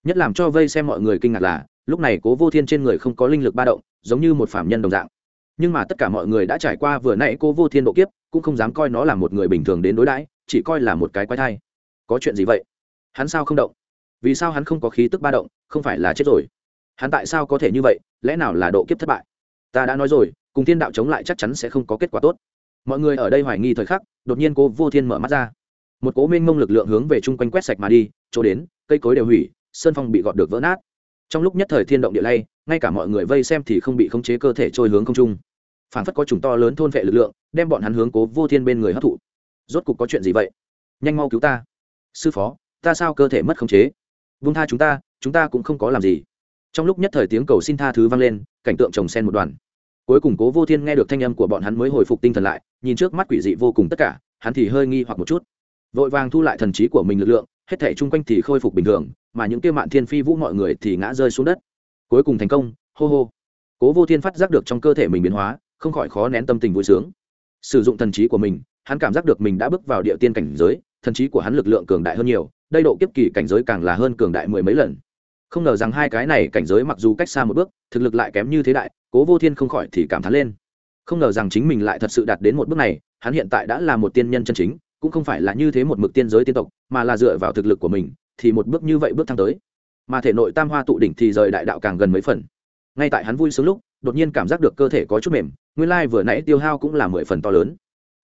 Nhất làm cho vây xem mọi người kinh ngạc là, lúc này cố vô thiên trên người không có linh lực ba động, giống như một phạm nhân đồng dạng. Nhưng mà tất cả mọi người đã trải qua vừa nãy cố vô thiên độ kiếp, cũng không dám coi nó là một người bình thường đến đối đãi, chỉ coi là một cái quái thai. Có chuyện gì vậy? Hắn sao không động? Vì sao hắn không có khí tức ba động, không phải là chết rồi? Hắn tại sao có thể như vậy? Lẽ nào là độ kiếp thất bại? Ta đã nói rồi, cùng thiên đạo chống lại chắc chắn sẽ không có kết quả tốt. Mọi người ở đây hoài nghi thời khắc, đột nhiên cô vô thiên mở mắt ra. Một cố minh mông lực lượng hướng về chung quanh quét sạch mà đi, chỗ đến, cây cối đều hủy, sơn phong bị gọt được vỡ nát. Trong lúc nhất thời thiên động địa lay, ngay cả mọi người vây xem thì không bị khống chế cơ thể trôi hướng không trung. Phản phất có chủng to lớn thôn vệ lực lượng, đem bọn hắn hướng cố vô thiên bên người hấp thụ. Rốt cục có chuyện gì vậy? Nhanh mau cứu ta. Sư phó, ta sao cơ thể mất khống chế? Vung tha chúng ta chúng ta cũng không có làm gì. Trong lúc nhất thời tiếng cầu xin tha thứ vang lên, cảnh tượng trồng sen một đoàn. Cuối cùng cố vô thiên nghe được thanh âm của bọn hắn mới hồi phục tinh thần lại, nhìn trước mắt quỷ dị vô cùng tất cả, hắn thì hơi nghi hoặc một chút. Vội vàng thu lại thần trí của mình lực lượng, hết thể chung quanh thì khôi phục bình thường, mà những kia mạn thiên phi vũ mọi người thì ngã rơi xuống đất. Cuối cùng thành công, hô hô. Cố vô thiên phát giác được trong cơ thể mình biến hóa, không khỏi khó nén tâm tình vui sướng. Sử dụng thần trí của mình, hắn cảm giác được mình đã bước vào địa tiên cảnh giới, thần trí của hắn lực lượng cường đại hơn nhiều đây độ kiếp kỳ cảnh giới càng là hơn cường đại mười mấy lần. Không ngờ rằng hai cái này cảnh giới mặc dù cách xa một bước, thực lực lại kém như thế đại, cố vô thiên không khỏi thì cảm thán lên. Không ngờ rằng chính mình lại thật sự đạt đến một bước này, hắn hiện tại đã là một tiên nhân chân chính, cũng không phải là như thế một mực tiên giới tiên tộc, mà là dựa vào thực lực của mình, thì một bước như vậy bước thăng tới. Mà thể nội tam hoa tụ đỉnh thì rời đại đạo càng gần mấy phần. Ngay tại hắn vui sướng lúc, đột nhiên cảm giác được cơ thể có chút mềm, nguyên lai vừa nãy tiêu hao cũng là mười phần to lớn.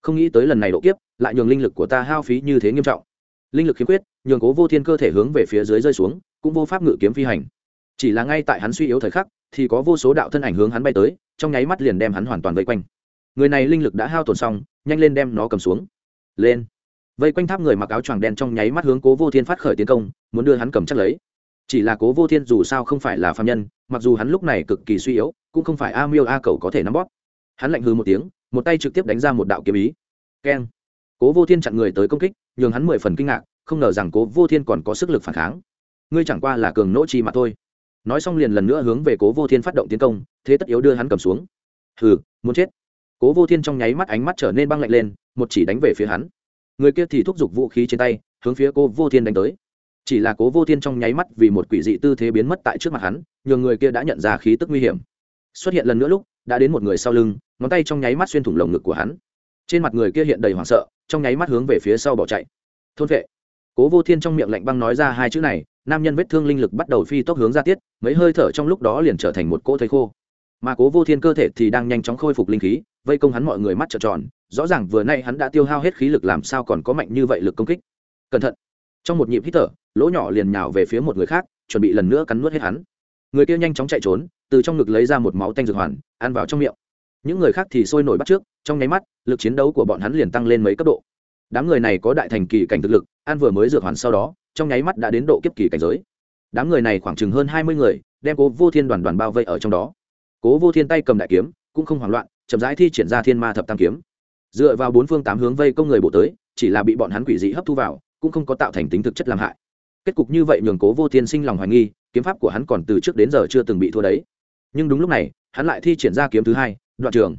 Không nghĩ tới lần này độ kiếp, lại nhường linh lực của ta hao phí như thế nghiêm trọng linh lực khiếm khuyết, nhường cố vô thiên cơ thể hướng về phía dưới rơi xuống, cũng vô pháp ngự kiếm phi hành. Chỉ là ngay tại hắn suy yếu thời khắc, thì có vô số đạo thân ảnh hướng hắn bay tới, trong nháy mắt liền đem hắn hoàn toàn vây quanh. Người này linh lực đã hao tổn xong, nhanh lên đem nó cầm xuống. Lên. Vây quanh tháp người mặc áo choàng đen trong nháy mắt hướng cố vô thiên phát khởi tiến công, muốn đưa hắn cầm chắc lấy. Chỉ là cố vô thiên dù sao không phải là phạm nhân, mặc dù hắn lúc này cực kỳ suy yếu, cũng không phải a miêu a cầu có thể nắm bóp. Hắn lạnh hư một tiếng, một tay trực tiếp đánh ra một đạo kiếm ý. Keng cố vô thiên chặn người tới công kích, nhường hắn mười phần kinh ngạc, không ngờ rằng cố vô thiên còn có sức lực phản kháng. Ngươi chẳng qua là cường nỗ chi mà thôi. Nói xong liền lần nữa hướng về cố vô thiên phát động tiến công, thế tất yếu đưa hắn cầm xuống. Hừ, muốn chết. Cố vô thiên trong nháy mắt ánh mắt trở nên băng lạnh lên, một chỉ đánh về phía hắn. Người kia thì thúc giục vũ khí trên tay, hướng phía cố vô thiên đánh tới. Chỉ là cố vô thiên trong nháy mắt vì một quỷ dị tư thế biến mất tại trước mặt hắn, nhường người kia đã nhận ra khí tức nguy hiểm. Xuất hiện lần nữa lúc, đã đến một người sau lưng, ngón tay trong nháy mắt xuyên thủng lồng ngực của hắn trên mặt người kia hiện đầy hoảng sợ, trong nháy mắt hướng về phía sau bỏ chạy. Thôn vệ. Cố vô thiên trong miệng lạnh băng nói ra hai chữ này, nam nhân vết thương linh lực bắt đầu phi tốc hướng ra tiết, mấy hơi thở trong lúc đó liền trở thành một cỗ thấy khô. Mà cố vô thiên cơ thể thì đang nhanh chóng khôi phục linh khí, vây công hắn mọi người mắt trợn tròn, rõ ràng vừa nay hắn đã tiêu hao hết khí lực làm sao còn có mạnh như vậy lực công kích. Cẩn thận. Trong một nhịp hít thở, lỗ nhỏ liền nhào về phía một người khác, chuẩn bị lần nữa cắn nuốt hết hắn. Người kia nhanh chóng chạy trốn, từ trong ngực lấy ra một máu tanh dược hoàn, ăn vào trong miệng những người khác thì sôi nổi bắt trước, trong nháy mắt, lực chiến đấu của bọn hắn liền tăng lên mấy cấp độ. Đám người này có đại thành kỳ cảnh thực lực, an vừa mới dược hoàn sau đó, trong nháy mắt đã đến độ kiếp kỳ cảnh giới. Đám người này khoảng chừng hơn hai mươi người, đem cố vô thiên đoàn đoàn bao vây ở trong đó. Cố vô thiên tay cầm đại kiếm, cũng không hoảng loạn, chậm rãi thi triển ra thiên ma thập tam kiếm. Dựa vào bốn phương tám hướng vây công người bộ tới, chỉ là bị bọn hắn quỷ dị hấp thu vào, cũng không có tạo thành tính thực chất làm hại. Kết cục như vậy nhường cố vô thiên sinh lòng hoài nghi, kiếm pháp của hắn còn từ trước đến giờ chưa từng bị thua đấy. Nhưng đúng lúc này, hắn lại thi triển ra kiếm thứ hai đoạn trường.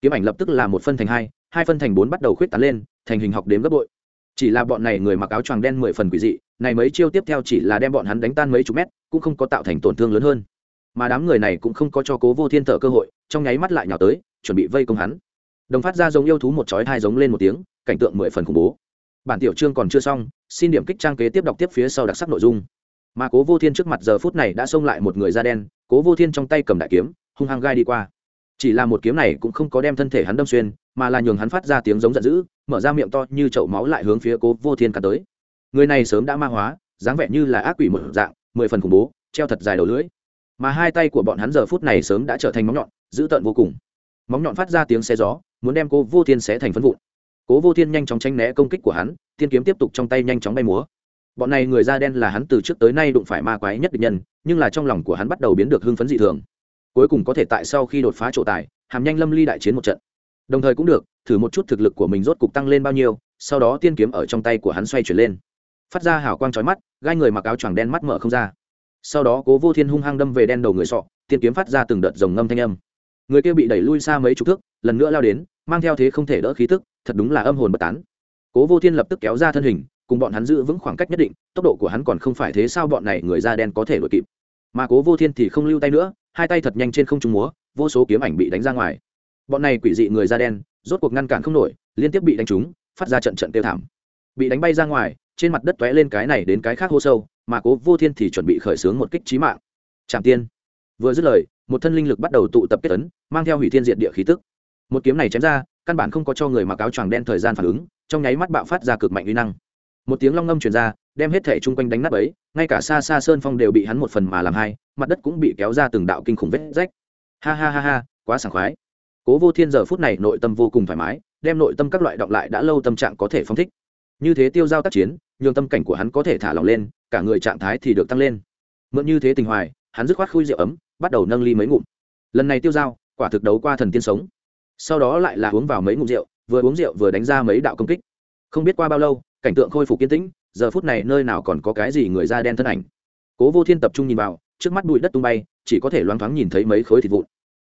Kiếm ảnh lập tức là một phân thành hai hai phân thành bốn bắt đầu khuyết tán lên, thành hình học đếm gấp bội. Chỉ là bọn này người mặc áo choàng đen mười phần quỷ dị, này mấy chiêu tiếp theo chỉ là đem bọn hắn đánh tan mấy chục mét, cũng không có tạo thành tổn thương lớn hơn. Mà đám người này cũng không có cho cố vô thiên thở cơ hội, trong nháy mắt lại nhào tới, chuẩn bị vây công hắn. Đồng phát ra giống yêu thú một chói hai giống lên một tiếng, cảnh tượng mười phần khủng bố. Bản tiểu chương còn chưa xong, xin điểm kích trang kế tiếp đọc tiếp phía sau đặc sắc nội dung. Mà cố vô thiên trước mặt giờ phút này đã xông lại một người da đen, cố vô thiên trong tay cầm đại kiếm, hung hăng gai đi qua chỉ là một kiếm này cũng không có đem thân thể hắn đâm xuyên, mà là nhường hắn phát ra tiếng giống giận dữ, mở ra miệng to như chậu máu lại hướng phía cố vô thiên cắn tới. Người này sớm đã ma hóa, dáng vẻ như là ác quỷ một dạng, mười phần khủng bố, treo thật dài đầu lưỡi. Mà hai tay của bọn hắn giờ phút này sớm đã trở thành móng nhọn, dữ tợn vô cùng. Móng nhọn phát ra tiếng xe gió, muốn đem cố vô thiên xé thành phân vụn. Cố vô thiên nhanh chóng tranh né công kích của hắn, thiên kiếm tiếp tục trong tay nhanh chóng bay múa. Bọn này người da đen là hắn từ trước tới nay đụng phải ma quái nhất định nhân, nhưng là trong lòng của hắn bắt đầu biến được hưng phấn dị thường cuối cùng có thể tại sau khi đột phá chỗ tài, hàm nhanh lâm ly đại chiến một trận. Đồng thời cũng được, thử một chút thực lực của mình rốt cục tăng lên bao nhiêu, sau đó tiên kiếm ở trong tay của hắn xoay chuyển lên. Phát ra hào quang trói mắt, gai người mặc áo choàng đen mắt mở không ra. Sau đó cố vô thiên hung hăng đâm về đen đầu người sọ, tiên kiếm phát ra từng đợt rồng ngâm thanh âm. Người kia bị đẩy lui xa mấy chục thước, lần nữa lao đến, mang theo thế không thể đỡ khí tức, thật đúng là âm hồn bất tán. Cố vô thiên lập tức kéo ra thân hình, cùng bọn hắn giữ vững khoảng cách nhất định, tốc độ của hắn còn không phải thế sao bọn này người da đen có thể đuổi kịp. Mà cố vô thiên thì không lưu tay nữa hai tay thật nhanh trên không trung múa, vô số kiếm ảnh bị đánh ra ngoài. Bọn này quỷ dị người da đen, rốt cuộc ngăn cản không nổi, liên tiếp bị đánh trúng, phát ra trận trận tiêu thảm. Bị đánh bay ra ngoài, trên mặt đất t lên cái này đến cái khác hô sâu, mà cố vô thiên thì chuẩn bị khởi xướng một kích trí mạng. Trạm tiên. Vừa dứt lời, một thân linh lực bắt đầu tụ tập kết tấn mang theo hủy thiên diện địa khí tức. Một kiếm này chém ra, căn bản không có cho người mặc áo choàng đen thời gian phản ứng, trong nháy mắt bạo phát ra cực mạnh uy năng một tiếng long ngâm truyền ra, đem hết thể chung quanh đánh nát ấy ngay cả xa xa sơn phong đều bị hắn một phần mà làm hai, mặt đất cũng bị kéo ra từng đạo kinh khủng vết rách. Ha ha ha ha, quá sảng khoái. Cố vô thiên giờ phút này nội tâm vô cùng thoải mái, đem nội tâm các loại động lại đã lâu tâm trạng có thể phong thích. Như thế tiêu giao tác chiến, nhường tâm cảnh của hắn có thể thả lỏng lên, cả người trạng thái thì được tăng lên. Mượn như thế tình hoài, hắn dứt khoát khui rượu ấm, bắt đầu nâng ly mấy ngụm. Lần này tiêu giao, quả thực đấu qua thần tiên sống. Sau đó lại là uống vào mấy ngụm rượu, vừa uống rượu vừa đánh ra mấy đạo công kích. Không biết qua bao lâu cảnh tượng khôi phục kiên tĩnh, giờ phút này nơi nào còn có cái gì người da đen thân ảnh. Cố vô thiên tập trung nhìn vào, trước mắt bụi đất tung bay, chỉ có thể loáng thoáng nhìn thấy mấy khối thịt vụn.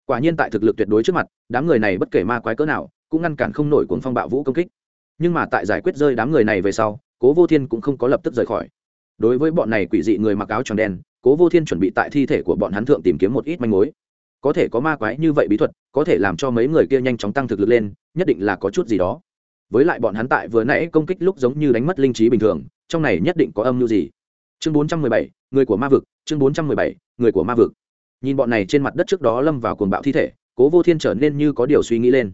Quả nhiên tại thực lực tuyệt đối trước mặt, đám người này bất kể ma quái cỡ nào, cũng ngăn cản không nổi cuồng phong bạo vũ công kích. Nhưng mà tại giải quyết rơi đám người này về sau, cố vô thiên cũng không có lập tức rời khỏi. Đối với bọn này quỷ dị người mặc áo tròn đen, cố vô thiên chuẩn bị tại thi thể của bọn hắn thượng tìm kiếm một ít manh mối. Có thể có ma quái như vậy bí thuật, có thể làm cho mấy người kia nhanh chóng tăng thực lực lên, nhất định là có chút gì đó với lại bọn hắn tại vừa nãy công kích lúc giống như đánh mất linh trí bình thường trong này nhất định có âm mưu gì? Chương 417, người của ma vực chương 417, người của ma vực. Nhìn bọn này trên mặt đất trước đó lâm vào cuồng bạo thi thể cố vô thiên trở nên như có điều suy nghĩ lên.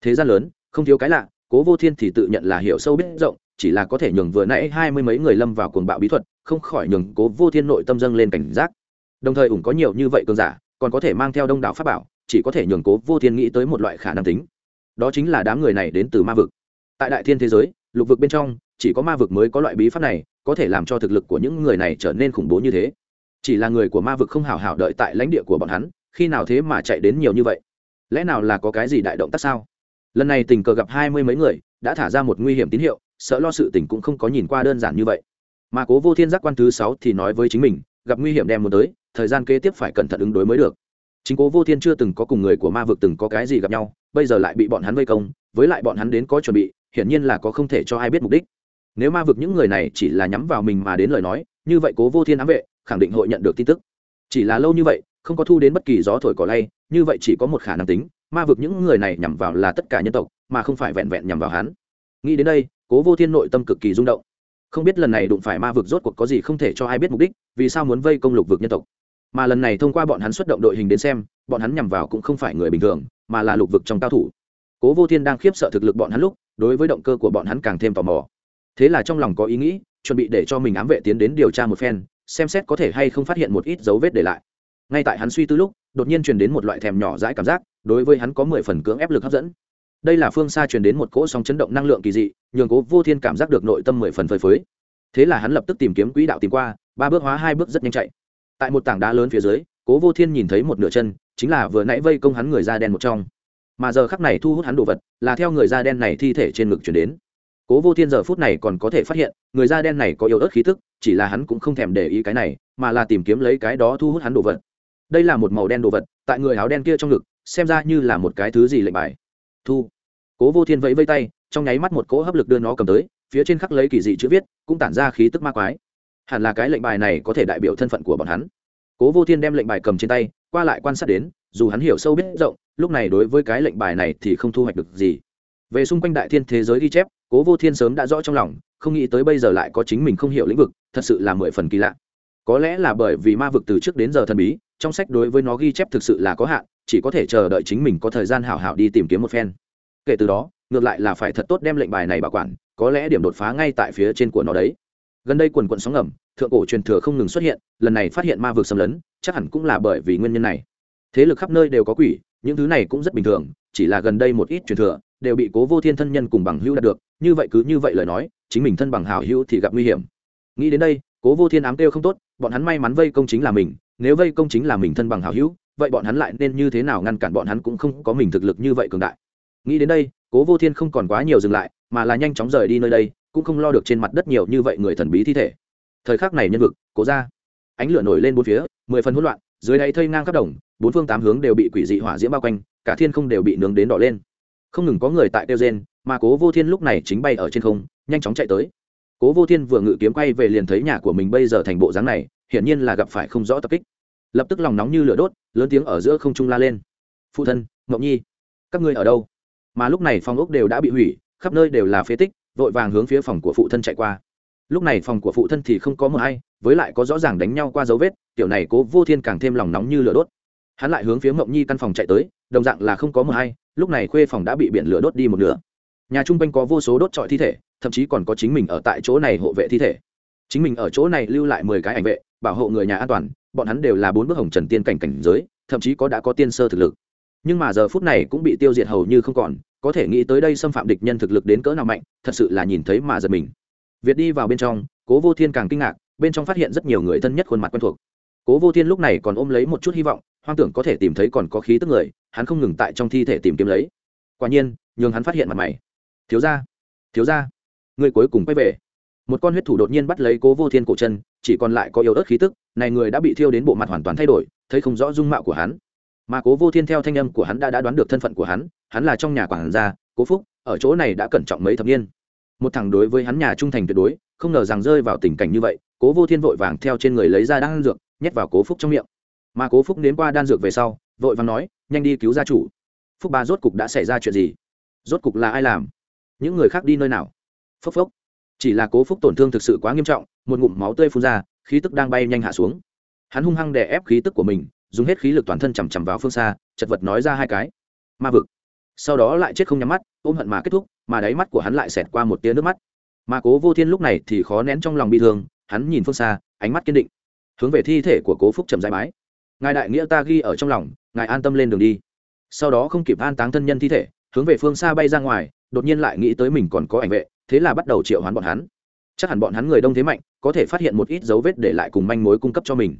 Thế gian lớn không thiếu cái lạ cố vô thiên thì tự nhận là hiểu sâu biết rộng chỉ là có thể nhường vừa nãy hai mươi mấy người lâm vào cuồng bạo bí thuật không khỏi nhường cố vô thiên nội tâm dâng lên cảnh giác. Đồng thời ủng có nhiều như vậy cường giả còn có thể mang theo đông đảo pháp bảo chỉ có thể nhường cố vô thiên nghĩ tới một loại khả năng tính. Đó chính là đám người này đến từ ma vực tại đại thiên thế giới, lục vực bên trong, chỉ có ma vực mới có loại bí pháp này, có thể làm cho thực lực của những người này trở nên khủng bố như thế. Chỉ là người của ma vực không hào hảo đợi tại lãnh địa của bọn hắn, khi nào thế mà chạy đến nhiều như vậy? Lẽ nào là có cái gì đại động tác sao? Lần này tình cờ gặp hai mươi mấy người, đã thả ra một nguy hiểm tín hiệu, sợ lo sự tình cũng không có nhìn qua đơn giản như vậy. Mà cố vô thiên giác quan thứ sáu thì nói với chính mình, gặp nguy hiểm đem muốn tới, thời gian kế tiếp phải cẩn thận ứng đối mới được. Chính cố vô thiên chưa từng có cùng người của ma vực từng có cái gì gặp nhau, bây giờ lại bị bọn hắn vây công, với lại bọn hắn đến có chuẩn bị hiển nhiên là có không thể cho ai biết mục đích. Nếu ma vực những người này chỉ là nhắm vào mình mà đến lời nói, như vậy cố vô thiên ám vệ, khẳng định hội nhận được tin tức. Chỉ là lâu như vậy, không có thu đến bất kỳ gió thổi cỏ lay, như vậy chỉ có một khả năng tính, ma vực những người này nhằm vào là tất cả nhân tộc, mà không phải vẹn vẹn nhằm vào hắn. Nghĩ đến đây, cố vô thiên nội tâm cực kỳ rung động. Không biết lần này đụng phải ma vực rốt cuộc có gì không thể cho ai biết mục đích, vì sao muốn vây công lục vực nhân tộc. Mà lần này thông qua bọn hắn xuất động đội hình đến xem, bọn hắn nhằm vào cũng không phải người bình thường, mà là lục vực trong cao thủ. Cố vô thiên đang khiếp sợ thực lực bọn hắn lúc đối với động cơ của bọn hắn càng thêm tò mò. Thế là trong lòng có ý nghĩ, chuẩn bị để cho mình ám vệ tiến đến điều tra một phen, xem xét có thể hay không phát hiện một ít dấu vết để lại. Ngay tại hắn suy tư lúc, đột nhiên truyền đến một loại thèm nhỏ dãi cảm giác, đối với hắn có mười phần cưỡng ép lực hấp dẫn. Đây là phương xa truyền đến một cỗ sóng chấn động năng lượng kỳ dị, nhường cố vô thiên cảm giác được nội tâm mười phần phơi phới. Thế là hắn lập tức tìm kiếm quỹ đạo tìm qua, ba bước hóa hai bước rất nhanh chạy. Tại một tảng đá lớn phía dưới, cố vô thiên nhìn thấy một nửa chân, chính là vừa nãy vây công hắn người da đen một trong mà giờ khắc này thu hút hắn đồ vật là theo người da đen này thi thể trên ngực chuyển đến. Cố vô thiên giờ phút này còn có thể phát hiện, người da đen này có yếu ớt khí thức chỉ là hắn cũng không thèm để ý cái này, mà là tìm kiếm lấy cái đó thu hút hắn đồ vật. Đây là một màu đen đồ vật, tại người áo đen kia trong ngực, xem ra như là một cái thứ gì lệnh bài. Thu. Cố vô thiên vẫy vây tay, trong nháy mắt một cỗ hấp lực đưa nó cầm tới, phía trên khắc lấy kỳ dị chữ viết, cũng tản ra khí tức ma quái. Hẳn là cái lệnh bài này có thể đại biểu thân phận của bọn hắn. Cố vô thiên đem lệnh bài cầm trên tay, qua lại quan sát đến, dù hắn hiểu sâu biết rộng lúc này đối với cái lệnh bài này thì không thu hoạch được gì. Về xung quanh đại thiên thế giới ghi chép, cố vô thiên sớm đã rõ trong lòng, không nghĩ tới bây giờ lại có chính mình không hiểu lĩnh vực, thật sự là mười phần kỳ lạ. Có lẽ là bởi vì ma vực từ trước đến giờ thần bí, trong sách đối với nó ghi chép thực sự là có hạn, chỉ có thể chờ đợi chính mình có thời gian hảo hảo đi tìm kiếm một phen. Kể từ đó, ngược lại là phải thật tốt đem lệnh bài này bảo quản, có lẽ điểm đột phá ngay tại phía trên của nó đấy. Gần đây quần quận sóng ngầm, thượng cổ truyền thừa không ngừng xuất hiện, lần này phát hiện ma vực xâm lấn, chắc hẳn cũng là bởi vì nguyên nhân này. Thế lực khắp nơi đều có quỷ những thứ này cũng rất bình thường, chỉ là gần đây một ít truyền thừa, đều bị cố vô thiên thân nhân cùng bằng hữu đạt được, như vậy cứ như vậy lời nói, chính mình thân bằng hảo hữu thì gặp nguy hiểm. Nghĩ đến đây, cố vô thiên ám kêu không tốt, bọn hắn may mắn vây công chính là mình, nếu vây công chính là mình thân bằng hảo hữu, vậy bọn hắn lại nên như thế nào ngăn cản bọn hắn cũng không có mình thực lực như vậy cường đại. Nghĩ đến đây, cố vô thiên không còn quá nhiều dừng lại, mà là nhanh chóng rời đi nơi đây, cũng không lo được trên mặt đất nhiều như vậy người thần bí thi thể. Thời khắc này nhân vực, cố ra. Ánh lửa nổi lên bốn phía, mười phần hỗn loạn dưới đáy thây ngang khắp đồng, bốn phương tám hướng đều bị quỷ dị hỏa diễm bao quanh, cả thiên không đều bị nướng đến đỏ lên. Không ngừng có người tại tiêu gen mà cố vô thiên lúc này chính bay ở trên không, nhanh chóng chạy tới. Cố vô thiên vừa ngự kiếm quay về liền thấy nhà của mình bây giờ thành bộ dáng này, hiển nhiên là gặp phải không rõ tập kích. Lập tức lòng nóng như lửa đốt, lớn tiếng ở giữa không trung la lên. Phụ thân ngọc nhi, các ngươi ở đâu? Mà lúc này phòng ốc đều đã bị hủy, khắp nơi đều là phế tích, vội vàng hướng phía phòng của phụ thân chạy qua. Lúc này phòng của phụ thân thì không có mờ hay, với lại có rõ ràng đánh nhau qua dấu vết kiểu này cố vô thiên càng thêm lòng nóng như lửa đốt. Hắn lại hướng phía mộng nhi căn phòng chạy tới, đồng dạng là không có mờ hay, lúc này khuê phòng đã bị biển lửa đốt đi một nửa. Nhà trung quanh có vô số đốt trọi thi thể, thậm chí còn có chính mình ở tại chỗ này hộ vệ thi thể. Chính mình ở chỗ này lưu lại mười cái ảnh vệ, bảo hộ người nhà an toàn, bọn hắn đều là bốn bước hồng trần tiên cảnh cảnh giới, thậm chí có đã có tiên sơ thực lực. Nhưng mà giờ phút này cũng bị tiêu diệt hầu như không còn, có thể nghĩ tới đây xâm phạm địch nhân thực lực đến cỡ nào mạnh, thật sự là nhìn thấy mà giật mình. Việt đi vào bên trong, cố vô thiên càng kinh ngạc, bên trong phát hiện rất nhiều người thân nhất khuôn mặt quen thuộc cố vô thiên lúc này còn ôm lấy một chút hy vọng hoang tưởng có thể tìm thấy còn có khí tức người hắn không ngừng tại trong thi thể tìm kiếm lấy. Quả nhiên nhường hắn phát hiện mặt mày. Thiếu ra thiếu ra người cuối cùng quay về. Một con huyết thủ đột nhiên bắt lấy cố vô thiên cổ chân chỉ còn lại có yếu ớt khí tức này người đã bị thiêu đến bộ mặt hoàn toàn thay đổi thấy không rõ dung mạo của hắn. Mà cố vô thiên theo thanh âm của hắn đã, đã đoán được thân phận của hắn hắn là trong nhà quản gia cố phúc ở chỗ này đã cẩn trọng mấy thập niên. Một thằng đối với hắn nhà trung thành tuyệt đối không ngờ rằng rơi vào tình cảnh như vậy cố vô thiên vội vàng theo trên người lấy ra đan dược, nhét vào cố phúc trong miệng. Mà cố phúc đến qua đan dược về sau, vội vàng nói, nhanh đi cứu gia chủ. Phúc ba rốt cục đã xảy ra chuyện gì? Rốt cục là ai làm? Những người khác đi nơi nào? Phốc phốc. Chỉ là cố phúc tổn thương thực sự quá nghiêm trọng, một ngụm máu tươi phun ra, khí tức đang bay nhanh hạ xuống. Hắn hung hăng đè ép khí tức của mình, dùng hết khí lực toàn thân chằm chằm vào phương xa, chật vật nói ra hai cái. Ma vực. Sau đó lại chết không nhắm mắt, ôm hận mà kết thúc, mà đáy mắt của hắn lại xẹt qua một tia nước mắt. Mà cố vô thiên lúc này thì khó nén trong lòng bị thương hắn nhìn phương xa, ánh mắt kiên định. Hướng về thi thể của cố phúc trầm dài mái. Ngài đại nghĩa ta ghi ở trong lòng, ngài an tâm lên đường đi. Sau đó không kịp an táng thân nhân thi thể, hướng về phương xa bay ra ngoài, đột nhiên lại nghĩ tới mình còn có ảnh vệ, thế là bắt đầu triệu hoán bọn hắn. Chắc hẳn bọn hắn người đông thế mạnh, có thể phát hiện một ít dấu vết để lại cùng manh mối cung cấp cho mình.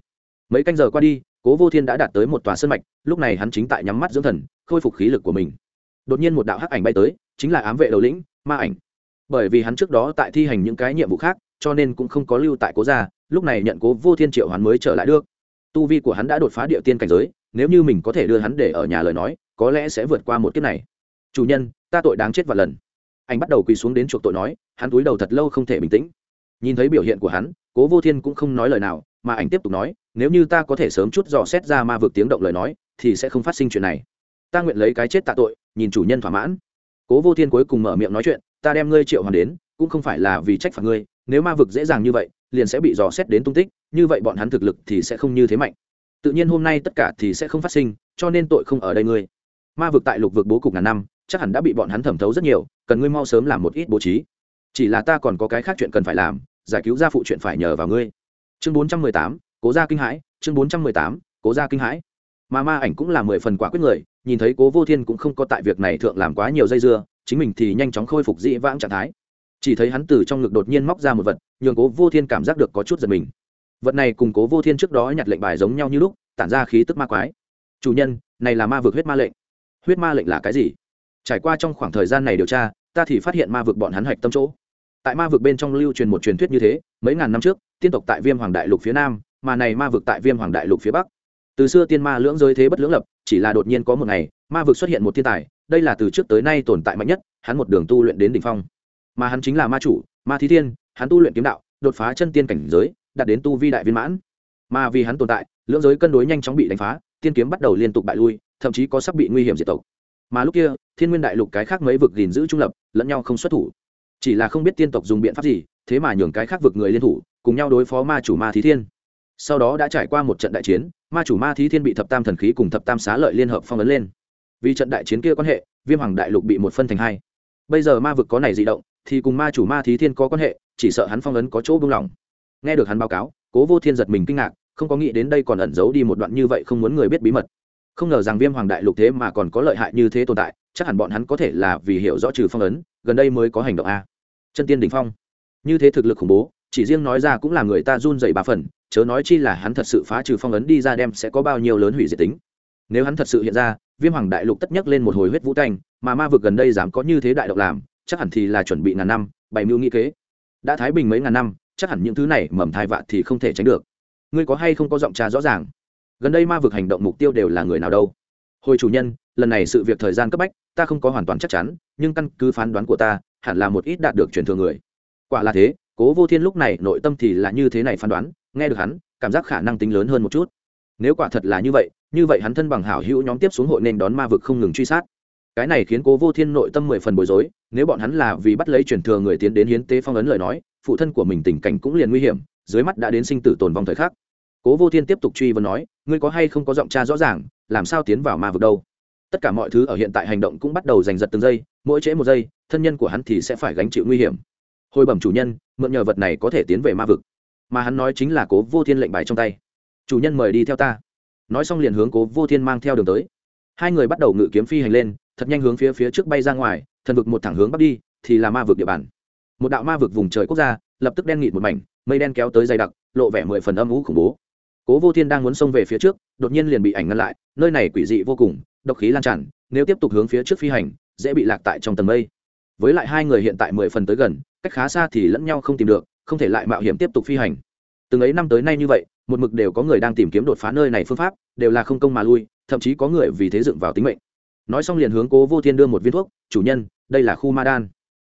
Mấy canh giờ qua đi, cố vô thiên đã đạt tới một tòa sân mạch, lúc này hắn chính tại nhắm mắt dưỡng thần, khôi phục khí lực của mình. Đột nhiên một đạo hắc ảnh bay tới, chính là ám vệ đầu lĩnh, ma ảnh. Bởi vì hắn trước đó tại thi hành những cái nhiệm vụ khác cho nên cũng không có lưu tại cố gia, lúc này nhận cố vô thiên triệu hoán mới trở lại được. Tu vi của hắn đã đột phá địa tiên cảnh giới, nếu như mình có thể đưa hắn để ở nhà lời nói, có lẽ sẽ vượt qua một kiếp này. Chủ nhân, ta tội đáng chết vạn lần. Anh bắt đầu quỳ xuống đến chuộc tội nói, hắn túi đầu thật lâu không thể bình tĩnh. Nhìn thấy biểu hiện của hắn, cố vô thiên cũng không nói lời nào, mà anh tiếp tục nói, nếu như ta có thể sớm chút dò xét ra ma vực tiếng động lời nói, thì sẽ không phát sinh chuyện này. Ta nguyện lấy cái chết tạ tội, nhìn chủ nhân thỏa mãn. Cố vô thiên cuối cùng mở miệng nói chuyện, ta đem ngươi triệu hoàn đến, cũng không phải là vì trách phạt ngươi nếu ma vực dễ dàng như vậy, liền sẽ bị dò xét đến tung tích, như vậy bọn hắn thực lực thì sẽ không như thế mạnh. Tự nhiên hôm nay tất cả thì sẽ không phát sinh, cho nên tội không ở đây ngươi. Ma vực tại lục vực bố cục ngàn năm, chắc hẳn đã bị bọn hắn thẩm thấu rất nhiều, cần ngươi mau sớm làm một ít bố trí. Chỉ là ta còn có cái khác chuyện cần phải làm, giải cứu gia phụ chuyện phải nhờ vào ngươi. Chương bốn trăm mười tám, cố gia kinh hãi, chương bốn trăm mười tám, cố gia kinh hãi. Mà ma ảnh cũng là mười phần quả quyết người, nhìn thấy cố vô thiên cũng không có tại việc này thượng làm quá nhiều dây dưa, chính mình thì nhanh chóng khôi phục dĩ vãng trạng thái chỉ thấy hắn từ trong ngực đột nhiên móc ra một vật, nhường cố vô thiên cảm giác được có chút giật mình. Vật này cùng cố vô thiên trước đó nhặt lệnh bài giống nhau như lúc, tản ra khí tức ma quái. Chủ nhân, này là ma vực huyết ma lệnh. Huyết ma lệnh là cái gì? Trải qua trong khoảng thời gian này điều tra, ta thì phát hiện ma vực bọn hắn hạch tâm chỗ. Tại ma vực bên trong lưu truyền một truyền thuyết như thế, mấy ngàn năm trước, tiên tộc tại viêm hoàng đại lục phía nam, mà này ma vực tại viêm hoàng đại lục phía bắc. Từ xưa tiên ma lưỡng giới thế bất lưỡng lập, chỉ là đột nhiên có một ngày, ma vực xuất hiện một thiên tài, đây là từ trước tới nay tồn tại mạnh nhất, hắn một đường tu luyện đến đỉnh phong mà hắn chính là ma chủ, ma thí thiên, hắn tu luyện kiếm đạo, đột phá chân tiên cảnh giới, đạt đến tu vi đại viên mãn. Mà vì hắn tồn tại, lưỡng giới cân đối nhanh chóng bị đánh phá, tiên kiếm bắt đầu liên tục bại lui, thậm chí có sắp bị nguy hiểm diệt tộc. Mà lúc kia, thiên nguyên đại lục cái khác mấy vực gìn giữ trung lập, lẫn nhau không xuất thủ. Chỉ là không biết tiên tộc dùng biện pháp gì, thế mà nhường cái khác vực người liên thủ, cùng nhau đối phó ma chủ ma thí thiên. Sau đó đã trải qua một trận đại chiến, ma chủ ma thí thiên bị thập tam thần khí cùng thập tam xá lợi liên hợp phong ấn lên. Vì trận đại chiến kia quan hệ, viêm hoàng đại lục bị một phân thành hai bây giờ ma vực có này di động, thì cùng ma chủ ma thí thiên có quan hệ, chỉ sợ hắn phong ấn có chỗ buông lỏng. Nghe được hắn báo cáo, cố vô thiên giật mình kinh ngạc, không có nghĩ đến đây còn ẩn giấu đi một đoạn như vậy không muốn người biết bí mật. Không ngờ rằng viêm hoàng đại lục thế mà còn có lợi hại như thế tồn tại, chắc hẳn bọn hắn có thể là vì hiểu rõ trừ phong ấn, gần đây mới có hành động a. Chân tiên đình phong. Như thế thực lực khủng bố, chỉ riêng nói ra cũng là người ta run dậy ba phần, chớ nói chi là hắn thật sự phá trừ phong ấn đi ra đem sẽ có bao nhiêu lớn hủy diệt tính. Nếu hắn thật sự hiện ra viêm hoàng đại lục tất nhắc lên một hồi huyết vũ canh mà ma vực gần đây dám có như thế đại độc làm, chắc hẳn thì là chuẩn bị ngàn năm bảy mưu nghĩ kế. Đã thái bình mấy ngàn năm, chắc hẳn những thứ này mầm thai vạ thì không thể tránh được. Ngươi có hay không có giọng trà rõ ràng? Gần đây ma vực hành động mục tiêu đều là người nào đâu? Hồi chủ nhân, lần này sự việc thời gian cấp bách, ta không có hoàn toàn chắc chắn, nhưng căn cứ phán đoán của ta, hẳn là một ít đạt được truyền thừa người. Quả là thế, cố vô thiên lúc này nội tâm thì là như thế này phán đoán, nghe được hắn, cảm giác khả năng tính lớn hơn một chút. Nếu quả thật là như vậy như vậy hắn thân bằng hảo hữu nhóm tiếp xuống hội nên đón ma vực không ngừng truy sát. Cái này khiến cố vô thiên nội tâm mười phần bối rối, nếu bọn hắn là vì bắt lấy truyền thừa người tiến đến hiến tế phong ấn lời nói, phụ thân của mình tình cảnh cũng liền nguy hiểm, dưới mắt đã đến sinh tử tồn vong thời khắc. Cố vô thiên tiếp tục truy vấn nói, ngươi có hay không có giọng cha rõ ràng, làm sao tiến vào ma vực đâu? Tất cả mọi thứ ở hiện tại hành động cũng bắt đầu giành giật từng giây, mỗi trễ một giây, thân nhân của hắn thì sẽ phải gánh chịu nguy hiểm. Hồi bẩm chủ nhân, mượn nhờ vật này có thể tiến về ma vực. Mà hắn nói chính là cố vô thiên lệnh bài trong tay. Chủ nhân mời đi theo ta nói xong liền hướng cố vô thiên mang theo đường tới. Hai người bắt đầu ngự kiếm phi hành lên, thật nhanh hướng phía phía trước bay ra ngoài, thần vực một thẳng hướng bắc đi, thì là ma vực địa bàn. Một đạo ma vực vùng trời quốc gia, lập tức đen nghịt một mảnh, mây đen kéo tới dày đặc, lộ vẻ mười phần âm ú khủng bố. Cố vô thiên đang muốn xông về phía trước, đột nhiên liền bị ảnh ngăn lại, nơi này quỷ dị vô cùng, độc khí lan tràn, nếu tiếp tục hướng phía trước phi hành, dễ bị lạc tại trong tầng mây. Với lại hai người hiện tại mười phần tới gần, cách khá xa thì lẫn nhau không tìm được, không thể lại mạo hiểm tiếp tục phi hành. Từng ấy năm tới nay như vậy một mực đều có người đang tìm kiếm đột phá nơi này phương pháp, đều là không công mà lui, thậm chí có người vì thế dựng vào tính mệnh. Nói xong liền hướng cố vô thiên đưa một viên thuốc, chủ nhân, đây là khu ma đan.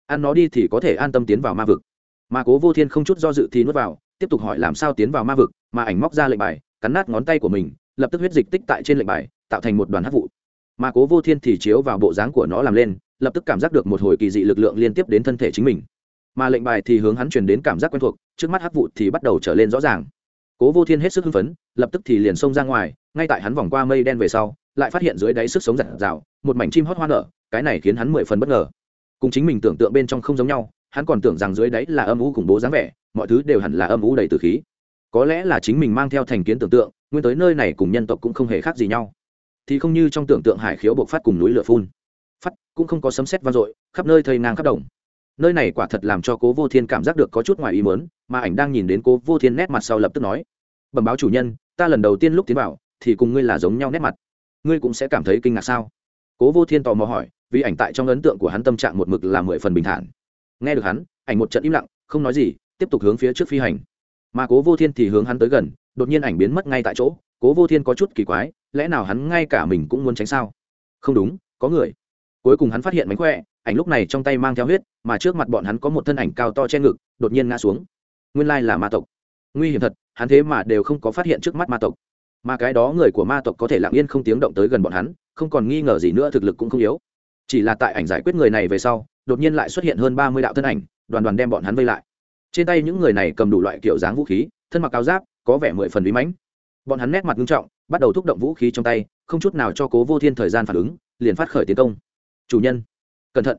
Ăn nó đi thì có thể an tâm tiến vào ma vực. Mà cố vô thiên không chút do dự thì nuốt vào, tiếp tục hỏi làm sao tiến vào ma vực, mà ảnh móc ra lệnh bài, cắn nát ngón tay của mình, lập tức huyết dịch tích tại trên lệnh bài, tạo thành một đoàn hát vụ. Mà cố vô thiên thì chiếu vào bộ dáng của nó làm lên, lập tức cảm giác được một hồi kỳ dị lực lượng liên tiếp đến thân thể chính mình. Mà lệnh bài thì hướng hắn truyền đến cảm giác quen thuộc, trước mắt hát vụ thì bắt đầu trở lên rõ ràng cố vô thiên hết sức hưng phấn, lập tức thì liền xông ra ngoài, ngay tại hắn vòng qua mây đen về sau, lại phát hiện dưới đáy sức sống giặt rào, một mảnh chim hót hoa nở, cái này khiến hắn mười phần bất ngờ. Cùng chính mình tưởng tượng bên trong không giống nhau, hắn còn tưởng rằng dưới đáy là âm u khủng bố dáng vẻ, mọi thứ đều hẳn là âm u đầy từ khí. Có lẽ là chính mình mang theo thành kiến tưởng tượng, nguyên tới nơi này cùng nhân tộc cũng không hề khác gì nhau. Thì không như trong tưởng tượng hải khiếu bộc phát cùng núi lửa phun. Phát cũng không có sấm sét vang dội, khắp nơi thây ngang khắp đồng nơi này quả thật làm cho cố vô thiên cảm giác được có chút ngoài ý mớn mà ảnh đang nhìn đến cố vô thiên nét mặt sau lập tức nói, bẩm báo chủ nhân, ta lần đầu tiên lúc tiến vào, thì cùng ngươi là giống nhau nét mặt. Ngươi cũng sẽ cảm thấy kinh ngạc sao? Cố vô thiên tò mò hỏi, vì ảnh tại trong ấn tượng của hắn tâm trạng một mực là mười phần bình thản. Nghe được hắn, ảnh một trận im lặng, không nói gì, tiếp tục hướng phía trước phi hành. Mà cố vô thiên thì hướng hắn tới gần, đột nhiên ảnh biến mất ngay tại chỗ, cố vô thiên có chút kỳ quái, lẽ nào hắn ngay cả mình cũng muốn tránh sao? Không đúng, có người. Cuối cùng hắn phát hiện mánh khỏe ảnh lúc này trong tay mang theo huyết, mà trước mặt bọn hắn có một thân ảnh cao to che ngực, đột nhiên ngã xuống. Nguyên lai là ma tộc. Nguy hiểm thật, hắn thế mà đều không có phát hiện trước mắt ma tộc. Mà cái đó người của ma tộc có thể lặng yên không tiếng động tới gần bọn hắn, không còn nghi ngờ gì nữa, thực lực cũng không yếu. Chỉ là tại ảnh giải quyết người này về sau, đột nhiên lại xuất hiện hơn ba mươi đạo thân ảnh, đoàn đoàn đem bọn hắn vây lại. Trên tay những người này cầm đủ loại kiểu dáng vũ khí, thân mặc áo giáp, có vẻ mười phần bí mãnh. Bọn hắn nét mặt nghiêm trọng, bắt đầu thúc động vũ khí trong tay, không chút nào cho cố vô thiên thời gian phản ứng, liền phát khởi tiến công. Chủ nhân cẩn thận.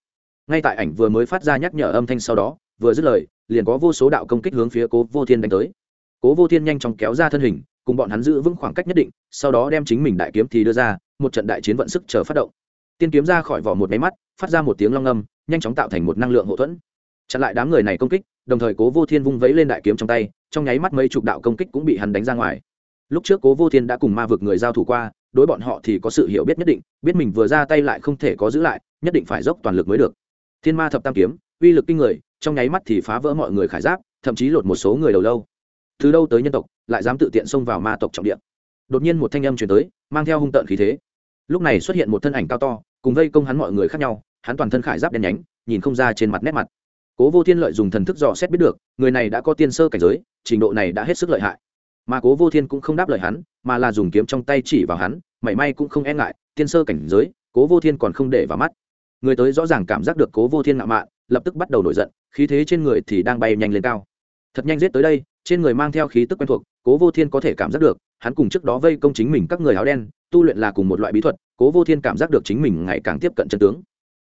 Ngay tại ảnh vừa mới phát ra nhắc nhở âm thanh sau đó, vừa dứt lời, liền có vô số đạo công kích hướng phía cố vô thiên đánh tới. Cố vô thiên nhanh chóng kéo ra thân hình, cùng bọn hắn giữ vững khoảng cách nhất định, sau đó đem chính mình đại kiếm thì đưa ra, một trận đại chiến vận sức chờ phát động. Tiên kiếm ra khỏi vỏ một máy mắt, phát ra một tiếng long âm, nhanh chóng tạo thành một năng lượng hậu thuẫn. Chặn lại đám người này công kích, đồng thời cố vô thiên vung vẫy lên đại kiếm trong tay, trong nháy mắt mấy chục đạo công kích cũng bị hắn đánh ra ngoài. Lúc trước cố vô thiên đã cùng ma vực người giao thủ qua, đối bọn họ thì có sự hiểu biết nhất định, biết mình vừa ra tay lại không thể có giữ lại nhất định phải dốc toàn lực mới được. Thiên ma thập tam kiếm, uy lực kinh người, trong nháy mắt thì phá vỡ mọi người khải giáp, thậm chí lột một số người đầu lâu. Từ đâu tới nhân tộc, lại dám tự tiện xông vào ma tộc trọng địa? Đột nhiên một thanh âm chuyển tới, mang theo hung tợn khí thế. Lúc này xuất hiện một thân ảnh cao to, cùng vây công hắn mọi người khác nhau, hắn toàn thân khải giáp đen nhánh, nhìn không ra trên mặt nét mặt. Cố vô thiên lợi dùng thần thức dò xét biết được, người này đã có tiên sơ cảnh giới, trình độ này đã hết sức lợi hại. Mà cố vô thiên cũng không đáp lời hắn, mà là dùng kiếm trong tay chỉ vào hắn, mảy may cũng không e ngại, tiên sơ cảnh giới, cố vô thiên còn không để vào mắt người tới rõ ràng cảm giác được cố vô thiên ngạo mạn, lập tức bắt đầu nổi giận, khí thế trên người thì đang bay nhanh lên cao. Thật nhanh giết tới đây, trên người mang theo khí tức quen thuộc, cố vô thiên có thể cảm giác được, hắn cùng trước đó vây công chính mình các người áo đen, tu luyện là cùng một loại bí thuật, cố vô thiên cảm giác được chính mình ngày càng tiếp cận chân tướng.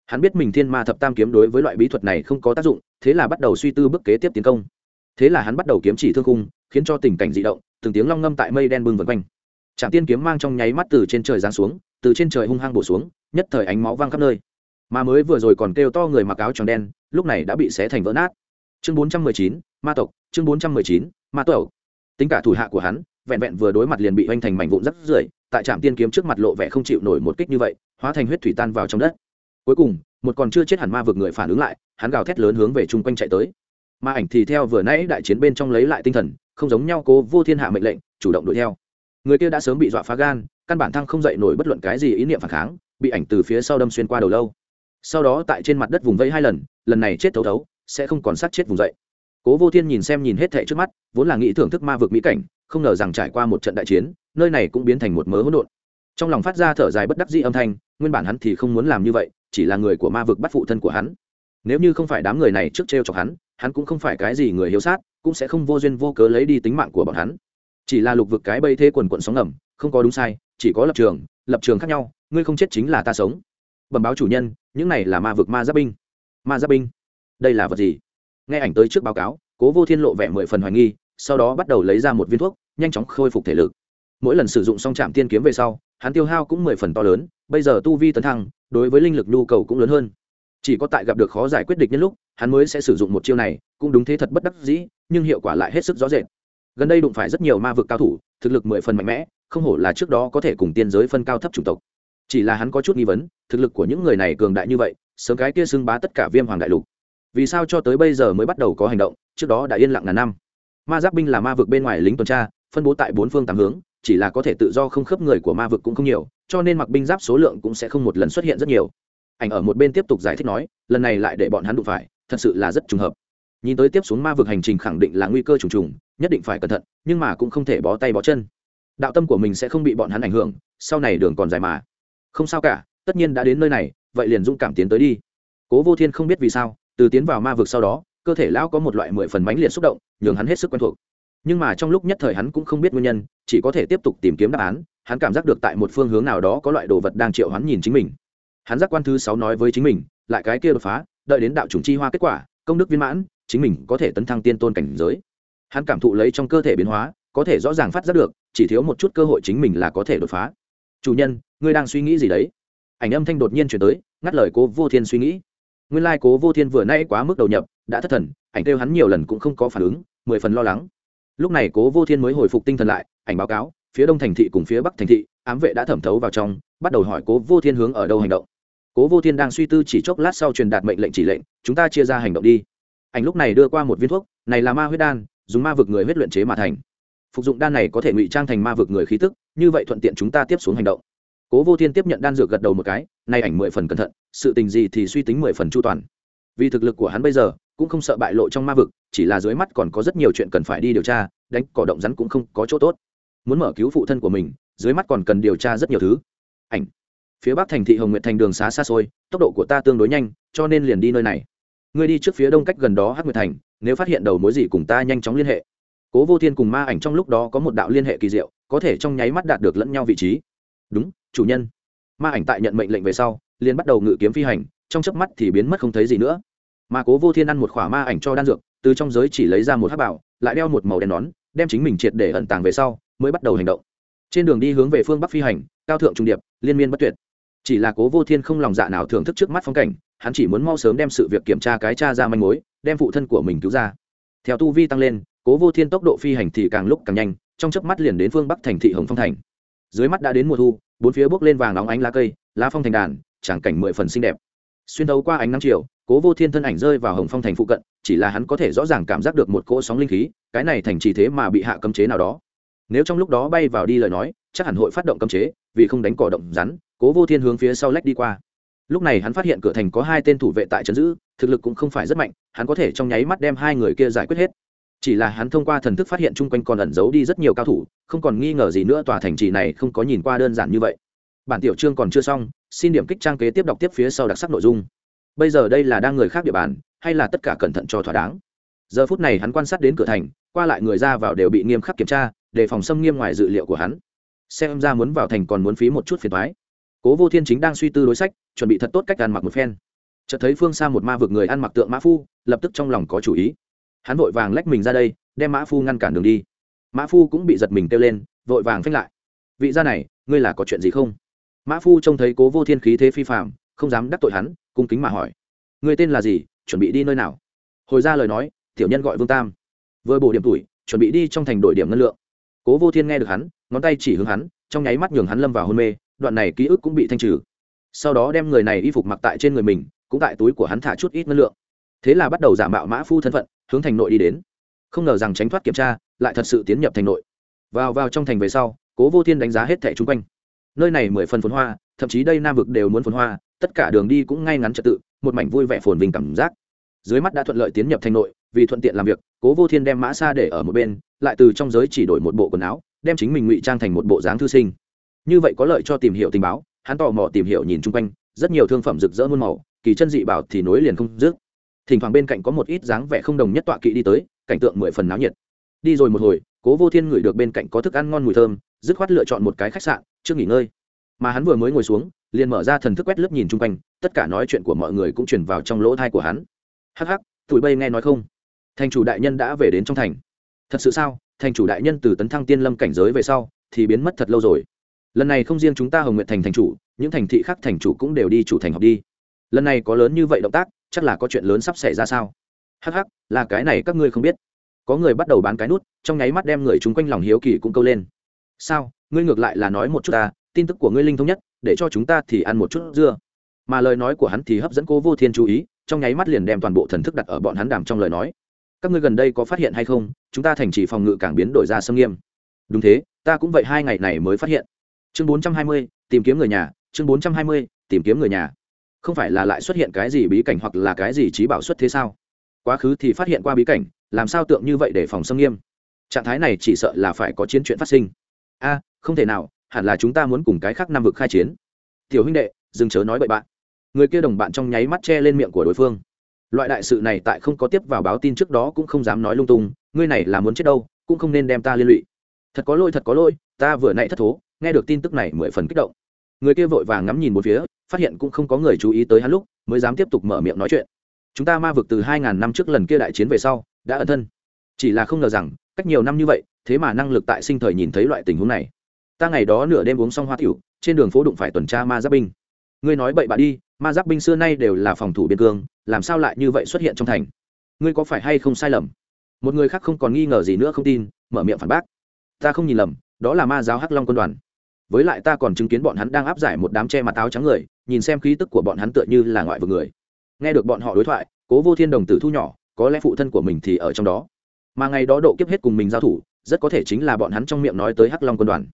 Hắn biết mình thiên ma thập tam kiếm đối với loại bí thuật này không có tác dụng, thế là bắt đầu suy tư bước kế tiếp tiến công. Thế là hắn bắt đầu kiếm chỉ thương cung khiến cho tình cảnh dị động, từng tiếng long ngâm tại mây đen bưng vân quanh. Trạm tiên kiếm mang trong nháy mắt từ trên trời giáng xuống, từ trên trời hung hăng bổ xuống, nhất thời ánh máu văng khắp nơi mà mới vừa rồi còn kêu to người mặc áo tròn đen, lúc này đã bị xé thành vỡ nát. Chương bốn trăm mười chín, ma tộc. Chương bốn trăm mười chín, ma tộc. Tính cả thủ hạ của hắn, vẹn vẹn vừa đối mặt liền bị hoành thành mảnh vụn rất rưởi, tại trạm tiên kiếm trước mặt lộ vẻ không chịu nổi một kích như vậy, hóa thành huyết thủy tan vào trong đất. Cuối cùng, một còn chưa chết hẳn ma vực người phản ứng lại, hắn gào thét lớn hướng về chung quanh chạy tới. Ma ảnh thì theo vừa nãy đại chiến bên trong lấy lại tinh thần, không giống nhau cố vô thiên hạ mệnh lệnh, chủ động đuổi theo. Người kia đã sớm bị dọa phá gan, căn bản thăng không dậy nổi bất luận cái gì ý niệm phản kháng, bị ảnh từ phía sau đâm xuyên qua đầu lâu sau đó tại trên mặt đất vùng vẫy hai lần lần này chết thấu thấu, sẽ không còn sát chết vùng dậy. Cố vô thiên nhìn xem nhìn hết thệ trước mắt, vốn là nghĩ thưởng thức ma vực mỹ cảnh, không ngờ rằng trải qua một trận đại chiến, nơi này cũng biến thành một mớ hỗn độn. Trong lòng phát ra thở dài bất đắc dĩ âm thanh, nguyên bản hắn thì không muốn làm như vậy, chỉ là người của ma vực bắt phụ thân của hắn. Nếu như không phải đám người này trước t r e o chọc hắn hắn cũng không phải cái gì người hiếu sát, cũng sẽ không vô duyên vô cớ lấy đi tính mạng của bọn hắn. Chỉ là lục vực cái bây thế quần quận sóng ngầm, không có đúng sai, chỉ có lập trường lập trường khác nhau, ngươi không chết chính là ta sống bẩm báo chủ nhân, những này là ma vực ma giáp binh. Ma giáp binh? Đây là vật gì? Nghe ảnh tới trước báo cáo, cố vô thiên lộ vẻ mười phần hoài nghi, sau đó bắt đầu lấy ra một viên thuốc, nhanh chóng khôi phục thể lực. Mỗi lần sử dụng xong trạm tiên kiếm về sau, hắn tiêu hao cũng mười phần to lớn, bây giờ tu vi tấn thăng, đối với linh lực nhu cầu cũng lớn hơn. Chỉ có tại gặp được khó giải quyết địch nhân lúc, hắn mới sẽ sử dụng một chiêu này, cũng đúng thế thật bất đắc dĩ, nhưng hiệu quả lại hết sức rõ rệt. Gần đây đụng phải rất nhiều ma vực cao thủ, thực lực mười phần mạnh mẽ, không hổ là trước đó có thể cùng tiên giới phân cao thấp chủng tộc chỉ là hắn có chút nghi vấn, thực lực của những người này cường đại như vậy, sớm cái kia xưng bá tất cả viêm hoàng đại lục. Vì sao cho tới bây giờ mới bắt đầu có hành động, trước đó đã yên lặng ngàn năm. Ma giáp binh là ma vực bên ngoài lính tuần tra, phân bố tại bốn phương tám hướng, chỉ là có thể tự do không khớp người của ma vực cũng không nhiều, cho nên mặc binh giáp số lượng cũng sẽ không một lần xuất hiện rất nhiều. Ảnh ở một bên tiếp tục giải thích nói, lần này lại để bọn hắn đụng phải, thật sự là rất trùng hợp. Nhìn tới tiếp xuống ma vực hành trình khẳng định là nguy cơ trùng trùng, nhất định phải cẩn thận, nhưng mà cũng không thể bó tay bó chân. Đạo tâm của mình sẽ không bị bọn hắn ảnh hưởng, sau này đường còn dài mà không sao cả, tất nhiên đã đến nơi này, vậy liền dũng cảm tiến tới đi. Cố vô thiên không biết vì sao, từ tiến vào ma vực sau đó, cơ thể lão có một loại mười phần mãnh liệt xúc động, nhường hắn hết sức quen thuộc. Nhưng mà trong lúc nhất thời hắn cũng không biết nguyên nhân, chỉ có thể tiếp tục tìm kiếm đáp án, hắn cảm giác được tại một phương hướng nào đó có loại đồ vật đang triệu hắn nhìn chính mình. Hắn giác quan thứ sáu nói với chính mình, lại cái kia đột phá, đợi đến đạo chủng chi hoa kết quả, công đức viên mãn, chính mình có thể tấn thăng tiên tôn cảnh giới. Hắn cảm thụ lấy trong cơ thể biến hóa, có thể rõ ràng phát giác được, chỉ thiếu một chút cơ hội chính mình là có thể đột phá chủ nhân, ngươi đang suy nghĩ gì đấy? Ảnh âm thanh đột nhiên chuyển tới, ngắt lời cố vô thiên suy nghĩ. Nguyên lai、like、cố vô thiên vừa nay quá mức đầu nhập, đã thất thần, ảnh kêu hắn nhiều lần cũng không có phản ứng, mười phần lo lắng. Lúc này cố vô thiên mới hồi phục tinh thần lại, ảnh báo cáo, phía đông thành thị cùng phía bắc thành thị, ám vệ đã thẩm thấu vào trong, bắt đầu hỏi cố vô thiên hướng ở đâu hành động. Cố vô thiên đang suy tư chỉ chốc lát sau truyền đạt mệnh lệnh chỉ lệnh, chúng ta chia ra hành động đi. Ảnh lúc này đưa qua một viên thuốc, này là ma huyết đan, dùng ma vực người huyết luyện chế mà thành phục dụng đan này có thể ngụy trang thành ma vực người khí tức, như vậy thuận tiện chúng ta tiếp xuống hành động. Cố vô thiên tiếp nhận đan dược gật đầu một cái, nay ảnh mười phần cẩn thận, sự tình gì thì suy tính mười phần chu toàn. Vì thực lực của hắn bây giờ, cũng không sợ bại lộ trong ma vực, chỉ là dưới mắt còn có rất nhiều chuyện cần phải đi điều tra, đánh cỏ động rắn cũng không có chỗ tốt. Muốn mở cứu phụ thân của mình, dưới mắt còn cần điều tra rất nhiều thứ. Ảnh. Phía bắc thành thị hồng nguyệt thành đường xá xa xôi, tốc độ của ta tương đối nhanh, cho nên liền đi nơi này. Ngươi đi trước phía đông cách gần đó hắc nguyệt thành, nếu phát hiện đầu mối gì cùng ta nhanh chóng liên hệ cố vô thiên cùng ma ảnh trong lúc đó có một đạo liên hệ kỳ diệu, có thể trong nháy mắt đạt được lẫn nhau vị trí. Đúng, chủ nhân. Ma ảnh tại nhận mệnh lệnh về sau, liền bắt đầu ngự kiếm phi hành, trong chớp mắt thì biến mất không thấy gì nữa. Mà cố vô thiên ăn một khỏa ma ảnh cho đan dược, từ trong giới chỉ lấy ra một hát bảo, lại đeo một màu đen nón, đem chính mình triệt để ẩn tàng về sau, mới bắt đầu hành động. Trên đường đi hướng về phương bắc phi hành, cao thượng trung điệp, liên miên bất tuyệt. Chỉ là cố vô thiên không lòng dạ nào thưởng thức trước mắt phong cảnh, hắn chỉ muốn mau sớm đem sự việc kiểm tra cái cha ra manh mối, đem phụ thân của mình cứu ra. Theo tu vi tăng lên cố vô thiên tốc độ phi hành thì càng lúc càng nhanh, trong chớp mắt liền đến phương bắc thành thị hồng phong thành. Dưới mắt đã đến mùa thu, bốn phía bốc lên vàng óng ánh lá cây, lá phong thành đàn, tràng cảnh mười phần xinh đẹp. Xuyên thấu qua ánh nắng chiều, cố vô thiên thân ảnh rơi vào hồng phong thành phụ cận, chỉ là hắn có thể rõ ràng cảm giác được một cỗ sóng linh khí, cái này thành trì thế mà bị hạ cấm chế nào đó. Nếu trong lúc đó bay vào đi lời nói, chắc hẳn hội phát động cấm chế, vì không đánh cỏ động rắn, cố vô thiên hướng phía sau lách đi qua. Lúc này hắn phát hiện cửa thành có hai tên thủ vệ tại trấn giữ, thực lực cũng không phải rất mạnh, hắn có thể trong nháy mắt đem hai người kia giải quyết hết chỉ là hắn thông qua thần thức phát hiện chung quanh còn ẩn giấu đi rất nhiều cao thủ, không còn nghi ngờ gì nữa tòa thành trì này không có nhìn qua đơn giản như vậy. Bản tiểu chương còn chưa xong, xin điểm kích trang kế tiếp đọc tiếp phía sau đặc sắc nội dung. Bây giờ đây là đang người khác địa bàn, hay là tất cả cẩn thận cho thỏa đáng? Giờ phút này hắn quan sát đến cửa thành, qua lại người ra vào đều bị nghiêm khắc kiểm tra, đề phòng xâm nghiêm ngoài dự liệu của hắn. Xem ra muốn vào thành còn muốn phí một chút phiền thoái cố vô thiên chính đang suy tư đối sách, chuẩn bị thật tốt cách ăn mặc một phen. Chợt thấy phương xa một ma vực người ăn mặc tượng mã phu, lập tức trong lòng có chủ ý hắn vội vàng lách mình ra đây, đem mã phu ngăn cản đường đi. Mã phu cũng bị giật mình kêu lên, vội vàng phanh lại. Vị gia này, ngươi là có chuyện gì không? Mã phu trông thấy cố vô thiên khí thế phi phạm không dám đắc tội hắn, cung kính mà hỏi. Người tên là gì, chuẩn bị đi nơi nào? Hồi ra lời nói, tiểu nhân gọi vương tam. Vừa bổ điểm tuổi, chuẩn bị đi trong thành đội điểm ngân lượng. Cố vô thiên nghe được hắn, ngón tay chỉ hướng hắn, trong nháy mắt nhường hắn lâm vào hôn mê, đoạn này ký ức cũng bị thanh trừ. Sau đó đem người này y phục mặc tại trên người mình, cũng tại túi của hắn thả chút ít ngân lượng. Thế là bắt đầu giả mạo mã phu thân phận hướng thành nội đi đến. Không ngờ rằng tránh thoát kiểm tra, lại thật sự tiến nhập thành nội. Vào vào trong thành về sau, cố vô thiên đánh giá hết thẻ chung quanh. Nơi này mười phần phồn hoa, thậm chí đây nam vực đều muốn phồn hoa, tất cả đường đi cũng ngay ngắn trật tự, một mảnh vui vẻ phồn vinh cảm giác. Dưới mắt đã thuận lợi tiến nhập thành nội, vì thuận tiện làm việc, cố vô thiên đem mã xa để ở một bên, lại từ trong giới chỉ đổi một bộ quần áo, đem chính mình ngụy trang thành một bộ dáng thư sinh. Như vậy có lợi cho tìm hiểu tình báo, hắn tò mò tìm hiểu nhìn chung quanh, rất nhiều thương phẩm rực rỡ muôn màu, kỳ chân dị bảo thì nối liền không dứt thỉnh thoảng bên cạnh có một ít dáng vẻ không đồng nhất tọa kỵ đi tới, cảnh tượng mười phần náo nhiệt. Đi rồi một hồi, cố vô thiên ngửi được bên cạnh có thức ăn ngon mùi thơm, dứt khoát lựa chọn một cái khách sạn chưa nghỉ ngơi. Mà hắn vừa mới ngồi xuống, liền mở ra thần thức quét lướt nhìn chung quanh, tất cả nói chuyện của mọi người cũng chuyển vào trong lỗ thai của hắn. Hắc hắc, tụi bây nghe nói không? Thành chủ đại nhân đã về đến trong thành. Thật sự sao? Thành chủ đại nhân từ tấn thăng tiên lâm cảnh giới về sau, thì biến mất thật lâu rồi. Lần này không riêng chúng ta hồng nguyện thành thành chủ, những thành thị khác thành chủ cũng đều đi chủ thành học đi. Lần này có lớn như vậy động tác chắc là có chuyện lớn sắp xảy ra sao? Hắc hắc, là cái này các ngươi không biết. Có người bắt đầu bán cái nút, trong nháy mắt đem người chúng quanh lòng hiếu kỳ cũng câu lên. Sao, ngươi ngược lại là nói một chút ta, tin tức của ngươi linh thông nhất, để cho chúng ta thì ăn một chút dưa. Mà lời nói của hắn thì hấp dẫn cô vô thiên chú ý, trong nháy mắt liền đem toàn bộ thần thức đặt ở bọn hắn đàm trong lời nói. Các ngươi gần đây có phát hiện hay không? Chúng ta thành trì phòng ngự càng biến đổi ra xâm nghiêm. Đúng thế, ta cũng vậy hai ngày này mới phát hiện. Chương bốn trăm hai mươi, tìm kiếm người nhà, chương bốn trăm hai mươi, tìm kiếm người nhà không phải là lại xuất hiện cái gì bí cảnh hoặc là cái gì trí bảo xuất thế sao? Quá khứ thì phát hiện qua bí cảnh, làm sao tượng như vậy để phòng xâm nghiêm? Trạng thái này chỉ sợ là phải có chiến chuyện phát sinh. A, không thể nào, hẳn là chúng ta muốn cùng cái khác nam vực khai chiến. Tiểu huynh đệ, dừng chớ nói bậy bạn. Người kia đồng bạn trong nháy mắt che lên miệng của đối phương. Loại đại sự này tại không có tiếp vào báo tin trước đó cũng không dám nói lung tung, ngươi này là muốn chết đâu, cũng không nên đem ta liên lụy. Thật có lỗi, thật có lỗi, ta vừa nãy thất thố, nghe được tin tức này mười phần kích động người kia vội vàng ngắm nhìn một phía, phát hiện cũng không có người chú ý tới hắn lúc, mới dám tiếp tục mở miệng nói chuyện. Chúng ta ma vực từ hai ngàn năm trước lần kia đại chiến về sau, đã ẩn thân. Chỉ là không ngờ rằng, cách nhiều năm như vậy, thế mà năng lực tại sinh thời nhìn thấy loại tình huống này. Ta ngày đó nửa đêm uống xong hoa tiểu, trên đường phố đụng phải tuần tra ma giáp binh. Ngươi nói bậy bạ đi, ma giáp binh xưa nay đều là phòng thủ biên cương, làm sao lại như vậy xuất hiện trong thành? Ngươi có phải hay không sai lầm? Một người khác không còn nghi ngờ gì nữa không tin, mở miệng phản bác. Ta không nhìn lầm, đó là ma giáo hắc long quân đoàn với lại ta còn chứng kiến bọn hắn đang áp giải một đám che mặt áo trắng người, nhìn xem khí tức của bọn hắn tựa như là ngoại vực người. Nghe được bọn họ đối thoại, cố vô thiên đồng tử thu nhỏ, có lẽ phụ thân của mình thì ở trong đó. Mà ngày đó độ kiếp hết cùng mình giao thủ, rất có thể chính là bọn hắn trong miệng nói tới hắc long quân đoàn.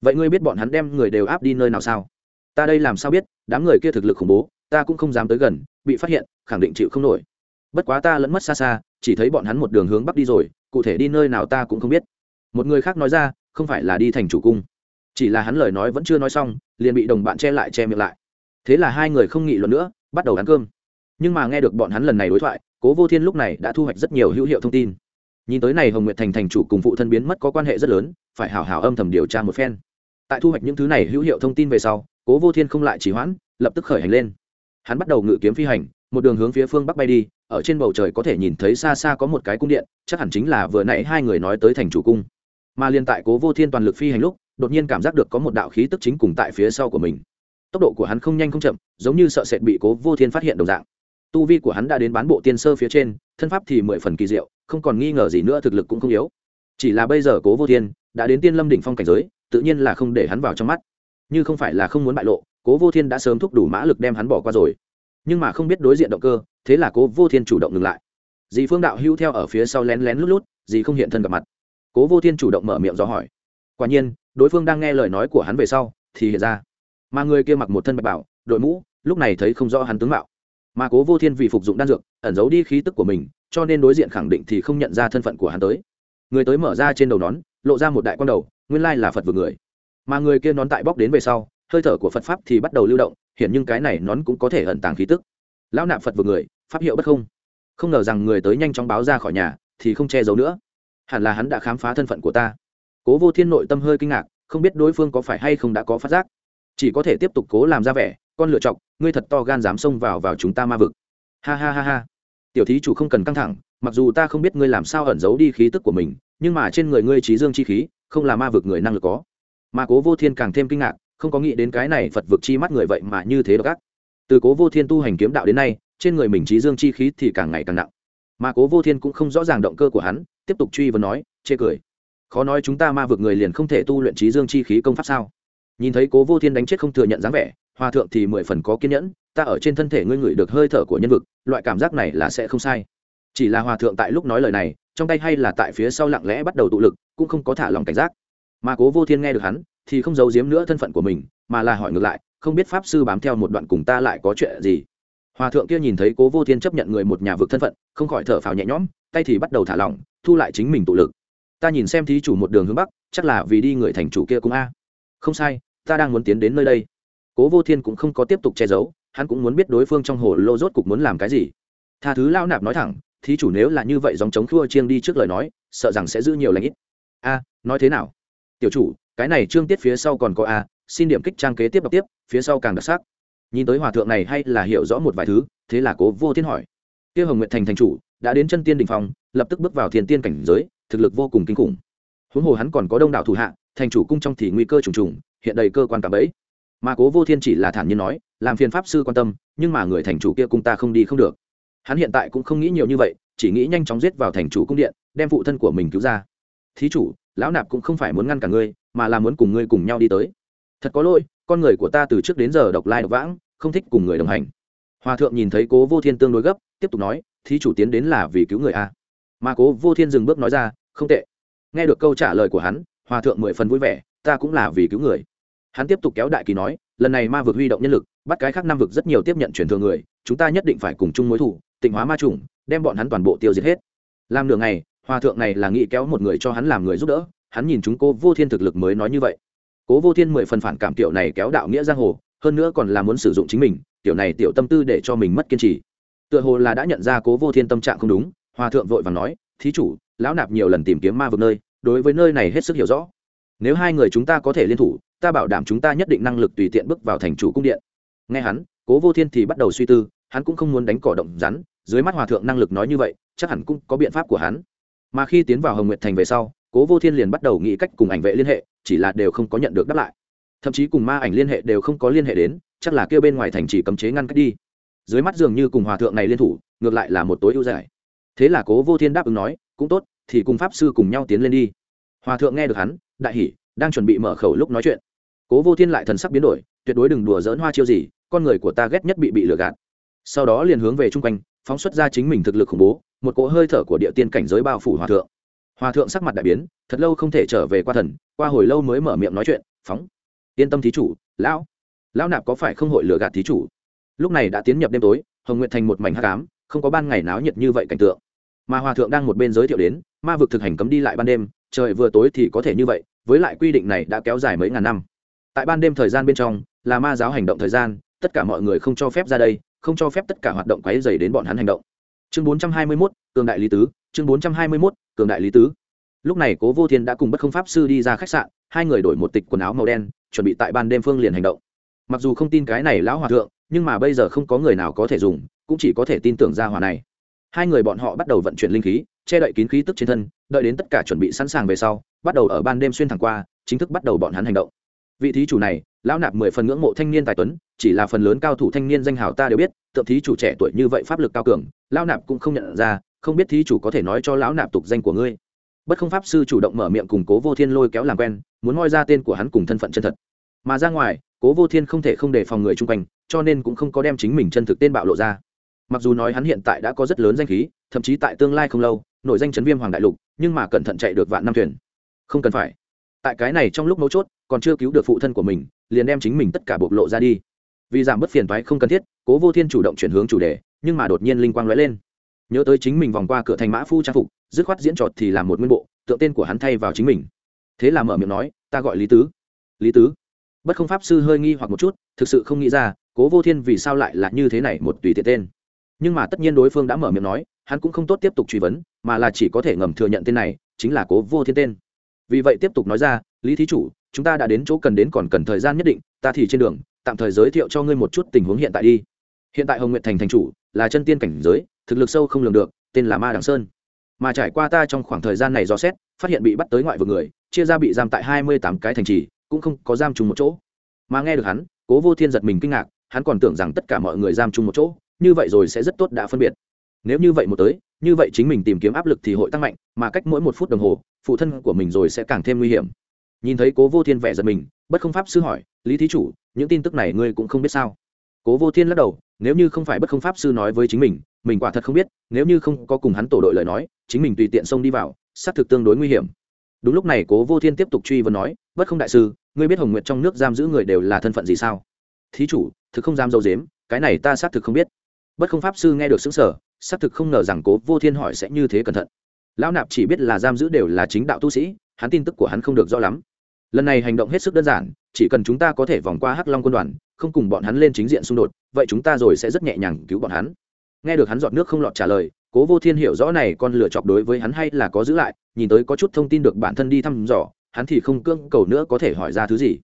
Vậy ngươi biết bọn hắn đem người đều áp đi nơi nào sao? Ta đây làm sao biết, đám người kia thực lực khủng bố, ta cũng không dám tới gần, bị phát hiện, khẳng định chịu không nổi. Bất quá ta lẫn mất xa xa, chỉ thấy bọn hắn một đường hướng bắc đi rồi, cụ thể đi nơi nào ta cũng không biết. Một người khác nói ra, không phải là đi thành chủ cung chỉ là hắn lời nói vẫn chưa nói xong, liền bị đồng bạn che lại che miệng lại. Thế là hai người không nghị luận nữa, bắt đầu ăn cơm. Nhưng mà nghe được bọn hắn lần này đối thoại, cố vô thiên lúc này đã thu hoạch rất nhiều hữu hiệu thông tin. Nhìn tới này hồng nguyệt thành thành chủ cùng phụ thân biến mất có quan hệ rất lớn, phải hào hào âm thầm điều tra một phen. Tại thu hoạch những thứ này hữu hiệu thông tin về sau, cố vô thiên không lại chỉ hoãn, lập tức khởi hành lên. Hắn bắt đầu ngự kiếm phi hành, một đường hướng phía phương bắc bay đi, ở trên bầu trời có thể nhìn thấy xa xa có một cái cung điện, chắc hẳn chính là vừa nãy hai người nói tới thành chủ cung. Mà liên tại cố vô thiên toàn lực phi hành lúc đột nhiên cảm giác được có một đạo khí tức chính cùng tại phía sau của mình. Tốc độ của hắn không nhanh không chậm, giống như sợ sệt bị cố vô thiên phát hiện đồng dạng. Tu vi của hắn đã đến bán bộ tiên sơ phía trên, thân pháp thì mười phần kỳ diệu, không còn nghi ngờ gì nữa, thực lực cũng không yếu. Chỉ là bây giờ cố vô thiên đã đến tiên lâm đỉnh phong cảnh giới, tự nhiên là không để hắn vào trong mắt. Như không phải là không muốn bại lộ, cố vô thiên đã sớm thúc đủ mã lực đem hắn bỏ qua rồi. Nhưng mà không biết đối diện động cơ, thế là cố vô thiên chủ động ngừng lại. Dì phương đạo hưu theo ở phía sau lén lén lút lút, dì không hiện thân gặp mặt. Cố vô thiên chủ động mở miệng do hỏi. Quả nhiên đối phương đang nghe lời nói của hắn về sau, thì hiện ra. Mà người kia mặc một thân bạch bảo, đội mũ, lúc này thấy không rõ hắn tướng mạo. Mà cố vô thiên vì phục dụng đan dược, ẩn giấu đi khí tức của mình, cho nên đối diện khẳng định thì không nhận ra thân phận của hắn tới. Người tới mở ra trên đầu nón, lộ ra một đại quan đầu, nguyên lai là phật vừa người. Mà người kia nón tại bóc đến về sau, hơi thở của phật pháp thì bắt đầu lưu động hiện nhưng cái này nón cũng có thể ẩn tàng khí tức. Lão nạp phật vừa người, pháp hiệu bất không. Không ngờ rằng người tới nhanh chóng báo ra khỏi nhà, thì không che giấu nữa. Hẳn là hắn đã khám phá thân phận của ta cố vô thiên nội tâm hơi kinh ngạc, không biết đối phương có phải hay không đã có phát giác. Chỉ có thể tiếp tục cố làm ra vẻ, con lựa chọc, ngươi thật to gan dám xông vào vào chúng ta ma vực. Ha ha ha ha. Tiểu thí chủ không cần căng thẳng, mặc dù ta không biết ngươi làm sao ẩn giấu đi khí tức của mình, nhưng mà trên người ngươi trí dương chi khí, không là ma vực người năng lực có. Mà cố vô thiên càng thêm kinh ngạc, không có nghĩ đến cái này phật vực chi mắt người vậy mà như thế đó ác. Từ cố vô thiên tu hành kiếm đạo đến nay, trên người mình trí dương chi khí thì càng ngày càng nặng. Mà cố vô thiên cũng không rõ ràng động cơ của hắn, tiếp tục truy vấn nói, chê cười khó nói chúng ta ma vực người liền không thể tu luyện trí dương chi khí công pháp sao? Nhìn thấy cố vô thiên đánh chết không thừa nhận dáng vẻ hòa thượng thì mười phần có kiên nhẫn, ta ở trên thân thể ngươi ngửi được hơi thở của nhân vực, loại cảm giác này là sẽ không sai. Chỉ là hòa thượng tại lúc nói lời này, trong tay hay là tại phía sau lặng lẽ bắt đầu tụ lực, cũng không có thả lòng cảnh giác. Mà cố vô thiên nghe được hắn, thì không giấu giếm nữa thân phận của mình, mà là hỏi ngược lại, không biết pháp sư bám theo một đoạn cùng ta lại có chuyện gì? Hòa thượng kia nhìn thấy cố vô thiên chấp nhận người một nhà vực thân phận, không khỏi thở phào nhẹ nhõm, tay thì bắt đầu thả lỏng, thu lại chính mình tụ lực ta nhìn xem thí chủ một đường hướng bắc, chắc là vì đi người thành chủ kia cũng a. Không sai, ta đang muốn tiến đến nơi đây. Cố vô thiên cũng không có tiếp tục che giấu, hắn cũng muốn biết đối phương trong hồ lô rốt cục muốn làm cái gì. Tha thứ lao nạp nói thẳng, thí chủ nếu là như vậy dòng chống khua chiêng đi trước lời nói, sợ rằng sẽ giữ nhiều lãnh ít. A, nói thế nào? Tiểu chủ, cái này trương tiết phía sau còn có a, xin điểm kích trang kế tiếp đọc tiếp, phía sau càng đặc sắc. Nhìn tới hòa thượng này hay là hiểu rõ một vài thứ, thế là cố vô thiên hỏi. Kia hồng nguyện thành thành chủ, đã đến chân tiên đình phòng lập tức bước vào thiền tiên cảnh giới thực lực vô cùng kinh khủng. Huống hồ hắn còn có đông đảo thủ hạ, thành chủ cung trong thì nguy cơ trùng trùng, hiện đầy cơ quan cả bẫy. Mà cố vô thiên chỉ là thản nhiên nói, làm phiền pháp sư quan tâm, nhưng mà người thành chủ kia cung ta không đi không được. Hắn hiện tại cũng không nghĩ nhiều như vậy, chỉ nghĩ nhanh chóng giết vào thành chủ cung điện, đem phụ thân của mình cứu ra. Thí chủ, lão nạp cũng không phải muốn ngăn cả ngươi, mà là muốn cùng ngươi cùng nhau đi tới. Thật có lỗi, con người của ta từ trước đến giờ độc lai độc vãng, không thích cùng người đồng hành. Hòa thượng nhìn thấy cố vô thiên tương đối gấp, tiếp tục nói, thí chủ tiến đến là vì cứu người a mà cố vô thiên dừng bước nói ra, không tệ. Nghe được câu trả lời của hắn, hòa thượng mười phần vui vẻ, ta cũng là vì cứu người. Hắn tiếp tục kéo đại kỳ nói, lần này ma vực huy động nhân lực, bắt cái khác Nam vực rất nhiều tiếp nhận truyền thừa người, chúng ta nhất định phải cùng chung mối thủ tịnh hóa ma trùng đem bọn hắn toàn bộ tiêu diệt hết. Làm nửa ngày, hòa thượng này là nghĩ kéo một người cho hắn làm người giúp đỡ, hắn nhìn chúng cô vô thiên thực lực mới nói như vậy. Cố vô thiên mười phần phản cảm tiểu này kéo đạo nghĩa giang hồ, hơn nữa còn là muốn sử dụng chính mình, tiểu này tiểu tâm tư để cho mình mất kiên trì. Tựa hồ là đã nhận ra cố vô thiên tâm trạng không đúng hòa thượng vội và nói, thí chủ, lão nạp nhiều lần tìm kiếm ma vực nơi, đối với nơi này hết sức hiểu rõ. Nếu hai người chúng ta có thể liên thủ, ta bảo đảm chúng ta nhất định năng lực tùy tiện bước vào thành chủ cung điện. Nghe hắn, cố vô thiên thì bắt đầu suy tư, hắn cũng không muốn đánh cỏ động rắn, dưới mắt hòa thượng năng lực nói như vậy, chắc hẳn cũng có biện pháp của hắn. Mà khi tiến vào hồng nguyệt thành về sau, cố vô thiên liền bắt đầu nghĩ cách cùng ảnh vệ liên hệ, chỉ là đều không có nhận được đáp lại. Thậm chí cùng ma ảnh liên hệ đều không có liên hệ đến, chắc là kêu bên ngoài thành chỉ cấm chế ngăn cách đi. Dưới mắt dường như cùng hòa thượng này liên thủ, ngược lại là một tối ưu giải thế là cố vô thiên đáp ứng nói, cũng tốt, thì cùng pháp sư cùng nhau tiến lên đi. Hòa thượng nghe được hắn, đại hỉ, đang chuẩn bị mở khẩu lúc nói chuyện. Cố vô thiên lại thần sắc biến đổi, tuyệt đối đừng đùa dỡn hoa chiêu gì, con người của ta ghét nhất bị bị lừa gạt. Sau đó liền hướng về chung quanh, phóng xuất ra chính mình thực lực khủng bố, một cỗ hơi thở của địa tiên cảnh giới bao phủ hòa thượng. Hòa thượng sắc mặt đại biến, thật lâu không thể trở về qua thần, qua hồi lâu mới mở miệng nói chuyện, phóng, yên tâm thí chủ, lão lão nạp có phải không hội lừa gạt thí chủ? Lúc này đã tiến nhập đêm tối, hồng nguyện thành một mảnh hát cám không có ban ngày náo nhiệt như vậy cảnh tượng mà hòa thượng đang một bên giới thiệu đến ma vực thực hành cấm đi lại ban đêm trời vừa tối thì có thể như vậy với lại quy định này đã kéo dài mấy ngàn năm. Tại ban đêm thời gian bên trong là ma giáo hành động thời gian tất cả mọi người không cho phép ra đây không cho phép tất cả hoạt động quấy dày đến bọn hắn hành động. Chương 421, cường đại lý tứ chương 421, cường đại lý tứ. Lúc này cố vô thiên đã cùng bất không pháp sư đi ra khách sạn hai người đổi một tịch quần áo màu đen chuẩn bị tại ban đêm phương liền hành động. Mặc dù không tin cái này lão hòa thượng nhưng mà bây giờ không có người nào có thể dùng cũng chỉ có thể tin tưởng ra hòa này hai người bọn họ bắt đầu vận chuyển linh khí, che đậy kín khí tức trên thân, đợi đến tất cả chuẩn bị sẵn sàng về sau, bắt đầu ở ban đêm xuyên thẳng qua, chính thức bắt đầu bọn hắn hành động. Vị thí chủ này, lão nạp mười phần ngưỡng mộ thanh niên tài tuấn, chỉ là phần lớn cao thủ thanh niên danh hào ta đều biết, tượng thí chủ trẻ tuổi như vậy pháp lực cao cường, lão nạp cũng không nhận ra, không biết thí chủ có thể nói cho lão nạp tục danh của ngươi. Bất không pháp sư chủ động mở miệng cùng cố vô thiên lôi kéo làm quen, muốn moi ra tên của hắn cùng thân phận chân thật. Mà ra ngoài, cố vô thiên không thể không đề phòng người chung quanh, cho nên cũng không có đem chính mình chân thực tên bạo lộ ra mặc dù nói hắn hiện tại đã có rất lớn danh khí, thậm chí tại tương lai không lâu, nổi danh chấn viêm hoàng đại lục, nhưng mà cẩn thận chạy được vạn năm thuyền. Không cần phải. Tại cái này trong lúc mấu chốt, còn chưa cứu được phụ thân của mình, liền đem chính mình tất cả bộc lộ ra đi. Vì giảm bớt phiền toái không cần thiết, cố vô thiên chủ động chuyển hướng chủ đề, nhưng mà đột nhiên linh quang lóe lên. Nhớ tới chính mình vòng qua cửa thành mã phu trang phục, dứt khoát diễn trọt thì làm một nguyên bộ, tượng tên của hắn thay vào chính mình. Thế là mở miệng nói, ta gọi lý tứ. Lý tứ? Bất không pháp sư hơi nghi hoặc một chút, thực sự không nghĩ ra, cố vô thiên vì sao lại là như thế này một tùy tiện tên nhưng mà tất nhiên đối phương đã mở miệng nói, hắn cũng không tốt tiếp tục truy vấn, mà là chỉ có thể ngầm thừa nhận tên này, chính là cố vô thiên tên. Vì vậy tiếp tục nói ra, lý thí chủ, chúng ta đã đến chỗ cần đến còn cần thời gian nhất định, ta thì trên đường, tạm thời giới thiệu cho ngươi một chút tình huống hiện tại đi. Hiện tại hồng nguyện thành thành chủ, là chân tiên cảnh giới, thực lực sâu không lường được, tên là ma đằng sơn. Mà trải qua ta trong khoảng thời gian này do xét, phát hiện bị bắt tới ngoại vực người, chia ra bị giam tại hai mươi tám cái thành trì, cũng không có giam chung một chỗ. Mà nghe được hắn, cố vô thiên giật mình kinh ngạc, hắn còn tưởng rằng tất cả mọi người giam chung một chỗ như vậy rồi sẽ rất tốt đã phân biệt. Nếu như vậy một tới, như vậy chính mình tìm kiếm áp lực thì hội tăng mạnh, mà cách mỗi một phút đồng hồ, phụ thân của mình rồi sẽ càng thêm nguy hiểm. Nhìn thấy cố vô thiên vẻ giật mình, bất không pháp sư hỏi, lý thí chủ, những tin tức này ngươi cũng không biết sao? Cố vô thiên lắc đầu, nếu như không phải bất không pháp sư nói với chính mình mình quả thật không biết, nếu như không có cùng hắn tổ đội lời nói, chính mình tùy tiện xông đi vào, xác thực tương đối nguy hiểm. Đúng lúc này cố vô thiên tiếp tục truy vấn nói, bất không đại sư, ngươi biết hồng nguyệt trong nước giam giữ người đều là thân phận gì sao? Thí chủ, thực không dám dâu dếm, cái này ta xác thực không biết bất không pháp sư nghe được xứng sở xác thực không ngờ rằng cố vô thiên hỏi sẽ như thế cẩn thận. Lão nạp chỉ biết là giam giữ đều là chính đạo tu sĩ, hắn tin tức của hắn không được rõ lắm. Lần này hành động hết sức đơn giản, chỉ cần chúng ta có thể vòng qua hắc long quân đoàn, không cùng bọn hắn lên chính diện xung đột, vậy chúng ta rồi sẽ rất nhẹ nhàng cứu bọn hắn. Nghe được hắn dọn nước không lọt trả lời, cố vô thiên hiểu rõ này con lửa chọc đối với hắn hay là có giữ lại, nhìn tới có chút thông tin được bản thân đi thăm dò, hắn thì không cưỡng cầu nữa có thể hỏi ra thứ gì.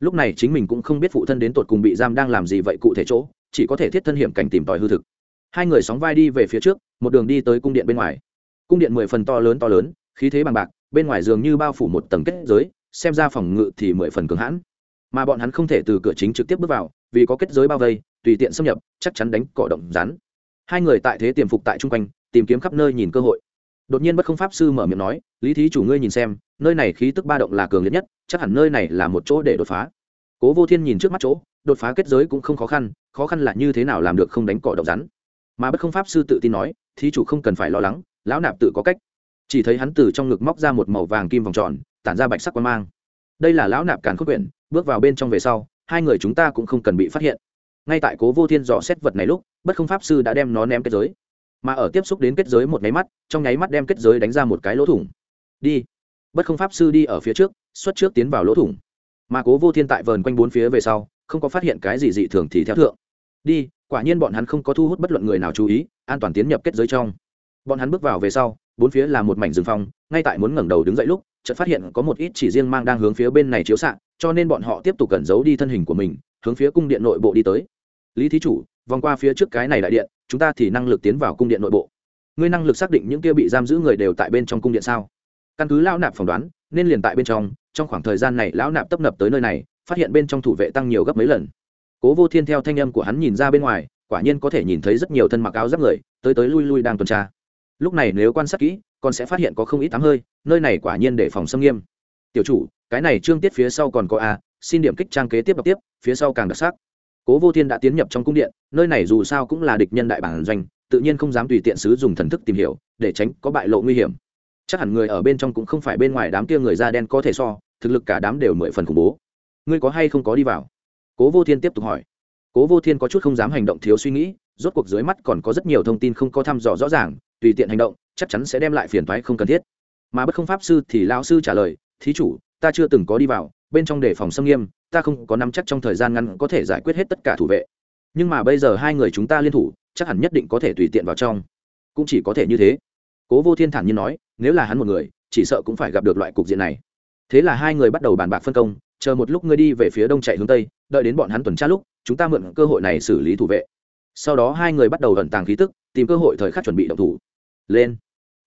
Lúc này chính mình cũng không biết phụ thân đến tột cùng bị giam đang làm gì vậy cụ thể chỗ chỉ có thể thiết thân hiểm cảnh tìm tòi hư thực. Hai người sóng vai đi về phía trước, một đường đi tới cung điện bên ngoài. Cung điện mười phần to lớn to lớn, khí thế bằng bạc, bên ngoài dường như bao phủ một tầng kết giới, xem ra phòng ngự thì mười phần cường hãn. Mà bọn hắn không thể từ cửa chính trực tiếp bước vào, vì có kết giới bao vây, tùy tiện xâm nhập, chắc chắn đánh cỏ động rắn. Hai người tại thế tiềm phục tại chung quanh, tìm kiếm khắp nơi nhìn cơ hội. Đột nhiên bất không pháp sư mở miệng nói, lý thí chủ ngươi nhìn xem, nơi này khí tức ba động là cường liệt nhất, chắc hẳn nơi này là một chỗ để đột phá. Cố vô thiên nhìn trước mắt chỗ đột phá kết giới cũng không khó khăn khó khăn là như thế nào làm được không đánh cỏ độc rắn. Mà bất không pháp sư tự tin nói, thí chủ không cần phải lo lắng, lão nạp tự có cách. Chỉ thấy hắn từ trong ngực móc ra một màu vàng kim vòng tròn, tản ra bạch sắc quan mang. Đây là lão nạp càn khốc quyển, bước vào bên trong về sau, hai người chúng ta cũng không cần bị phát hiện. Ngay tại cố vô thiên dò xét vật này lúc, bất không pháp sư đã đem nó ném kết giới. Mà ở tiếp xúc đến kết giới một nháy mắt, trong nháy mắt đem kết giới đánh ra một cái lỗ thủng. Đi. Bất không pháp sư đi ở phía trước, xuất trước tiến vào lỗ thủng. Mà cố vô thiên tại vờn quanh bốn phía về sau không có phát hiện cái gì dị thường thì theo thượng. Đi, quả nhiên bọn hắn không có thu hút bất luận người nào chú ý, an toàn tiến nhập kết giới trong. Bọn hắn bước vào về sau, bốn phía là một mảnh rừng phong, ngay tại muốn ngẩng đầu đứng dậy lúc, chợt phát hiện có một ít chỉ riêng mang đang hướng phía bên này chiếu xạ, cho nên bọn họ tiếp tục cẩn giấu đi thân hình của mình, hướng phía cung điện nội bộ đi tới. Lý thí chủ, vòng qua phía trước cái này đại điện, chúng ta thì năng lực tiến vào cung điện nội bộ. Ngươi năng lực xác định những kia bị giam giữ người đều tại bên trong cung điện sao? Căn cứ lão nạp phỏng đoán, nên liền tại bên trong trong khoảng thời gian này lão nạp tấp nập tới nơi này phát hiện bên trong thủ vệ tăng nhiều gấp mấy lần. Cố vô thiên theo thanh âm của hắn nhìn ra bên ngoài, quả nhiên có thể nhìn thấy rất nhiều thân mặc áo giáp người, tới tới lui lui đang tuần tra. Lúc này nếu quan sát kỹ, còn sẽ phát hiện có không ít tắm hơi, nơi này quả nhiên để phòng xâm nghiêm. Tiểu chủ, cái này trương tiết phía sau còn có a, xin điểm kích trang kế tiếp đọc tiếp, phía sau càng đặc sắc. Cố vô thiên đã tiến nhập trong cung điện, nơi này dù sao cũng là địch nhân đại bản doanh, tự nhiên không dám tùy tiện sử dùng thần thức tìm hiểu, để tránh có bại lộ nguy hiểm. Chắc hẳn người ở bên trong cũng không phải bên ngoài đám kia người da đen có thể so, thực lực cả đám đều mười phần khủng bố ngươi có hay không có đi vào? Cố vô thiên tiếp tục hỏi. Cố vô thiên có chút không dám hành động thiếu suy nghĩ, rốt cuộc dưới mắt còn có rất nhiều thông tin không có thăm dò rõ ràng, tùy tiện hành động, chắc chắn sẽ đem lại phiền toái không cần thiết. Mà bất không pháp sư thì lão sư trả lời, thí chủ, ta chưa từng có đi vào, bên trong đề phòng xâm nghiêm, ta không có nắm chắc trong thời gian ngắn có thể giải quyết hết tất cả thủ vệ. Nhưng mà bây giờ hai người chúng ta liên thủ, chắc hẳn nhất định có thể tùy tiện vào trong. Cũng chỉ có thể như thế. Cố vô thiên thản nhiên nói, nếu là hắn một người, chỉ sợ cũng phải gặp được loại cục diện này. Thế là hai người bắt đầu bàn bạc phân công chờ một lúc ngươi đi về phía đông chạy hướng tây, đợi đến bọn hắn tuần tra lúc, chúng ta mượn cơ hội này xử lý thủ vệ. Sau đó hai người bắt đầu ẩn tàng khí tức, tìm cơ hội thời khắc chuẩn bị động thủ. Lên.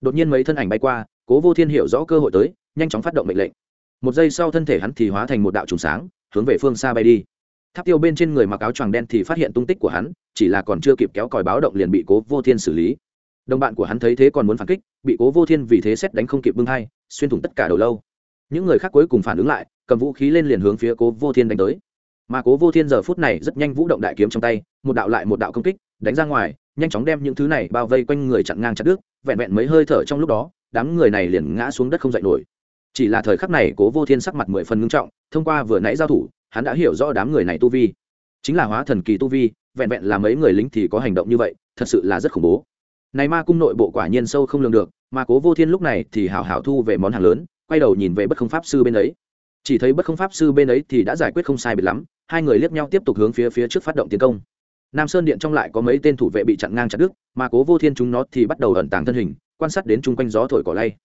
Đột nhiên mấy thân ảnh bay qua, cố vô thiên hiểu rõ cơ hội tới, nhanh chóng phát động mệnh lệnh. Một giây sau thân thể hắn thì hóa thành một đạo trùng sáng, hướng về phương xa bay đi. Tháp tiêu bên trên người mặc áo choàng đen thì phát hiện tung tích của hắn, chỉ là còn chưa kịp kéo còi báo động liền bị cố vô thiên xử lý. Đồng bạn của hắn thấy thế còn muốn phản kích, bị cố vô thiên vì thế xét đánh không kịp bưng hai, xuyên thủng tất cả đầu lâu những người khác cuối cùng phản ứng lại, cầm vũ khí lên liền hướng phía cố vô thiên đánh tới. Mà cố vô thiên giờ phút này rất nhanh vũ động đại kiếm trong tay, một đạo lại một đạo công kích, đánh ra ngoài, nhanh chóng đem những thứ này bao vây quanh người chặn ngang chặt đứt, vẹn vẹn mấy hơi thở trong lúc đó, đám người này liền ngã xuống đất không dậy nổi. Chỉ là thời khắc này cố vô thiên sắc mặt mười phần ngưng trọng, thông qua vừa nãy giao thủ, hắn đã hiểu rõ đám người này tu vi. Chính là hóa thần kỳ tu vi, vẹn vẹn là mấy người lính thì có hành động như vậy, thật sự là rất khủng bố. Này ma cung nội bộ quả nhiên sâu không lường được, mà cố vô thiên lúc này thì hảo hảo thu về món hàng lớn quay đầu nhìn về bất không pháp sư bên ấy. Chỉ thấy bất không pháp sư bên ấy thì đã giải quyết không sai biệt lắm, hai người liếc nhau tiếp tục hướng phía phía trước phát động tiến công. Nam sơn điện trong lại có mấy tên thủ vệ bị chặn ngang chặt đứt, mà cố vô thiên chúng nó thì bắt đầu ẩn tàng thân hình, quan sát đến chung quanh gió thổi cỏ lay.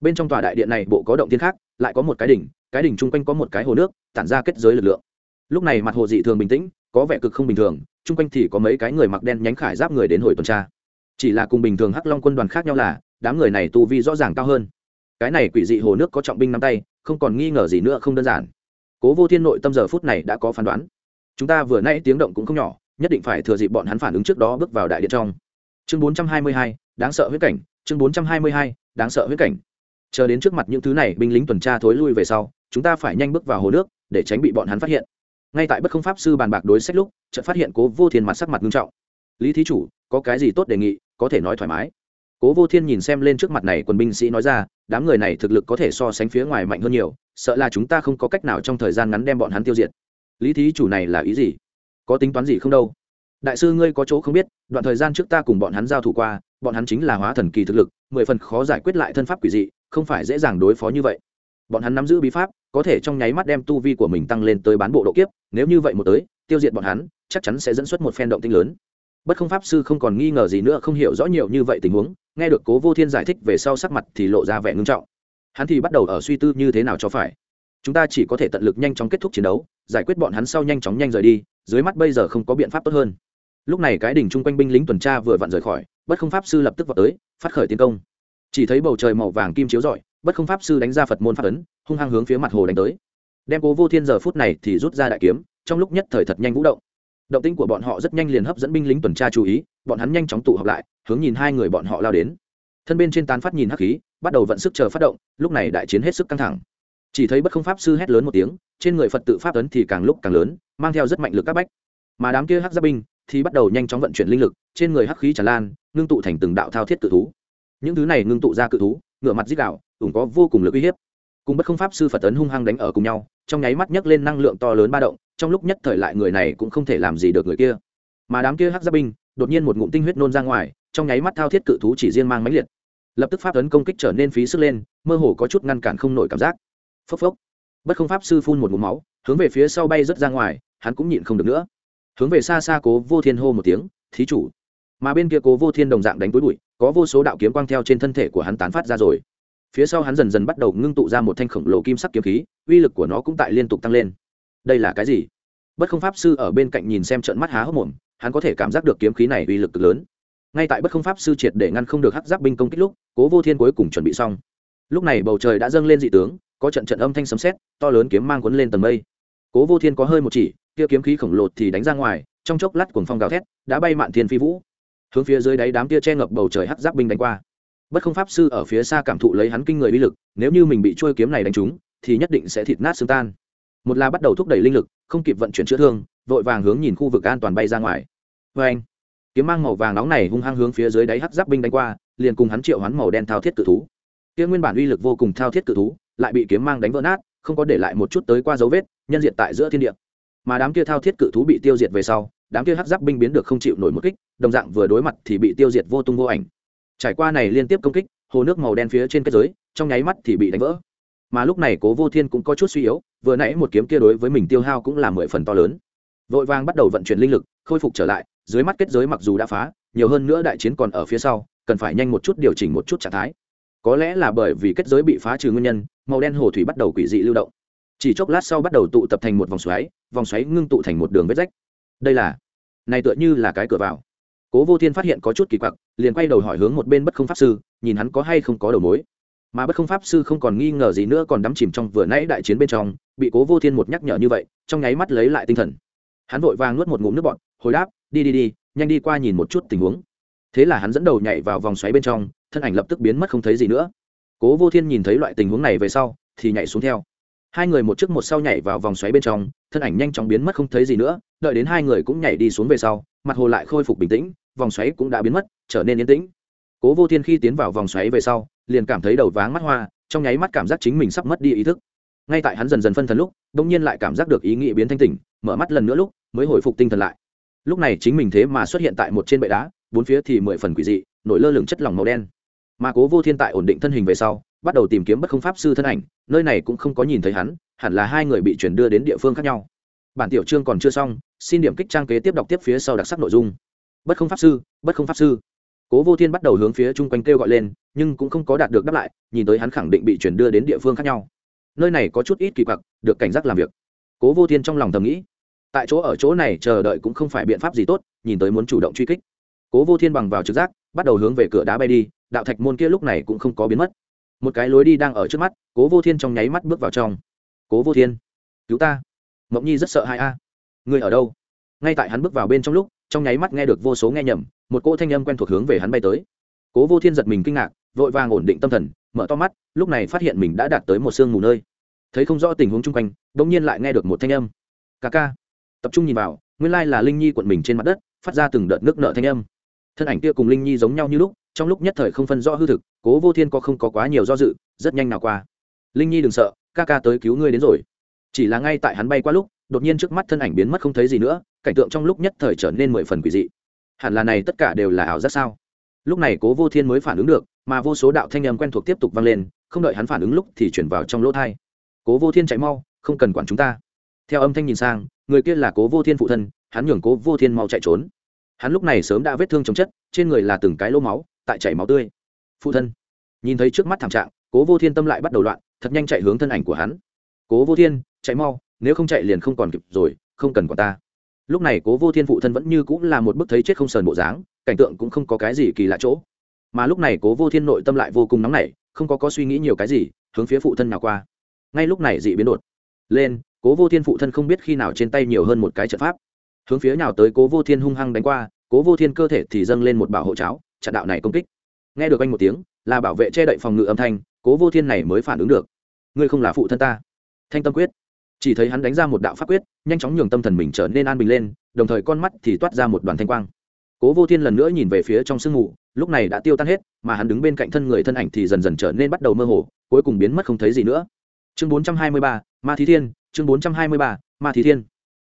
Bên trong tòa đại điện này bộ có động thiên khác, lại có một cái đỉnh cái đỉnh chung quanh có một cái hồ nước, tản ra kết giới lực lượng. Lúc này mặt hồ dị thường bình tĩnh, có vẻ cực không bình thường, chung quanh thì có mấy cái người mặc đen nhánh khải giáp người đến hồi tuần tra. Chỉ là cùng bình thường hắc long quân đoàn khác nhau là, đám người này tu vi rõ ràng cao hơn cái này quỷ dị hồ nước có trọng binh nắm tay không còn nghi ngờ gì nữa không đơn giản. Cố vô thiên nội tâm giờ phút này đã có phán đoán. Chúng ta vừa nãy tiếng động cũng không nhỏ nhất định phải thừa dịp bọn hắn phản ứng trước đó bước vào đại điện trong. Chương 422, đáng sợ huyết cảnh chương 422, đáng sợ huyết cảnh. Chờ đến trước mặt những thứ này binh lính tuần tra thối lui về sau chúng ta phải nhanh bước vào hồ nước để tránh bị bọn hắn phát hiện. Ngay tại bất không pháp sư bàn bạc đối sách lúc chợt phát hiện cố vô thiên mặt sắc mặt nghiêm trọng. Lý thí chủ có cái gì tốt đề nghị có thể nói thoải mái cố vô thiên nhìn xem lên trước mặt này quân binh sĩ nói ra, đám người này thực lực có thể so sánh phía ngoài mạnh hơn nhiều, sợ là chúng ta không có cách nào trong thời gian ngắn đem bọn hắn tiêu diệt. Lý thí chủ này là ý gì? Có tính toán gì không đâu? Đại sư ngươi có chỗ không biết, đoạn thời gian trước ta cùng bọn hắn giao thủ qua, bọn hắn chính là hóa thần kỳ thực lực, mười phần khó giải quyết lại thân pháp quỷ dị, không phải dễ dàng đối phó như vậy. Bọn hắn nắm giữ bí pháp, có thể trong nháy mắt đem tu vi của mình tăng lên tới bán bộ độ kiếp, nếu như vậy một tới, tiêu diệt bọn hắn, chắc chắn sẽ dẫn xuất một phen động tinh lớn. Bất không pháp sư không còn nghi ngờ gì nữa, không hiểu rõ nhiều như vậy tình huống nghe được cố vô thiên giải thích về sau sắc mặt thì lộ ra vẻ ngưng trọng. Hắn thì bắt đầu ở suy tư như thế nào cho phải. Chúng ta chỉ có thể tận lực nhanh chóng kết thúc chiến đấu, giải quyết bọn hắn sau nhanh chóng nhanh rời đi, dưới mắt bây giờ không có biện pháp tốt hơn. Lúc này cái đỉnh chung quanh binh lính tuần tra vừa vặn rời khỏi, bất không pháp sư lập tức vào tới, phát khởi tiến công. Chỉ thấy bầu trời màu vàng kim chiếu rọi, bất không pháp sư đánh ra phật môn pháp ấn, hung hăng hướng phía mặt hồ đánh tới. Đem cố vô thiên giờ phút này thì rút ra đại kiếm, trong lúc nhất thời thật nhanh vũ động. Động tĩnh của bọn họ rất nhanh liền hấp dẫn binh lính tuần tra chú ý bọn hắn nhanh chóng tụ họp lại, hướng nhìn hai người bọn họ lao đến. Thân bên trên tán phát nhìn hắc khí, bắt đầu vận sức chờ phát động, lúc này đại chiến hết sức căng thẳng. Chỉ thấy bất không pháp sư hét lớn một tiếng, trên người phật tự pháp ấn thì càng lúc càng lớn, mang theo rất mạnh lực các bách. Mà đám kia hắc giáp binh thì bắt đầu nhanh chóng vận chuyển linh lực, trên người hắc khí tràn lan, ngưng tụ thành từng đạo thao thiết cự thú. Những thứ này ngưng tụ ra cự thú ngựa mặt giết đạo ủng có vô cùng lực uy hiếp. Cùng bất không pháp sư phật ấn hung hăng đánh ở cùng nhau, trong nháy mắt nhấc lên năng lượng to lớn ba động, trong lúc nhất thời lại người này cũng không thể làm gì được người kia. Mà đám kia hắc giáp binh đột nhiên một ngụm tinh huyết nôn ra ngoài, trong nháy mắt thao thiết cự thú chỉ riêng mang máy liệt. Lập tức pháp ấn công kích trở nên phí sức lên, mơ hồ có chút ngăn cản không nổi cảm giác. Phốc phốc. Bất không pháp sư phun một ngụm máu, hướng về phía sau bay rớt ra ngoài, hắn cũng nhịn không được nữa. Hướng về xa xa cố vô thiên hô một tiếng, thí chủ. Mà bên kia cố vô thiên đồng dạng đánh túi bụi, có vô số đạo kiếm quang theo trên thân thể của hắn tán phát ra rồi. Phía sau hắn dần dần bắt đầu ngưng tụ ra một thanh khổng lồ kim sắc kiếm khí, uy lực của nó cũng tại liên tục tăng lên. Đây là cái gì? Bất không pháp sư ở bên cạnh nhìn xem trận mắt há hốc mồm hắn có thể cảm giác được kiếm khí này uy lực cực lớn. Ngay tại bất không pháp sư triệt để ngăn không được hắc giáp binh công kích lúc, cố vô thiên cuối cùng chuẩn bị xong. Lúc này bầu trời đã dâng lên dị tướng, có trận trận âm thanh sấm sét, to lớn kiếm mang cuốn lên tầng mây. Cố vô thiên có hơi một chỉ, kia kiếm khí khổng lồ thì đánh ra ngoài, trong chốc lát cuồng phong gào thét, đã bay mạn thiên phi vũ. Hướng phía dưới đáy đám kia che ngập bầu trời hắc giáp binh đánh qua. Bất không pháp sư ở phía xa cảm thụ lấy hắn kinh người uy lực, nếu như mình bị trôi kiếm này đánh trúng, thì nhất định sẽ thịt nát xương tan. Một là bắt đầu thúc đẩy linh lực, không kịp vận chuyển chữa thương, vội vàng hướng nhìn khu vực an toàn bay ra ngoài vê anh, kiếm mang màu vàng nóng này hung hăng hướng phía dưới đáy hắc giáp binh đánh qua, liền cùng hắn triệu hoán màu đen thao thiết cự thú. Kia nguyên bản uy lực vô cùng thao thiết cự thú, lại bị kiếm mang đánh vỡ nát, không có để lại một chút tới qua dấu vết, nhân diện tại giữa thiên địa. Mà đám kia thao thiết cự thú bị tiêu diệt về sau, đám kia hắc giáp binh biến được không chịu nổi một kích, đồng dạng vừa đối mặt thì bị tiêu diệt vô tung vô ảnh. Trải qua này liên tiếp công kích, hồ nước màu đen phía trên kết giới, trong nháy mắt thì bị đánh vỡ. Mà lúc này cố vô thiên cũng có chút suy yếu, vừa nãy một kiếm kia đối với mình tiêu hao cũng là mười phần to lớn. Vội vàng bắt đầu vận chuyển linh lực, khôi phục trở lại dưới mắt kết giới mặc dù đã phá, nhiều hơn nữa đại chiến còn ở phía sau, cần phải nhanh một chút điều chỉnh một chút trạng thái. Có lẽ là bởi vì kết giới bị phá trừ nguyên nhân, màu đen hồ thủy bắt đầu quỷ dị lưu động. Chỉ chốc lát sau bắt đầu tụ tập thành một vòng xoáy vòng xoáy ngưng tụ thành một đường vết rách. Đây là, này tựa như là cái cửa vào. Cố vô thiên phát hiện có chút kỳ quặc, liền quay đầu hỏi hướng một bên bất không pháp sư, nhìn hắn có hay không có đầu mối. Mà bất không pháp sư không còn nghi ngờ gì nữa còn đắm chìm trong vừa nãy đại chiến bên trong, bị cố vô thiên một nhắc nhở như vậy, trong nháy mắt lấy lại tinh thần. Hắn vội vàng nuốt một ngụm nước bọn hồi đáp đi đi đi, nhanh đi qua nhìn một chút tình huống. Thế là hắn dẫn đầu nhảy vào vòng xoáy bên trong, thân ảnh lập tức biến mất không thấy gì nữa. Cố vô thiên nhìn thấy loại tình huống này về sau, thì nhảy xuống theo. Hai người một trước một sau nhảy vào vòng xoáy bên trong, thân ảnh nhanh chóng biến mất không thấy gì nữa, đợi đến hai người cũng nhảy đi xuống về sau, mặt hồ lại khôi phục bình tĩnh, vòng xoáy cũng đã biến mất, trở nên yên tĩnh. Cố vô thiên khi tiến vào vòng xoáy về sau, liền cảm thấy đầu váng mắt hoa, trong nháy mắt cảm giác chính mình sắp mất đi ý thức. Ngay tại hắn dần dần phân thần lúc đ ỗ n g nhiên lại cảm giác được ý nghĩ biến thanh tỉnh, mở mắt lần nữa lúc, mới hồi phục tinh thần lại lúc này chính mình thế mà xuất hiện tại một trên bệ đá, bốn phía thì mười phần quỷ dị, nổi lơ lửng chất lỏng màu đen. Mà cố vô thiên tại ổn định thân hình về sau, bắt đầu tìm kiếm bất không pháp sư thân ảnh, nơi này cũng không có nhìn thấy hắn, hẳn là hai người bị chuyển đưa đến địa phương khác nhau. Bản tiểu chương còn chưa xong, xin điểm kích trang kế tiếp đọc tiếp phía sau đặc sắc nội dung. Bất không pháp sư, bất không pháp sư. Cố vô thiên bắt đầu hướng phía chung quanh kêu gọi lên, nhưng cũng không có đạt được đáp lại, nhìn tới hắn khẳng định bị chuyển đưa đến địa phương khác nhau. Nơi này có chút ít kỳ quặc, được cảnh giác làm việc. Cố vô thiên trong lòng thầm nghĩ tại chỗ ở chỗ này chờ đợi cũng không phải biện pháp gì tốt, nhìn tới muốn chủ động truy kích. Cố vô thiên bằng vào trực giác, bắt đầu hướng về cửa đá bay đi, đạo thạch môn kia lúc này cũng không có biến mất. Một cái lối đi đang ở trước mắt, cố vô thiên trong nháy mắt bước vào trong. Cố vô thiên, cứu ta. Mộng nhi rất sợ hai a. Người ở đâu? Ngay tại hắn bước vào bên trong lúc, trong nháy mắt nghe được vô số nghe nhầm, một cỗ thanh âm quen thuộc hướng về hắn bay tới. Cố vô thiên giật mình kinh ngạc, vội vàng ổn định tâm thần, mở to mắt, lúc này phát hiện mình đã đạt tới một sương mù nơi. Thấy không rõ tình huống chung quanh đ ỗ n g nhiên lại nghe được một thanh âm. Ca ca tập trung nhìn vào, nguyên lai là linh nhi quận mình trên mặt đất, phát ra từng đợt nước nợ thanh âm. Thân ảnh kia cùng linh nhi giống nhau như lúc, trong lúc nhất thời không phân rõ hư thực, cố vô thiên có không có quá nhiều do dự, rất nhanh nào qua. Linh nhi đừng sợ, ca ca tới cứu ngươi đến rồi. Chỉ là ngay tại hắn bay qua lúc, đột nhiên trước mắt thân ảnh biến mất không thấy gì nữa, cảnh tượng trong lúc nhất thời trở nên mười phần quỷ dị. Hẳn là này tất cả đều là ảo giác sao? Lúc này cố vô thiên mới phản ứng được, mà vô số đạo thanh âm quen thuộc tiếp tục vang lên, không đợi hắn phản ứng lúc thì chuyển vào trong lỗ thai. Cố vô thiên chạy mau, không cần quản chúng ta theo âm thanh nhìn sang, người kia là cố vô thiên phụ thân, hắn nhường cố vô thiên mau chạy trốn. Hắn lúc này sớm đã vết thương chống chất, trên người là từng cái lỗ máu, tại chảy máu tươi. Phụ thân, nhìn thấy trước mắt thảm trạng, cố vô thiên tâm lại bắt đầu loạn, thật nhanh chạy hướng thân ảnh của hắn. Cố vô thiên, chạy mau, nếu không chạy liền không còn kịp rồi, không cần còn ta. Lúc này cố vô thiên phụ thân vẫn như cũng là một bức thấy chết không sờn bộ dáng, cảnh tượng cũng không có cái gì kỳ lạ chỗ. Mà lúc này cố vô thiên nội tâm lại vô cùng nóng nảy, không có có suy nghĩ nhiều cái gì, hướng phía phụ thân nào qua. Ngay lúc này dị biến đột lên cố vô thiên phụ thân không biết khi nào trên tay nhiều hơn một cái trận pháp. Hướng phía nào tới cố vô thiên hung hăng đánh qua, cố vô thiên cơ thể thì dâng lên một bảo hộ cháo, chặn đạo này công kích. Nghe được anh một tiếng, là bảo vệ che đậy phòng ngự âm thanh, cố vô thiên này mới phản ứng được. Ngươi không là phụ thân ta. Thanh tâm quyết. Chỉ thấy hắn đánh ra một đạo pháp quyết, nhanh chóng nhường tâm thần mình trở nên an bình lên, đồng thời con mắt thì toát ra một đoàn thanh quang. Cố vô thiên lần nữa nhìn về phía trong sương mù, lúc này đã tiêu tan hết, mà hắn đứng bên cạnh thân người thân ảnh thì dần dần trở nên bắt đầu mơ hồ, cuối cùng biến mất không thấy gì nữa. Chương bốn trăm hai mươi ba, ma thí thiên chương bốn trăm hai mươi ba, ma thí thiên.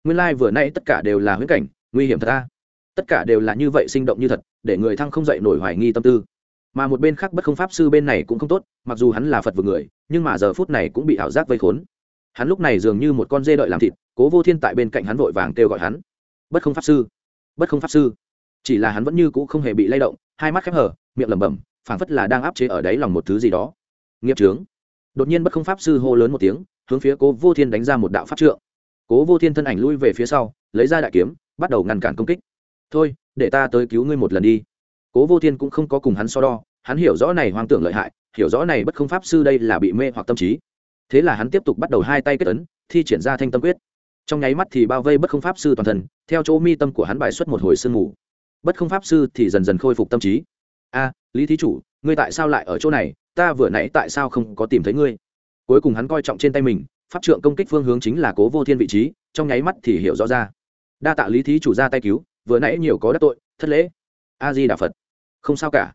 Nguyên lai、like、vừa nay tất cả đều là huyễn cảnh, nguy hiểm thật ta tất cả đều là như vậy sinh động như thật, để người thăng không dậy nổi hoài nghi tâm tư. Mà một bên khác bất không pháp sư bên này cũng không tốt, mặc dù hắn là phật vừa người, nhưng mà giờ phút này cũng bị ảo giác vây khốn. Hắn lúc này dường như một con dê đợi làm thịt, cố vô thiên tại bên cạnh hắn vội vàng kêu gọi hắn. Bất không pháp sư, bất không pháp sư. Chỉ là hắn vẫn như cũ không hề bị lay động, hai mắt khép hở miệng lẩm bẩm, phảng phất là đang áp chế ở đáy lòng một thứ gì đó. Nghiệp trướng đột nhiên bất không pháp sư hô lớn một tiếng hướng phía cố vô thiên đánh ra một đạo pháp trượng. Cố vô thiên thân ảnh lui về phía sau, lấy ra đại kiếm, bắt đầu ngăn cản công kích. Thôi, để ta tới cứu ngươi một lần đi. Cố vô thiên cũng không có cùng hắn so đo, hắn hiểu rõ này hoang tưởng lợi hại, hiểu rõ này bất không pháp sư đây là bị mê hoặc tâm trí. Thế là hắn tiếp tục bắt đầu hai tay kết ấn, thi triển ra thanh tâm quyết. Trong nháy mắt thì bao vây bất không pháp sư toàn thân, theo chỗ mi tâm của hắn bài xuất một hồi sương mù. Bất không pháp sư thì dần dần khôi phục tâm trí. A, lý thí chủ, ngươi tại sao lại ở chỗ này? Ta vừa nãy tại sao không có tìm thấy ngươi? Cuối cùng hắn coi trọng trên tay mình, pháp trượng công kích phương hướng chính là cố vô thiên vị trí, trong nháy mắt thì hiểu rõ ra. Đa tạ lý thí chủ ra tay cứu, vừa nãy nhiều có đắc tội, thất lễ. A di đà phật. Không sao cả.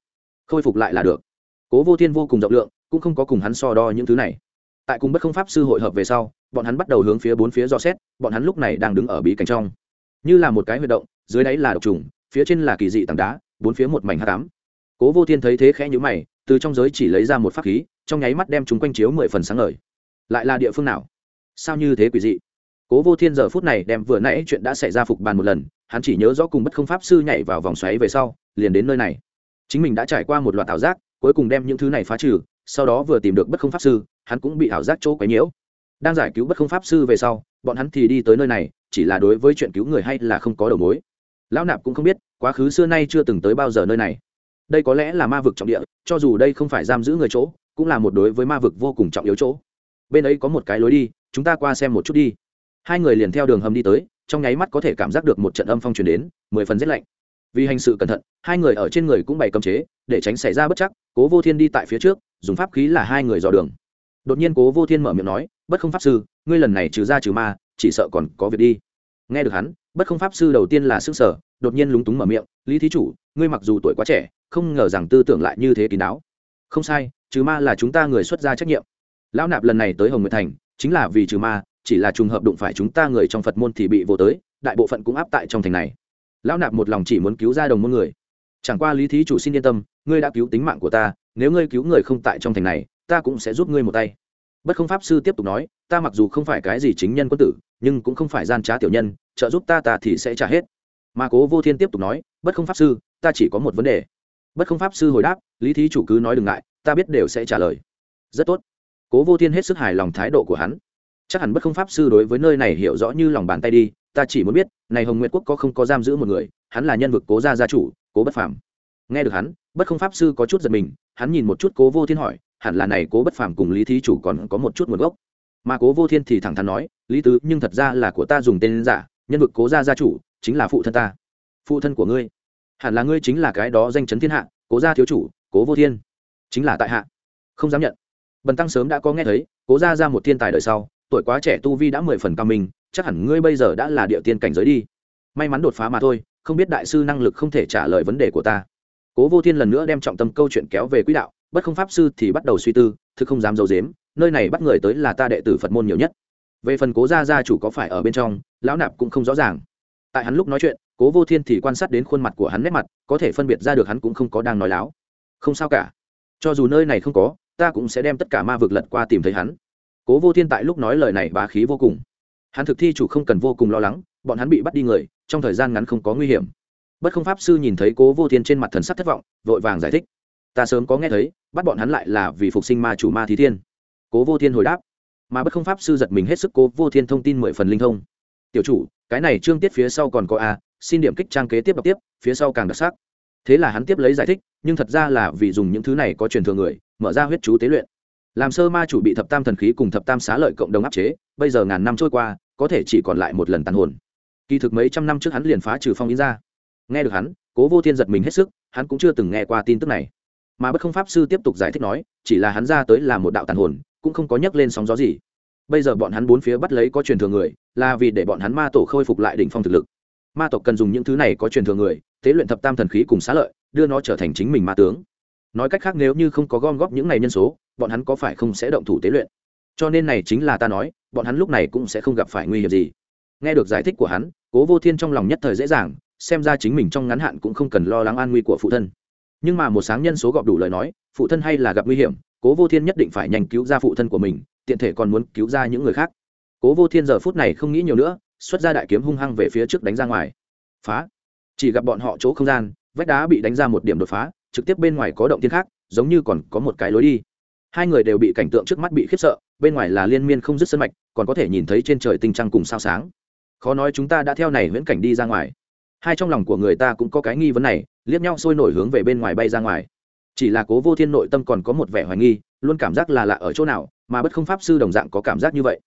Khôi phục lại là được. Cố vô thiên vô cùng rộng lượng, cũng không có cùng hắn so đo những thứ này. Tại cùng bất không pháp sư hội hợp về sau, bọn hắn bắt đầu hướng phía bốn phía do xét, bọn hắn lúc này đang đứng ở bí cảnh trong. Như là một cái huy động, dưới đáy là độc trùng, phía trên là kỳ dị tảng đá, bốn phía một mảnh hát cám cố vô thiên thấy thế khẽ nhữ mày từ trong giới chỉ lấy ra một pháp khí, trong nháy mắt đem chúng quanh chiếu mười phần sáng ngời. Lại là địa phương nào? Sao như thế quỷ dị? Cố vô thiên giờ phút này đem vừa nãy chuyện đã xảy ra phục bàn một lần, hắn chỉ nhớ rõ cùng bất không pháp sư nhảy vào vòng xoáy về sau, liền đến nơi này. Chính mình đã trải qua một loạt ảo giác, cuối cùng đem những thứ này phá trừ, sau đó vừa tìm được bất không pháp sư, hắn cũng bị ảo giác chỗ quấy nhiễu. Đang giải cứu bất không pháp sư về sau, bọn hắn thì đi tới nơi này, chỉ là đối với chuyện cứu người hay là không có đầu mối. Lão nạp cũng không biết, quá khứ xưa nay chưa từng tới bao giờ nơi này đây có lẽ là ma vực trọng địa, cho dù đây không phải giam giữ người chỗ, cũng là một đối với ma vực vô cùng trọng yếu chỗ. Bên ấy có một cái lối đi, chúng ta qua xem một chút đi. Hai người liền theo đường hầm đi tới, trong nháy mắt có thể cảm giác được một trận âm phong truyền đến, mười phần rét lạnh. Vì hành sự cẩn thận, hai người ở trên người cũng bày cấm chế, để tránh xảy ra bất chắc, cố vô thiên đi tại phía trước, dùng pháp khí là hai người dò đường. Đột nhiên cố vô thiên mở miệng nói, bất không pháp sư, ngươi lần này trừ ra trừ ma, chỉ sợ còn có việc đi. Nghe được hắn, bất không pháp sư đầu tiên là s ư ơ n g sở, đột nhiên lúng túng mở miệng, lý thí chủ, ngươi mặc dù tuổi quá trẻ không ngờ rằng tư tưởng lại như thế kín đáo. Không sai, trừ ma là chúng ta người xuất gia trách nhiệm. Lão nạp lần này tới hồng nguyệt thành, chính là vì trừ ma, chỉ là trùng hợp đụng phải chúng ta người trong phật môn thì bị vô tới, đại bộ phận cũng áp tại trong thành này. Lão nạp một lòng chỉ muốn cứu ra đồng môn người. Chẳng qua lý thí chủ xin yên tâm, ngươi đã cứu tính mạng của ta, nếu ngươi cứu người không tại trong thành này, ta cũng sẽ giúp ngươi một tay. Bất không pháp sư tiếp tục nói, ta mặc dù không phải cái gì chính nhân quân tử, nhưng cũng không phải gian trá tiểu nhân, trợ giúp ta ta thì sẽ trả hết. Mà cố vô thiên tiếp tục nói, bất không pháp sư, ta chỉ có một vấn đề bất không pháp sư hồi đáp, lý thí chủ cứ nói đừng ngại, ta biết đều sẽ trả lời. Rất tốt. Cố vô thiên hết sức hài lòng thái độ của hắn. Chắc hẳn bất không pháp sư đối với nơi này hiểu rõ như lòng bàn tay đi, ta chỉ muốn biết, này hồng nguyệt quốc có không có giam giữ một người, hắn là nhân vực cố gia gia chủ, cố bất phàm. Nghe được hắn, bất không pháp sư có chút giật mình, hắn nhìn một chút cố vô thiên hỏi, hẳn là này cố bất phàm cùng lý thí chủ còn có một chút nguồn gốc? Mà cố vô thiên thì thẳng thắn nói, lý tứ, nhưng thật ra là của ta dùng tên giả, nhân vực cố gia gia chủ, chính là phụ thân ta. Phụ thân của ngươi hẳn là ngươi chính là cái đó danh chấn thiên hạ, cố gia thiếu chủ, cố vô thiên. Chính là tại hạ. Không dám nhận. Bần tăng sớm đã có nghe thấy, cố gia ra một thiên tài đời sau, tuổi quá trẻ tu vi đã mười phần cao minh, chắc hẳn ngươi bây giờ đã là địa tiên cảnh giới đi. May mắn đột phá mà thôi, không biết đại sư năng lực không thể trả lời vấn đề của ta. Cố vô thiên lần nữa đem trọng tâm câu chuyện kéo về quỹ đạo, bất không pháp sư thì bắt đầu suy tư, thực không dám d i ấ u dếm nơi này bắt người tới là ta đệ tử phật môn nhiều nhất. Về phần cố gia gia chủ có phải ở bên trong, lão nạp cũng không rõ ràng tại hắn lúc nói chuyện, cố vô thiên thì quan sát đến khuôn mặt của hắn nét mặt, có thể phân biệt ra được hắn cũng không có đang nói láo. Không sao cả. Cho dù nơi này không có, ta cũng sẽ đem tất cả ma vực lật qua tìm thấy hắn. Cố vô thiên tại lúc nói lời này bá khí vô cùng. Hắn thực thi chủ không cần vô cùng lo lắng, bọn hắn bị bắt đi người, trong thời gian ngắn không có nguy hiểm. Bất không pháp sư nhìn thấy cố vô thiên trên mặt thần sắc thất vọng, vội vàng giải thích. Ta sớm có nghe thấy, bắt bọn hắn lại là vì phục sinh ma chủ ma thí thiên. Cố vô thiên hồi đáp. Mà bất không pháp sư giật mình hết sức, cố vô thiên thông tin mười phần linh thông. Tiểu chủ cái này trương tiết phía sau còn có a, xin điểm kích trang kế tiếp đọc tiếp, phía sau càng đặc sắc. Thế là hắn tiếp lấy giải thích, nhưng thật ra là vì dùng những thứ này có truyền thừa người, mở ra huyết chú tế luyện. Làm sơ ma chủ bị thập tam thần khí cùng thập tam xá lợi cộng đồng áp chế, bây giờ ngàn năm trôi qua, có thể chỉ còn lại một lần tàn hồn. Kỳ thực mấy trăm năm trước hắn liền phá trừ phong in ra. Nghe được hắn, cố vô thiên giật mình hết sức, hắn cũng chưa từng nghe qua tin tức này. Mà bất không pháp sư tiếp tục giải thích nói, chỉ là hắn ra tới là một đạo tàn hồn, cũng không có nhắc lên sóng gió gì bây giờ bọn hắn bốn phía bắt lấy có truyền thừa người, là vì để bọn hắn ma tổ khôi phục lại đỉnh phong thực lực. Ma tộc cần dùng những thứ này có truyền thừa người, tế luyện thập tam thần khí cùng xá lợi, đưa nó trở thành chính mình ma tướng. Nói cách khác nếu như không có gom góp những này nhân số, bọn hắn có phải không sẽ động thủ tế luyện? Cho nên này chính là ta nói, bọn hắn lúc này cũng sẽ không gặp phải nguy hiểm gì. Nghe được giải thích của hắn, cố vô thiên trong lòng nhất thời dễ dàng, xem ra chính mình trong ngắn hạn cũng không cần lo lắng an nguy của phụ thân. Nhưng mà một sáng nhân số gọp đủ lời nói, phụ thân hay là gặp nguy hiểm cố vô thiên nhất định phải nhanh cứu ra phụ thân của mình, tiện thể còn muốn cứu ra những người khác. Cố vô thiên giờ phút này không nghĩ nhiều nữa, xuất ra đại kiếm hung hăng về phía trước đánh ra ngoài. Phá! Chỉ gặp bọn họ chỗ không gian, vách đá bị đánh ra một điểm đột phá, trực tiếp bên ngoài có động thiên khác, giống như còn có một cái lối đi. Hai người đều bị cảnh tượng trước mắt bị khiếp sợ, bên ngoài là liên miên không dứt sân mạch, còn có thể nhìn thấy trên trời tinh trăng cùng sao sáng. Khó nói chúng ta đã theo này viễn cảnh đi ra ngoài. Hai trong lòng của người ta cũng có cái nghi vấn này, liếc nhau sôi nổi hướng về bên ngoài bay ra ngoài chỉ là cố vô thiên nội tâm còn có một vẻ hoài nghi, luôn cảm giác là lạ ở chỗ nào, mà bất không pháp sư đồng dạng có cảm giác như vậy.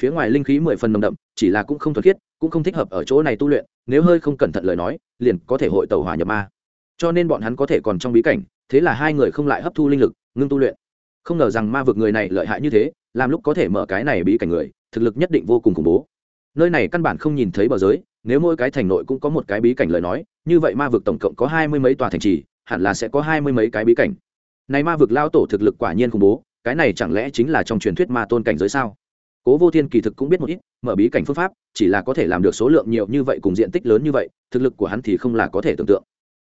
Phía ngoài linh khí mười phần nồng đậm, chỉ là cũng không thuật khiết, cũng không thích hợp ở chỗ này tu luyện, nếu hơi không cẩn thận lời nói, liền có thể hội tàu hỏa nhập ma. Cho nên bọn hắn có thể còn trong bí cảnh, thế là hai người không lại hấp thu linh lực, ngưng tu luyện. Không ngờ rằng ma vực người này lợi hại như thế, làm lúc có thể mở cái này bí cảnh người, thực lực nhất định vô cùng khủng bố. Nơi này căn bản không nhìn thấy bờ giới, nếu mỗi cái thành nội cũng có một cái bí cảnh lời nói, như vậy ma vực tổng cộng có hai mươi mấy tòa thành trì hẳn là sẽ có hai mươi mấy cái bí cảnh. Này ma vực lao tổ thực lực quả nhiên khủng bố, cái này chẳng lẽ chính là trong truyền thuyết ma tôn cảnh giới sao? Cố vô thiên kỳ thực cũng biết một ít, mở bí cảnh phương pháp, chỉ là có thể làm được số lượng nhiều như vậy cùng diện tích lớn như vậy, thực lực của hắn thì không là có thể tưởng tượng.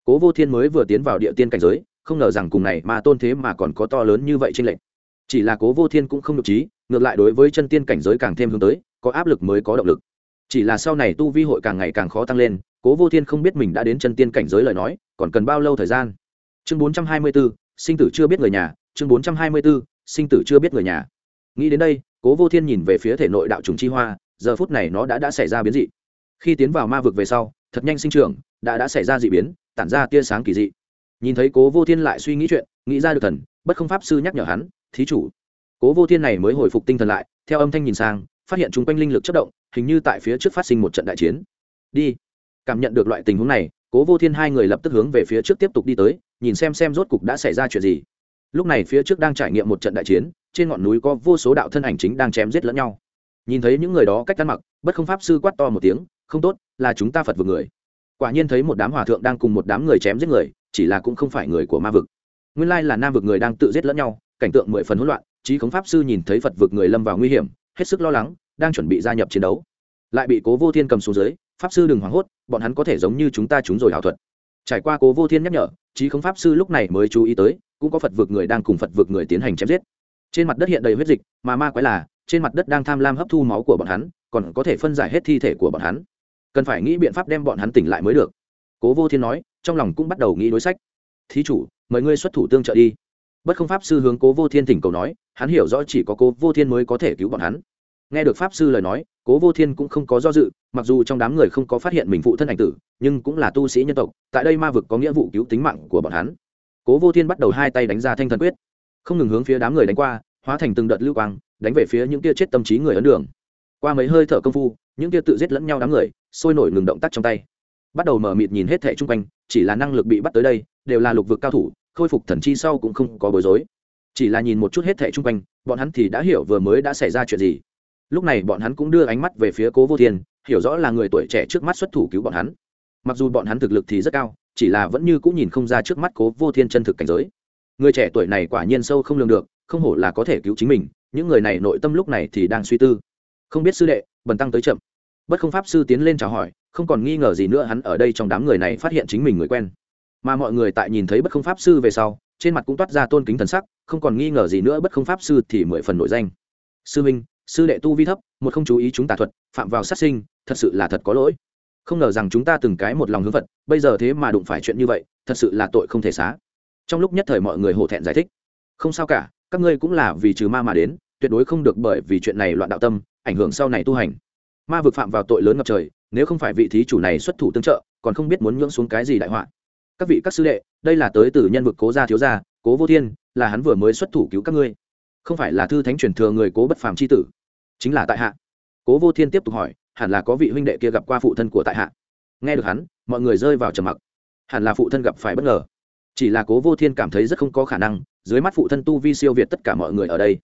Cố vô thiên mới vừa tiến vào địa tiên cảnh giới, không ngờ rằng cùng này ma tôn thế mà còn có to lớn như vậy trên lệnh chỉ là cố vô thiên cũng không được trí, ngược lại đối với chân tiên cảnh giới càng thêm hướng tới, có áp lực mới có động lực. Chỉ là sau này tu vi hội càng ngày càng khó tăng lên cố vô thiên không biết mình đã đến chân tiên cảnh giới lời nói, còn cần bao lâu thời gian? Chương bốn trăm hai mươi b ố sinh tử chưa biết người nhà, chương bốn trăm hai mươi b ố sinh tử chưa biết người nhà. Nghĩ đến đây, cố vô thiên nhìn về phía thể nội đạo trùng chi hoa, giờ phút này nó đã đã xảy ra biến dị. Khi tiến vào ma vực về sau, thật nhanh sinh trưởng, đã đã xảy ra dị biến, tản ra tia sáng kỳ dị. Nhìn thấy cố vô thiên lại suy nghĩ chuyện, nghĩ ra được thần, bất không pháp sư nhắc nhở hắn, thí chủ. Cố vô thiên này mới hồi phục tinh thần lại, theo âm thanh nhìn sang, phát hiện chung quanh linh lực chất động, hình như tại phía trước phát sinh một trận đại chiến. Đi cảm nhận được loại tình huống này, cố vô thiên hai người lập tức hướng về phía trước tiếp tục đi tới, nhìn xem xem rốt cục đã xảy ra chuyện gì. Lúc này phía trước đang trải nghiệm một trận đại chiến, trên ngọn núi có vô số đạo thân ảnh chính đang chém giết lẫn nhau. Nhìn thấy những người đó cách ăn mặc, bất không pháp sư quát to một tiếng, không tốt, là chúng ta phật vực người. Quả nhiên thấy một đám hòa thượng đang cùng một đám người chém giết người, chỉ là cũng không phải người của ma vực. Nguyên lai là nam vực người đang tự giết lẫn nhau, cảnh tượng mười phần hỗn loạn trí khống pháp sư nhìn thấy phật vực người lâm vào nguy hiểm, hết sức lo lắng, đang chuẩn bị gia nhập chiến đấu. Lại bị cố vô thiên cầm xuống dưới pháp sư đừng hoảng hốt, bọn hắn có thể giống như chúng ta chúng rồi ảo thuật. Trải qua cố vô thiên nhắc nhở trí không pháp sư lúc này mới chú ý tới, cũng có phật vực người đang cùng phật vực người tiến hành chém giết. Trên mặt đất hiện đầy huyết dịch, mà ma quái là, trên mặt đất đang tham lam hấp thu máu của bọn hắn, còn có thể phân giải hết thi thể của bọn hắn. Cần phải nghĩ biện pháp đem bọn hắn tỉnh lại mới được. Cố vô thiên nói, trong lòng cũng bắt đầu nghĩ đối sách. Thí chủ, mời ngươi xuất thủ tương trợ đi. Bất không pháp sư hướng cố vô thiên thỉnh cầu nói, hắn hiểu rõ chỉ có cố vô thiên mới có thể cứu bọn hắn nghe được pháp sư lời nói, cố vô thiên cũng không có do dự, mặc dù trong đám người không có phát hiện mình phụ thân ảnh tử, nhưng cũng là tu sĩ nhân tộc, tại đây ma vực có nghĩa vụ cứu tính mạng của bọn hắn. Cố vô thiên bắt đầu hai tay đánh ra thanh thần quyết. Không ngừng hướng phía đám người đánh qua, hóa thành từng đợt lưu quang, đánh về phía những tia chết tâm trí người ấn đường. Qua mấy hơi thở công phu, những tia tự giết lẫn nhau đám người, sôi nổi ngừng động tác trong tay. Bắt đầu mở mịt nhìn hết thẻ chung quanh, chỉ là năng lực bị bắt tới đây, đều là lục vực cao thủ, khôi phục thần chi sau cũng không có bối rối. Chỉ là nhìn một chút hết thẻ chung quanh, bọn hắn thì đã hiểu vừa mới đã xảy ra chuyện gì lúc này bọn hắn cũng đưa ánh mắt về phía cố vô thiên, hiểu rõ là người tuổi trẻ trước mắt xuất thủ cứu bọn hắn. Mặc dù bọn hắn thực lực thì rất cao, chỉ là vẫn như cũng nhìn không ra trước mắt cố vô thiên chân thực cảnh giới. Người trẻ tuổi này quả nhiên sâu không lường được, không hổ là có thể cứu chính mình, những người này nội tâm lúc này thì đang suy tư. Không biết sư đệ, bần tăng tới chậm. Bất không pháp sư tiến lên chào hỏi, không còn nghi ngờ gì nữa hắn ở đây trong đám người này phát hiện chính mình người quen. Mà mọi người tại nhìn thấy bất không pháp sư về sau, trên mặt cũng toát ra tôn kính thần sắc, không còn nghi ngờ gì nữa bất không pháp sư thì mười phần nội danh. Sư minh sư đệ tu vi thấp, một không chú ý chúng tà thuật, phạm vào sát sinh, thật sự là thật có lỗi. Không ngờ rằng chúng ta từng cái một lòng hướng phật, bây giờ thế mà đụng phải chuyện như vậy, thật sự là tội không thể xá. Trong lúc nhất thời mọi người hổ thẹn giải thích. Không sao cả, các ngươi cũng là vì trừ ma mà đến, tuyệt đối không được bởi vì chuyện này loạn đạo tâm, ảnh hưởng sau này tu hành. Ma vực phạm vào tội lớn ngập trời, nếu không phải vị thí chủ này xuất thủ tương trợ, còn không biết muốn nhưỡng xuống cái gì đại họa. Các vị các sư đệ, đây là tới từ nhân vực cố gia thiếu gia, cố vô thiên, là hắn vừa mới xuất thủ cứu các ngươi. Không phải là thư thánh truyền thừa người cố bất phàm c h i tử chính là tại hạ. Cố vô thiên tiếp tục hỏi, hẳn là có vị huynh đệ kia gặp qua phụ thân của tại hạ. Nghe được hắn, mọi người rơi vào trầm mặc. Hẳn là phụ thân gặp phải bất ngờ. Chỉ là cố vô thiên cảm thấy rất không có khả năng, dưới mắt phụ thân tu vi siêu việt tất cả mọi người ở đây.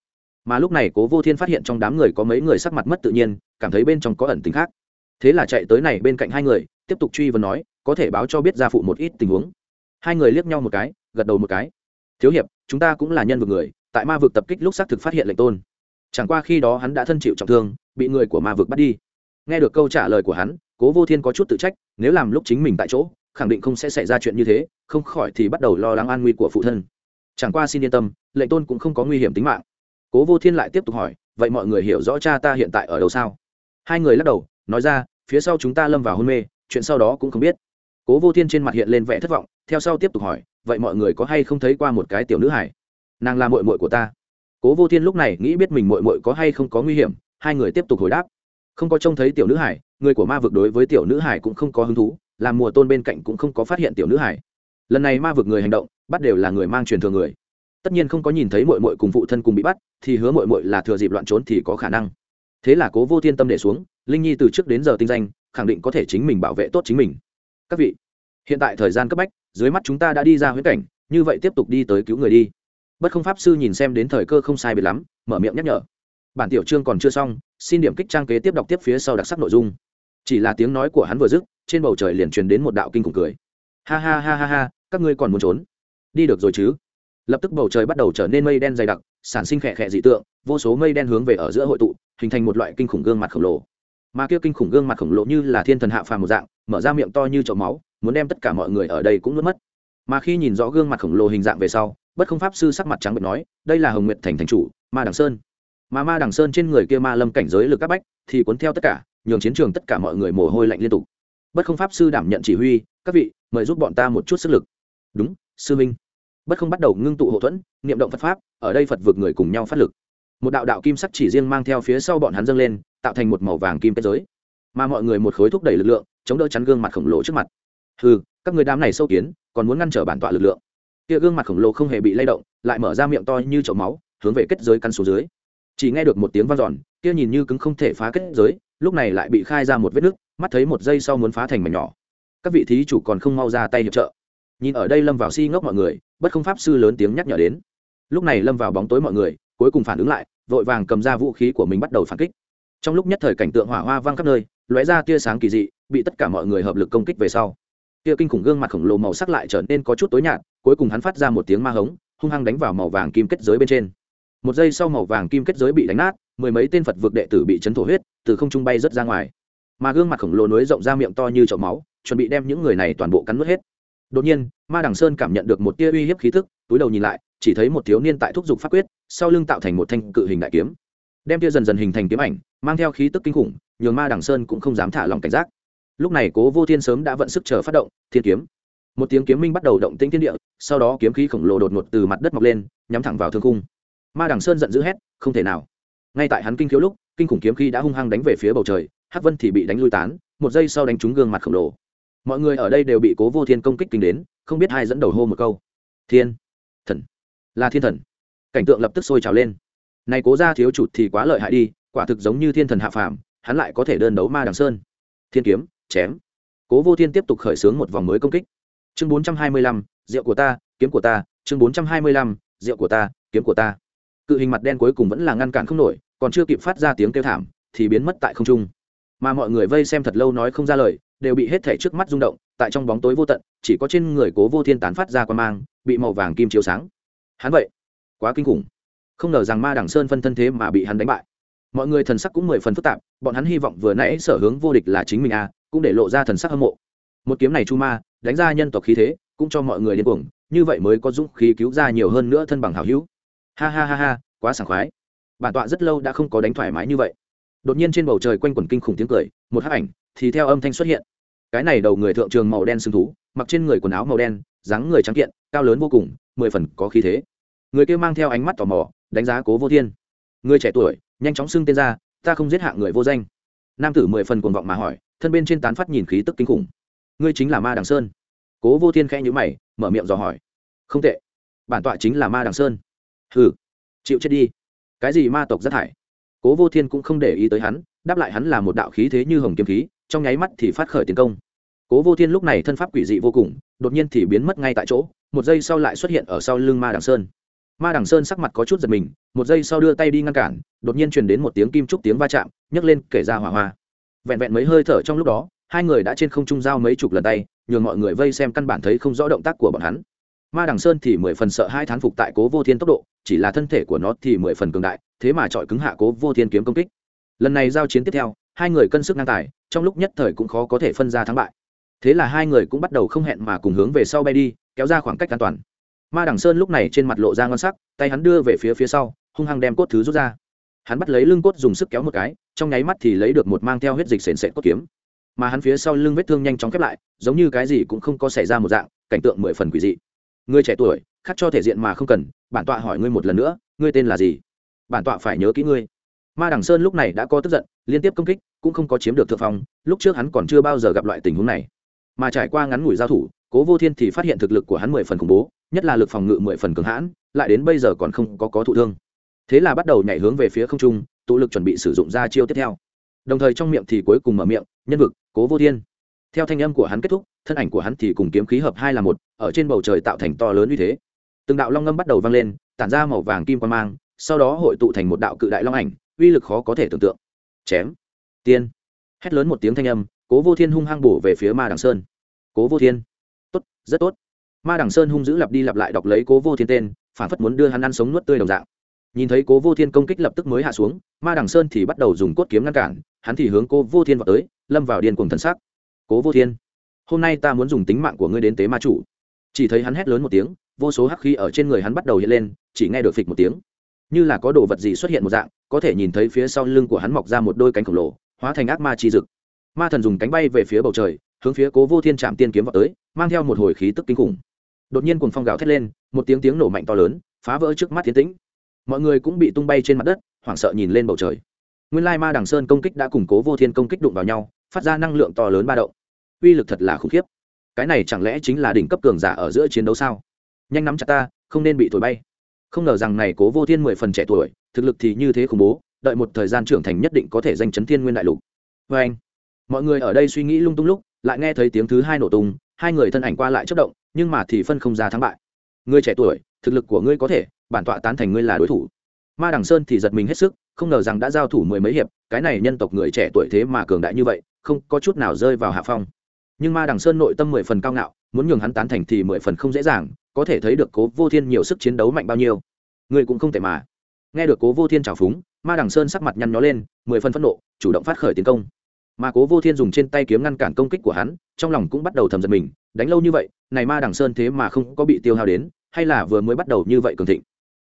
Mà lúc này cố vô thiên phát hiện trong đám người có mấy người sắc mặt mất tự nhiên, cảm thấy bên trong có ẩn tính khác. Thế là chạy tới này bên cạnh hai người, tiếp tục truy vấn nói, có thể báo cho biết gia phụ một ít tình huống. Hai người liếc nhau một cái, gật đầu một cái. Thiếu hiệp, chúng ta cũng là nhân vực người, tại ma vực tập kích lúc xác thực phát hiện lệnh tôn chẳng qua khi đó hắn đã thân chịu trọng thương, bị người của ma vực bắt đi. Nghe được câu trả lời của hắn, cố vô thiên có chút tự trách, nếu làm lúc chính mình tại chỗ, khẳng định không sẽ xảy ra chuyện như thế, không khỏi thì bắt đầu lo lắng an nguy của phụ thân. Chẳng qua xin yên tâm, lệnh tôn cũng không có nguy hiểm tính mạng. Cố vô thiên lại tiếp tục hỏi, vậy mọi người hiểu rõ cha ta hiện tại ở đâu sao? Hai người lắc đầu, nói ra, phía sau chúng ta lâm vào hôn mê, chuyện sau đó cũng không biết. Cố vô thiên trên mặt hiện lên vẻ thất vọng, theo sau tiếp tục hỏi, vậy mọi người có hay không thấy qua một cái tiểu nữ hải? Nàng là mội mội của ta cố vô thiên lúc này nghĩ biết mình mội mội có hay không có nguy hiểm, hai người tiếp tục hồi đáp. Không có trông thấy tiểu nữ hải, người của ma vực đối với tiểu nữ hải cũng không có hứng thú, làm mùa tôn bên cạnh cũng không có phát hiện tiểu nữ hải. Lần này ma vực người hành động, bắt đều là người mang truyền thừa người. Tất nhiên không có nhìn thấy mội mội cùng phụ thân cùng bị bắt, thì hứa mội mội là thừa dịp loạn trốn thì có khả năng. Thế là cố vô thiên tâm để xuống, linh nhi từ trước đến giờ tinh danh, khẳng định có thể chính mình bảo vệ tốt chính mình. Các vị, hiện tại thời gian cấp bách, dưới mắt chúng ta đã đi ra huyễn cảnh, như vậy tiếp tục đi tới cứu người đi bất không pháp sư nhìn xem đến thời cơ không sai biệt lắm, mở miệng nhắc nhở. Bản tiểu chương còn chưa xong, xin điểm kích trang kế tiếp đọc tiếp phía sau đặc sắc nội dung. Chỉ là tiếng nói của hắn vừa dứt, trên bầu trời liền truyền đến một đạo kinh khủng cười. Ha ha ha ha ha, các ngươi còn muốn trốn? Đi được rồi chứ? Lập tức bầu trời bắt đầu trở nên mây đen dày đặc, sản sinh khẽ khẽ dị tượng, vô số mây đen hướng về ở giữa hội tụ, hình thành một loại kinh khủng gương mặt khổng lồ. Mà kia kinh khủng gương mặt khổng lồ như là thiên thần hạ phàm một dạng, mở ra miệng to như chậu máu, muốn đem tất cả mọi người ở đây cũng nuốt mất. Mà khi nhìn rõ gương mặt khổng lồ hình dạng về sau bất không pháp sư sắc mặt trắng bệch nói, đây là hồng nguyệt thành thành chủ, ma đằng sơn. Mà ma đằng sơn trên người kia ma lâm cảnh giới lực các bách thì cuốn theo tất cả, nhường chiến trường tất cả mọi người mồ hôi lạnh liên tục. Bất không pháp sư đảm nhận chỉ huy, các vị, mời giúp bọn ta một chút sức lực. Đúng, sư minh. Bất không bắt đầu ngưng tụ hậu thuẫn, niệm động phật pháp, ở đây phật vượt người cùng nhau phát lực. Một đạo đạo kim sắc chỉ riêng mang theo phía sau bọn hắn dâng lên, tạo thành một màu vàng kim kết giới. Mà mọi người một khối thúc đẩy lực lượng, chống đỡ chắn gương mặt khổng lồ trước mặt. Ừ các người đám này sâu kiến, còn muốn ngăn trở bản tọa lực lượng kia gương mặt khổng lồ không hề bị lay động, lại mở ra miệng to như chậu máu, hướng về kết giới căn xuống dưới. Chỉ nghe được một tiếng vang giòn kia nhìn như cứng không thể phá kết giới, lúc này lại bị khai ra một vết nứt, mắt thấy một giây sau muốn phá thành mảnh nhỏ. Các vị thí chủ còn không mau ra tay hiệp trợ. Nhìn ở đây lâm vào si ngốc mọi người, bất không pháp sư lớn tiếng nhắc nhở đến. Lúc này lâm vào bóng tối mọi người, cuối cùng phản ứng lại, vội vàng cầm ra vũ khí của mình bắt đầu phản kích. Trong lúc nhất thời cảnh tượng hỏa hoa vang khắp nơi, lóe ra tia sáng kỳ dị, bị tất cả mọi người hợp lực công kích về sau kia kinh khủng gương mặt khổng lồ màu sắc lại trở nên có chút tối nhạt, cuối cùng hắn phát ra một tiếng ma hống, hung hăng đánh vào màu vàng kim kết giới bên trên. Một giây sau màu vàng kim kết giới bị đánh nát, mười mấy tên phật vực đệ tử bị chấn thổ huyết, từ không trung bay rớt ra ngoài. Mà gương mặt khổng lồ nối rộng ra miệng to như chậu máu, chuẩn bị đem những người này toàn bộ cắn nuốt hết. Đột nhiên, ma đằng sơn cảm nhận được một tia uy hiếp khí thức túi đầu nhìn lại, chỉ thấy một thiếu niên tại thúc giục pháp quyết, sau lưng tạo thành một thanh cự hình đại kiếm. Đem tia dần dần hình thành kiếm ảnh, mang theo khí tức kinh khủng, nhường ma đằng sơn cũng không dám thả lòng cảnh giác lúc này cố vô thiên sớm đã vận sức chờ phát động, thiên kiếm. Một tiếng kiếm minh bắt đầu động tĩnh thiên địa, sau đó kiếm khí khổng lồ đột ngột từ mặt đất mọc lên, nhắm thẳng vào thương cung ma đằng sơn giận dữ hét, không thể nào. Ngay tại hắn kinh khiếu lúc, kinh khủng kiếm khí đã hung hăng đánh về phía bầu trời, hắc vân thì bị đánh lui tán, một giây sau đánh trúng gương mặt khổng lồ. Mọi người ở đây đều bị cố vô thiên công kích kinh đến, không biết ai dẫn đầu hô một câu. Thiên thần. Là thiên thần. Cảnh tượng lập tức sôi trào lên. Này cố ra thiếu chủ thì quá lợi hại đi, quả thực giống như thiên thần hạ phàm, hắn lại có thể đơn đấu ma đằng sơn. Thiên kiếm chém. Cố vô thiên tiếp tục khởi xướng một vòng mới công kích. Chương bốn trăm hai mươi lăm, rượu của ta, kiếm của ta. Chương bốn trăm hai mươi lăm, rượu của ta, kiếm của ta. Cự hình mặt đen cuối cùng vẫn là ngăn cản không nổi, còn chưa kịp phát ra tiếng kêu thảm, thì biến mất tại không trung. Mà mọi người vây xem thật lâu nói không ra lời, đều bị hết thể trước mắt rung động, tại trong bóng tối vô tận, chỉ có trên người cố vô thiên tán phát ra quang mang, bị màu vàng kim chiếu sáng. Hắn vậy? Quá kinh khủng. Không ngờ rằng ma đằng sơn phân thân thế mà bị hắn đánh bại. Mọi người thần sắc cũng mười phần phức tạp, bọn hắn hy vọng vừa nãy sở hướng vô địch là chính mình à cũng để lộ ra thần sắc hâm mộ. Một kiếm này chu ma, đánh ra nhân tộc khí thế, cũng cho mọi người điên cuồng, như vậy mới có dũng khí cứu ra nhiều hơn nữa thân bằng hảo hữu. Ha ha ha ha, quá sảng khoái. Bản tọa rất lâu đã không có đánh thoải mái như vậy. Đột nhiên trên bầu trời quanh quẩn kinh khủng tiếng cười, một hắc ảnh thì theo âm thanh xuất hiện. Cái này đầu người thượng trường màu đen sưng thú, mặc trên người quần áo màu đen, dáng người trắng kiện, cao lớn vô cùng, mười phần có khí thế. Người kia mang theo ánh mắt tò mò, đánh giá cố vô thiên. Người trẻ tuổi, nhanh chóng xưng tên ra, ta không giết hạ người vô danh nam tử mười phần cuồng vọng mà hỏi, thân bên trên tán phát nhìn khí tức kinh khủng. Ngươi chính là ma đằng sơn. Cố vô thiên khẽ nhữ mày, mở miệng dò hỏi. Không tệ. Bản tọa chính là ma đằng sơn. Hừ. Chịu chết đi. Cái gì ma tộc rất thải? Cố vô thiên cũng không để ý tới hắn, đáp lại hắn là một đạo khí thế như hồng kiếm khí, trong nháy mắt thì phát khởi tiến công. Cố vô thiên lúc này thân pháp quỷ dị vô cùng, đột nhiên thì biến mất ngay tại chỗ, một giây sau lại xuất hiện ở sau lưng ma đằng sơn ma đằng sơn sắc mặt có chút giật mình, một giây sau đưa tay đi ngăn cản, đột nhiên truyền đến một tiếng kim trúc tiếng va chạm, nhấc lên, kể ra hỏa hoa. Vẹn vẹn mấy hơi thở trong lúc đó, hai người đã trên không trung giao mấy chục lần tay, nhường mọi người vây xem căn bản thấy không rõ động tác của bọn hắn. Ma đằng sơn thì mười phần sợ hai thán phục tại cố vô thiên tốc độ, chỉ là thân thể của nó thì mười phần cường đại, thế mà chọi cứng hạ cố vô thiên kiếm công kích. Lần này giao chiến tiếp theo, hai người cân sức ngang tài, trong lúc nhất thời cũng khó có thể phân ra thắng bại. Thế là hai người cũng bắt đầu không hẹn mà cùng hướng về sau bay đi, kéo ra khoảng cách an toàn ma đằng sơn lúc này trên mặt lộ ra ngon sắc, tay hắn đưa về phía phía sau, hung hăng đem cốt thứ rút ra. Hắn bắt lấy lưng cốt dùng sức kéo một cái, trong nháy mắt thì lấy được một mang theo huyết dịch sền sệt cốt kiếm. Mà hắn phía sau lưng vết thương nhanh chóng khép lại, giống như cái gì cũng không có xảy ra một dạng, cảnh tượng mười phần quỷ dị. Người trẻ tuổi, khắc cho thể diện mà không cần, bản tọa hỏi ngươi một lần nữa, ngươi tên là gì? Bản tọa phải nhớ kỹ ngươi. Ma đằng sơn lúc này đã có tức giận, liên tiếp công kích, cũng không có chiếm được thượng phong, lúc trước hắn còn chưa bao giờ gặp loại tình huống này. Mà trải qua ngắn ngủi giao thủ, cố vô thiên thì phát hiện thực lực của hắn mười phần khủng bố nhất là lực phòng ngự mười phần cường hãn, lại đến bây giờ còn không có có thụ thương. Thế là bắt đầu nhảy hướng về phía không trung, tụ lực chuẩn bị sử dụng ra chiêu tiếp theo. Đồng thời trong miệng thì cuối cùng mở miệng, nhân vực, cố vô thiên. Theo thanh âm của hắn kết thúc, thân ảnh của hắn thì cùng kiếm khí hợp hai là một, ở trên bầu trời tạo thành to lớn như thế. Từng đạo long ngâm bắt đầu vang lên, tản ra màu vàng kim quan mang, sau đó hội tụ thành một đạo cự đại long ảnh, uy lực khó có thể tưởng tượng. Chém. Tiên. Hét lớn một tiếng thanh âm, cố vô thiên hung hăng bổ về phía ma đằng sơn. Cố vô thiên. Tốt, rất tốt ma đằng sơn hung dữ lặp đi lặp lại đọc lấy cố vô thiên tên phản phất muốn đưa hắn ăn sống nuốt tươi đồng dạng. Nhìn thấy cố vô thiên công kích lập tức mới hạ xuống, ma đằng sơn thì bắt đầu dùng cốt kiếm ngăn cản, hắn thì hướng cố vô thiên vào tới, lâm vào điên cùng thần sắc. Cố vô thiên, hôm nay ta muốn dùng tính mạng của ngươi đến tế ma chủ. Chỉ thấy hắn hét lớn một tiếng, vô số hắc khí ở trên người hắn bắt đầu hiện lên, chỉ nghe được phịch một tiếng. Như là có đồ vật gì xuất hiện một dạng, có thể nhìn thấy phía sau lưng của hắn mọc ra một đôi cánh khổng lồ, hóa thành ác ma chi dực. Ma thần dùng cánh bay về phía bầu trời, hướng phía cố vô thiên chạm tiên kiếm vào tới, mang theo một hồi khí tức kinh khủng đột nhiên cùng phong gào thét lên, một tiếng tiếng nổ mạnh to lớn, phá vỡ trước mắt thiên tĩnh. Mọi người cũng bị tung bay trên mặt đất, hoảng sợ nhìn lên bầu trời. Nguyên lai ma đằng sơn công kích đã củng cố vô thiên công kích đụng vào nhau, phát ra năng lượng to lớn ba động. Uy lực thật là khủng khiếp. Cái này chẳng lẽ chính là đỉnh cấp cường giả ở giữa chiến đấu sao? Nhanh nắm chặt ta, không nên bị thổi bay. Không ngờ rằng này cố vô thiên mười phần trẻ tuổi, thực lực thì như thế khủng bố, đợi một thời gian trưởng thành nhất định có thể danh chấn thiên nguyên đại lục. Vê anh. Mọi người ở đây suy nghĩ lung tung lúc, lại nghe thấy tiếng thứ hai nổ tung, hai người thân ảnh qua lại chất động nhưng mà thì phân không ra thắng bại. Ngươi trẻ tuổi, thực lực của ngươi có thể, bản tọa tán thành ngươi là đối thủ. Ma đằng sơn thì giật mình hết sức, không ngờ rằng đã giao thủ mười mấy hiệp, cái này nhân tộc người trẻ tuổi thế mà cường đại như vậy, không có chút nào rơi vào hạ phong. Nhưng ma đằng sơn nội tâm mười phần cao ngạo, muốn nhường hắn tán thành thì mười phần không dễ dàng, có thể thấy được cố vô thiên nhiều sức chiến đấu mạnh bao nhiêu. Ngươi cũng không thể mà. Nghe được cố vô thiên trào phúng, ma đằng sơn sắc mặt nhăn nhó lên, mười phần phẫn nộ, chủ động phát khởi tiến công. Mà cố vô thiên dùng trên tay kiếm ngăn cản công kích của hắn, trong lòng cũng bắt đầu thầm giật mình đánh lâu như vậy, này ma đằng sơn thế mà không có bị tiêu hao đến, hay là vừa mới bắt đầu như vậy cường thịnh?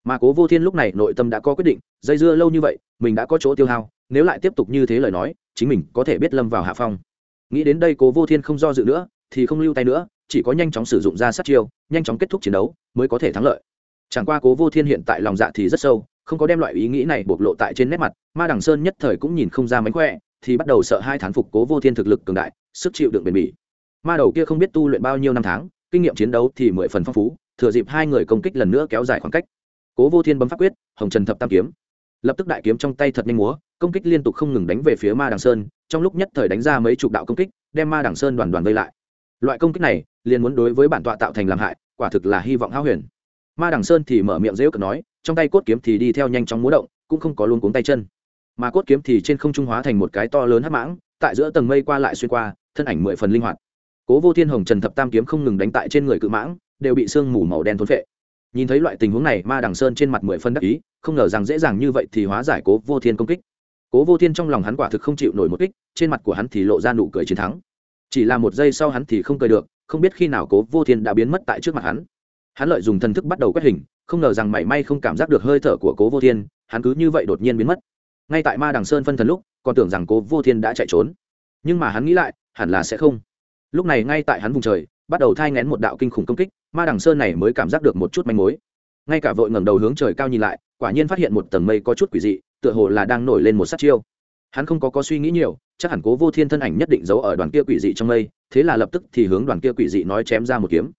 Mà cố vô thiên lúc này nội tâm đã có quyết định, dây dưa lâu như vậy, mình đã có chỗ tiêu hao, nếu lại tiếp tục như thế lời nói, chính mình có thể biết lâm vào hạ phong. Nghĩ đến đây cố vô thiên không do dự nữa, thì không lưu tay nữa, chỉ có nhanh chóng sử dụng ra sát chiêu, nhanh chóng kết thúc chiến đấu, mới có thể thắng lợi. Chẳng qua cố vô thiên hiện tại lòng dạ thì rất sâu, không có đem loại ý nghĩ này bộc lộ tại trên nét mặt, ma đằng sơn nhất thời cũng nhìn không ra mánh khỏe, thì bắt đầu sợ hai thán phục cố vô thiên thực lực cường đại, sức chịu đựng bền bỉ ma đầu kia không biết tu luyện bao nhiêu năm tháng, kinh nghiệm chiến đấu thì mười phần phong phú, thừa dịp hai người công kích lần nữa kéo dài khoảng cách. Cố vô thiên bấm pháp quyết, hồng trần thập tam kiếm. Lập tức đại kiếm trong tay thật nhanh múa, công kích liên tục không ngừng đánh về phía ma đằng sơn, trong lúc nhất thời đánh ra mấy chục đạo công kích, đem ma đằng sơn đoàn đoàn vây lại. Loại công kích này, liền muốn đối với bản tọa tạo thành làm hại, quả thực là hy vọng hao huyền. Ma đằng sơn thì mở miệng dễ cợt nói, trong tay cốt kiếm thì đi theo nhanh chóng múa động, cũng không có luôn cuống tay chân. Mà cốt kiếm thì trên không trung hóa thành một cái to lớn hắc mãng, tại giữa tầng mây qua lại xuyên qua, thân ảnh mười phần linh hoạt cố vô thiên hồng trần thập tam kiếm không ngừng đánh tại trên người cự mãng, đều bị sương mù màu đen thốn phệ. Nhìn thấy loại tình huống này, ma đằng sơn trên mặt mười phân đắc ý, không ngờ rằng dễ dàng như vậy thì hóa giải cố vô thiên công kích. Cố vô thiên trong lòng hắn quả thực không chịu nổi một kích, trên mặt của hắn thì lộ ra nụ cười chiến thắng. Chỉ là một giây sau hắn thì không cười được, không biết khi nào cố vô thiên đã biến mất tại trước mặt hắn. Hắn lợi dùng thần thức bắt đầu quét hình, không ngờ rằng mảy may không cảm giác được hơi thở của cố vô thiên, hắn cứ như vậy đột nhiên biến mất. Ngay tại ma đằng sơn phân thần lúc, còn tưởng rằng cố vô thiên đã chạy trốn. Nhưng mà hắn nghĩ lại, hẳn là sẽ không lúc này ngay tại hắn vùng trời, bắt đầu thai ngén một đạo kinh khủng công kích, ma đằng sơn này mới cảm giác được một chút manh mối. Ngay cả vội ngẩng đầu hướng trời cao nhìn lại, quả nhiên phát hiện một tầng mây có chút quỷ dị, tựa hồ là đang nổi lên một sát chiêu. Hắn không có có suy nghĩ nhiều, chắc hẳn cố vô thiên thân ảnh nhất định giấu ở đoàn kia quỷ dị trong mây, thế là lập tức thì hướng đoàn kia quỷ dị nói chém ra một kiếm.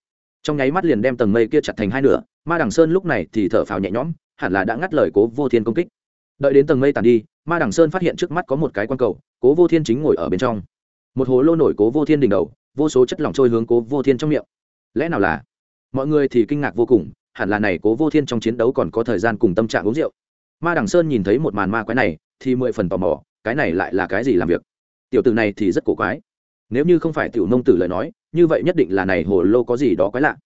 Trong nháy mắt liền đem tầng mây kia chặt thành hai nửa, ma đằng sơn lúc này thì thở phào nhẹ nhõm, hẳn là đã ngắt lời cố vô thiên công kích. Đợi đến tầng mây tàn đi, ma đằng sơn phát hiện trước mắt có một cái quan cầu, cố vô thiên chính ngồi ở bên trong. Một hồ lô nổi cố vô thiên đỉnh đầu vô số chất lỏng trôi hướng cố vô thiên trong miệng. Lẽ nào là? Mọi người thì kinh ngạc vô cùng, hẳn là này cố vô thiên trong chiến đấu còn có thời gian cùng tâm trạng uống rượu. Ma đằng sơn nhìn thấy một màn ma quái này, thì mười phần tò mò, cái này lại là cái gì làm việc? Tiểu tử này thì rất cổ quái. Nếu như không phải tiểu nông tử lời nói, như vậy nhất định là này hồ lô có gì đó quái lạ.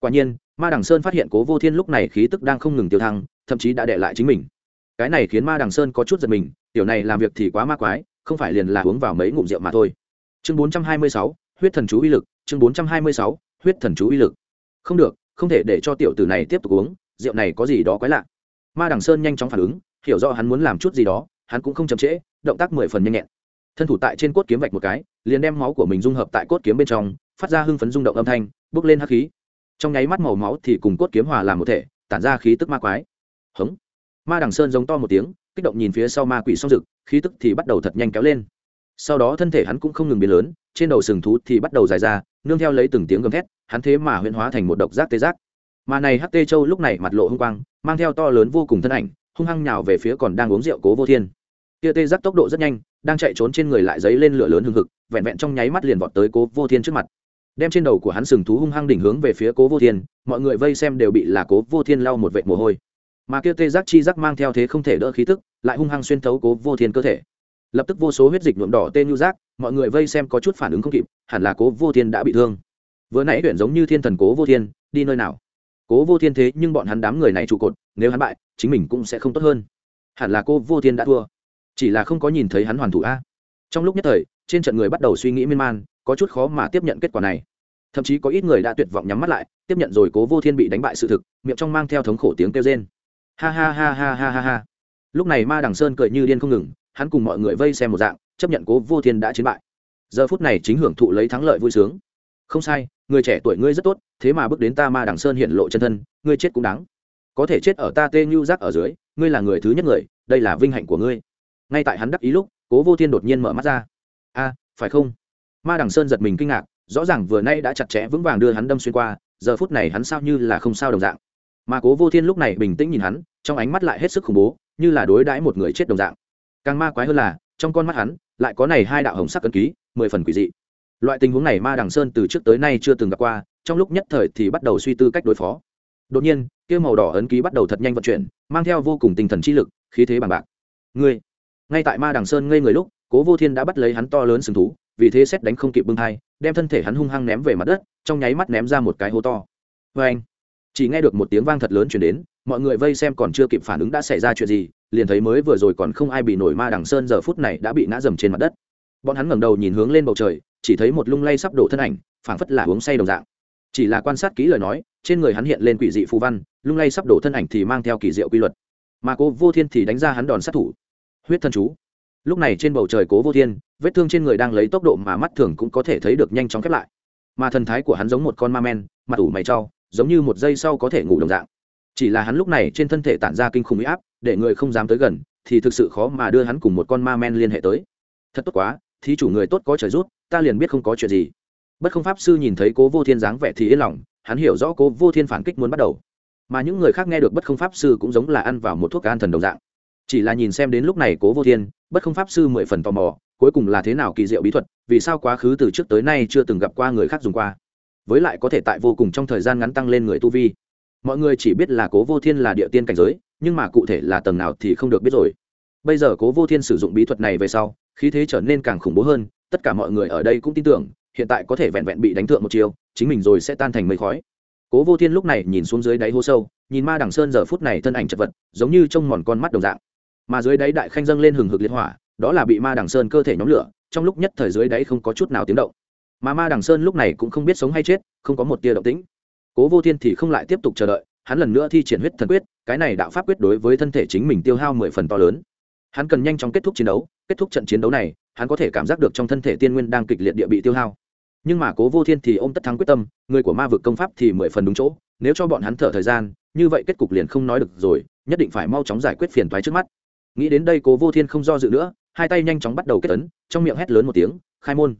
Quả nhiên, ma đằng sơn phát hiện cố vô thiên lúc này khí tức đang không ngừng tiêu thăng, thậm chí đã đệ lại chính mình. Cái này khiến ma đằng sơn có chút giật mình, tiểu này làm việc thì quá ma quái, không phải liền là uống vào mấy ngụm rượu mà thôi. Chương bốn trăm hai mươi sáu huyết thần chú uy lực, chương bốn trăm hai mươi sáu, huyết thần chú uy lực. Không được, không thể để cho tiểu tử này tiếp tục uống, rượu này có gì đó quái lạ. Ma đằng sơn nhanh chóng phản ứng, hiểu rõ hắn muốn làm chút gì đó, hắn cũng không chậm trễ, động tác mười phần nhanh nhẹn. Thân thủ tại trên cốt kiếm vạch một cái, liền đem máu của mình dung hợp tại cốt kiếm bên trong, phát ra hưng phấn rung động âm thanh, bước lên hắc khí. Trong nháy mắt màu máu thì cùng cốt kiếm hòa làm một thể, tản ra khí tức ma quái. Hống. Ma đằng sơn giống to một tiếng, kích động nhìn phía sau ma quỷ song rực khí tức thì bắt đầu thật nhanh kéo lên. Sau đó thân thể hắn cũng không ngừng biến lớn trên đầu sừng thú thì bắt đầu dài ra, nương theo lấy từng tiếng gầm thét, hắn thế mà huyễn hóa thành một độc giác tê giác. Mà này hắc tê châu lúc này mặt lộ hung quang, mang theo to lớn vô cùng thân ảnh, hung hăng nhào về phía còn đang uống rượu cố vô thiên. Tia tê giác tốc độ rất nhanh, đang chạy trốn trên người lại dấy lên lửa lớn hừng hực, vẹn vẹn trong nháy mắt liền vọt tới cố vô thiên trước mặt. Đem trên đầu của hắn sừng thú hung hăng đỉnh hướng về phía cố vô thiên, mọi người vây xem đều bị là cố vô thiên lau một vệt mồ hôi. Mà kia tê giác chi giác mang theo thế không thể đỡ khí tức, lại hung hăng xuyên thấu cố vô thiên cơ thể lập tức vô số huyết dịch nhuộm đỏ tên nhu giác mọi người vây xem có chút phản ứng không kịp, hẳn là cố vô thiên đã bị thương. Vừa nãy tuyển giống như thiên thần cố vô thiên, đi nơi nào? Cố vô thiên thế nhưng bọn hắn đám người này trụ cột, nếu hắn bại, chính mình cũng sẽ không tốt hơn. Hẳn là cô vô thiên đã thua. Chỉ là không có nhìn thấy hắn hoàn thủ a. Trong lúc nhất thời, trên trận người bắt đầu suy nghĩ miên man, có chút khó mà tiếp nhận kết quả này. Thậm chí có ít người đã tuyệt vọng nhắm mắt lại, tiếp nhận rồi cố vô thiên bị đánh bại sự thực, miệng trong mang theo thống khổ tiếng kêu rên. Ha ha ha ha ha ha ha. Lúc này ma đằng sơn cười như điên không ngừng hắn cùng mọi người vây xem một dạng, chấp nhận cố vô thiên đã chiến bại. Giờ phút này chính hưởng thụ lấy thắng lợi vui sướng. Không sai, người trẻ tuổi ngươi rất tốt, thế mà bước đến ta ma đằng sơn hiện lộ chân thân, ngươi chết cũng đáng. Có thể chết ở ta tê như giác ở dưới, ngươi là người thứ nhất người, đây là vinh hạnh của ngươi. Ngay tại hắn đắc ý lúc, cố vô thiên đột nhiên mở mắt ra. A, phải không? Ma đằng sơn giật mình kinh ngạc, rõ ràng vừa nay đã chặt chẽ vững vàng đưa hắn đâm xuyên qua, giờ phút này hắn sao như là không sao đồng dạng. Mà cố vô thiên lúc này bình tĩnh nhìn hắn, trong ánh mắt lại hết sức khủng bố, như là đối đãi một người chết đồng dạng càng ma quái hơn là, trong con mắt hắn, lại có này hai đạo hồng sắc cân ký, mười phần quỷ dị. Loại tình huống này ma đằng sơn từ trước tới nay chưa từng gặp qua, trong lúc nhất thời thì bắt đầu suy tư cách đối phó. Đột nhiên, kia màu đỏ ấn ký bắt đầu thật nhanh vận chuyển, mang theo vô cùng tinh thần chi lực, khí thế bằng bạc. Ngươi, ngay tại ma đằng sơn ngây người lúc, cố vô thiên đã bắt lấy hắn to lớn sừng thú, vì thế xét đánh không kịp bưng thai, đem thân thể hắn hung hăng ném về mặt đất, trong nháy mắt ném ra một cái hố to. Vê anh chỉ nghe được một tiếng vang thật lớn chuyển đến mọi người vây xem còn chưa kịp phản ứng đã xảy ra chuyện gì, liền thấy mới vừa rồi còn không ai bị nổi ma đằng sơn giờ phút này đã bị ngã dầm trên mặt đất. Bọn hắn ngẩng đầu nhìn hướng lên bầu trời, chỉ thấy một lung lay sắp đổ thân ảnh, phảng phất là uống say đồng dạng. Chỉ là quan sát kỹ lời nói, trên người hắn hiện lên quỷ dị phù văn, lung lay sắp đổ thân ảnh thì mang theo kỳ diệu quy luật. Mà cố vô thiên thì đánh ra hắn đòn sát thủ. Huyết thân chú. Lúc này trên bầu trời cố vô thiên, vết thương trên người đang lấy tốc độ mà mắt thường cũng có thể thấy được nhanh chóng khép lại. Mà thần thái của hắn giống một con ma men, mặt ủ mày trau giống như một giây sau có thể ngủ đồng dạng chỉ là hắn lúc này trên thân thể tản ra kinh khủng huy áp, để người không dám tới gần, thì thực sự khó mà đưa hắn cùng một con ma men liên hệ tới. Thật tốt quá thì chủ người tốt có trời rút ta liền biết không có chuyện gì. Bất không pháp sư nhìn thấy cố vô thiên dáng vẻ thì yên lòng, hắn hiểu rõ cố vô thiên phản kích muốn bắt đầu. Mà những người khác nghe được bất không pháp sư cũng giống là ăn vào một thuốc an thần đồng dạng. Chỉ là nhìn xem đến lúc này cố vô thiên, bất không pháp sư mười phần tò mò, cuối cùng là thế nào kỳ diệu bí thuật, vì sao quá khứ từ trước tới nay chưa từng gặp qua người khác dùng qua. Với lại có thể tại vô cùng trong thời gian ngắn tăng lên người tu vi mọi người chỉ biết là cố vô thiên là địa tiên cảnh giới, nhưng mà cụ thể là tầng nào thì không được biết rồi. Bây giờ cố vô thiên sử dụng bí thuật này về sau, khí thế trở nên càng khủng bố hơn, tất cả mọi người ở đây cũng tin tưởng, hiện tại có thể vẹn vẹn bị đánh thượng một chiều chính mình rồi sẽ tan thành mây khói. Cố vô thiên lúc này nhìn xuống dưới đáy hố sâu, nhìn ma đằng sơn giờ phút này thân ảnh chật vật, giống như trông mòn con mắt đồng dạng. Mà dưới đáy đại khanh dâng lên hừng hực liên hỏa, đó là bị ma đằng sơn cơ thể nhóm lửa, trong lúc nhất thời dưới đáy không có chút nào tiếng động. Mà ma đằng sơn lúc này cũng không biết sống hay chết, không có một tia động tĩnh cố vô thiên thì không lại tiếp tục chờ đợi, hắn lần nữa thi triển huyết thần quyết, cái này đạo pháp quyết đối với thân thể chính mình tiêu hao mười phần to lớn. Hắn cần nhanh chóng kết thúc chiến đấu, kết thúc trận chiến đấu này, hắn có thể cảm giác được trong thân thể tiên nguyên đang kịch liệt địa bị tiêu hao. Nhưng mà cố vô thiên thì ôm tất thắng quyết tâm, người của ma vực công pháp thì mười phần đúng chỗ, nếu cho bọn hắn thở thời gian, như vậy kết cục liền không nói được rồi, nhất định phải mau chóng giải quyết phiền toái trước mắt. Nghĩ đến đây cố vô thiên không do dự nữa, hai tay nhanh chóng bắt đầu kết ấn, trong miệng hét lớn một tiếng, khai môn!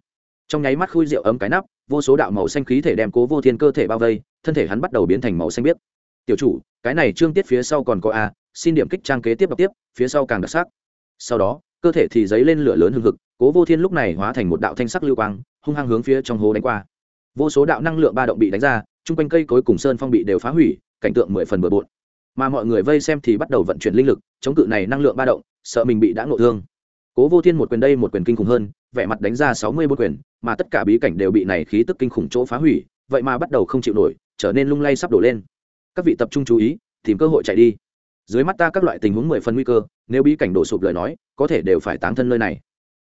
Trong nháy mắt khui rượu ấm cái nắp, vô số đạo màu xanh khí thể đem cố vô thiên cơ thể bao vây, thân thể hắn bắt đầu biến thành màu xanh biếc. Tiểu chủ, cái này trương tiết phía sau còn có a, xin điểm kích trang kế tiếp đọc tiếp, phía sau càng đặc sắc. Sau đó, cơ thể thì dấy lên lửa lớn hừng hực, cố vô thiên lúc này hóa thành một đạo thanh sắc lưu quang, hung hăng hướng phía trong hố đánh qua. Vô số đạo năng lượng ba động bị đánh ra, chung quanh cây cối cùng sơn phong bị đều phá hủy, cảnh tượng mười phần bừa bộn. Mà mọi người vây xem thì bắt đầu vận chuyển linh lực, chống cự này năng lượng ba động, sợ mình bị đã ngộ thương. Cố vô thiên một quyền đây một quyền kinh khủng hơn vẻ mặt đánh ra sáu mươi bốn quyền, mà tất cả bí cảnh đều bị này khí tức kinh khủng chỗ phá hủy, vậy mà bắt đầu không chịu nổi, trở nên lung lay sắp đổ lên. Các vị tập trung chú ý, tìm cơ hội chạy đi. Dưới mắt ta các loại tình huống mười phần nguy cơ, nếu bí cảnh đổ sụp lời nói, có thể đều phải táng thân nơi này.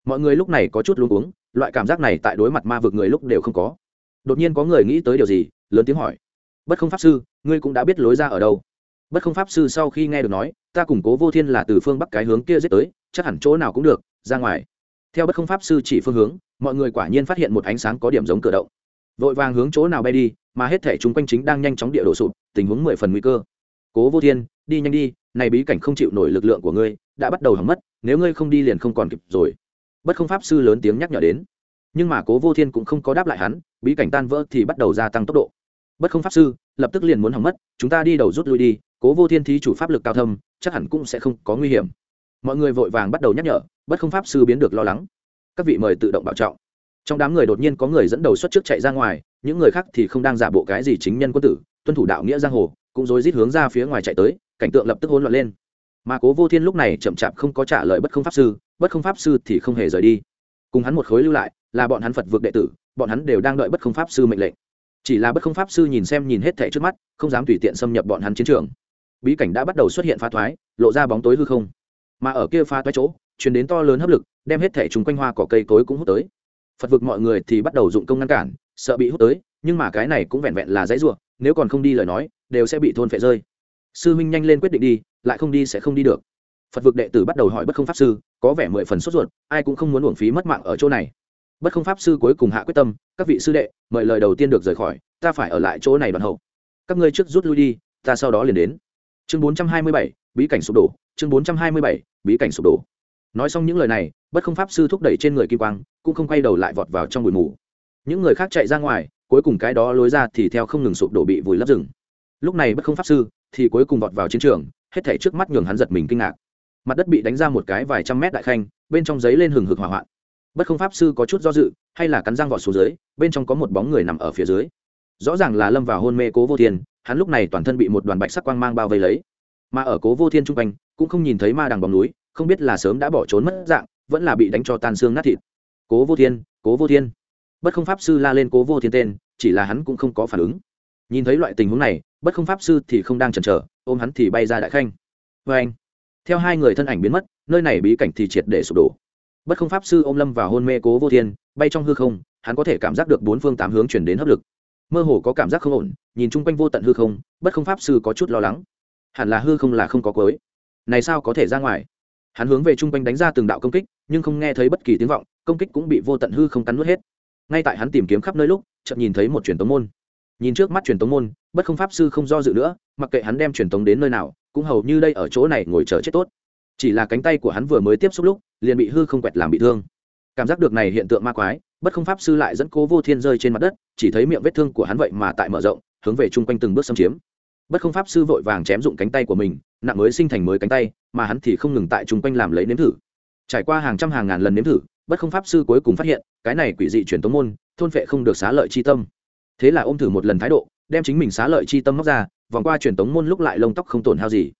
Mọi người lúc này có chút luống cuống, loại cảm giác này tại đối mặt ma vực người lúc đều không có. Đột nhiên có người nghĩ tới điều gì, lớn tiếng hỏi. Bất không pháp sư, ngươi cũng đã biết lối ra ở đâu. Bất không pháp sư sau khi nghe được nói, ta củng cố vô thiên là từ phương bắc cái hướng kia giết tới, chắc hẳn chỗ nào cũng được, ra ngoài theo bất không pháp sư chỉ phương hướng, mọi người quả nhiên phát hiện một ánh sáng có điểm giống cửa động. Vội vàng hướng chỗ nào bay đi, mà hết thể chúng quanh chính đang nhanh chóng địa đổ sụp, tình huống mười phần nguy cơ. Cố vô thiên, đi nhanh đi, này bí cảnh không chịu nổi lực lượng của ngươi, đã bắt đầu hỏng mất, nếu ngươi không đi liền không còn kịp rồi. Bất không pháp sư lớn tiếng nhắc nhở đến. Nhưng mà cố vô thiên cũng không có đáp lại hắn, bí cảnh tan vỡ thì bắt đầu gia tăng tốc độ. Bất không pháp sư, lập tức liền muốn hỏng mất, chúng ta đi đầu rút lui đi, cố vô thiên thí chủ pháp lực cao thâm, chắc hẳn cũng sẽ không có nguy hiểm. Mọi người vội vàng bắt đầu nhắc nhở bất không pháp sư biến được lo lắng. Các vị mời tự động bảo trọng. Trong đám người đột nhiên có người dẫn đầu xuất trước chạy ra ngoài, những người khác thì không đang giả bộ cái gì chính nhân quân tử, tuân thủ đạo nghĩa giang hồ, cũng rối rít hướng ra phía ngoài chạy tới, cảnh tượng lập tức hỗn loạn lên. Mà cố vô thiên lúc này chậm chạp không có trả lời bất không pháp sư, bất không pháp sư thì không hề rời đi. Cùng hắn một khối lưu lại, là bọn hắn phật vượt đệ tử, bọn hắn đều đang đợi bất không pháp sư mệnh lệnh. Chỉ là bất không pháp sư nhìn xem nhìn hết thẻ trước mắt, không dám tùy tiện xâm nhập bọn hắn chiến trường. Bí cảnh đã bắt đầu xuất hiện phá thoái, lộ ra bóng tối hư không. Mà ở kia phá thoái chỗ chuyển đến to lớn hấp lực, đem hết thẻ chúng quanh hoa cỏ cây cối cũng hút tới. Phật vực mọi người thì bắt đầu dụng công ngăn cản, sợ bị hút tới, nhưng mà cái này cũng vẹn vẹn là dãy ruộng nếu còn không đi lời nói, đều sẽ bị thôn phệ rơi. Sư huynh nhanh lên quyết định đi, lại không đi sẽ không đi được. Phật vực đệ tử bắt đầu hỏi bất không pháp sư, có vẻ mười phần sốt ruột, ai cũng không muốn uổng phí mất mạng ở chỗ này. Bất không pháp sư cuối cùng hạ quyết tâm, các vị sư đệ, mời lời đầu tiên được rời khỏi, ta phải ở lại chỗ này đoạn hậu. Các ngươi trước rút lui đi, ta sau đó liền đến. Chương bốn trăm hai mươi bảy, bí cảnh sụp đổ, chương bốn trăm hai mươi bảy, bí cảnh sụp đổ nói xong những lời này, bất không pháp sư thúc đẩy trên người kim quang, cũng không quay đầu lại vọt vào trong bụi mù. Những người khác chạy ra ngoài, cuối cùng cái đó lối ra thì theo không ngừng sụp đổ bị vùi lấp rừng. Lúc này bất không pháp sư thì cuối cùng vọt vào chiến trường, hết thảy trước mắt nhường hắn giật mình kinh ngạc. Mặt đất bị đánh ra một cái vài trăm mét đại khanh, bên trong giấy lên hừng hực hỏa hoạn. Bất không pháp sư có chút do dự, hay là cắn răng vọt xuống dưới, bên trong có một bóng người nằm ở phía dưới. Rõ ràng là lâm vào hôn mê cố vô thiên, hắn lúc này toàn thân bị một đoàn bạch sắc quang mang bao vây lấy. Mà ở cố vô thiên chung quanh, cũng không nhìn thấy ma đằng bóng núi không biết là sớm đã bỏ trốn mất dạng, vẫn là bị đánh cho tan xương nát thịt. Cố vô thiên, cố vô thiên. Bất không pháp sư la lên cố vô thiên tên, chỉ là hắn cũng không có phản ứng. Nhìn thấy loại tình huống này, bất không pháp sư thì không đang chần chờ, ôm hắn thì bay ra đại khanh. Vê anh, theo hai người thân ảnh biến mất, nơi này bí cảnh thì triệt để sụp đổ. Bất không pháp sư ôm lâm và hôn mê cố vô thiên, bay trong hư không, hắn có thể cảm giác được bốn phương tám hướng chuyển đến hấp lực. Mơ hồ có cảm giác không ổn, nhìn chung quanh vô tận hư không, bất không pháp sư có chút lo lắng. Hẳn là hư không là không có cối này sao có thể ra ngoài? Hắn hướng về chung quanh đánh ra từng đạo công kích, nhưng không nghe thấy bất kỳ tiếng vọng, công kích cũng bị vô tận hư không cắn nuốt hết. Ngay tại hắn tìm kiếm khắp nơi lúc, chợt nhìn thấy một truyền tống môn. Nhìn trước mắt truyền tống môn, bất không pháp sư không do dự nữa, mặc kệ hắn đem truyền tống đến nơi nào, cũng hầu như đây ở chỗ này ngồi chờ chết tốt. Chỉ là cánh tay của hắn vừa mới tiếp xúc lúc, liền bị hư không quẹt làm bị thương. Cảm giác được này hiện tượng ma quái, bất không pháp sư lại dẫn cố vô thiên rơi trên mặt đất, chỉ thấy miệng vết thương của hắn vậy mà tại mở rộng, hướng về chung quanh từng bước xâm chiếm. Bất không pháp sư vội vàng chém dụng cánh tay của mình nặng mới sinh thành mới cánh tay, mà hắn thì không ngừng tại chung quanh làm lấy nếm thử. Trải qua hàng trăm hàng ngàn lần nếm thử, bất không pháp sư cuối cùng phát hiện, cái này quỷ dị truyền tống môn, thôn phệ không được xá lợi chi tâm. Thế là ôm thử một lần thái độ, đem chính mình xá lợi chi tâm móc ra, vòng qua truyền tống môn lúc lại lông tóc không tổn hao gì.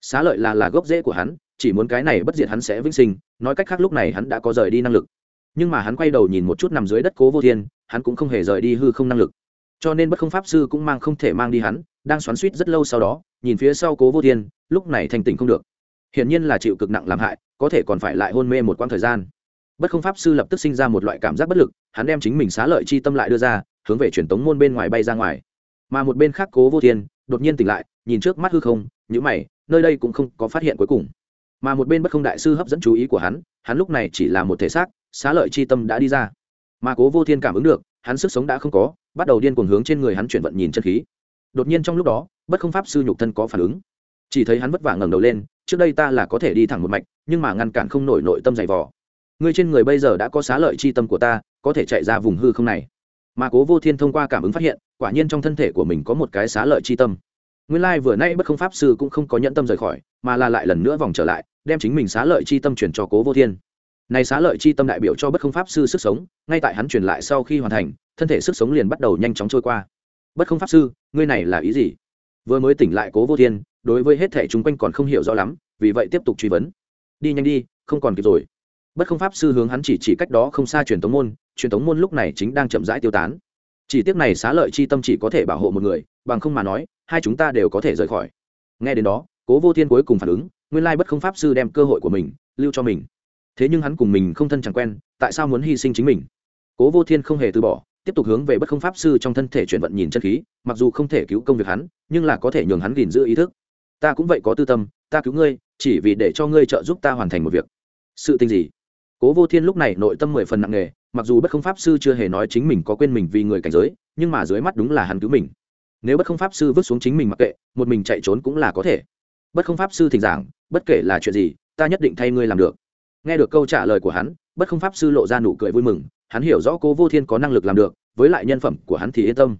Xá lợi là là gốc rễ của hắn, chỉ muốn cái này bất diệt hắn sẽ vĩnh sinh, nói cách khác lúc này hắn đã có rời đi năng lực. Nhưng mà hắn quay đầu nhìn một chút nằm dưới đất cố vô thiên, hắn cũng không hề rời đi hư không năng lực. Cho nên bất không pháp sư cũng mang không thể mang đi hắn đang xoắn suýt rất lâu sau đó, nhìn phía sau cố vô thiên, lúc này thành tỉnh không được. Hiển nhiên là chịu cực nặng làm hại, có thể còn phải lại hôn mê một quãng thời gian. Bất không pháp sư lập tức sinh ra một loại cảm giác bất lực, hắn đem chính mình xá lợi chi tâm lại đưa ra, hướng về truyền tống môn bên ngoài bay ra ngoài. Mà một bên khác cố vô thiên, đột nhiên tỉnh lại, nhìn trước mắt hư không nhữ mày, nơi đây cũng không có phát hiện cuối cùng. Mà một bên bất không đại sư hấp dẫn chú ý của hắn hắn lúc này chỉ là một thể xác, xá lợi chi tâm đã đi ra. Mà cố vô thiên cảm ứng được, hắn sức sống đã không có, bắt đầu điên cuồng hướng trên người hắn chuyển vận nhìn chân khí đột nhiên trong lúc đó, bất không pháp sư nhục thân có phản ứng. Chỉ thấy hắn vất vả ngẩng đầu lên, trước đây ta là có thể đi thẳng một mạch, nhưng mà ngăn cản không nổi nội tâm dày vò. Ngươi trên người bây giờ đã có xá lợi chi tâm của ta, có thể chạy ra vùng hư không này. Mà cố vô thiên thông qua cảm ứng phát hiện, quả nhiên trong thân thể của mình có một cái xá lợi chi tâm. Nguyên lai vừa nay bất không pháp sư cũng không có nhẫn tâm rời khỏi, mà là lại lần nữa vòng trở lại, đem chính mình xá lợi chi tâm chuyển cho cố vô thiên. Này xá lợi chi tâm đại biểu cho bất không pháp sư sức sống, ngay tại hắn truyền lại sau khi hoàn thành, thân thể sức sống liền bắt đầu nhanh chóng trôi qua bất không pháp sư, ngươi này là ý gì? Vừa mới tỉnh lại cố vô thiên, đối với hết thẻ chúng quanh còn không hiểu rõ lắm, vì vậy tiếp tục truy vấn. Đi nhanh đi, không còn kịp rồi. Bất không pháp sư hướng hắn chỉ chỉ cách đó không xa truyền tống môn, truyền tống môn lúc này chính đang chậm rãi tiêu tán. Chỉ tiếc này xá lợi chi tâm chỉ có thể bảo hộ một người, bằng không mà nói, hai chúng ta đều có thể rời khỏi. Nghe đến đó, cố vô thiên cuối cùng phản ứng, nguyên lai bất không pháp sư đem cơ hội của mình lưu cho mình. Thế nhưng hắn cùng mình không thân chẳng quen, tại sao muốn hy sinh chính mình? Cố vô thiên không hề từ bỏ tiếp tục hướng về bất không pháp sư trong thân thể chuyển vận nhìn chân khí, mặc dù không thể cứu công việc hắn, nhưng là có thể nhường hắn gìn giữ ý thức. Ta cũng vậy có tư tâm, ta cứu ngươi, chỉ vì để cho ngươi trợ giúp ta hoàn thành một việc. Sự tình gì? Cố vô thiên lúc này nội tâm mười phần nặng nề, mặc dù bất không pháp sư chưa hề nói chính mình có quên mình vì người cảnh giới, nhưng mà dưới mắt đúng là hắn cứu mình. Nếu bất không pháp sư vứt xuống chính mình mặc kệ, một mình chạy trốn cũng là có thể. Bất không pháp sư thỉnh giảng, bất kể là chuyện gì, ta nhất định thay ngươi làm được. Nghe được câu trả lời của hắn, bất không pháp sư lộ ra nụ cười vui mừng hắn hiểu rõ cố vô thiên có năng lực làm được, với lại nhân phẩm của hắn thì yên tâm.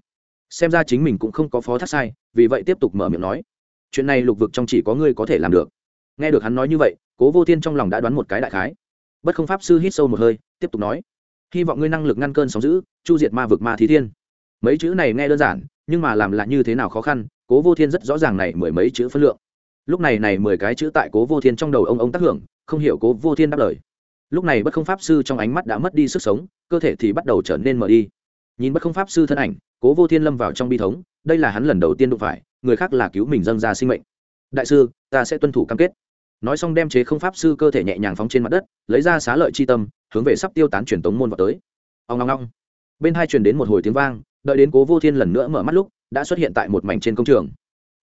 Xem ra chính mình cũng không có phó thác sai, vì vậy tiếp tục mở miệng nói. Chuyện này lục vực trong chỉ có ngươi có thể làm được. Nghe được hắn nói như vậy, cố vô thiên trong lòng đã đoán một cái đại khái. Bất không pháp sư hít sâu một hơi, tiếp tục nói. Hy vọng ngươi năng lực ngăn cơn sóng giữ chu diệt ma vực ma thí thiên. Mấy chữ này nghe đơn giản, nhưng mà làm lại như thế nào khó khăn, cố vô thiên rất rõ ràng này mười mấy chữ phân lượng. Lúc này này mười cái chữ tại cố vô thiên trong đầu ông ông tác hưởng, không hiểu cố vô thiên đáp lời lúc này bất không pháp sư trong ánh mắt đã mất đi sức sống, cơ thể thì bắt đầu trở nên mở đi. Nhìn bất không pháp sư thân ảnh, cố vô thiên lâm vào trong bi thống, đây là hắn lần đầu tiên đụng phải, người khác là cứu mình dâng ra sinh mệnh. Đại sư, ta sẽ tuân thủ cam kết. Nói xong đem chế không pháp sư cơ thể nhẹ nhàng phóng trên mặt đất, lấy ra xá lợi chi tâm, hướng về sắp tiêu tán truyền tống môn vào tới. Ông ngong ngong bên hai truyền đến một hồi tiếng vang, đợi đến cố vô thiên lần nữa mở mắt lúc, đã xuất hiện tại một mảnh trên công trường.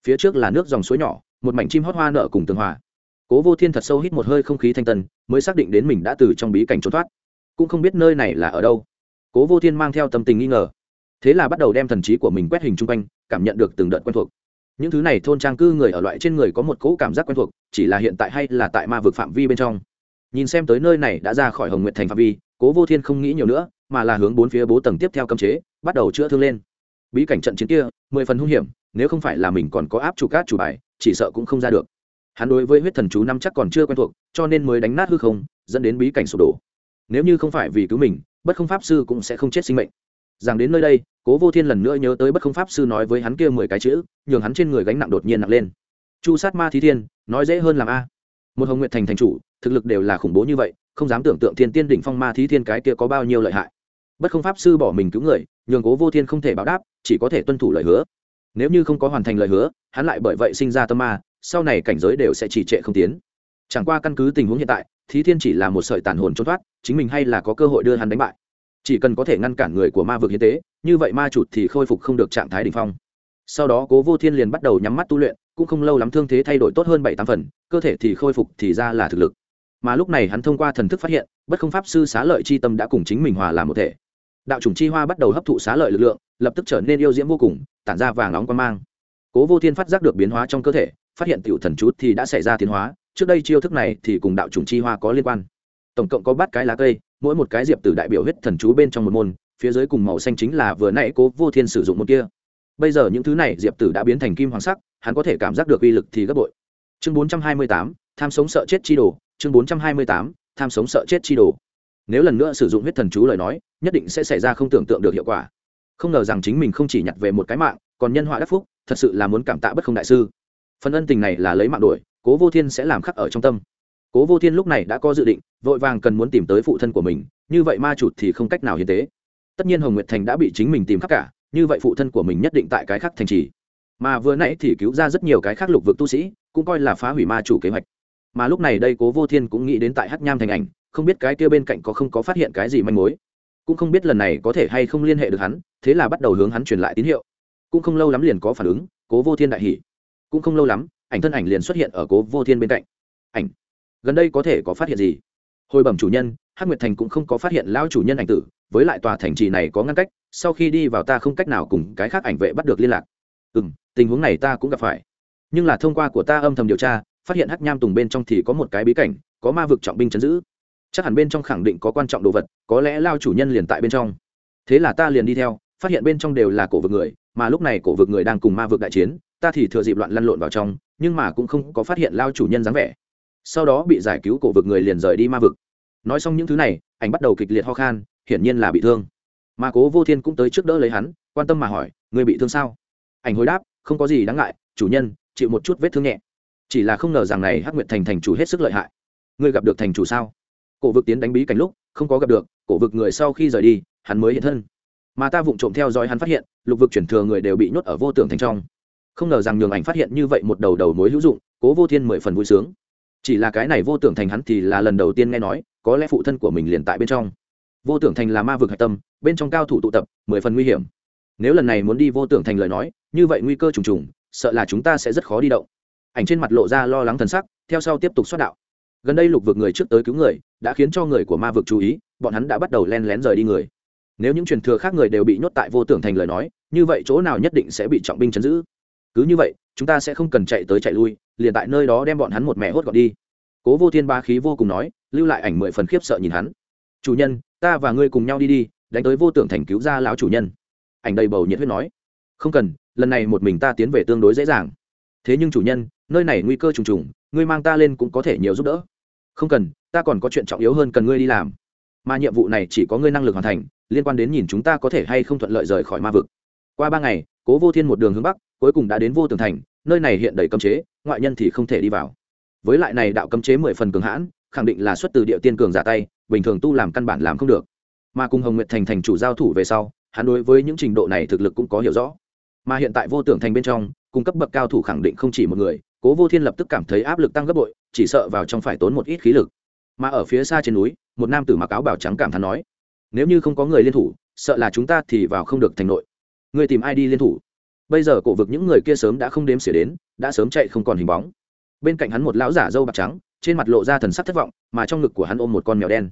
Phía trước là nước dòng suối nhỏ, một mảnh chim hót hoa nợ cùng tường hòa cố vô thiên thật sâu hít một hơi không khí thanh tân, mới xác định đến mình đã từ trong bí cảnh trốn thoát. Cũng không biết nơi này là ở đâu. Cố vô thiên mang theo tâm tình nghi ngờ. Thế là bắt đầu đem thần trí của mình quét hình chung quanh, cảm nhận được từng đợt quen thuộc. Những thứ này thôn trang cư người ở loại trên người có một cỗ cảm giác quen thuộc, chỉ là hiện tại hay là tại ma vực phạm vi bên trong. Nhìn xem tới nơi này đã ra khỏi hồng nguyện thành phạm vi, cố vô thiên không nghĩ nhiều nữa, mà là hướng bốn phía bố tầng tiếp theo cấm chế, bắt đầu chữa thương lên. Bí cảnh trận chiến kia, mười phần hung hiểm, nếu không phải là mình còn có áp chủ cát chủ bài, chỉ sợ cũng không ra được hắn đối với huyết thần chú năm chắc còn chưa quen thuộc, cho nên mới đánh nát hư không, dẫn đến bí cảnh sụp đổ. Nếu như không phải vì cứu mình, bất không pháp sư cũng sẽ không chết sinh mệnh. Rằng đến nơi đây, cố vô thiên lần nữa nhớ tới bất không pháp sư nói với hắn kia mười cái chữ, nhường hắn trên người gánh nặng đột nhiên nặng lên. Chu sát ma thí thiên, nói dễ hơn làm a. Một hồng nguyện thành thành chủ, thực lực đều là khủng bố như vậy, không dám tưởng tượng thiên tiên đỉnh phong ma thí thiên cái kia có bao nhiêu lợi hại. Bất không pháp sư bỏ mình cứu người, nhường cố vô thiên không thể báo đáp, chỉ có thể tuân thủ lời hứa. Nếu như không có hoàn thành lời hứa, hắn lại bởi vậy sinh ra tâm ma sau này cảnh giới đều sẽ trì trệ không tiến. Chẳng qua căn cứ tình huống hiện tại, thí thiên chỉ là một sợi tàn hồn trốn thoát, chính mình hay là có cơ hội đưa hắn đánh bại. Chỉ cần có thể ngăn cản người của ma vực hiến tế, như vậy ma chụt thì khôi phục không được trạng thái đ ỉ n h phong. Sau đó cố vô thiên liền bắt đầu nhắm mắt tu luyện, cũng không lâu lắm thương thế thay đổi tốt hơn bảy tám phần, cơ thể thì khôi phục thì ra là thực lực. Mà lúc này hắn thông qua thần thức phát hiện, bất không pháp sư xá lợi c h i tâm đã cùng chính mình hòa làm một thể. Đạo chủng chi hoa bắt đầu hấp thụ xá lợi lực lượng, lập tức trở nên yêu diễm vô cùng, tản ra vàng nóng quan mang. Cố vô thiên phát giác được biến hóa trong cơ thể phát hiện tiểu thần chút thì đã xảy ra tiến hóa, trước đây chiêu thức này thì cùng đạo chủng chi hoa có liên quan. Tổng cộng có bát cái lá cây, mỗi một cái diệp tử đại biểu huyết thần chú bên trong một môn, phía dưới cùng màu xanh chính là vừa nãy cố vô thiên sử dụng một kia. Bây giờ những thứ này diệp tử đã biến thành kim hoàng sắc, hắn có thể cảm giác được uy lực thì gấp bội. Chương bốn trăm hai mươi tám, tham sống sợ chết chi đồ, chương bốn trăm hai mươi tám, tham sống sợ chết chi đồ. Nếu lần nữa sử dụng huyết thần chú lời nói, nhất định sẽ xảy ra không tưởng tượng được hiệu quả. Không ngờ rằng chính mình không chỉ nhặt về một cái mạng, còn nhân họa đắc phúc, thật sự là muốn cảm tạ bất không đại sư phần ân tình này là lấy mạng đổi, cố vô thiên sẽ làm khắc ở trong tâm. Cố vô thiên lúc này đã có dự định, vội vàng cần muốn tìm tới phụ thân của mình, như vậy ma chụt thì không cách nào hiến tế. Tất nhiên hồng nguyệt thành đã bị chính mình tìm khắc cả, như vậy phụ thân của mình nhất định tại cái khác thành trì. Mà vừa nãy thì cứu ra rất nhiều cái khác lục vực tu sĩ, cũng coi là phá hủy ma chủ kế hoạch. Mà lúc này đây cố vô thiên cũng nghĩ đến tại hát nham thành ảnh, không biết cái kia bên cạnh có không có phát hiện cái gì manh mối. Cũng không biết lần này có thể hay không liên hệ được hắn, thế là bắt đầu hướng hắn truyền lại tín hiệu. Cũng không lâu lắm liền có phản ứng, cố vô thiên đại hỉ cũng không lâu lắm, ảnh thân ảnh liền xuất hiện ở cố vô thiên bên cạnh. Ảnh, gần đây có thể có phát hiện gì? Hồi bẩm chủ nhân, hắc nguyệt thành cũng không có phát hiện lão chủ nhân ảnh tử, với lại tòa thành trì này có ngăn cách, sau khi đi vào ta không cách nào cùng cái khác ảnh vệ bắt được liên lạc. Ừ m tình huống này ta cũng gặp phải. Nhưng là thông qua của ta âm thầm điều tra, phát hiện hắc nham tùng bên trong thì có một cái bí cảnh, có ma vực trọng binh chấn giữ. Chắc hẳn bên trong khẳng định có quan trọng đồ vật, có lẽ lao chủ nhân liền tại bên trong. Thế là ta liền đi theo, phát hiện bên trong đều là cổ vực người, mà lúc này cổ vực người đang cùng ma vực đại chiến ta thì thừa dịp loạn lăn lộn vào trong, nhưng mà cũng không có phát hiện lao chủ nhân dáng vẻ. Sau đó bị giải cứu cổ vực người liền rời đi ma vực. Nói xong những thứ này anh bắt đầu kịch liệt ho khan, hiển nhiên là bị thương. Mà cố vô thiên cũng tới trước đỡ lấy hắn, quan tâm mà hỏi người bị thương sao? Ảnh hồi đáp, không có gì đáng ngại, chủ nhân, chịu một chút vết thương nhẹ. Chỉ là không ngờ rằng này hắc nguyệt thành thành chủ hết sức lợi hại. Ngươi gặp được thành chủ sao? Cổ vực tiến đánh bí cảnh lúc, không có gặp được, cổ vực người sau khi rời đi, hắn mới hiện thân. Mà ta vụng trộm theo dõi hắn phát hiện, lục vực chuyển thừa người đều bị nhốt ở vô tưởng thành trong không ngờ rằng nhường ảnh phát hiện như vậy một đầu đầu mối hữu dụng, cố vô thiên mười phần vui sướng. Chỉ là cái này vô tưởng thành hắn thì là lần đầu tiên nghe nói, có lẽ phụ thân của mình liền tại bên trong. Vô tưởng thành là ma vực hạch tâm, bên trong cao thủ tụ tập, mười phần nguy hiểm. Nếu lần này muốn đi vô tưởng thành lời nói, như vậy nguy cơ trùng trùng, sợ là chúng ta sẽ rất khó đi động. Ảnh trên mặt lộ ra lo lắng thần sắc, theo sau tiếp tục xoát đạo. Gần đây lục vực người trước tới cứu người, đã khiến cho người của ma vực chú ý, bọn hắn đã bắt đầu len lén rời đi người. Nếu những truyền thừa khác người đều bị nhốt tại vô tưởng thành lời nói, như vậy chỗ nào nhất định sẽ bị trọng binh chấn giữ cứ như vậy, chúng ta sẽ không cần chạy tới chạy lui, liền tại nơi đó đem bọn hắn một mẹ hốt gọn đi. Cố vô thiên ba khí vô cùng nói, lưu lại ảnh mười phần khiếp sợ nhìn hắn. Chủ nhân, ta và ngươi cùng nhau đi đi, đánh tới vô tưởng thành cứu ra lão chủ nhân. Ảnh đầy bầu nhiệt huyết nói. Không cần, lần này một mình ta tiến về tương đối dễ dàng. Thế nhưng chủ nhân, nơi này nguy cơ trùng trùng, ngươi mang ta lên cũng có thể nhiều giúp đỡ. Không cần, ta còn có chuyện trọng yếu hơn cần ngươi đi làm. Mà nhiệm vụ này chỉ có ngươi năng lực hoàn thành, liên quan đến nhìn chúng ta có thể hay không thuận lợi rời khỏi ma vực qua ba ngày, cố vô thiên một đường hướng bắc, cuối cùng đã đến vô tường thành, nơi này hiện đầy cấm chế, ngoại nhân thì không thể đi vào. Với lại này đạo cấm chế mười phần cường hãn, khẳng định là xuất từ địa tiên cường giả tay, bình thường tu làm căn bản làm không được. Mà cùng hồng nguyệt thành thành chủ giao thủ về sau, hắn đối với những trình độ này thực lực cũng có hiểu rõ. Mà hiện tại vô tưởng thành bên trong, cung cấp bậc cao thủ khẳng định không chỉ một người, cố vô thiên lập tức cảm thấy áp lực tăng gấp bội, chỉ sợ vào trong phải tốn một ít khí lực. Mà ở phía xa trên núi, một nam tử mặc áo bảo trắng cảm thán nói, nếu như không có người liên thủ, sợ là chúng ta thì vào không được thành nội người tìm ai đi liên thủ? Bây giờ cổ vực những người kia sớm đã không đếm xỉa đến, đã sớm chạy không còn hình bóng. Bên cạnh hắn một lão giả dâu bạc trắng, trên mặt lộ ra thần sắc thất vọng, mà trong ngực của hắn ôm một con mèo đen.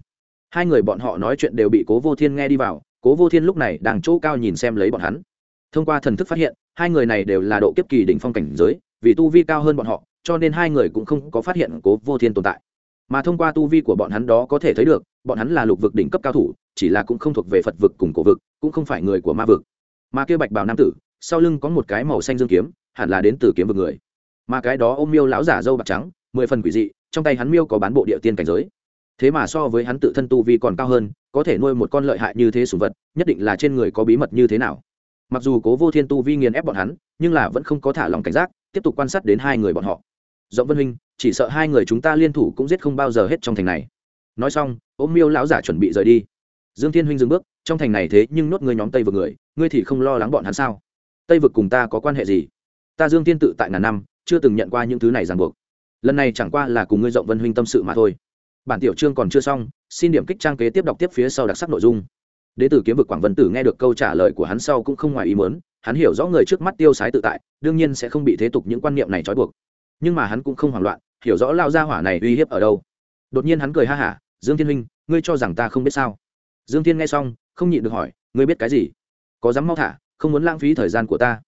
Hai người bọn họ nói chuyện đều bị cố vô thiên nghe đi vào, cố vô thiên lúc này đang chỗ cao nhìn xem lấy bọn hắn. Thông qua thần thức phát hiện, hai người này đều là độ kiếp kỳ đỉnh phong cảnh giới, vì tu vi cao hơn bọn họ, cho nên hai người cũng không có phát hiện cố vô thiên tồn tại. Mà thông qua tu vi của bọn hắn đó có thể thấy được, bọn hắn là lục vực đỉnh cấp cao thủ, chỉ là cũng không thuộc về phật vực cùng cổ vực, cũng không phải người của ma vực mà kia bạch bảo nam tử, sau lưng có một cái màu xanh dương kiếm, hẳn là đến từ kiếm vực người. Mà cái đó ôm miêu lão giả dâu bạc trắng, mười phần quỷ dị, trong tay hắn miêu có bán bộ địa tiên cảnh giới. Thế mà so với hắn tự thân tu vi còn cao hơn, có thể nuôi một con lợi hại như thế sủng vật, nhất định là trên người có bí mật như thế nào. Mặc dù cố vô thiên tu vi nghiền ép bọn hắn, nhưng là vẫn không có thả lòng cảnh giác, tiếp tục quan sát đến hai người bọn họ. Rộng vân huynh, chỉ sợ hai người chúng ta liên thủ cũng giết không bao giờ hết trong thành này. Nói xong, ôm miêu lão giả chuẩn bị rời đi. Dương thiên huynh dừng bước trong thành này thế nhưng nốt ngươi nhóm tây vực người, ngươi thì không lo lắng bọn hắn sao? Tây vực cùng ta có quan hệ gì? Ta dương thiên tự tại ngàn năm, chưa từng nhận qua những thứ này ràng buộc. Lần này chẳng qua là cùng ngươi rộng vân huynh tâm sự mà thôi. Bản tiểu chương còn chưa xong, xin điểm kích trang kế tiếp đọc tiếp phía sau đặc sắc nội dung. Đế tử kiếm vực quảng vân tử nghe được câu trả lời của hắn sau cũng không ngoài ý mớn hắn hiểu rõ người trước mắt tiêu sái tự tại, đương nhiên sẽ không bị thế tục những quan niệm này trói buộc. Nhưng mà hắn cũng không hoảng loạn, hiểu rõ lao gia hỏa này uy hiếp ở đâu. Đột nhiên hắn cười ha hả, dương thiên huynh, ngươi cho rằng ta không biết sao? Dương thiên nghe xong, không nhịn được hỏi, ngươi biết cái gì? Có dám mau thả, không muốn lãng phí thời gian của ta?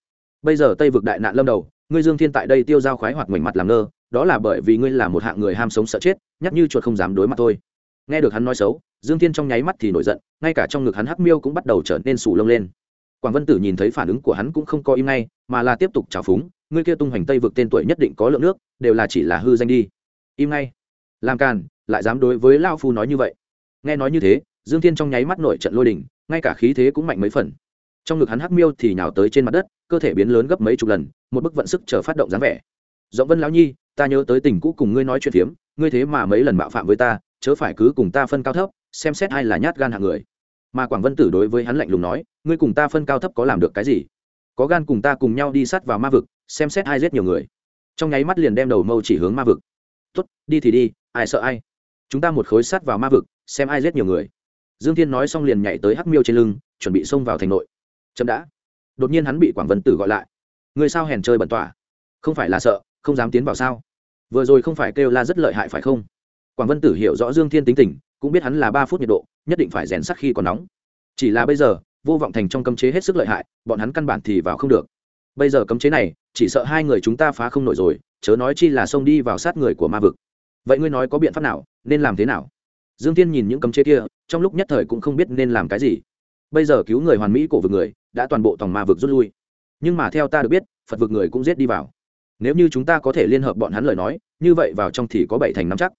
Bây giờ tây vực đại nạn lâm đầu, ngươi dương thiên tại đây tiêu giao khoái hoặc mảnh mặt làm ngơ, đó là bởi vì ngươi là một hạng người ham sống sợ chết, nhắc như chuột không dám đối mặt thôi. Nghe được hắn nói xấu, dương thiên trong nháy mắt thì nổi giận, ngay cả trong ngực hắn hắc miêu cũng bắt đầu trở nên sù lông lên. Quảng vân tử nhìn thấy phản ứng của hắn cũng không có im ngay, mà là tiếp tục trào phúng, ngươi kia tung hoành tây vực tên tuổi nhất định có lượng nước, đều là chỉ là hư danh đi. Im ngay. Làm càn, lại dám đối với lao phu nói như vậy. Nghe nói như thế dương thiên trong nháy mắt nổi trận lôi đình, ngay cả khí thế cũng mạnh mấy phần. Trong ngực hắn hắc miêu thì nhào tới trên mặt đất, cơ thể biến lớn gấp mấy chục lần, một bức vận sức chờ phát động dáng vẻ. Giọng vân lão nhi, ta nhớ tới tình cũ cùng ngươi nói chuyện phiếm, ngươi thế mà mấy lần mạo phạm với ta, chớ phải cứ cùng ta phân cao thấp, xem xét ai là nhát gan hạng người. Mà quảng vân tử đối với hắn lạnh lùng nói, ngươi cùng ta phân cao thấp có làm được cái gì? Có gan cùng ta cùng nhau đi sát vào ma vực, xem xét ai giết nhiều người. Trong nháy mắt liền đem đầu mâu chỉ hướng ma vực. Tốt, đi thì đi, ai sợ ai? Chúng ta một khối sát vào ma vực, xem ai giết nhiều người dương thiên nói xong liền nhảy tới hắc miêu trên lưng, chuẩn bị xông vào thành nội. Chậm đã. Đột nhiên hắn bị quảng vân tử gọi lại. Người sao hèn chơi bẩn tỏa không phải là sợ, không dám tiến vào sao? Vừa rồi không phải kêu la rất lợi hại phải không? Quảng vân tử hiểu rõ dương thiên tính tình, cũng biết hắn là ba phút nhiệt độ, nhất định phải rèn sắc khi còn nóng. Chỉ là bây giờ, vô vọng thành trong cấm chế hết sức lợi hại, bọn hắn căn bản thì vào không được. Bây giờ cấm chế này, chỉ sợ hai người chúng ta phá không nổi rồi, chớ nói chi là xông đi vào sát người của ma vực. Vậy ngươi nói có biện pháp nào, nên làm thế nào? Dương tiên nhìn những cấm chế kia, trong lúc nhất thời cũng không biết nên làm cái gì. Bây giờ cứu người hoàn mỹ cổ vực người, đã toàn bộ tòng ma vực rút lui. Nhưng mà theo ta được biết, phật vực người cũng giết đi vào. Nếu như chúng ta có thể liên hợp bọn hắn lời nói, như vậy vào trong thì có bảy thành năm chắc.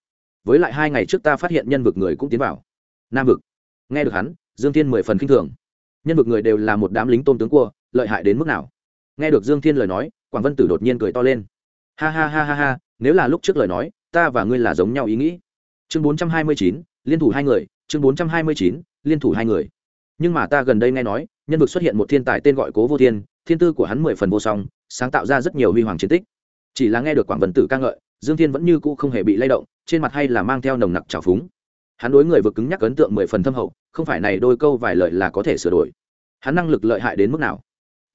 Với lại hai ngày trước ta phát hiện nhân vực người cũng tiến vào. Nam vực. Nghe được hắn, dương thiên mười phần k i n h thường. Nhân vực người đều là một đám lính tôm tướng cua, lợi hại đến mức nào? Nghe được dương thiên lời nói, quảng vân tử đột nhiên cười to lên. Ha ha ha ha ha, nếu là lúc trước lời nói, ta và ngươi là giống nhau ý nghĩ. Chương bốn trăm hai mươi chín liên thủ hai người, chương bốn trăm hai mươi chín, liên thủ hai người. Nhưng mà ta gần đây nghe nói, nhân vực xuất hiện một thiên tài tên gọi cố vô thiên thiên tư của hắn mười phần vô song, sáng tạo ra rất nhiều huy hoàng chiến tích. Chỉ là nghe được quảng vân tử ca ngợi, dương thiên vẫn như cũ không hề bị lay động, trên mặt hay là mang theo nồng nặc trào phúng. Hắn đối người vực cứng nhắc ấn tượng mười phần thâm hậu, không phải này đôi câu vài lời là có thể sửa đổi. Hắn năng lực lợi hại đến mức nào?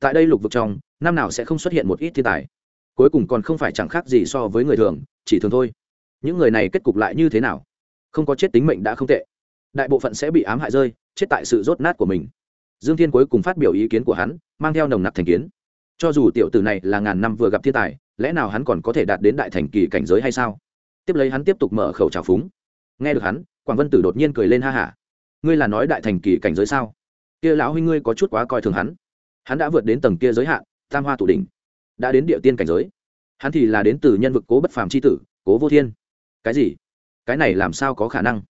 Tại đây lục vực trong, năm nào sẽ không xuất hiện một ít thiên tài? Cuối cùng còn không phải chẳng khác gì so với người thường, chỉ thường thôi. Những người này kết cục lại như thế nào? Không có chết tính mệnh đã không tệ. Đại bộ phận sẽ bị ám hại rơi, chết tại sự rốt nát của mình. Dương thiên cuối cùng phát biểu ý kiến của hắn, mang theo nồng nặc thành kiến. Cho dù tiểu tử này là ngàn năm vừa gặp thiên tài, lẽ nào hắn còn có thể đạt đến đại thành kỳ cảnh giới hay sao? Tiếp lấy hắn tiếp tục mở khẩu trào phúng. Nghe được hắn, quảng vân tử đột nhiên cười lên ha hả. Ngươi là nói đại thành kỳ cảnh giới sao? Kia lão huynh ngươi có chút quá coi thường hắn. Hắn đã vượt đến tầng kia giới hạn, tam hoa tụ đỉnh. Đã đến địa tiên cảnh giới. Hắn thì là đến từ nhân vực cố bất phàm c h i tử, cố vô thiên. Cái gì? Cái này làm sao có khả năng?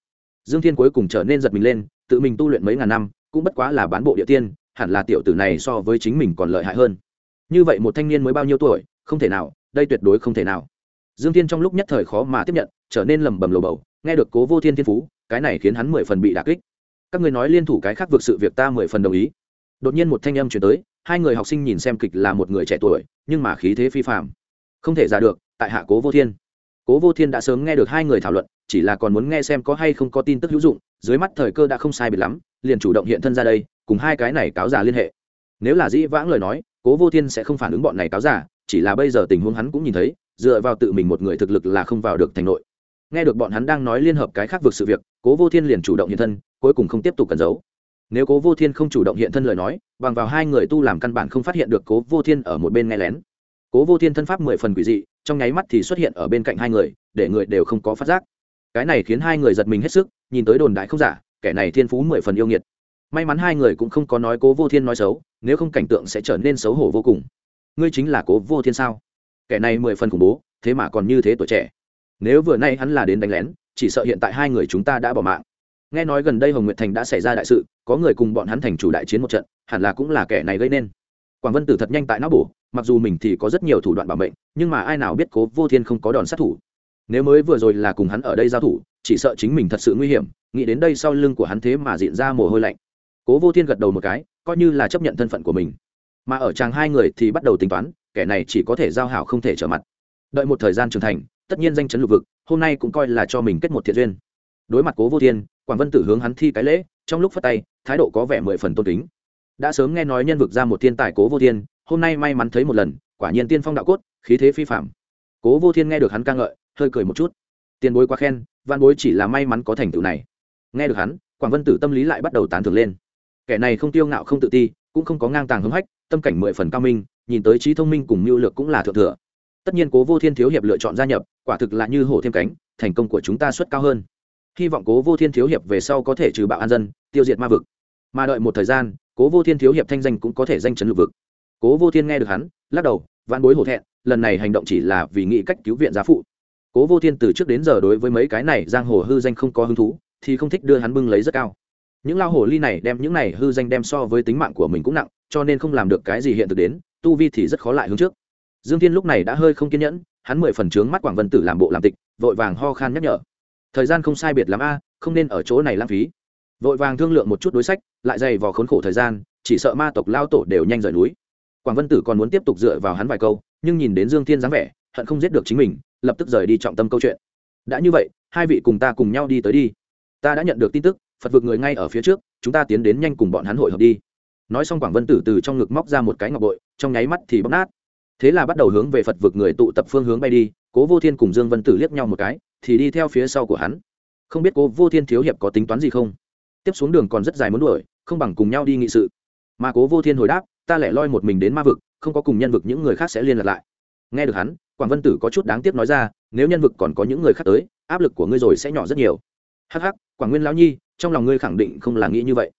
Dương thiên cuối cùng trở nên giật mình lên, tự mình tu luyện mấy ngàn năm, cũng bất quá là bán bộ địa tiên, hẳn là tiểu tử này so với chính mình còn lợi hại hơn. Như vậy một thanh niên mới bao nhiêu tuổi, không thể nào, đây tuyệt đối không thể nào. Dương thiên trong lúc nhất thời khó mà tiếp nhận, trở nên lầm bầm lầu bầu, nghe được cố vô thiên thiên phú, cái này khiến hắn mười phần bị đà kích. Các người nói liên thủ cái khác vượt sự việc ta mười phần đồng ý. Đột nhiên một thanh âm chuyển tới, hai người học sinh nhìn xem kịch là một người trẻ tuổi, nhưng mà khí thế phi phạm không thể ra được, tại hạ cố vô thiên. Cố vô thiên đã sớm nghe được hai người thảo luận chỉ là còn muốn nghe xem có hay không có tin tức hữu dụng, dưới mắt thời cơ đã không sai biệt lắm, liền chủ động hiện thân ra đây, cùng hai cái này cáo giả liên hệ. Nếu là dĩ vãng lời nói, cố vô thiên sẽ không phản ứng bọn này cáo giả, chỉ là bây giờ tình huống hắn cũng nhìn thấy, dựa vào tự mình một người thực lực là không vào được thành nội. Nghe được bọn hắn đang nói liên hợp cái khác vực sự việc, cố vô thiên liền chủ động hiện thân, cuối cùng không tiếp tục cẩn giấu. Nếu cố vô thiên không chủ động hiện thân lời nói, bằng vào hai người tu làm căn bản không phát hiện được cố vô thiên ở một bên nghe lén. Cố vô thiên thân pháp mười phần quỷ dị, trong nháy mắt thì xuất hiện ở bên cạnh hai người, để người đều không có phát giác cái này khiến hai người giật mình hết sức, nhìn tới đồn đại không giả, kẻ này thiên phú mười phần yêu nghiệt. May mắn hai người cũng không có nói cố vô thiên nói xấu, nếu không cảnh tượng sẽ trở nên xấu hổ vô cùng. Ngươi chính là cố vô thiên sao? Kẻ này mười phần khủng bố, thế mà còn như thế tuổi trẻ. Nếu vừa nay hắn là đến đánh lén, chỉ sợ hiện tại hai người chúng ta đã bỏ mạng. Nghe nói gần đây hồng nguyệt thành đã xảy ra đại sự, có người cùng bọn hắn thành chủ đại chiến một trận, hẳn là cũng là kẻ này gây nên. Quảng vân tử thật nhanh tại não bổ, mặc dù mình thì có rất nhiều thủ đoạn bảo mệnh, nhưng mà ai nào biết cố vô thiên không có đòn sát thủ nếu mới vừa rồi là cùng hắn ở đây giao thủ, chỉ sợ chính mình thật sự nguy hiểm, nghĩ đến đây sau lưng của hắn thế mà diện ra mồ hôi lạnh. Cố vô thiên gật đầu một cái, coi như là chấp nhận thân phận của mình. Mà ở chàng hai người thì bắt đầu tính toán, kẻ này chỉ có thể giao hảo không thể trở mặt. Đợi một thời gian trưởng thành, tất nhiên danh chấn lục vực, hôm nay cũng coi là cho mình kết một thiện duyên. Đối mặt cố vô thiên, quảng vân tử hướng hắn thi cái lễ, trong lúc phát tay, thái độ có vẻ mười phần tôn kính. Đã sớm nghe nói nhân vực ra một thiên tài cố vô thiên, hôm nay may mắn thấy một lần, quả nhiên tiên phong đạo cốt, khí thế phi phạm cố vô thiên nghe được hắn ca ngợi hơi cười một chút. Tiền bối quá khen văn bối chỉ là may mắn có thành tựu này. Nghe được hắn, quảng vân tử tâm lý lại bắt đầu tán thưởng lên. Kẻ này không tiêu ngạo không tự ti, cũng không có ngang tàng hứng hách, tâm cảnh mười phần cao minh, nhìn tới trí thông minh cùng mưu lược cũng là thượng thừa. Tất nhiên cố vô thiên thiếu hiệp lựa chọn gia nhập, quả thực là như hổ thêm cánh, thành công của chúng ta suất cao hơn. Hy vọng cố vô thiên thiếu hiệp về sau có thể trừ bạo an dân, tiêu diệt ma vực. Mà đợi một thời gian, cố vô thiên thiếu hiệp thanh danh cũng có thể danh chấn lục vực. Cố vô thiên nghe được hắn, lắc đầu, vạn bối hổ thẹn, lần này hành động chỉ là vì nghĩ cách cứu viện giá phụ cố vô thiên từ trước đến giờ đối với mấy cái này giang hồ hư danh không có hứng thú, thì không thích đưa hắn bưng lấy rất cao. Những lao hồ ly này đem những này hư danh đem so với tính mạng của mình cũng nặng, cho nên không làm được cái gì hiện thực đến, tu vi thì rất khó lại hướng trước. Dương thiên lúc này đã hơi không kiên nhẫn, hắn mười phần trướng mắt quảng vân tử làm bộ làm tịch, vội vàng ho khan nhắc nhở. Thời gian không sai biệt lắm a, không nên ở chỗ này lãng phí. Vội vàng thương lượng một chút đối sách, lại dày vò khốn khổ thời gian, chỉ sợ ma tộc lao tổ đều nhanh rời núi. Quảng vân tử còn muốn tiếp tục dựa vào hắn vài câu, nhưng nhìn đến dương thiên dáng vẻ, hận không giết được chính mình lập tức rời đi trọng tâm câu chuyện. Đã như vậy, hai vị cùng ta cùng nhau đi tới đi. Ta đã nhận được tin tức, phật vực người ngay ở phía trước, chúng ta tiến đến nhanh cùng bọn hắn hội hợp đi. Nói xong quảng vân tử từ trong ngực móc ra một cái ngọc bội, trong nháy mắt thì bóc nát. Thế là bắt đầu hướng về phật vực người tụ tập phương hướng bay đi, cố vô thiên cùng dương vân tử liếc nhau một cái, thì đi theo phía sau của hắn. Không biết cố vô thiên thiếu hiệp có tính toán gì không? Tiếp xuống đường còn rất dài muốn đuổi, không bằng cùng nhau đi nghị sự. Mà cố vô thiên hồi đáp, ta lẻ loi một mình đến ma vực, không có cùng nhân vực những người khác sẽ liên lạc lại. Nghe được hắn quảng vân tử có chút đáng tiếc nói ra, nếu nhân vực còn có những người khác tới, áp lực của ngươi rồi sẽ nhỏ rất nhiều. Hắc hắc, quảng nguyên lão nhi, trong lòng ngươi khẳng định không là nghĩ như vậy.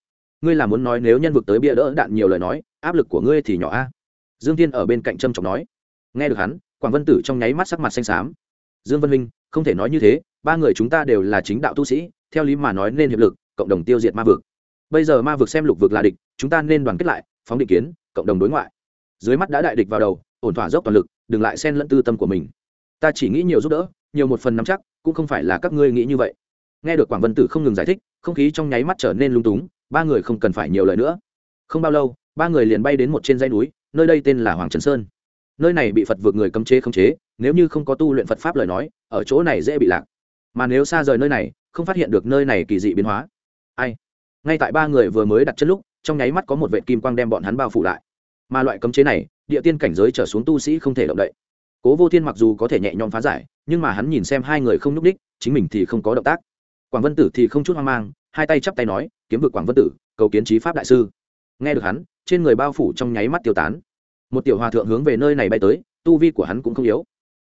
Ngươi là muốn nói nếu nhân vực tới bia đỡ đạn nhiều lời nói, áp lực của ngươi thì nhỏ a. Dương tiên ở bên cạnh trâm trọng nói. Nghe được hắn, quảng vân tử trong nháy mắt sắc mặt xanh xám. Dương vân minh không thể nói như thế, ba người chúng ta đều là chính đạo tu sĩ, theo lý mà nói nên hiệp lực, cộng đồng tiêu diệt ma vực. Bây giờ ma vực xem lục vực là địch, chúng ta nên đoàn kết lại, phóng định kiến, cộng đồng đối ngoại. Dưới mắt đã đại địch vào đầu ổn thỏa dốc toàn lực, đừng lại xen lẫn tư tâm của mình. Ta chỉ nghĩ nhiều giúp đỡ, nhiều một phần nắm chắc, cũng không phải là các ngươi nghĩ như vậy. Nghe được quảng vân tử không ngừng giải thích, không khí trong nháy mắt trở nên lung túng, ba người không cần phải nhiều lời nữa. Không bao lâu, ba người liền bay đến một trên dãy núi, nơi đây tên là hoàng trần sơn. Nơi này bị phật vượt người cấm chế không chế, nếu như không có tu luyện phật pháp lời nói, ở chỗ này dễ bị lạc. Mà nếu xa rời nơi này, không phát hiện được nơi này kỳ dị biến hóa. Ai? Ngay tại ba người vừa mới đặt chân lúc, trong nháy mắt có một vệ kim quang đem bọn hắn bao phủ lại mà loại cấm chế này, địa tiên cảnh giới trở xuống tu sĩ không thể động đậy. Cố vô thiên mặc dù có thể nhẹ nhõm phá giải, nhưng mà hắn nhìn xem hai người không n ú c đích chính mình thì không có động tác. Quảng vân tử thì không chút hoang mang, hai tay chắp tay nói, kiếm vực quảng vân tử, cầu kiến trí pháp đại sư. Nghe được hắn, trên người bao phủ trong nháy mắt tiêu tán. Một tiểu hòa thượng hướng về nơi này bay tới, tu vi của hắn cũng không yếu.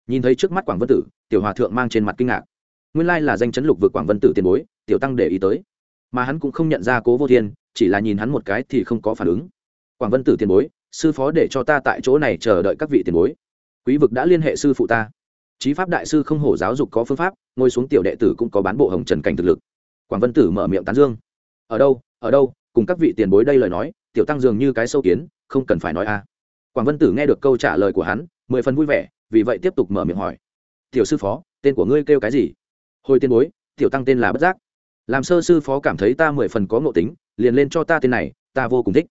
Nhìn thấy trước mắt quảng vân tử, tiểu hòa thượng mang trên mặt kinh ngạc. Nguyên lai là danh chấn lục vực quảng vân tử tiền bối, tiểu tăng để ý tới. Mà hắn cũng không nhận ra cố vô thiên, chỉ là nhìn hắn một cái thì không có phản ứng. Quảng vân tử tiền bối sư phó để cho ta tại chỗ này chờ đợi các vị tiền bối. Quý vực đã liên hệ sư phụ ta. Chí pháp đại sư không hổ giáo dục có phương pháp, ngồi xuống tiểu đệ tử cũng có bán bộ hồng trần cảnh thực lực. Quảng vân tử mở miệng tán dương. Ở đâu ở đâu, cùng các vị tiền bối đây lời nói, tiểu tăng dường như cái sâu kiến, không cần phải nói a. Quảng vân tử nghe được câu trả lời của hắn, mười phần vui vẻ, vì vậy tiếp tục mở miệng hỏi. Tiểu sư phó, tên của ngươi kêu cái gì? Hồi tiền bối, tiểu tăng tên là bất giác. Làm sơ sư phó cảm thấy ta mười phần có ngộ tính, liền lên cho ta tên này, ta vô cùng thích.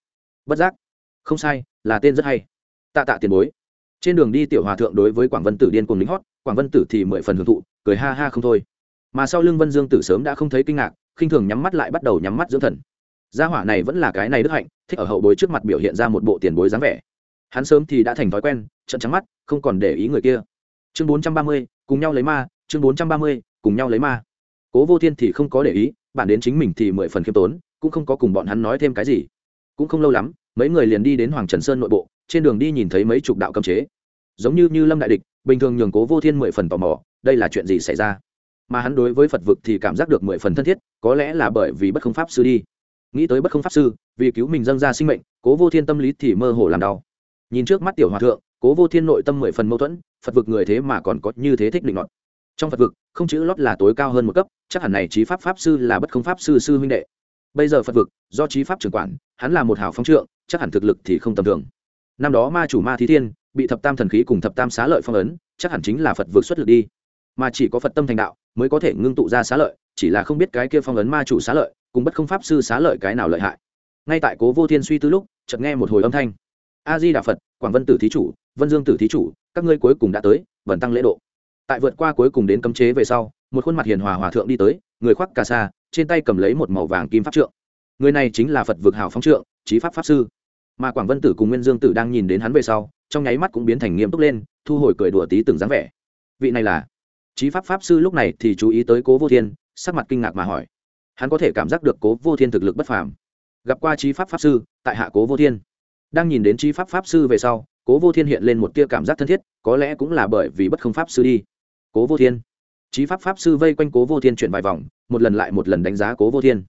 Bất giác. Không sai là tên rất hay. Tạ tạ tiền bối. Trên đường đi tiểu hòa thượng đối với quảng vân tử điên cùng lính hót, quảng vân tử thì mười phần hưởng thụ, cười ha ha không thôi. Mà sau lưng vân dương tử sớm đã không thấy kinh ngạc, khinh thường nhắm mắt lại bắt đầu nhắm mắt dưỡng thần. Gia hỏa này vẫn là cái này đức hạnh, thích ở hậu bối trước mặt biểu hiện ra một bộ tiền bối dáng vẻ. Hắn sớm thì đã thành thói quen trận trắng mắt, không còn để ý người kia. Chương bốn trăm ba mươi, cùng nhau lấy ma, chương bốn trăm ba mươi, cùng nhau lấy ma. Cố vô thiên thì không có để ý, bản đến chính mình thì mười phần khiêm tốn, cũng không có cùng bọn hắn nói thêm cái gì. Cũng không lâu lắm mấy người liền đi đến hoàng trần sơn nội bộ, trên đường đi nhìn thấy mấy chục đạo cấm chế. Giống như như lâm đại địch, bình thường nhường cố vô thiên mười phần tò mò, đây là chuyện gì xảy ra? Mà hắn đối với phật vực thì cảm giác được mười phần thân thiết, có lẽ là bởi vì bất không pháp sư đi. Nghĩ tới bất không pháp sư, vì cứu mình dâng ra sinh mệnh, cố vô thiên tâm lý thì mơ hồ làm đau. Nhìn trước mắt tiểu hòa thượng, cố vô thiên nội tâm mười phần mâu thuẫn, phật vực người thế mà còn có như thế thích định luận trong phật vực, không chữ lót là tối cao hơn một cấp, chắc hẳn này trí pháp pháp sư là bất không pháp sư sư huynh đệ bây giờ phật vực, do trí pháp trưởng quản, hắn là một hảo phong trượng, chắc hẳn thực lực thì không tầm thường. Năm đó ma chủ ma thí thiên bị thập tam thần khí cùng thập tam xá lợi phong ấn, chắc hẳn chính là phật vực xuất lực đi. Mà chỉ có phật tâm thành đạo mới có thể ngưng tụ ra xá lợi, chỉ là không biết cái kia phong ấn ma chủ xá lợi cùng bất không pháp sư xá lợi cái nào lợi hại. Ngay tại cố vô thiên suy tư lúc, chợt nghe một hồi âm thanh. A di đà phật, quảng vân tử thí chủ, vân dương tử thí chủ, các ngươi cuối cùng đã tới vần tăng lễ độ. Tại vượt qua cuối cùng đến cấm chế về sau, một khuôn mặt hiền hòa hòa thượng đi tới, người khoác cà sa trên tay cầm lấy một màu vàng kim pháp trượng. Người này chính là phật vực hào phong trượng trí pháp pháp sư. Mà quảng vân tử cùng nguyên dương tử đang nhìn đến hắn về sau, trong nháy mắt cũng biến thành nghiêm túc lên, thu hồi cười đùa tí từng dáng vẻ. Vị này là trí pháp pháp sư lúc này thì chú ý tới cố vô thiên, sắc mặt kinh ngạc mà hỏi. Hắn có thể cảm giác được cố vô thiên thực lực bất phàm. Gặp qua trí pháp pháp sư, tại hạ cố vô thiên. Đang nhìn đến trí pháp pháp sư về sau, cố vô thiên hiện lên một tia cảm giác thân thiết, có lẽ cũng là bởi vì bất không pháp sư đi. Cố vô thiên. Trí pháp pháp sư vây quanh cố vô thiên chuyển vài vòng một lần lại một lần đánh giá cố vô thiên.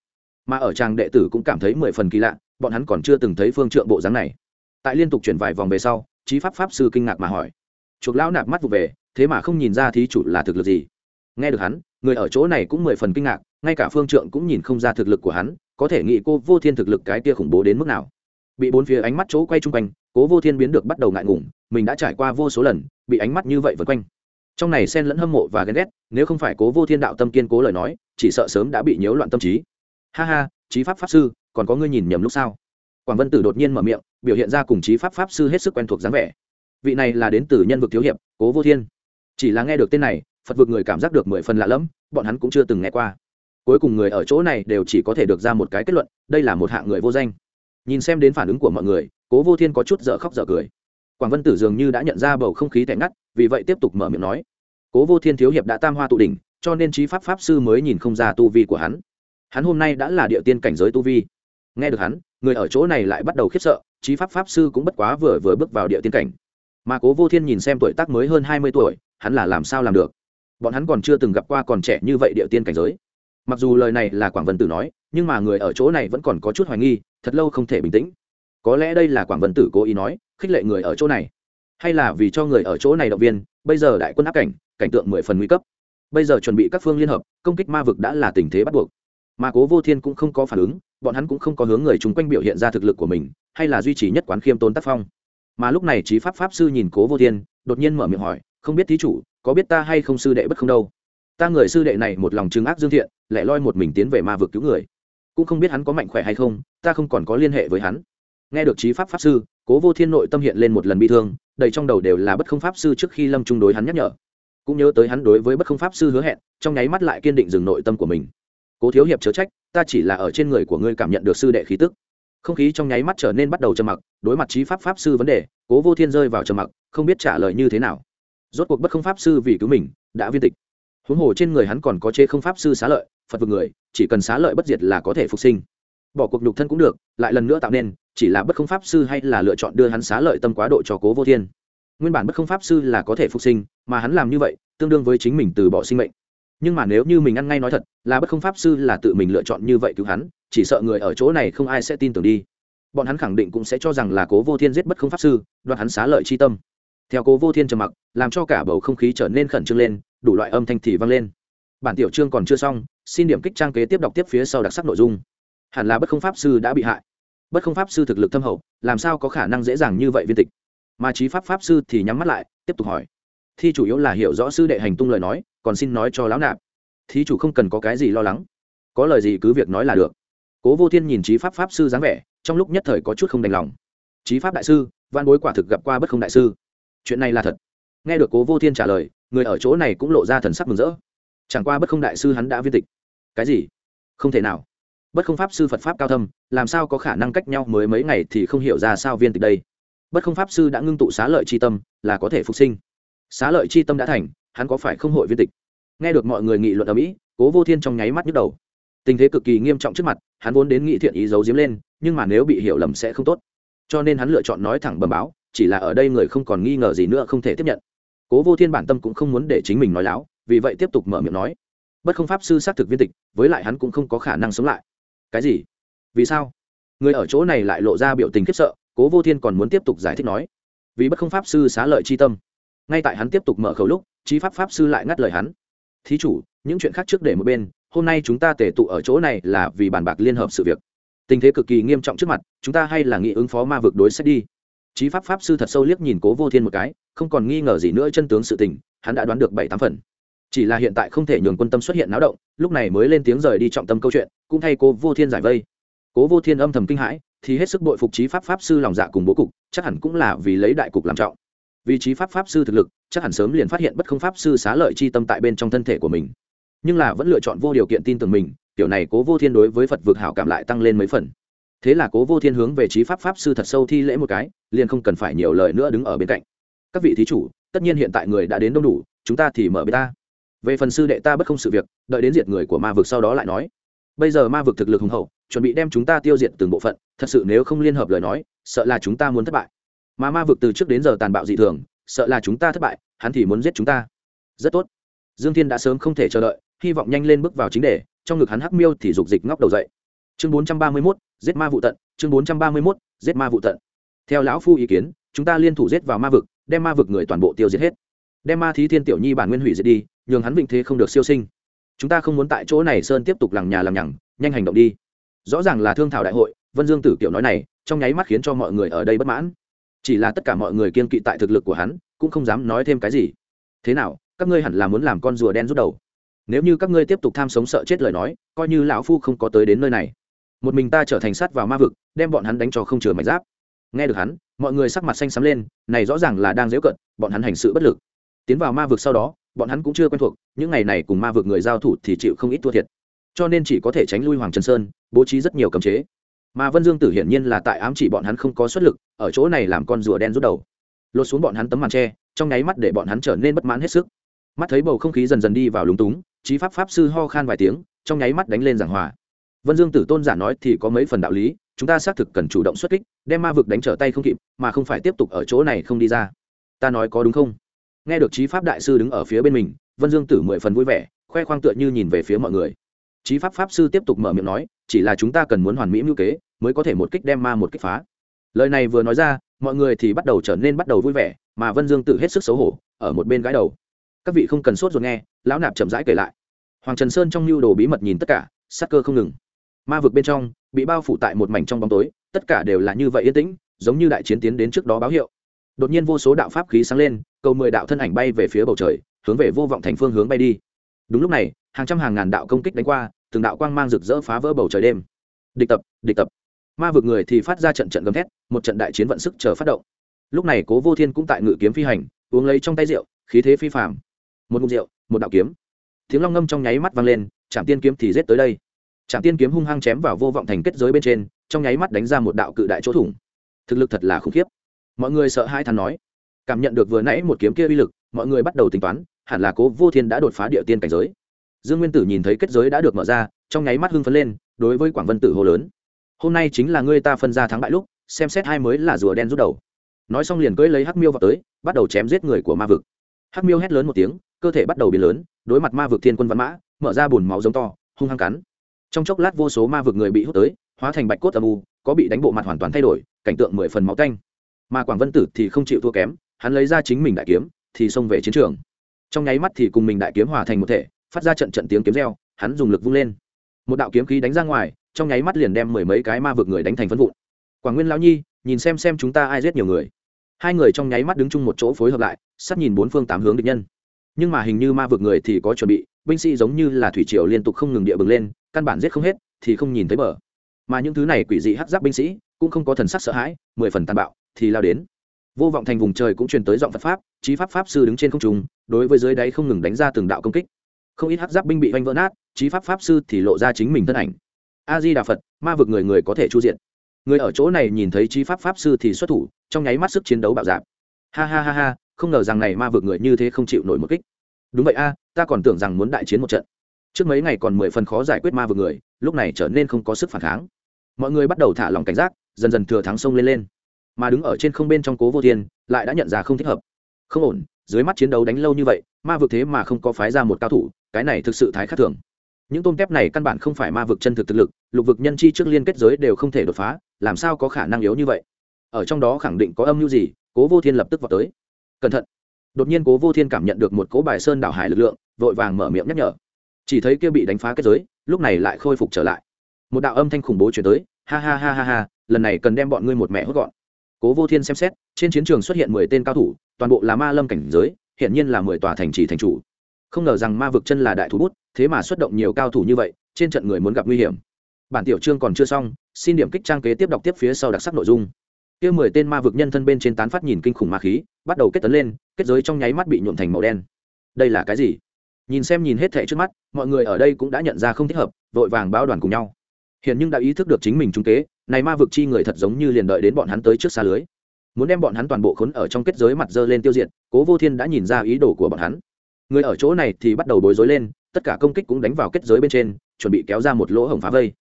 Mà ở trang đệ tử cũng cảm thấy mười phần kỳ lạ, bọn hắn còn chưa từng thấy phương trượng bộ dáng này. Tại liên tục chuyển vài vòng về sau trí pháp pháp sư kinh ngạc mà hỏi. Chuộc lão nạp mắt vụ về, thế mà không nhìn ra thí chủ là thực lực gì. Nghe được hắn, người ở chỗ này cũng mười phần kinh ngạc, ngay cả phương trượng cũng nhìn không ra thực lực của hắn, có thể nghĩ cô vô thiên thực lực cái tia khủng bố đến mức nào. Bị bốn phía ánh mắt chỗ quay chung quanh, cố vô thiên biến được bắt đầu ngại ngùng, mình đã trải qua vô số lần, bị ánh mắt như vậy vượt quanh trong này xen lẫn hâm mộ và ghen ghét, nếu không phải cố vô thiên đạo tâm kiên cố lời nói, chỉ sợ sớm đã bị nhiễu loạn tâm trí. Ha ha trí pháp pháp sư, còn có ngươi nhìn nhầm lúc sao? Quảng vân tử đột nhiên mở miệng, biểu hiện ra cùng trí pháp pháp sư hết sức quen thuộc dáng vẻ. Vị này là đến từ nhân vực thiếu hiệp, cố vô thiên. Chỉ là nghe được tên này, phật vực người cảm giác được mười phần lạ lẫm, bọn hắn cũng chưa từng nghe qua. Cuối cùng người ở chỗ này đều chỉ có thể được ra một cái kết luận, đây là một hạng người vô danh. Nhìn xem đến phản ứng của mọi người, cố vô thiên có chút dở khóc dở cười. Quảng vân tử dường như đã nhận ra bầu không khí tẻ ngắt vì vậy tiếp tục mở miệng nói, cố vô thiên thiếu hiệp đã tam hoa tụ đỉnh, cho nên trí pháp pháp sư mới nhìn không ra tu vi của hắn. Hắn hôm nay đã là địa tiên cảnh giới tu vi. Nghe được hắn, người ở chỗ này lại bắt đầu khiếp sợ trí pháp pháp sư cũng bất quá vừa vừa bước vào địa tiên cảnh. Mà cố vô thiên nhìn xem tuổi tác mới hơn hai mươi tuổi, hắn là làm sao làm được? Bọn hắn còn chưa từng gặp qua còn trẻ như vậy địa tiên cảnh giới. Mặc dù lời này là quảng vân tử nói, nhưng mà người ở chỗ này vẫn còn có chút hoài nghi, thật lâu không thể bình tĩnh. Có lẽ đây là quảng vân tử cố ý nói, khích lệ người ở chỗ này hay là vì cho người ở chỗ này động viên, bây giờ đại quân áp cảnh cảnh tượng mười phần nguy cấp. Bây giờ chuẩn bị các phương liên hợp, công kích ma vực đã là tình thế bắt buộc. Mà cố vô thiên cũng không có phản ứng, bọn hắn cũng không có hướng người chung quanh biểu hiện ra thực lực của mình, hay là duy trì nhất quán khiêm tốn tác phong. Mà lúc này trí pháp pháp sư nhìn cố vô thiên, đột nhiên mở miệng hỏi, không biết thí chủ, có biết ta hay không sư đệ bất không đâu? Ta người sư đệ này một lòng chứng ác dương thiện lại loi một mình tiến về ma vực cứu người. Cũng không biết hắn có mạnh khỏe hay không, ta không còn có liên hệ với hắn. Nghe được trí pháp pháp sư cố vô thiên nội tâm hiện lên một lần bi thương, đầy trong đầu đều là bất không pháp sư trước khi lâm trung đối hắn nhắc nhở. Cũng nhớ tới hắn đối với bất không pháp sư hứa hẹn, trong nháy mắt lại kiên định dừng nội tâm của mình. Cố thiếu hiệp chớ trách, ta chỉ là ở trên người của ngươi cảm nhận được sư đệ khí tức. Không khí trong nháy mắt trở nên bắt đầu trầm mặc, đối mặt trí pháp pháp sư vấn đề, cố vô thiên rơi vào trầm mặc, không biết trả lời như thế nào. Rốt cuộc bất không pháp sư vì cứu mình, đã viên tịch. Huống hồ trên người hắn còn có chế không pháp sư xá lợi, phật vực người, chỉ cần xá lợi bất diệt là có thể phục sinh. Bỏ cuộc nhục thân cũng được, lại lần nữa tạo nên chỉ là bất không pháp sư hay là lựa chọn đưa hắn xá lợi tâm quá độ cho cố vô thiên. Nguyên bản bất không pháp sư là có thể phục sinh, mà hắn làm như vậy, tương đương với chính mình từ bỏ sinh mệnh. Nhưng mà nếu như mình ăn ngay nói thật, là bất không pháp sư là tự mình lựa chọn như vậy cứu hắn, chỉ sợ người ở chỗ này không ai sẽ tin tưởng đi. Bọn hắn khẳng định cũng sẽ cho rằng là cố vô thiên giết bất không pháp sư, đoạt hắn xá lợi chi tâm. Theo cố vô thiên trầm mặc, làm cho cả bầu không khí trở nên khẩn trương lên, đủ loại âm thanh thì vang lên. Bản tiểu chương còn chưa xong, xin điểm kích trang kế tiếp đọc tiếp phía sau đặc sắc nội dung. Hẳn là bất không pháp sư đã bị hại bất không pháp sư thực lực thâm hậu, làm sao có khả năng dễ dàng như vậy viên tịch? Mà trí pháp pháp sư thì nhắm mắt lại, tiếp tục hỏi. Thi chủ yếu là hiểu rõ sư đệ hành tung lời nói, còn xin nói cho lão nạp. Thí chủ không cần có cái gì lo lắng. Có lời gì cứ việc nói là được. Cố vô thiên nhìn trí pháp pháp sư dáng vẻ, trong lúc nhất thời có chút không đành lòng. Trí pháp đại sư, văn bối quả thực gặp qua bất không đại sư. Chuyện này là thật. Nghe được cố vô thiên trả lời, người ở chỗ này cũng lộ ra thần sắc mừng rỡ. Chẳng qua bất không đại sư hắn đã viên tịch. Cái gì? Không thể nào bất không pháp sư phật pháp cao thâm, làm sao có khả năng cách nhau mới mấy ngày thì không hiểu ra sao viên tịch đây? Bất không pháp sư đã ngưng tụ xá lợi c h i tâm, là có thể phục sinh. Xá lợi c h i tâm đã thành, hắn có phải không hội viên tịch? Nghe được mọi người nghị luận ở mỹ, cố vô thiên trong nháy mắt nhức đầu. Tình thế cực kỳ nghiêm trọng trước mặt, hắn vốn đến nghị thiện ý giấu diếm lên, nhưng mà nếu bị hiểu lầm sẽ không tốt. Cho nên hắn lựa chọn nói thẳng bầm báo, chỉ là ở đây người không còn nghi ngờ gì nữa không thể tiếp nhận. Cố vô thiên bản tâm cũng không muốn để chính mình nói láo, vì vậy tiếp tục mở miệng nói. Bất không pháp sư xác thực viên tịch, với lại hắn cũng không có khả năng sống lại cái gì? Vì sao? Người ở chỗ này lại lộ ra biểu tình khiếp sợ, cố vô thiên còn muốn tiếp tục giải thích nói. Vì bất không pháp sư xá lợi c h i tâm. Ngay tại hắn tiếp tục mở khẩu lúc trí pháp pháp sư lại ngắt lời hắn. Thí chủ, những chuyện khác trước để một bên, hôm nay chúng ta tể tụ ở chỗ này là vì bàn bạc liên hợp sự việc. Tình thế cực kỳ nghiêm trọng trước mặt, chúng ta hay là nghị ứng phó ma vực đối sách đi. Trí pháp pháp sư thật sâu liếc nhìn cố vô thiên một cái, không còn nghi ngờ gì nữa chân tướng sự tình, hắn đã đoán được bảy tám phần chỉ là hiện tại không thể nhường quân tâm xuất hiện náo động, lúc này mới lên tiếng rời đi trọng tâm câu chuyện, cũng thay cố vô thiên giải vây. Cố vô thiên âm thầm kinh hãi, thì hết sức bội phục trí pháp pháp sư lòng dạ cùng bố cục, chắc hẳn cũng là vì lấy đại cục làm trọng. Vì trí pháp pháp sư thực lực, chắc hẳn sớm liền phát hiện bất không pháp sư xá lợi chi tâm tại bên trong thân thể của mình. Nhưng là vẫn lựa chọn vô điều kiện tin tưởng mình, kiểu này cố vô thiên đối với phật vực hảo cảm lại tăng lên mấy phần. Thế là cố vô thiên hướng về trí pháp pháp sư thật sâu thi lễ một cái, liền không cần phải nhiều lời nữa đứng ở bên cạnh. Các vị thí chủ, tất nhiên hiện tại người đã đến đông đủ, chúng ta thì mở bê ta về phần sư đệ ta bất không sự việc, đợi đến diệt người của ma vực sau đó lại nói. Bây giờ ma vực thực lực hùng hậu, chuẩn bị đem chúng ta tiêu diệt từng bộ phận, thật sự nếu không liên hợp lời nói, sợ là chúng ta muốn thất bại. Mà ma vực từ trước đến giờ tàn bạo dị thường, sợ là chúng ta thất bại, hắn thì muốn giết chúng ta. Rất tốt. Dương thiên đã sớm không thể chờ đợi, hy vọng nhanh lên bước vào chính đề, trong ngực hắn hắc miêu thì dục dịch ngóc đầu dậy. Chương bốn trăm ba mươi mốt, giết ma vụ tận, chương bốn trăm ba mươi mốt, giết ma vụ tận. Theo lão phu ý kiến, chúng ta liên thủ giết vào ma vực, đem ma vực người toàn bộ tiêu diệt hết đem ma thí thiên tiểu nhi bản nguyên hủy diệt đi, nhường hắn vĩnh thế không được siêu sinh. Chúng ta không muốn tại chỗ này sơn tiếp tục lằng nhà lằng nhằng, nhanh hành động đi. Rõ ràng là thương thảo đại hội, vân dương tử kiểu nói này, trong nháy mắt khiến cho mọi người ở đây bất mãn. Chỉ là tất cả mọi người kiên kỵ tại thực lực của hắn, cũng không dám nói thêm cái gì. Thế nào, các ngươi hẳn là muốn làm con rùa đen rút đầu. Nếu như các ngươi tiếp tục tham sống sợ chết lời nói, coi như lão phu không có tới đến nơi này. Một mình ta trở thành sát vào ma vực, đem bọn hắn đánh cho không chừa mạch giáp. Nghe được hắn, mọi người sắc mặt xanh xám lên, này rõ ràng là đang dễu cận bọn hắn hành sự bất lực tiến vào ma vực sau đó, bọn hắn cũng chưa quen thuộc, những ngày này cùng ma vực người giao thủ thì chịu không ít thua thiệt. Cho nên chỉ có thể tránh lui hoàng trần sơn, bố trí rất nhiều cấm chế. Mà vân dương tử hiển nhiên là tại ám chỉ bọn hắn không có xuất lực, ở chỗ này làm con rùa đen rút đầu. Lột xuống bọn hắn tấm màn tre trong nháy mắt để bọn hắn trở nên bất mãn hết sức. Mắt thấy bầu không khí dần dần đi vào lúng túng trí pháp pháp sư ho khan vài tiếng, trong nháy mắt đánh lên giảng hòa. Vân dương tử tôn giả nói thì có mấy phần đạo lý, chúng ta xác thực cần chủ động xuất kích, đem ma vực đánh trở tay không kịp, mà không phải tiếp tục ở chỗ này không đi ra. Ta nói có đúng không? Nghe được trí pháp đại sư đứng ở phía bên mình, vân dương tử mười phần vui vẻ, khoe khoang tựa như nhìn về phía mọi người. Trí pháp pháp sư tiếp tục mở miệng nói, chỉ là chúng ta cần muốn hoàn mỹ mưu kế, mới có thể một kích đem ma một kích phá. Lời này vừa nói ra, mọi người thì bắt đầu trở nên bắt đầu vui vẻ, mà vân dương tự hết sức xấu hổ, ở một bên gái đầu. Các vị không cần sốt ruột nghe, lão nạp chậm rãi kể lại. Hoàng trần sơn trong mưu đồ bí mật nhìn tất cả, sắc cơ không ngừng. Ma vực bên trong, bị bao phủ tại một mảnh trong bóng tối, tất cả đều là như vậy yên tĩnh, giống như đại chiến tiến đến trước đó báo hiệu đột nhiên vô số đạo pháp khí sáng lên, cầu mười đạo thân ảnh bay về phía bầu trời, hướng về vô vọng thành phương hướng bay đi. Đúng lúc này, hàng trăm hàng ngàn đạo công kích đánh qua, từng đạo quang mang rực rỡ phá vỡ bầu trời đêm. Địch tập địch tập. Ma vực người thì phát ra trận trận gầm thét, một trận đại chiến vận sức chờ phát động. Lúc này cố vô thiên cũng tại ngự kiếm phi hành, uống lấy trong tay rượu, khí thế phi phạm một ngụm rượu, một đạo kiếm. Tiếng long ngâm trong nháy mắt vang lên trạm tiên kiếm thì rết tới đây. Trạm tiên kiếm hung hăng chém vào vô vọng thành kết giới bên trên, trong nháy mắt đánh ra một đạo cự đại chỗ thủng. Thực lực thật là khủng khiếp mọi người sợ hai thằng nói. Cảm nhận được vừa nãy một kiếm kia uy lực, mọi người bắt đầu tính toán, hẳn là cố vô thiên đã đột phá địa tiên cảnh giới. Dương nguyên tử nhìn thấy kết giới đã được mở ra, trong nháy mắt hưng phấn lên, đối với quảng vân tử hô lớn. Hôm nay chính là ngươi ta phân ra thắng bại lúc, xem xét hai mới là rùa đen rút đầu. Nói xong liền cưỡi lấy hắc miêu vào tới, bắt đầu chém giết người của ma vực. Hắc miêu hét lớn một tiếng, cơ thể bắt đầu biến lớn, đối mặt ma vực thiên quân văn mã, mở ra bùn máu giống to, hung hăng cắn. Trong chốc lát vô số ma vực người bị hút tới, hóa thành bạch cốt âm u, có bị đánh bộ mặt hoàn toàn thay đổi, cảnh tượng mười phần máu canh mà quảng vân tử thì không chịu thua kém, hắn lấy ra chính mình đại kiếm, thì xông về chiến trường. Trong nháy mắt thì cùng mình đại kiếm hòa thành một thể, phát ra trận trận tiếng kiếm reo, hắn dùng lực vung lên. Một đạo kiếm khí đánh ra ngoài, trong nháy mắt liền đem mười mấy cái ma vực người đánh thành phân vụn. Quảng nguyên lão nhi, nhìn xem xem chúng ta ai giết nhiều người. Hai người trong nháy mắt đứng chung một chỗ phối hợp lại, sắp nhìn bốn phương tám hướng địch nhân. Nhưng mà hình như ma vực người thì có chuẩn bị, binh sĩ giống như là thủy triều liên tục không ngừng địa bừng lên, căn bản giết không hết, thì không nhìn thấy bờ. Mà những thứ này quỷ dị hắc giáp binh sĩ cũng không có thần sắc sợ hãi, mười phần tàn bạo thì lao đến. Vô vọng thành vùng trời cũng truyền tới giọng phật pháp trí pháp pháp sư đứng trên không trung, đối với dưới đáy không ngừng đánh ra từng đạo công kích. Không ít hắc giáp binh bị oanh vỡ nát trí pháp pháp sư thì lộ ra chính mình thân ảnh. A di đà phật, ma vực người người có thể chu diện. Người ở chỗ này nhìn thấy trí pháp pháp sư thì xuất thủ, trong nháy mắt sức chiến đấu bạo dạp ha ha ha ha, không ngờ rằng này ma vực người như thế không chịu nổi một kích. Đúng vậy a, ta còn tưởng rằng muốn đại chiến một trận. Trước mấy ngày còn mười phần khó giải quyết ma vực người, lúc này trở nên không có sức phản kháng. Mọi người bắt đầu thả lòng cảnh giác, dần dần thừa thắng sông lên lên mà đứng ở trên không bên trong cố vô thiên, lại đã nhận ra không thích hợp. Không ổn, dưới mắt chiến đấu đánh lâu như vậy, ma vực thế mà không có phái ra một cao thủ, cái này thực sự thái khắc thường. Những tôm tép này căn bản không phải ma vực chân thực thực lực, lục vực nhân chi trước liên kết giới đều không thể đột phá, làm sao có khả năng yếu như vậy? Ở trong đó khẳng định có âm mưu gì, cố vô thiên lập tức vào tới. Cẩn thận! Đột nhiên cố vô thiên cảm nhận được một cố bài sơn đảo hải lực lượng, vội vàng mở miệng nhắc nhở. Chỉ thấy kia bị đánh phá kết giới, lúc này lại khôi phục trở lại. Một đạo âm thanh khủng bố chuyển tới, ha ha ha ha ha, lần này cần đem bọn ngươi một mẹ hốt gọn cố vô thiên xem xét, trên chiến trường xuất hiện mười tên cao thủ, toàn bộ là ma lâm cảnh giới hiện nhiên là mười tòa thành trì thành chủ. Không ngờ rằng ma vực chân là đại thú bút, thế mà xuất động nhiều cao thủ như vậy, trên trận người muốn gặp nguy hiểm. Bản tiểu chương còn chưa xong, xin điểm kích trang kế tiếp đọc tiếp phía sau đặc sắc nội dung. Kia mười tên ma vực nhân thân bên trên tán phát nhìn kinh khủng ma khí, bắt đầu kết tấn lên, kết giới trong nháy mắt bị nhuộm thành màu đen. Đây là cái gì? Nhìn xem nhìn hết thệ trước mắt, mọi người ở đây cũng đã nhận ra không thích hợp, vội vàng báo đoàn cùng nhau hiện nhưng đã ý thức được chính mình trung kế, này ma vực chi người thật giống như liền đợi đến bọn hắn tới trước xa lưới. Muốn đem bọn hắn toàn bộ khốn ở trong kết giới mặt dơ lên tiêu diệt, cố vô thiên đã nhìn ra ý đồ của bọn hắn. Người ở chỗ này thì bắt đầu bối rối lên, tất cả công kích cũng đánh vào kết giới bên trên, chuẩn bị kéo ra một lỗ hổng phá vây.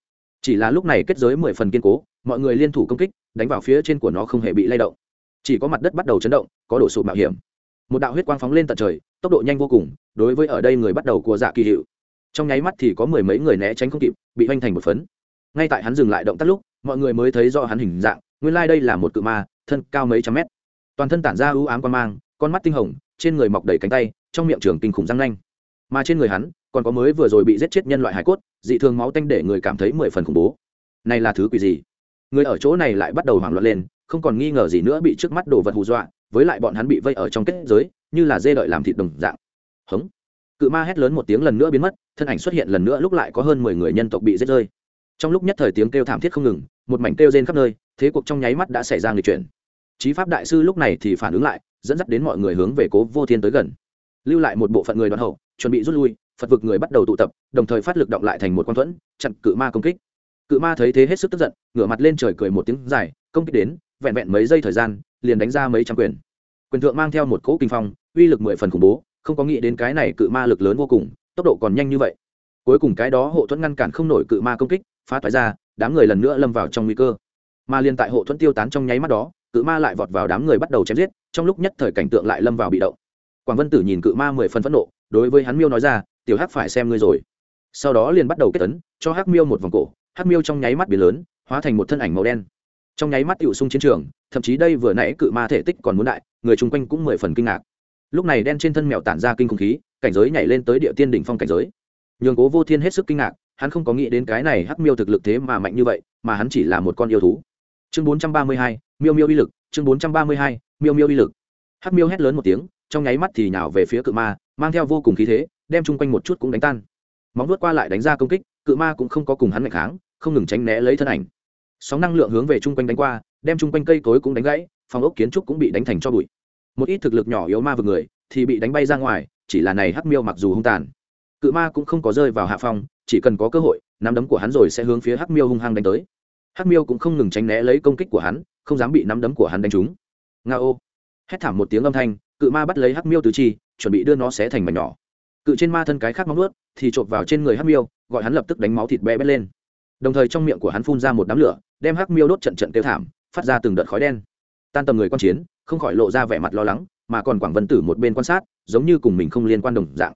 Chỉ là lúc này kết giới mười phần kiên cố, mọi người liên thủ công kích, đánh vào phía trên của nó không hề bị lay động. Chỉ có mặt đất bắt đầu chấn động, có đổ sụp mạo hiểm. Một đạo huyết quang phóng lên tận trời, tốc độ nhanh vô cùng, đối với ở đây người bắt đầu của dạ kỳ hiệu. Trong nháy mắt thì có mười mấy người né tránh không kịp, bị hoành thành một phấn ngay tại hắn dừng lại động tác lúc, mọi người mới thấy rõ hắn hình dạng, nguyên lai、like、đây là một cự ma, thân cao mấy trăm mét. Toàn thân tản ra ưu ám quan mang, con mắt tinh hồng, trên người mọc đầy cánh tay, trong miệng trường kinh khủng răng nanh. Mà trên người hắn, còn có mới vừa rồi bị giết chết nhân loại hải cốt, dị thường máu tanh để người cảm thấy mười phần khủng bố. Này là thứ quỷ gì? Người ở chỗ này lại bắt đầu hoảng loạn lên, không còn nghi ngờ gì nữa bị trước mắt đồ vật hù dọa, với lại bọn hắn bị vây ở trong kết giới, như là dê đợi làm thịt đồng dạng. Hống. Cự ma hét lớn một tiếng lần nữa biến mất, thân ảnh xuất hiện lần nữa lúc lại có hơn mười người nhân tộc bị giết rơi trong lúc nhất thời tiếng kêu thảm thiết không ngừng, một mảnh kêu rên khắp nơi, thế cuộc trong nháy mắt đã xảy ra người chuyển. Trí pháp đại sư lúc này thì phản ứng lại, dẫn dắt đến mọi người hướng về cố vô thiên tới gần. Lưu lại một bộ phận người đoàn hậu, chuẩn bị rút lui, phật vực người bắt đầu tụ tập, đồng thời phát lực động lại thành một quang thuẫn, chặn cự ma công kích. Cự ma thấy thế hết sức tức giận, ngửa mặt lên trời cười một tiếng dài, công kích đến, vẹn vẹn mấy giây thời gian, liền đánh ra mấy trăm quyền. Quyền thượng mang theo một cỗ kinh phong, uy lực mười phần khủng bố, không có nghĩ đến cái này cự ma lực lớn vô cùng, tốc độ còn nhanh như vậy cuối cùng cái đó hộ thuẫn ngăn cản không nổi cự ma công kích, phá thoái ra, đám người lần nữa lâm vào trong nguy cơ. Mà liên tại hộ thuẫn tiêu tán trong nháy mắt đó, cự ma lại vọt vào đám người bắt đầu chém giết, trong lúc nhất thời cảnh tượng lại lâm vào bị động. Quảng vân tử nhìn cự ma mười phần phẫn nộ, đối với hắn miêu nói ra, tiểu hắc phải xem ngươi rồi. Sau đó liền bắt đầu kết tấn cho hắc miêu một vòng cổ. Hắc miêu trong nháy mắt biến lớn, hóa thành một thân ảnh màu đen. Trong nháy mắt tiểu sung chiến trường, thậm chí đây vừa nãy cự ma thể tích còn muốn đại, người chung quanh cũng mười phần kinh ngạc. Lúc này đen trên thân mèo tản ra kinh khủng khí, cảnh giới nhảy lên tới địa tiên đỉnh phong cảnh giới nhường cố vô thiên hết sức kinh ngạc, hắn không có nghĩ đến cái này hắc miêu thực lực thế mà mạnh như vậy, mà hắn chỉ là một con yêu thú. Chương bốn trăm ba mươi hai, miêu miêu uy lực, chương bốn trăm ba mươi hai, miêu miêu uy lực. Hắc miêu hét lớn một tiếng, trong nháy mắt thì nhào về phía cự ma, mang theo vô cùng khí thế, đem chung quanh một chút cũng đánh tan. Móng vuốt qua lại đánh ra công kích, cự ma cũng không có cùng hắn mạnh kháng, không ngừng tránh né lấy thân ảnh. Sóng năng lượng hướng về chung quanh đánh qua, đem chung quanh cây cối cũng đánh gãy, phòng ốc kiến trúc cũng bị đánh thành cho bụi. Một ít thực lực nhỏ yếu ma vực người thì bị đánh bay ra ngoài, chỉ là này hắc miêu mặc dù hung tàn cự ma cũng không có rơi vào hạ phong, chỉ cần có cơ hội, nắm đấm của hắn rồi sẽ hướng phía hắc miêu hung hăng đánh tới. Hắc miêu cũng không ngừng tránh né lấy công kích của hắn, không dám bị nắm đấm của hắn đánh trúng. Nga ô hét thảm một tiếng âm thanh, cự ma bắt lấy hắc miêu tứ chi, chuẩn bị đưa nó xé thành mảnh nhỏ. Cự trên ma thân cái khác móng nuốt thì chộp vào trên người hắc miêu, gọi hắn lập tức đánh máu thịt bé bét lên. Đồng thời trong miệng của hắn phun ra một đám lửa, đem hắc miêu đốt trận trận tiêu thảm, phát ra từng đợt khói đen. Tan tầm người quan chiến, không khỏi lộ ra vẻ mặt lo lắng, mà còn quảng vân tử một bên quan sát, giống như cùng mình không liên quan đồng dạng.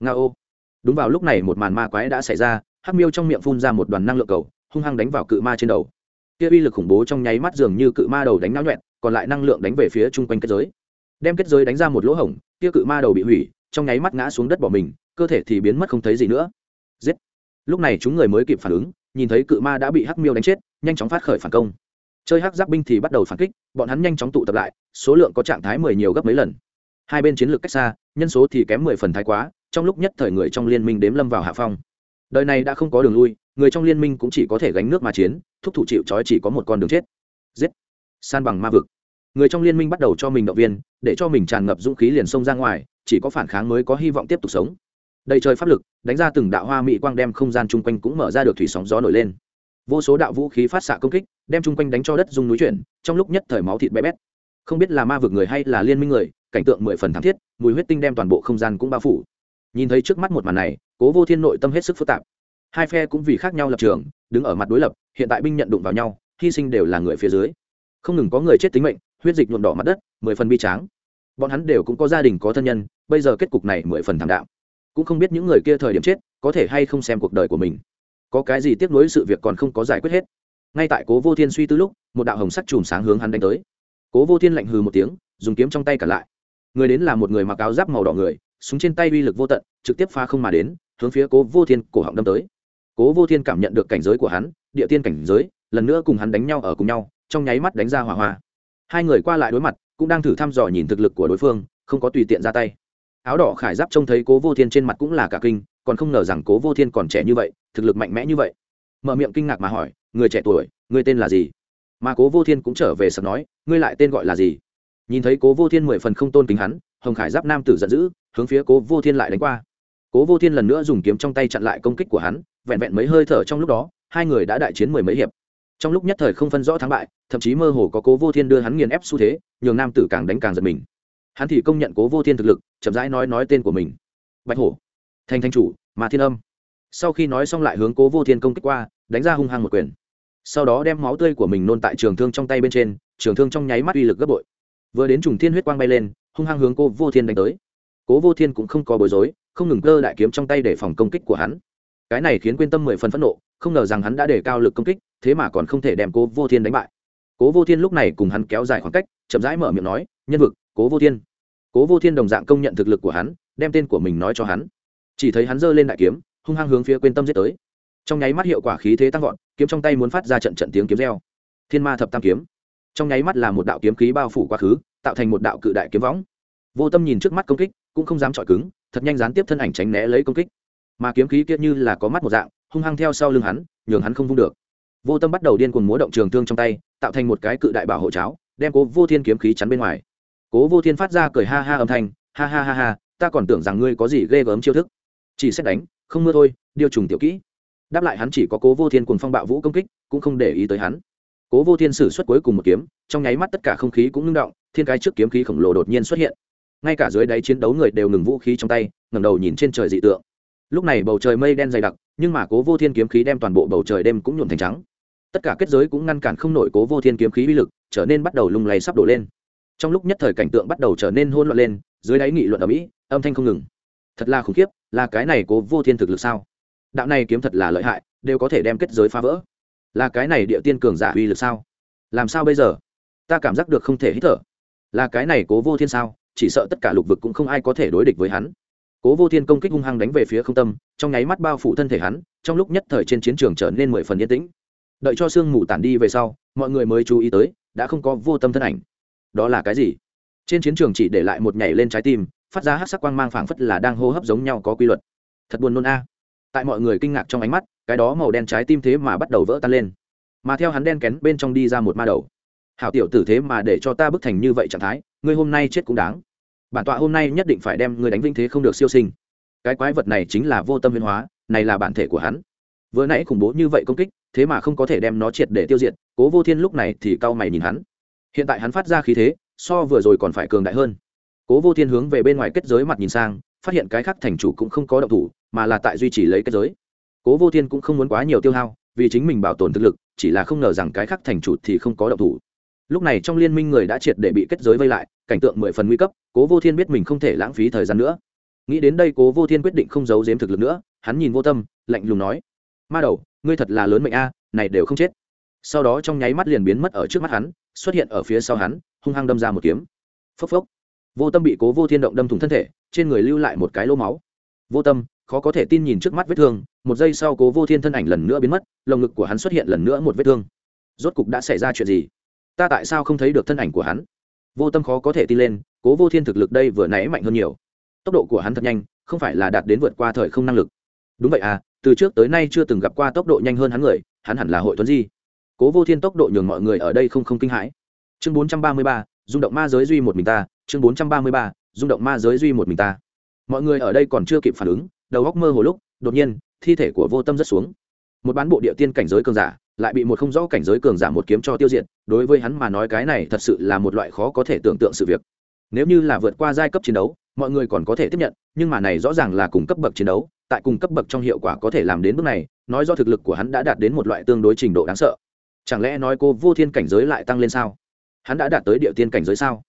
Nga ô đúng vào lúc này một màn ma quái đã xảy ra, hắc miêu trong miệng phun ra một đoàn năng lượng cầu, hung hăng đánh vào cự ma trên đầu. Kia uy lực khủng bố trong nháy mắt dường như cự ma đầu đánh náo nhuẹn, còn lại năng lượng đánh về phía chung quanh kết giới. Đem kết giới đánh ra một lỗ hổng, kia cự ma đầu bị hủy, trong nháy mắt ngã xuống đất bỏ mình, cơ thể thì biến mất không thấy gì nữa. Giết! Lúc này chúng người mới kịp phản ứng, nhìn thấy cự ma đã bị hắc miêu đánh chết, nhanh chóng phát khởi phản công. Chơi hắc giáp binh thì bắt đầu phản kích, bọn hắn nhanh chóng tụ tập lại, số lượng có trạng thái mười nhiều gấp mấy lần. Hai bên chiến lược cách xa, nhân số thì kém mười phần thái quá trong lúc nhất thời người trong liên minh đếm lâm vào hạ phong. Đời này đã không có đường lui, người trong liên minh cũng chỉ có thể gánh nước mà chiến, thúc thủ chịu trói chỉ có một con đường chết. Giết! San bằng ma vực. Người trong liên minh bắt đầu cho mình động viên, để cho mình tràn ngập dũng khí liền xông ra ngoài, chỉ có phản kháng mới có hy vọng tiếp tục sống. Đầy trời pháp lực, đánh ra từng đạo hoa mỹ quang đem không gian chung quanh cũng mở ra được thủy sóng gió nổi lên. Vô số đạo vũ khí phát xạ công kích, đem chung quanh đánh cho đất dung núi chuyển, trong lúc nhất thời máu thịt bé bét. Không biết là ma vực người hay là liên minh người, cảnh tượng mười phần thảm thiết, mùi huyết tinh đem toàn bộ không gian cũng bao phủ nhìn thấy trước mắt một màn này, cố vô thiên nội tâm hết sức phức tạp. Hai phe cũng vì khác nhau lập trường, đứng ở mặt đối lập, hiện tại binh nhận đụng vào nhau, hy sinh đều là người phía dưới. Không ngừng có người chết tính mệnh, huyết dịch nhuộm đỏ mặt đất, mười phần bi tráng. Bọn hắn đều cũng có gia đình, có thân nhân, bây giờ kết cục này mười phần thảm đạo cũng không biết những người kia thời điểm chết, có thể hay không xem cuộc đời của mình. Có cái gì tiếp nối sự việc còn không có giải quyết hết. Ngay tại cố vô thiên suy tư lúc, một đạo hồng sắc chùm sáng hướng hắn đánh tới. Cố vô thiên lạnh hừ một tiếng, dùng kiếm trong tay cả lại. Người đến là một người mặc áo giáp màu đỏ người súng trên tay uy lực vô tận, trực tiếp phá không mà đến, hướng phía cố vô thiên cổ họng đâm tới. Cố vô thiên cảm nhận được cảnh giới của hắn, địa tiên cảnh giới, lần nữa cùng hắn đánh nhau ở cùng nhau, trong nháy mắt đánh ra hỏa hoa. Hai người qua lại đối mặt, cũng đang thử thăm dò nhìn thực lực của đối phương, không có tùy tiện ra tay. Áo đỏ khải giáp trông thấy cố vô thiên trên mặt cũng là cả kinh, còn không ngờ rằng cố vô thiên còn trẻ như vậy, thực lực mạnh mẽ như vậy. Mở miệng kinh ngạc mà hỏi, người trẻ tuổi, người tên là gì? Mà cố vô thiên cũng trở về sập nói, ngươi lại tên gọi là gì? Nhìn thấy cố vô thiên mười phần không tôn kính hắn hồng khải giáp nam tử giận dữ, hướng phía cố vô thiên lại đánh qua. Cố vô thiên lần nữa dùng kiếm trong tay chặn lại công kích của hắn, vẹn vẹn mấy hơi thở trong lúc đó, hai người đã đại chiến mười mấy hiệp. Trong lúc nhất thời không phân rõ thắng bại, thậm chí mơ hồ có cố vô thiên đưa hắn nghiền ép xu thế, nhường nam tử càng đánh càng giật mình. Hắn thì công nhận cố vô thiên thực lực, chậm rãi nói nói tên của mình. Bạch hổ, thành thanh chủ mà thiên âm. Sau khi nói xong lại hướng cố vô thiên công kích qua, đánh ra hung hăng một quyền. Sau đó đem máu tươi của mình nôn tại trường thương trong tay bên trên, trường thương trong nháy mắt uy lực gấp bội. Vừa đến trùng thiên huyết quang bay lên hung hăng hướng cô vô thiên đánh tới. Cố vô thiên cũng không có bối rối, không ngừng cơ đại kiếm trong tay để phòng công kích của hắn. Cái này khiến quyên tâm mười phần phẫn nộ, không ngờ rằng hắn đã để cao lực công kích, thế mà còn không thể đem cố vô thiên đánh bại. Cố vô thiên lúc này cùng hắn kéo dài khoảng cách, chậm rãi mở miệng nói, nhân vực, cố vô thiên. Cố vô thiên đồng dạng công nhận thực lực của hắn, đem tên của mình nói cho hắn. Chỉ thấy hắn giơ lên đại kiếm, hung hăng hướng phía quyên tâm giết tới. Trong nháy mắt hiệu quả khí thế tăng vọt, kiếm trong tay muốn phát ra trận trận tiếng kiếm reo. Thiên ma thập tam kiếm. Trong nháy mắt là một đạo kiếm khí bao phủ quá khứ tạo thành một đạo cự đại kiếm võng. Vô tâm nhìn trước mắt công kích, cũng không dám chọi cứng, thật nhanh gián tiếp thân ảnh tránh né lấy công kích. Mà kiếm khí kia như là có mắt một dạng, hung hăng theo sau lưng hắn, nhường hắn không vung được. Vô tâm bắt đầu điên cuồng múa động trường thương trong tay, tạo thành một cái cự đại bảo hộ cháo, đem cố vô thiên kiếm khí chắn bên ngoài. Cố vô thiên phát ra cười ha ha âm thanh, ha ha ha ha, ta còn tưởng rằng ngươi có gì ghê gớm chiêu thức. Chỉ xét đánh, không mưa thôi, điều trùng tiểu kỹ. Đáp lại hắn chỉ có cố vô thiên cùng phong bạo vũ công kích, cũng không để ý tới hắn. Cố vô thiên sử xuất cuối cùng một kiếm, trong nháy mắt tất cả không khí cũng ngưng động thiên cái trước kiếm khí khổng lồ đột nhiên xuất hiện. Ngay cả dưới đáy chiến đấu người đều ngừng vũ khí trong tay, ngẩng đầu nhìn trên trời dị tượng. Lúc này bầu trời mây đen dày đặc, nhưng mà cố vô thiên kiếm khí đem toàn bộ bầu trời đêm cũng nhuộm thành trắng. Tất cả kết giới cũng ngăn cản không nổi cố vô thiên kiếm khí uy lực, trở nên bắt đầu lung lay sắp đổ lên. Trong lúc nhất thời cảnh tượng bắt đầu trở nên hôn loạn lên, dưới đáy nghị luận ở mỹ âm thanh không ngừng. Thật là khủng khiếp, là cái này cố vô thiên thực lực sao? Đạo này kiếm thật là lợi hại, đều có thể đem kết giới phá vỡ. Là cái này địa tiên cường giả uy lực sao? Làm sao bây giờ? Ta cảm giác được không thể hít thở là cái này cố vô thiên sao? Chỉ sợ tất cả lục vực cũng không ai có thể đối địch với hắn. Cố vô thiên công kích hung hăng đánh về phía không tâm, trong nháy mắt bao phủ thân thể hắn, trong lúc nhất thời trên chiến trường trở nên mười phần yên tĩnh. Đợi cho sương mù tản đi về sau, mọi người mới chú ý tới, đã không có vô tâm thân ảnh. Đó là cái gì? Trên chiến trường chỉ để lại một nhảy lên trái tim, phát ra hát sắc quang mang phảng phất là đang hô hấp giống nhau có quy luật. Thật buồn nôn a. Tại mọi người kinh ngạc trong ánh mắt, cái đó màu đen trái tim thế mà bắt đầu vỡ tan lên. Mà theo hắn đen kén bên trong đi ra một ma đầu hảo tiểu tử thế mà để cho ta bức thành như vậy trạng thái, ngươi hôm nay chết cũng đáng. Bản tọa hôm nay nhất định phải đem ngươi đánh vinh thế không được siêu sinh. Cái quái vật này chính là vô tâm huyên hóa, này là bản thể của hắn. Vừa nãy khủng bố như vậy công kích, thế mà không có thể đem nó triệt để tiêu diệt, cố vô thiên lúc này thì cau mày nhìn hắn. Hiện tại hắn phát ra khí thế, so vừa rồi còn phải cường đại hơn. Cố vô thiên hướng về bên ngoài kết giới mặt nhìn sang, phát hiện cái khác thành chủ cũng không có động thủ, mà là tại duy trì lấy kết giới. Cố vô thiên cũng không muốn quá nhiều tiêu hao, vì chính mình bảo tồn thực lực, chỉ là không ngờ rằng cái khác thành chủ thì không có động thủ lúc này trong liên minh người đã triệt để bị kết giới vây lại, cảnh tượng mười phần nguy cấp, cố vô thiên biết mình không thể lãng phí thời gian nữa. Nghĩ đến đây cố vô thiên quyết định không giấu giếm thực lực nữa, hắn nhìn vô tâm, lạnh lùng nói, ma đầu, ngươi thật là lớn mệnh a, này đều không chết. Sau đó trong nháy mắt liền biến mất ở trước mắt hắn, xuất hiện ở phía sau hắn, hung hăng đâm ra một kiếm. Phốc phốc. Vô tâm bị cố vô thiên động đâm thủng thân thể, trên người lưu lại một cái lô máu. Vô tâm, khó có thể tin nhìn trước mắt vết thương, một giây sau cố vô thiên thân ảnh lần nữa biến mất, lồng ngực của hắn xuất hiện lần nữa một vết thương. Rốt cục đã xảy ra chuyện gì? Ta tại sao không thấy được thân ảnh của hắn? Vô tâm khó có thể tin lên, cố vô thiên thực lực đây vừa nãy mạnh hơn nhiều. Tốc độ của hắn thật nhanh, không phải là đạt đến vượt qua thời không năng lực. Đúng vậy à từ trước tới nay chưa từng gặp qua tốc độ nhanh hơn hắn người, hắn hẳn là hội tuấn di. Cố vô thiên tốc độ nhường mọi người ở đây không không kinh hãi. Chương bốn trăm ba mươi ba, rung động ma giới duy một mình ta. Chương bốn trăm ba mươi ba, rung động ma giới duy một mình ta. Mọi người ở đây còn chưa kịp phản ứng, đầu góc mơ hồ lúc, đột nhiên, thi thể của vô tâm rất xuống. Một bán bộ địa tiên cảnh giới cường giả lại bị một không rõ cảnh giới cường giả một kiếm cho tiêu diệt, đối với hắn mà nói cái này thật sự là một loại khó có thể tưởng tượng sự việc. Nếu như là vượt qua giai cấp chiến đấu, mọi người còn có thể tiếp nhận, nhưng mà này rõ ràng là cùng cấp bậc chiến đấu, tại cùng cấp bậc trong hiệu quả có thể làm đến bước này, nói do thực lực của hắn đã đạt đến một loại tương đối trình độ đáng sợ. Chẳng lẽ nói cô vô thiên cảnh giới lại tăng lên sao? Hắn đã đạt tới địa tiên cảnh giới sao?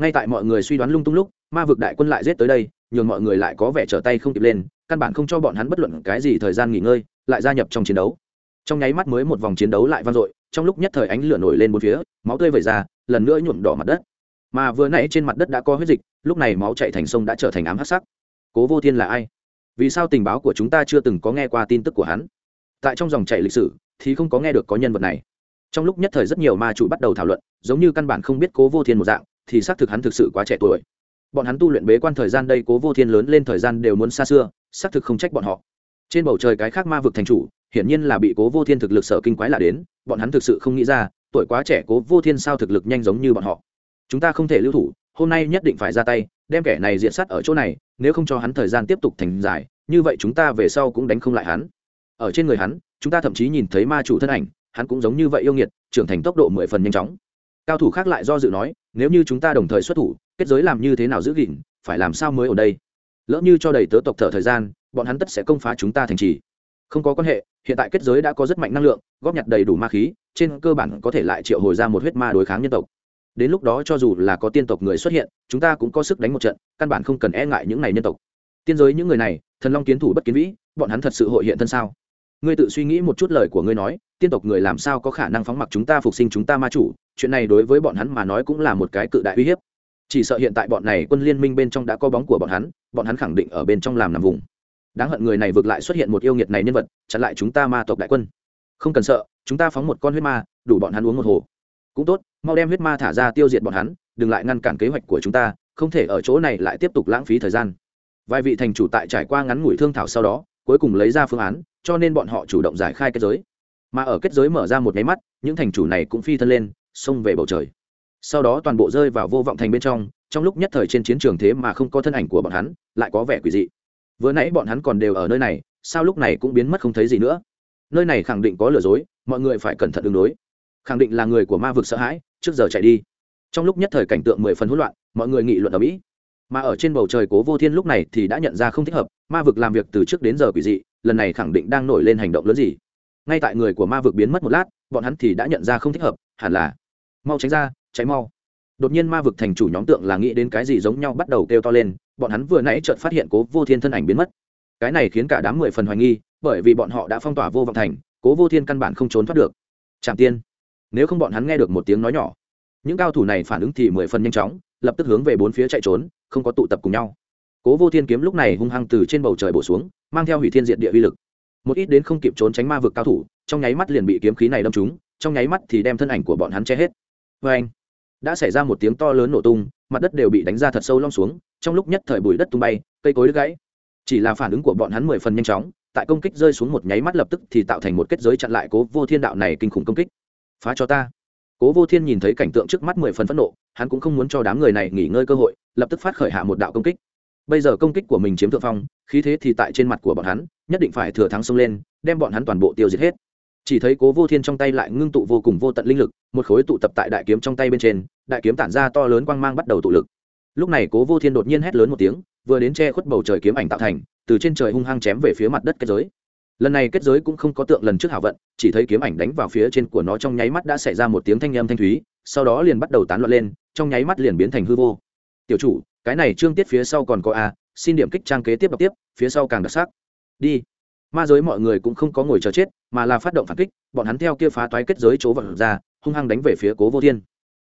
Ngay tại mọi người suy đoán lung tung lúc, ma vực đại quân lại giết tới đây, nhường mọi người lại có vẻ trở tay không kịp lên, căn bản không cho bọn hắn bất luận cái gì thời gian nghỉ ngơi, lại gia nhập trong chiến đấu trong nháy mắt mới một vòng chiến đấu lại vang dội, trong lúc nhất thời ánh lửa nổi lên bốn phía, máu tươi vẩy ra, lần nữa nhuộm đỏ mặt đất. Mà vừa nãy trên mặt đất đã có huyết dịch, lúc này máu chạy thành sông đã trở thành ám hắc sắc. Cố vô thiên là ai? Vì sao tình báo của chúng ta chưa từng có nghe qua tin tức của hắn? Tại trong dòng chảy lịch sử, thì không có nghe được có nhân vật này. Trong lúc nhất thời rất nhiều ma chủ bắt đầu thảo luận, giống như căn bản không biết cố vô thiên một dạng, thì xác thực hắn thực sự quá trẻ tuổi. Bọn hắn tu luyện bế quan thời gian đây, cố vô thiên lớn lên thời gian đều muốn xa xưa, xác thực không trách bọn họ trên bầu trời cái khác ma vực thành chủ, hiển nhiên là bị cố vô thiên thực lực sở kinh quái lạ đến, bọn hắn thực sự không nghĩ ra, tuổi quá trẻ cố vô thiên sao thực lực nhanh giống như bọn họ. Chúng ta không thể lưu thủ, hôm nay nhất định phải ra tay, đem kẻ này diện sát ở chỗ này, nếu không cho hắn thời gian tiếp tục thành dài như vậy chúng ta về sau cũng đánh không lại hắn. Ở trên người hắn, chúng ta thậm chí nhìn thấy ma chủ thân ảnh, hắn cũng giống như vậy yêu nghiệt, trưởng thành tốc độ mười phần nhanh chóng. Cao thủ khác lại do dự nói, nếu như chúng ta đồng thời xuất thủ, kết giới làm như thế nào giữ gìn, phải làm sao mới ở đây? Lỡ như cho đầy tớ tộc thở thời gian bọn hắn tất sẽ công phá chúng ta thành trì. Không có quan hệ, hiện tại kết giới đã có rất mạnh năng lượng, góp nhặt đầy đủ ma khí, trên cơ bản có thể lại triệu hồi ra một huyết ma đối kháng nhân tộc. Đến lúc đó cho dù là có tiên tộc người xuất hiện, chúng ta cũng có sức đánh một trận, căn bản không cần e ngại những này nhân tộc. Tiên giới những người này, thần long kiến thủ bất kiến vĩ, bọn hắn thật sự hội hiện thân sao? Ngươi tự suy nghĩ một chút lời của ngươi nói, tiên tộc người làm sao có khả năng phóng mặc chúng ta phục sinh chúng ta ma chủ? Chuyện này đối với bọn hắn mà nói cũng là một cái cự đại uy hiếp. Chỉ sợ hiện tại bọn này quân liên minh bên trong đã có bóng của bọn hắn bọn hắn khẳng định ở bên trong làm nằm vùng đáng hận người này vượt lại xuất hiện một yêu nghiệt này nhân vật, chặn lại chúng ta ma tộc đại quân. Không cần sợ, chúng ta phóng một con huyết ma, đủ bọn hắn uống một hồ. Cũng tốt, mau đem huyết ma thả ra tiêu diệt bọn hắn, đừng lại ngăn cản kế hoạch của chúng ta, không thể ở chỗ này lại tiếp tục lãng phí thời gian. Vài vị thành chủ tại trải qua ngắn ngủi thương thảo sau đó, cuối cùng lấy ra phương án, cho nên bọn họ chủ động giải khai kết giới. Mà ở kết giới mở ra một nháy mắt, những thành chủ này cũng phi thân lên, xông về bầu trời. Sau đó toàn bộ rơi vào vô vọng thành bên trong trong lúc nhất thời trên chiến trường thế mà không có thân ảnh của bọn hắn, lại có vẻ quỷ dị vừa nãy bọn hắn còn đều ở nơi này, sao lúc này cũng biến mất không thấy gì nữa? Nơi này khẳng định có lừa dối, mọi người phải cẩn thận đường đối. Khẳng định là người của ma vực sợ hãi, trước giờ chạy đi. Trong lúc nhất thời cảnh tượng mười phần hỗn loạn, mọi người nghị luận ở mỹ. Mà ở trên bầu trời cố vô thiên lúc này thì đã nhận ra không thích hợp, ma vực làm việc từ trước đến giờ quỷ dị, lần này khẳng định đang nổi lên hành động lớn gì. Ngay tại người của ma vực biến mất một lát, bọn hắn thì đã nhận ra không thích hợp, hẳn là mau tránh ra cháy mau. Đột nhiên ma vực thành chủ nhóm tượng là nghĩ đến cái gì giống nhau bắt đầu kêu to lên bọn hắn vừa nãy chợt phát hiện cố vô thiên thân ảnh biến mất. Cái này khiến cả đám mười phần hoài nghi, bởi vì bọn họ đã phong tỏa vô vọng thành, cố vô thiên căn bản không trốn thoát được. Trạm tiên, nếu không bọn hắn nghe được một tiếng nói nhỏ. Những cao thủ này phản ứng thì mười phần nhanh chóng, lập tức hướng về bốn phía chạy trốn, không có tụ tập cùng nhau. Cố vô thiên kiếm lúc này hung hăng từ trên bầu trời bổ xuống, mang theo hủy thiên diện địa uy lực. Một ít đến không kịp trốn tránh ma vực cao thủ, trong nháy mắt liền bị kiếm khí này đâm trúng, trong nháy mắt thì đem thân ảnh của bọn hắn che hết. Vê anh đã xảy ra một tiếng to lớn nổ tung, mặt đất đều bị đánh ra thật sâu long xuống, trong lúc nhất thời bụi đất tung bay, cây cối đứt gãy. Chỉ là phản ứng của bọn hắn mười phần nhanh chóng, tại công kích rơi xuống một nháy mắt lập tức thì tạo thành một kết giới chặn lại cố vô thiên đạo này kinh khủng công kích. Phá cho ta. Cố vô thiên nhìn thấy cảnh tượng trước mắt mười phần phẫn nộ, hắn cũng không muốn cho đám người này nghỉ ngơi cơ hội, lập tức phát khởi hạ một đạo công kích. Bây giờ công kích của mình chiếm thượng phong, khí thế thì tại trên mặt của bọn hắn, nhất định phải thừa thắng xông lên, đem bọn hắn toàn bộ tiêu diệt hết chỉ thấy cố vô thiên trong tay lại ngưng tụ vô cùng vô tận linh lực, một khối tụ tập tại đại kiếm trong tay bên trên, đại kiếm tản ra to lớn quang mang bắt đầu tụ lực. Lúc này cố vô thiên đột nhiên hét lớn một tiếng, vừa đến che khuất bầu trời kiếm ảnh tạo thành, từ trên trời hung hăng chém về phía mặt đất kết giới. Lần này kết giới cũng không có tượng lần trước hảo vận, chỉ thấy kiếm ảnh đánh vào phía trên của nó trong nháy mắt đã xảy ra một tiếng thanh âm thanh thúy, sau đó liền bắt đầu tán loạn lên, trong nháy mắt liền biến thành hư vô. Tiểu chủ, cái này trương tiết phía sau còn có a, xin điểm kích trang kế tiếp đọc tiếp, phía sau càng đặc sắc. Đi ma giới mọi người cũng không có ngồi chờ chết, mà là phát động phản kích, bọn hắn theo kia phá toái kết giới chỗ vật ra, hung hăng đánh về phía cố vô thiên.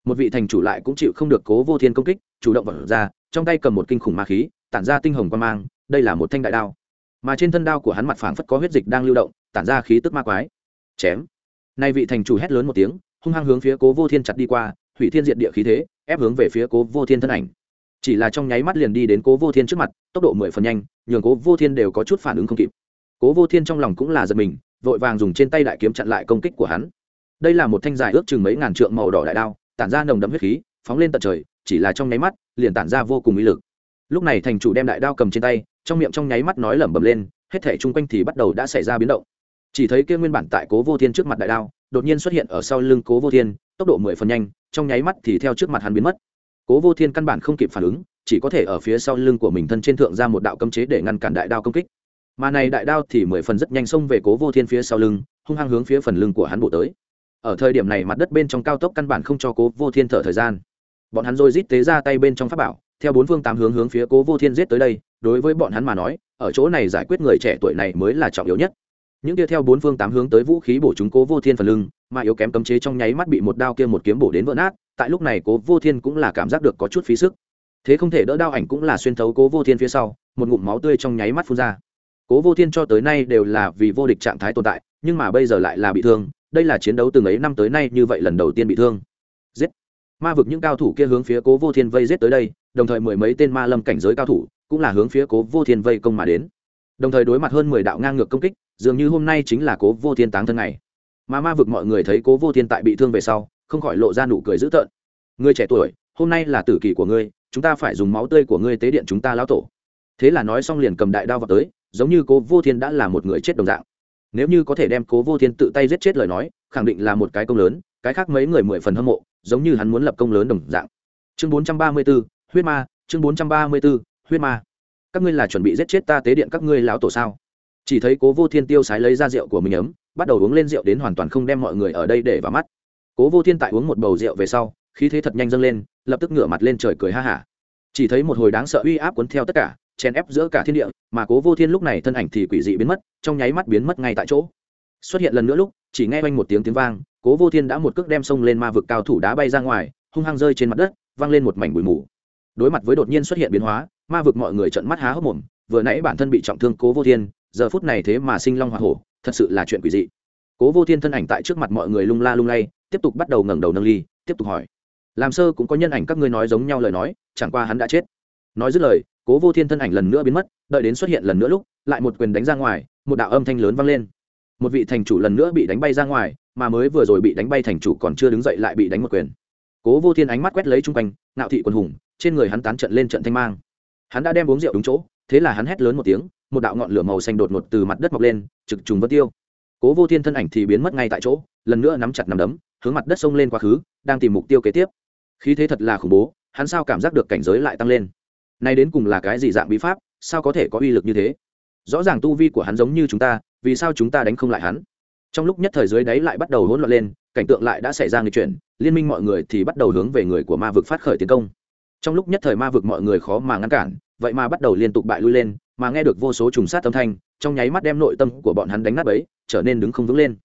Một vị thành chủ lại cũng chịu không được cố vô thiên công kích, chủ động vật ra, trong tay cầm một kinh khủng ma khí, tản ra tinh hồng quan mang, đây là một thanh đại đao. Mà trên thân đao của hắn mặt phảng phất có huyết dịch đang lưu động, tản ra khí tức ma quái. Chém. Nay vị thành chủ hét lớn một tiếng, hung hăng hướng phía cố vô thiên chặt đi qua, hủy thiên diện địa khí thế, ép hướng về phía cố vô thiên thân ảnh. Chỉ là trong nháy mắt liền đi đến cố vô thiên trước mặt, tốc độ mười phần nhanh, nhường cố vô thiên đều có chút phản ứng không kịp cố vô thiên trong lòng cũng là giật mình, vội vàng dùng trên tay đại kiếm chặn lại công kích của hắn. Đây là một thanh dài ước chừng mấy ngàn trượng màu đỏ đại đao, tản ra nồng đậm huyết khí, phóng lên tận trời, chỉ là trong nháy mắt, liền tản ra vô cùng ý lực. Lúc này thành chủ đem đại đao cầm trên tay, trong miệng trong nháy mắt nói lẩm bẩm lên, hết thể chung quanh thì bắt đầu đã xảy ra biến động. Chỉ thấy kia nguyên bản tại cố vô thiên trước mặt đại đao, đột nhiên xuất hiện ở sau lưng cố vô thiên, tốc độ mười phần nhanh, trong nháy mắt thì theo trước mặt hắn biến mất. Cố vô thiên căn bản không kịp phản ứng, chỉ có thể ở phía sau lưng của mình thân trên thượng ra một đạo cấm chế để ngăn cản đại đao công kích mà này đại đao thì mười phần rất nhanh xông về cố vô thiên phía sau lưng, hung hăng hướng phía phần lưng của hắn bộ tới. Ở thời điểm này mặt đất bên trong cao tốc căn bản không cho cố vô thiên thở thời gian. Bọn hắn rồi rít tế ra tay bên trong pháp bảo, theo bốn phương tám hướng hướng phía cố vô thiên giết tới đây, đối với bọn hắn mà nói, ở chỗ này giải quyết người trẻ tuổi này mới là trọng yếu nhất. Những kia theo bốn phương tám hướng tới vũ khí bổ chúng cố vô thiên phần lưng, mà yếu kém cấm chế trong nháy mắt bị một đao kia một kiếm bổ đến vỡ nát, tại lúc này cố vô thiên cũng là cảm giác được có chút phí sức. Thế không thể đỡ đao ảnh cũng là xuyên thấu cố vô thiên phía sau, một ngụm máu tươi trong nháy mắt phun ra cố vô thiên cho tới nay đều là vì vô địch trạng thái tồn tại, nhưng mà bây giờ lại là bị thương, đây là chiến đấu từng ấy năm tới nay như vậy lần đầu tiên bị thương. Giết! Ma vực những cao thủ kia hướng phía cố vô thiên vây giết tới đây, đồng thời mười mấy tên ma lâm cảnh giới cao thủ cũng là hướng phía cố vô thiên vây công mà đến. Đồng thời đối mặt hơn mười đạo ngang ngược công kích, dường như hôm nay chính là cố vô thiên táng thân này mà ma vực mọi người thấy cố vô thiên tại bị thương về sau, không khỏi lộ ra nụ cười dữ tợn. Người trẻ tuổi, hôm nay là tử kỳ của ngươi, chúng ta phải dùng máu tươi của ngươi tế điện chúng ta lão tổ. Thế là nói xong liền cầm đại đao vào tới giống như cố vô thiên đã là một người chết đồng dạng. Nếu như có thể đem cố vô thiên tự tay giết chết lời nói, khẳng định là một cái công lớn, cái khác mấy người mười phần hâm mộ, giống như hắn muốn lập công lớn đồng dạng. Chương bốn trăm ba mươi b ố huyết ma, chương bốn trăm ba mươi b ố huyết ma. Các ngươi là chuẩn bị giết chết ta tế điện các ngươi lão tổ sao? Chỉ thấy cố vô thiên tiêu sái lấy ra rượu của mình ấm, bắt đầu uống lên rượu đến hoàn toàn không đem mọi người ở đây để vào mắt. Cố vô thiên tại uống một bầu rượu về sau, khí thế thật nhanh dâng lên, lập tức ngửa mặt lên trời cười ha hả chỉ thấy một hồi đáng sợ uy áp cuốn theo tất cả, chèn ép giữa cả thiên địa, mà cố vô thiên lúc này thân ảnh thì quỷ dị biến mất, trong nháy mắt biến mất ngay tại chỗ. Xuất hiện lần nữa lúc, chỉ nghe quanh một tiếng tiếng vang, cố vô thiên đã một cước đem sông lên ma vực cao thủ đá bay ra ngoài, hung hăng rơi trên mặt đất văng lên một mảnh bụi mù. Đối mặt với đột nhiên xuất hiện biến hóa, ma vực mọi người trợn mắt há hốc mồm, vừa nãy bản thân bị trọng thương cố vô thiên, giờ phút này thế mà sinh long hoa hổ, thật sự là chuyện quỷ dị. Cố vô thiên thân ảnh tại trước mặt mọi người lung la lung lay, tiếp tục bắt đầu ngẩng đầu nâng ly, tiếp tục hỏi làm sơ cũng có nhân ảnh các ngươi nói giống nhau lời nói, chẳng qua hắn đã chết. Nói dứt lời, cố vô thiên thân ảnh lần nữa biến mất, đợi đến xuất hiện lần nữa lúc, lại một quyền đánh ra ngoài, một đạo âm thanh lớn vang lên. Một vị thành chủ lần nữa bị đánh bay ra ngoài, mà mới vừa rồi bị đánh bay thành chủ còn chưa đứng dậy lại bị đánh một quyền. Cố vô thiên ánh mắt quét lấy chung quanh nạo thị quần hùng, trên người hắn tán trận lên trận thanh mang. Hắn đã đem uống rượu đúng chỗ, thế là hắn hét lớn một tiếng, một đạo ngọn lửa màu xanh đột ngột từ mặt đất mọc lên, trực trùng vân tiêu. Cố vô thiên thân ảnh thì biến mất ngay tại chỗ, lần nữa nắm chặt nắm đấm, hướng mặt đất sông lên quá khứ, đang tìm mục tiêu kế tiếp khí thế thật là khủng bố, hắn sao cảm giác được cảnh giới lại tăng lên? Nay đến cùng là cái gì dạng bí pháp, sao có thể có uy lực như thế? Rõ ràng tu vi của hắn giống như chúng ta, vì sao chúng ta đánh không lại hắn? Trong lúc nhất thời dưới đáy lại bắt đầu hỗn loạn lên, cảnh tượng lại đã xảy ra người chuyển, liên minh mọi người thì bắt đầu hướng về người của ma vực phát khởi tiến công. Trong lúc nhất thời ma vực mọi người khó mà ngăn cản, vậy mà bắt đầu liên tục bại lui lên, mà nghe được vô số trùng sát âm thanh, trong nháy mắt đem nội tâm của bọn hắn đánh nát ấy trở nên đứng không vững lên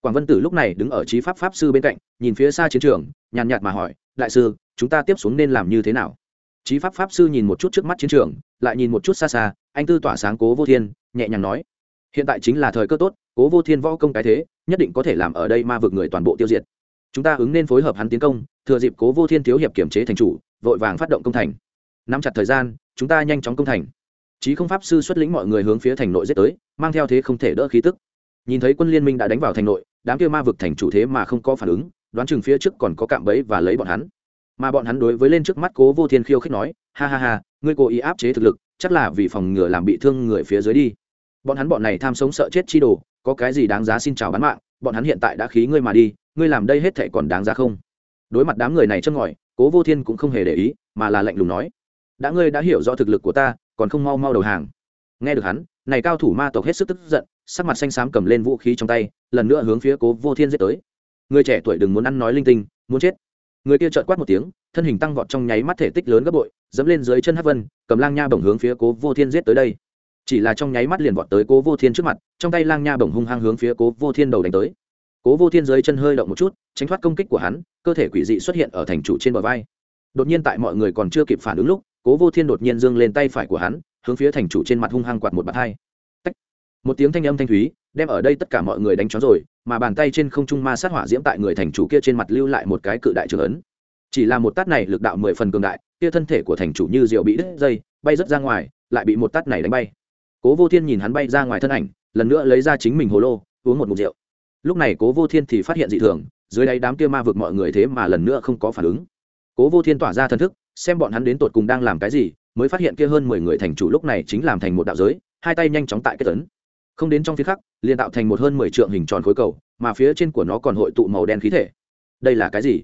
quảng vân tử lúc này đứng ở trí pháp pháp sư bên cạnh, nhìn phía xa chiến trường, nhàn nhạt mà hỏi, đại sư, chúng ta tiếp xuống nên làm như thế nào? Trí pháp pháp sư nhìn một chút trước mắt chiến trường, lại nhìn một chút xa xa, anh tư tỏa sáng cố vô thiên, nhẹ nhàng nói, hiện tại chính là thời cơ tốt, cố vô thiên võ công cái thế, nhất định có thể làm ở đây ma vực người toàn bộ tiêu diệt. Chúng ta ứng nên phối hợp hắn tiến công, thừa dịp cố vô thiên thiếu hiệp kiểm chế thành chủ, vội vàng phát động công thành. Nắm chặt thời gian, chúng ta nhanh chóng công thành. Chí không pháp sư xuất lĩnh mọi người hướng phía thành nội giết tới, mang theo thế không thể đỡ khí tức. Nhìn thấy quân liên minh đã đánh vào thành nội đám kia ma vực thành chủ thế mà không có phản ứng, đoán chừng phía trước còn có cạm bẫy và lấy bọn hắn. Mà bọn hắn đối với lên trước mắt cố vô thiên khiêu khích nói, ha ha ha, ngươi cố ý áp chế thực lực, chắc là vì phòng ngừa làm bị thương người phía dưới đi. Bọn hắn bọn này tham sống sợ chết chi đồ, có cái gì đáng giá xin chào bán mạng, bọn hắn hiện tại đã khí ngươi mà đi, ngươi làm đây hết thệ còn đáng giá không? Đối mặt đám người này châm ngòi, cố vô thiên cũng không hề để ý, mà là lạnh lùng nói, đã ngươi đã hiểu rõ thực lực của ta, còn không mau mau đầu hàng. Nghe được hắn, này cao thủ ma tộc hết sức tức giận, sắc mặt xanh xám cầm lên vũ khí trong tay lần nữa hướng phía cố vô thiên giết tới. Người trẻ tuổi đừng muốn ăn nói linh tinh, muốn chết. Người kia trợn quát một tiếng, thân hình tăng vọt trong nháy mắt thể tích lớn gấp bội, dẫm lên dưới chân hát vân, cầm lang nha bổng hướng phía cố vô thiên giết tới đây. Chỉ là trong nháy mắt liền vọt tới cố vô thiên trước mặt, trong tay lang nha bổng hung hăng hướng phía cố vô thiên đầu đánh tới. Cố vô thiên dưới chân hơi động một chút, tránh thoát công kích của hắn, cơ thể quỷ dị xuất hiện ở thành chủ trên bờ vai. Đột nhiên tại mọi người còn chưa kịp phản ứng lúc, cố vô thiên đột nhiên dương lên tay phải của hắn, hướng phía thành chủ trên mặt hung hăng quạt một bạt hai. Một tiếng thanh âm thanh thúy đem ở đây tất cả mọi người đánh chó rồi, mà bàn tay trên không trung ma sát hỏa diễm tại người thành chủ kia trên mặt lưu lại một cái cự đại trường ấn. Chỉ là một tát này lực đạo mười phần cường đại, kia thân thể của thành chủ như rượu bị đứt dây, bay rớt ra ngoài, lại bị một tát này đánh bay. Cố vô thiên nhìn hắn bay ra ngoài thân ảnh, lần nữa lấy ra chính mình hồ lô, uống một mục rượu. Lúc này cố vô thiên thì phát hiện dị thường, dưới đáy đám kia ma vực mọi người thế mà lần nữa không có phản ứng. Cố vô thiên tỏa ra thần thức, xem bọn hắn đến tột cùng đang làm cái gì, mới phát hiện kia hơn mười người thành chủ lúc này chính làm thành một đạo giới, hai tay nhanh chóng tại kết tấn không đến trong phía khắc liền tạo thành một hơn mười trượng hình tròn khối cầu, mà phía trên của nó còn hội tụ màu đen khí thể. Đây là cái gì?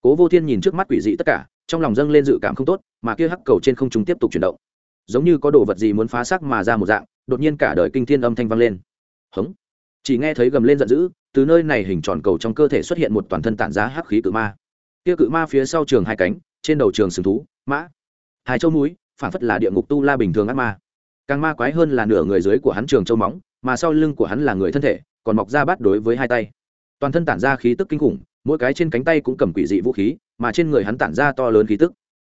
Cố vô thiên nhìn trước mắt quỷ dị tất cả, trong lòng dâng lên dự cảm không tốt, mà kia hắc cầu trên không trung tiếp tục chuyển động. Giống như có đồ vật gì muốn phá xác mà ra một dạng, đột nhiên cả đời kinh thiên âm thanh vang lên. Hống. Chỉ nghe thấy gầm lên giận dữ, từ nơi này hình tròn cầu trong cơ thể xuất hiện một toàn thân tản giá hắc khí cự ma. Kia cự ma phía sau trường hai cánh, trên đầu trường sừng thú, mã. Hai châu núi, phản phất là địa ngục tu la bình thường ác ma. Càng ma quái hơn là nửa người dưới của hắn trường châu móng mà sau lưng của hắn là người thân thể, còn mọc ra bắt đối với hai tay. Toàn thân tản ra khí tức kinh khủng, mỗi cái trên cánh tay cũng cầm quỷ dị vũ khí, mà trên người hắn tản ra to lớn khí tức.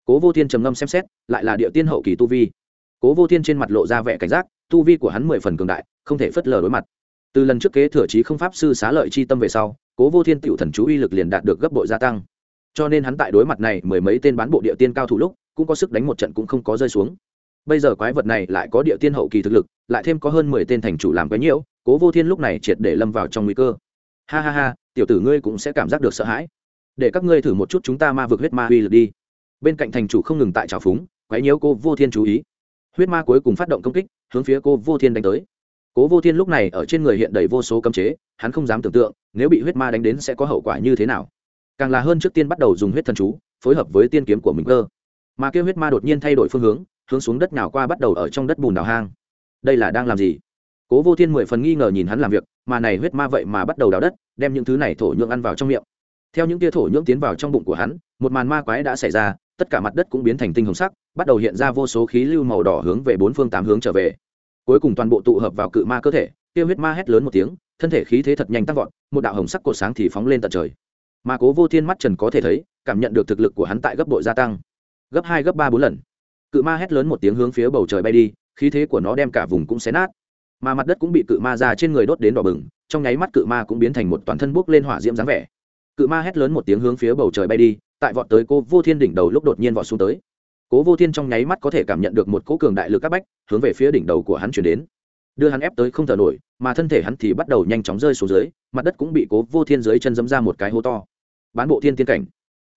Cố vô thiên trầm ngâm xem xét, lại là địa tiên hậu kỳ tu vi. Cố vô thiên trên mặt lộ ra vẻ cảnh giác, tu vi của hắn mười phần cường đại, không thể phớt lờ đối mặt. Từ lần trước kế thừa trí không pháp sư xá lợi chi tâm về sau, cố vô thiên tiểu thần chú uy lực liền đạt được gấp bội gia tăng. Cho nên hắn tại đối mặt này mười mấy tên bán bộ địa tiên cao thủ lúc, cũng có sức đánh một trận cũng không có rơi xuống bây giờ quái vật này lại có địa tiên hậu kỳ thực lực, lại thêm có hơn mười tên thành chủ làm quái nhiễu, cố vô thiên lúc này triệt để lâm vào trong nguy cơ. Ha ha ha, tiểu tử ngươi cũng sẽ cảm giác được sợ hãi. Để các ngươi thử một chút chúng ta ma vực huyết ma uy lực đi. Bên cạnh thành chủ không ngừng tại trào phúng, quái nhiễu cô vô thiên chú ý. Huyết ma cuối cùng phát động công kích, hướng phía cô vô thiên đánh tới. Cố vô thiên lúc này ở trên người hiện đầy vô số cấm chế, hắn không dám tưởng tượng, nếu bị huyết ma đánh đến sẽ có hậu quả như thế nào. Càng là hơn trước tiên bắt đầu dùng huyết thần chú, phối hợp với tiên kiếm của mình cơ. Mà kêu huyết ma đột nhiên thay đổi phương hướng hướng xuống đất nào qua bắt đầu ở trong đất bùn đào hang. Đây là đang làm gì? Cố vô thiên mười phần nghi ngờ nhìn hắn làm việc, mà này huyết ma vậy mà bắt đầu đào đất, đem những thứ này thổ nhưỡng ăn vào trong miệng. Theo những tia thổ nhưỡng tiến vào trong bụng của hắn, một màn ma quái đã xảy ra, tất cả mặt đất cũng biến thành tinh hồng sắc, bắt đầu hiện ra vô số khí lưu màu đỏ hướng về bốn phương tám hướng trở về. Cuối cùng toàn bộ tụ hợp vào cự ma cơ thể tiêu huyết ma hét lớn một tiếng, thân thể khí thế thật nhanh tăng vọt, một đạo hồng sắc cột sáng thì phóng lên tận trời. Mà cố vô thiên mắt trần có thể thấy, cảm nhận được thực lực của hắn tại gấp bội gia tăng. Gấp hai, gấp ba, bốn lần cự ma hét lớn một tiếng hướng phía bầu trời bay đi, khí thế của nó đem cả vùng cũng xé nát. Mà mặt đất cũng bị cự ma ra trên người đốt đến đỏ bừng, trong nháy mắt cự ma cũng biến thành một toàn thân bốc lên hỏa diễm dáng vẻ. Cự ma hét lớn một tiếng hướng phía bầu trời bay đi, tại vọt tới cô vô thiên đỉnh đầu lúc đột nhiên vọt xuống tới. Cố vô thiên trong nháy mắt có thể cảm nhận được một cỗ cường đại lực các bách, hướng về phía đỉnh đầu của hắn chuyển đến. Đưa hắn ép tới không thở nổi, mà thân thể hắn thì bắt đầu nhanh chóng rơi xuống dưới, mặt đất cũng bị cố vô thiên dưới chân dẫm ra một cái hố to. Bán bộ thiên tiên cảnh.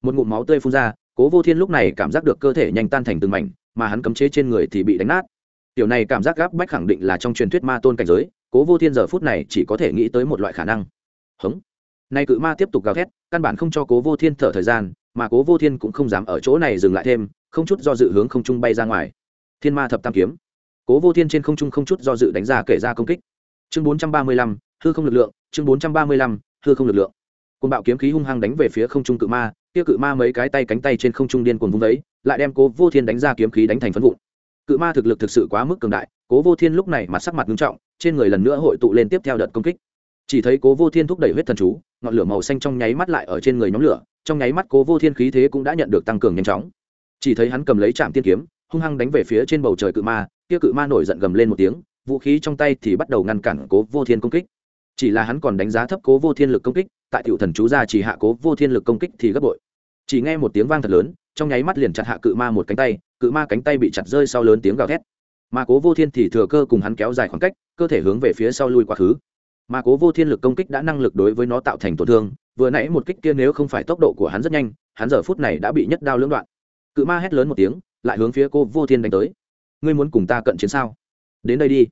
Một ngụm máu tươi phun ra, cố vô thiên lúc này cảm giác được cơ thể nhanh tan thành từng mảnh mà hắn cấm chế trên người thì bị đánh nát. Tiểu này cảm giác gáp bách khẳng định là trong truyền thuyết ma tôn cảnh giới, cố vô thiên giờ phút này chỉ có thể nghĩ tới một loại khả năng. Hống. Nay cự ma tiếp tục gào thét, căn bản không cho cố vô thiên thở thời gian, mà cố vô thiên cũng không dám ở chỗ này dừng lại thêm, không chút do dự hướng không trung bay ra ngoài. Thiên ma thập tam kiếm. Cố vô thiên trên không trung không chút do dự đánh ra kể ra công kích. Chương bốn trăm ba mươi lăm, hư không lực lượng, chương bốn trăm ba mươi lăm, hư không lực lượng. Côn bạo kiếm khí hung hăng đánh về phía không trung cự ma kia cự ma mấy cái tay cánh tay trên không trung điên cuồng vung đấy, lại đem cố vô thiên đánh ra kiếm khí đánh thành phân vụn. Cự ma thực lực thực sự quá mức cường đại cố vô thiên lúc này mặt sắc mặt nghiêm trọng trên người lần nữa hội tụ lên tiếp theo đợt công kích. Chỉ thấy cố vô thiên thúc đẩy huyết thần chú ngọn lửa màu xanh trong nháy mắt lại ở trên người nhóm lửa trong nháy mắt cố vô thiên khí thế cũng đã nhận được tăng cường nhanh chóng. Chỉ thấy hắn cầm lấy trạm tiên kiếm hung hăng đánh về phía trên bầu trời cự ma kia cự ma nổi giận gầm lên một tiếng vũ khí trong tay thì bắt đầu ngăn cản cố vô thiên công kích. Chỉ là hắn còn đánh giá thấp cố vô thiên lực công kích tại tiểu thần chú ra chỉ hạ cố vô thiên lực công kích thì gấp bội chỉ nghe một tiếng vang thật lớn, trong nháy mắt liền chặt hạ cự ma một cánh tay, cự ma cánh tay bị chặt rơi sau lớn tiếng gào thét. Mà cố vô thiên thì thừa cơ cùng hắn kéo dài khoảng cách, cơ thể hướng về phía sau lui quá khứ. Mà cố vô thiên lực công kích đã năng lực đối với nó tạo thành tổn thương, vừa nãy một kích kia nếu không phải tốc độ của hắn rất nhanh, hắn giờ phút này đã bị nhất đao lưỡng đoạn. Cự ma hét lớn một tiếng, lại hướng phía cô vô thiên đánh tới. Ngươi muốn cùng ta cận chiến sao? Đến đây đi.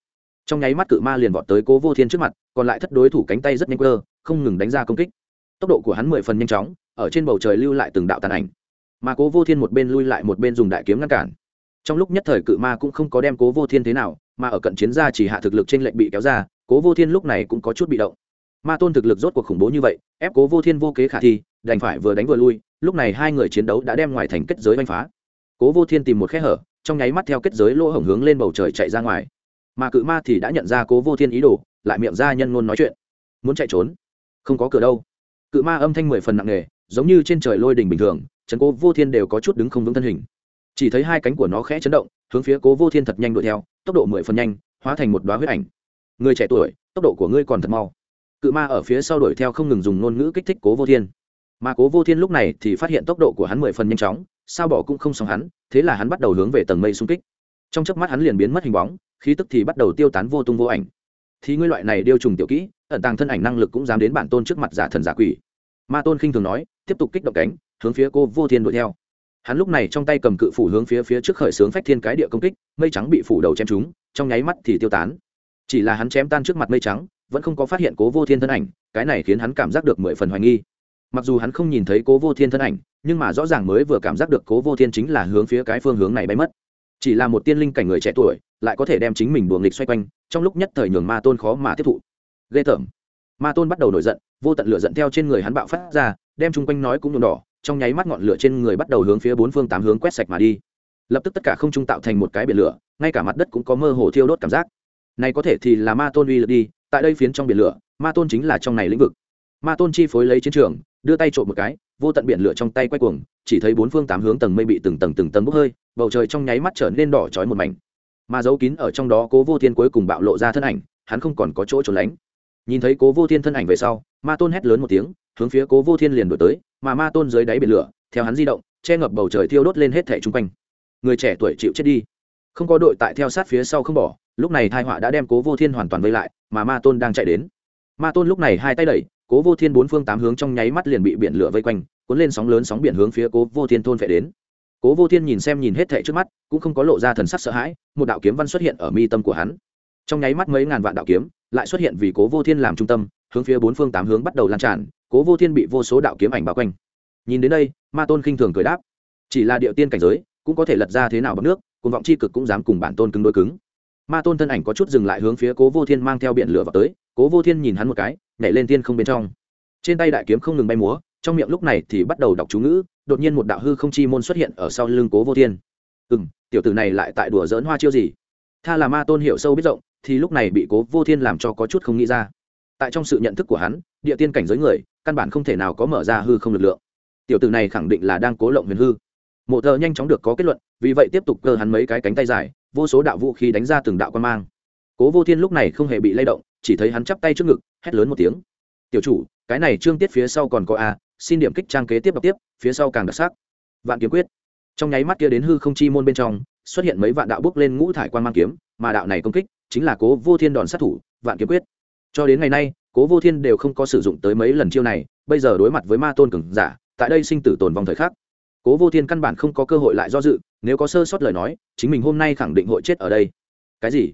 Trong nháy mắt cự ma liền vọt tới cố vô thiên trước mặt, còn lại thất đối thủ cánh tay rất nhanh cơ không ngừng đánh ra công kích. Tốc độ của hắn mười phần nhanh chóng ở trên bầu trời lưu lại từng đạo tàn ảnh. Mà cố vô thiên một bên lui lại một bên dùng đại kiếm ngăn cản. Trong lúc nhất thời cự ma cũng không có đem cố vô thiên thế nào, mà ở cận chiến gia chỉ hạ thực lực trên lệnh bị kéo ra, cố vô thiên lúc này cũng có chút bị động. Ma tôn thực lực rốt cuộc khủng bố như vậy, ép cố vô thiên vô kế khả thi, đành phải vừa đánh vừa lui, lúc này hai người chiến đấu đã đem ngoài thành kết giới oanh phá. Cố vô thiên tìm một khe hở, trong nháy mắt theo kết giới lỗ hổng hướng lên bầu trời chạy ra ngoài. Mà cự ma thì đã nhận ra cố vô thiên ý đồ, lại miệng ra nhân ngôn nói chuyện. Muốn chạy trốn? Không có cửa đâu. Cự ma âm thanh mười phần nặng nề giống như trên trời lôi đình bình thường trần cố vô thiên đều có chút đứng không vững thân hình. Chỉ thấy hai cánh của nó khẽ chấn động, hướng phía cố vô thiên thật nhanh đuổi theo, tốc độ mười phần nhanh, hóa thành một đoá huyết ảnh. Người trẻ tuổi, tốc độ của ngươi còn thật mau. Cự ma ở phía sau đuổi theo không ngừng dùng ngôn ngữ kích thích cố vô thiên. Mà cố vô thiên lúc này thì phát hiện tốc độ của hắn mười phần nhanh chóng, sao bỏ cũng không xong hắn, thế là hắn bắt đầu hướng về tầng mây xung kích. Trong chớp mắt hắn liền biến mất hình bóng, khí tức thì bắt đầu tiêu tán vô tung vô ảnh. Thì ngươi loại này điêu trùng tiểu kỹ, ẩn tàng thân ảnh năng lực cũng dám đến bản tôn trước mặt giả thần giả quỷ. Ma tôn khinh thường nói tiếp tục kích động cánh, hướng phía cô vô thiên đuổi theo. Hắn lúc này trong tay cầm cự phủ hướng phía phía trước khởi xướng phách thiên cái địa công kích, mây trắng bị phủ đầu chém trúng, trong nháy mắt thì tiêu tán. Chỉ là hắn chém tan trước mặt mây trắng, vẫn không có phát hiện cố vô thiên thân ảnh, cái này khiến hắn cảm giác được mười phần hoài nghi. Mặc dù hắn không nhìn thấy cố vô thiên thân ảnh, nhưng mà rõ ràng mới vừa cảm giác được cố vô thiên chính là hướng phía cái phương hướng này bay mất. Chỉ là một tiên linh cảnh người trẻ tuổi, lại có thể đem chính mình buồng nghịch xoay quanh, trong lúc nhất thời nhường ma tôn khó mà tiếp thụ. Ghê tởm. Ma tôn bắt đầu nổi giận, vô tận lửa giận theo trên người hắn bạo phát ra đem chung quanh nói cũng nhuộm đỏ, trong nháy mắt ngọn lửa trên người bắt đầu hướng phía bốn phương tám hướng quét sạch mà đi. Lập tức tất cả không trung tạo thành một cái biển lửa, ngay cả mặt đất cũng có mơ hồ thiêu đốt cảm giác. Này có thể thì là ma tôn uy lực đi, tại đây phiến trong biển lửa, ma tôn chính là trong này lĩnh vực. Ma tôn chi phối lấy chiến trường, đưa tay trộm một cái, vô tận biển lửa trong tay quay cuồng, chỉ thấy bốn phương tám hướng tầng mây bị từng tầng từng tầng bốc hơi, bầu trời trong nháy mắt trở nên đỏ chói một mảnh. Mà dấu kín ở trong đó cố vô thiên cuối cùng bạo lộ ra thân ảnh, hắn không còn có chỗ trốn lánh. Nhìn thấy cố vô thiên thân ảnh về sau, ma tôn hét lớn một tiếng hướng phía cố vô thiên liền đổi tới, mà ma tôn dưới đáy biển lửa, theo hắn di động, che ngập bầu trời thiêu đốt lên hết thẻ chung quanh. Người trẻ tuổi chịu chết đi. Không có đội tại theo sát phía sau không bỏ, lúc này thai họa đã đem cố vô thiên hoàn toàn vây lại, mà ma tôn đang chạy đến. Ma tôn lúc này hai tay đẩy, cố vô thiên bốn phương tám hướng trong nháy mắt liền bị biển lửa vây quanh, cuốn lên sóng lớn sóng biển hướng phía cố vô thiên thôn phệ đến. Cố vô thiên nhìn xem nhìn hết thệ trước mắt, cũng không có lộ ra thần sắc sợ hãi, một đạo kiếm văn xuất hiện ở mi tâm của hắn. Trong nháy mắt mấy ngàn vạn đạo kiếm lại xuất hiện vì cố vô thiên làm trung tâm, hướng phía bốn phương tám hướng bắt đầu lan tràn cố vô thiên bị vô số đạo kiếm ảnh bao quanh. Nhìn đến đây, ma tôn khinh thường cười đáp. Chỉ là điệu tiên cảnh giới, cũng có thể lật ra thế nào bằng nước cùng vọng c h i cực cũng dám cùng bản tôn cứng đôi cứng. Ma tôn thân ảnh có chút dừng lại hướng phía cố vô thiên mang theo biển lửa vào tới, cố vô thiên nhìn hắn một cái, nhảy lên thiên không bên trong. Trên tay đại kiếm không ngừng bay múa, trong miệng lúc này thì bắt đầu đọc chú ngữ, đột nhiên một đạo hư không chi môn xuất hiện ở sau lưng cố vô thiên. Ừ m tiểu tử này lại tại đùa dỡn hoa chiêu gì? Tha là ma tôn hiểu sâu biết rộng, thì lúc này bị cố vô thiên làm cho có chút không nghĩ ra. Tại trong sự nhận thức của hắn, địa tiên cảnh giới người căn bản không thể nào có mở ra hư không lực lượng. Tiểu tử này khẳng định là đang cố lộng huyền hư. Mộ thợ nhanh chóng được có kết luận, vì vậy tiếp tục cơ hắn mấy cái cánh tay dài, vô số đạo vũ khí đánh ra từng đạo quan mang. Cố vô thiên lúc này không hề bị lay động, chỉ thấy hắn chắp tay trước ngực, hét lớn một tiếng. Tiểu chủ, cái này trương tiết phía sau còn có a, xin điểm kích trang kế tiếp đọc tiếp, phía sau càng đặc sắc. Vạn kiếm quyết. Trong nháy mắt kia đến hư không chi môn bên trong, xuất hiện mấy vạn đạo bước lên ngũ thải quan mang kiếm, mà đạo này công kích chính là cố vô thiên đòn sát thủ, vạn kiếm quyết. Cho đến ngày nay cố vô thiên đều không có sử dụng tới mấy lần chiêu này, bây giờ đối mặt với ma tôn cường giả, tại đây sinh tử tồn vong thời khắc. Cố vô thiên căn bản không có cơ hội lại do dự, nếu có sơ sót lời nói, chính mình hôm nay khẳng định hội chết ở đây. Cái gì?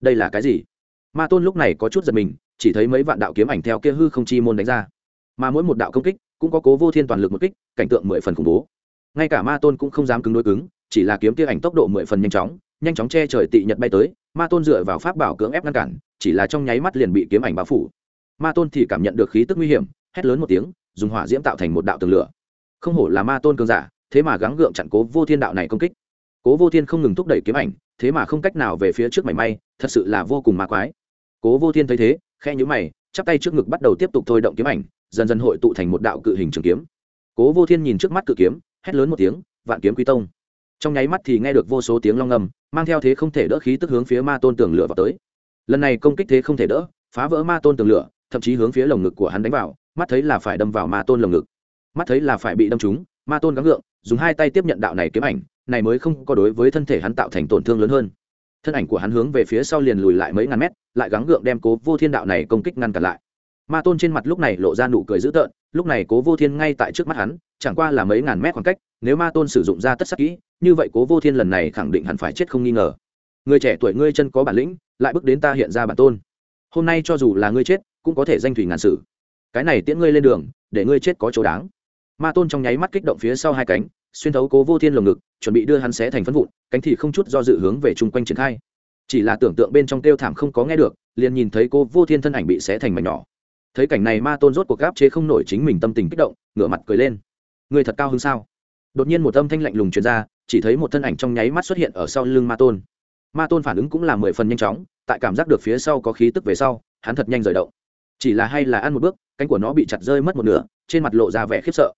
Đây là cái gì? Ma tôn lúc này có chút giật mình, chỉ thấy mấy vạn đạo kiếm ảnh theo kia hư không chi môn đánh ra. Mà mỗi một đạo công kích, cũng có cố vô thiên toàn lực một kích, cảnh tượng mười phần khủng bố. Ngay cả ma tôn cũng không dám cứng đối cứng, chỉ là kiếm kia ảnh tốc độ mười phần nhanh chóng nhanh chóng che trời tị nhật bay tới, ma tôn dựa vào pháp bảo cưỡng ép ngăn cản, chỉ là trong nháy mắt liền bị kiếm ảnh bao phủ ma tôn thì cảm nhận được khí tức nguy hiểm, hét lớn một tiếng, dùng hỏa diễm tạo thành một đạo tường lửa. Không hổ là ma tôn cường giả, thế mà gắng gượng chặn cố vô thiên đạo này công kích. Cố vô thiên không ngừng thúc đẩy kiếm ảnh, thế mà không cách nào về phía trước mảy may, thật sự là vô cùng ma quái. Cố vô thiên thấy thế khe nhữ mày, chắp tay trước ngực bắt đầu tiếp tục thôi động kiếm ảnh, dần dần hội tụ thành một đạo cự hình trường kiếm. Cố vô thiên nhìn trước mắt cự kiếm, hét lớn một tiếng, vạn kiếm quy tông. Trong nháy mắt thì nghe được vô số tiếng long ngầm mang theo thế không thể đỡ khí tức hướng phía ma tôn tường lửa vào tới. Lần này công kích thế không thể đỡ, phá vỡ ma tôn tường lửa thậm chí hướng phía lồng ngực của hắn đánh vào, mắt thấy là phải đâm vào ma tôn lồng ngực. Mắt thấy là phải bị đâm trúng, ma tôn gắng gượng, dùng hai tay tiếp nhận đạo này kiếm ảnh, này mới không có đối với thân thể hắn tạo thành tổn thương lớn hơn. Thân ảnh của hắn hướng về phía sau liền lùi lại mấy ngàn mét, lại gắng gượng đem cố vô thiên đạo này công kích ngăn cản lại. Ma tôn trên mặt lúc này lộ ra nụ cười dữ tợn, lúc này cố vô thiên ngay tại trước mắt hắn, chẳng qua là mấy ngàn mét khoảng cách, nếu ma tôn sử dụng ra tất sắc kỹ, như vậy cố vô thiên lần này khẳng định hẳn phải chết không nghi ngờ. Người trẻ tuổi ngươi chân có bản lĩnh, lại bước đến ta hiện ra bản tôn. Hôm nay cho dù là ngươi chết cũng có thể danh thủy ngàn sử. Cái này tiễn ngươi lên đường, để ngươi chết có chỗ đáng. Ma tôn trong nháy mắt kích động phía sau hai cánh, xuyên thấu cố vô thiên lồng ngực, chuẩn bị đưa hắn xé thành phân vụn, cánh thì không chút do dự hướng về chung quanh triển khai. Chỉ là tưởng tượng bên trong kêu thảm không có nghe được, liền nhìn thấy cô vô thiên thân ảnh bị xé thành mảnh nhỏ. Thấy cảnh này ma tôn rốt cuộc gáp chế không nổi chính mình tâm tình kích động, ngửa mặt cười lên. Người thật cao hơn sao? Đột nhiên một âm thanh lạnh lùng truyền ra, chỉ thấy một thân ảnh trong nháy mắt xuất hiện ở sau lưng ma tôn. Ma tôn phản ứng cũng là mười phần nhanh chóng, tại cảm giác được phía sau có khí tức về sau, hắn thật nhanh rời động chỉ là hay là ăn một bước, cánh của nó bị chặt rơi mất một nửa, trên mặt lộ ra vẻ khiếp sợ.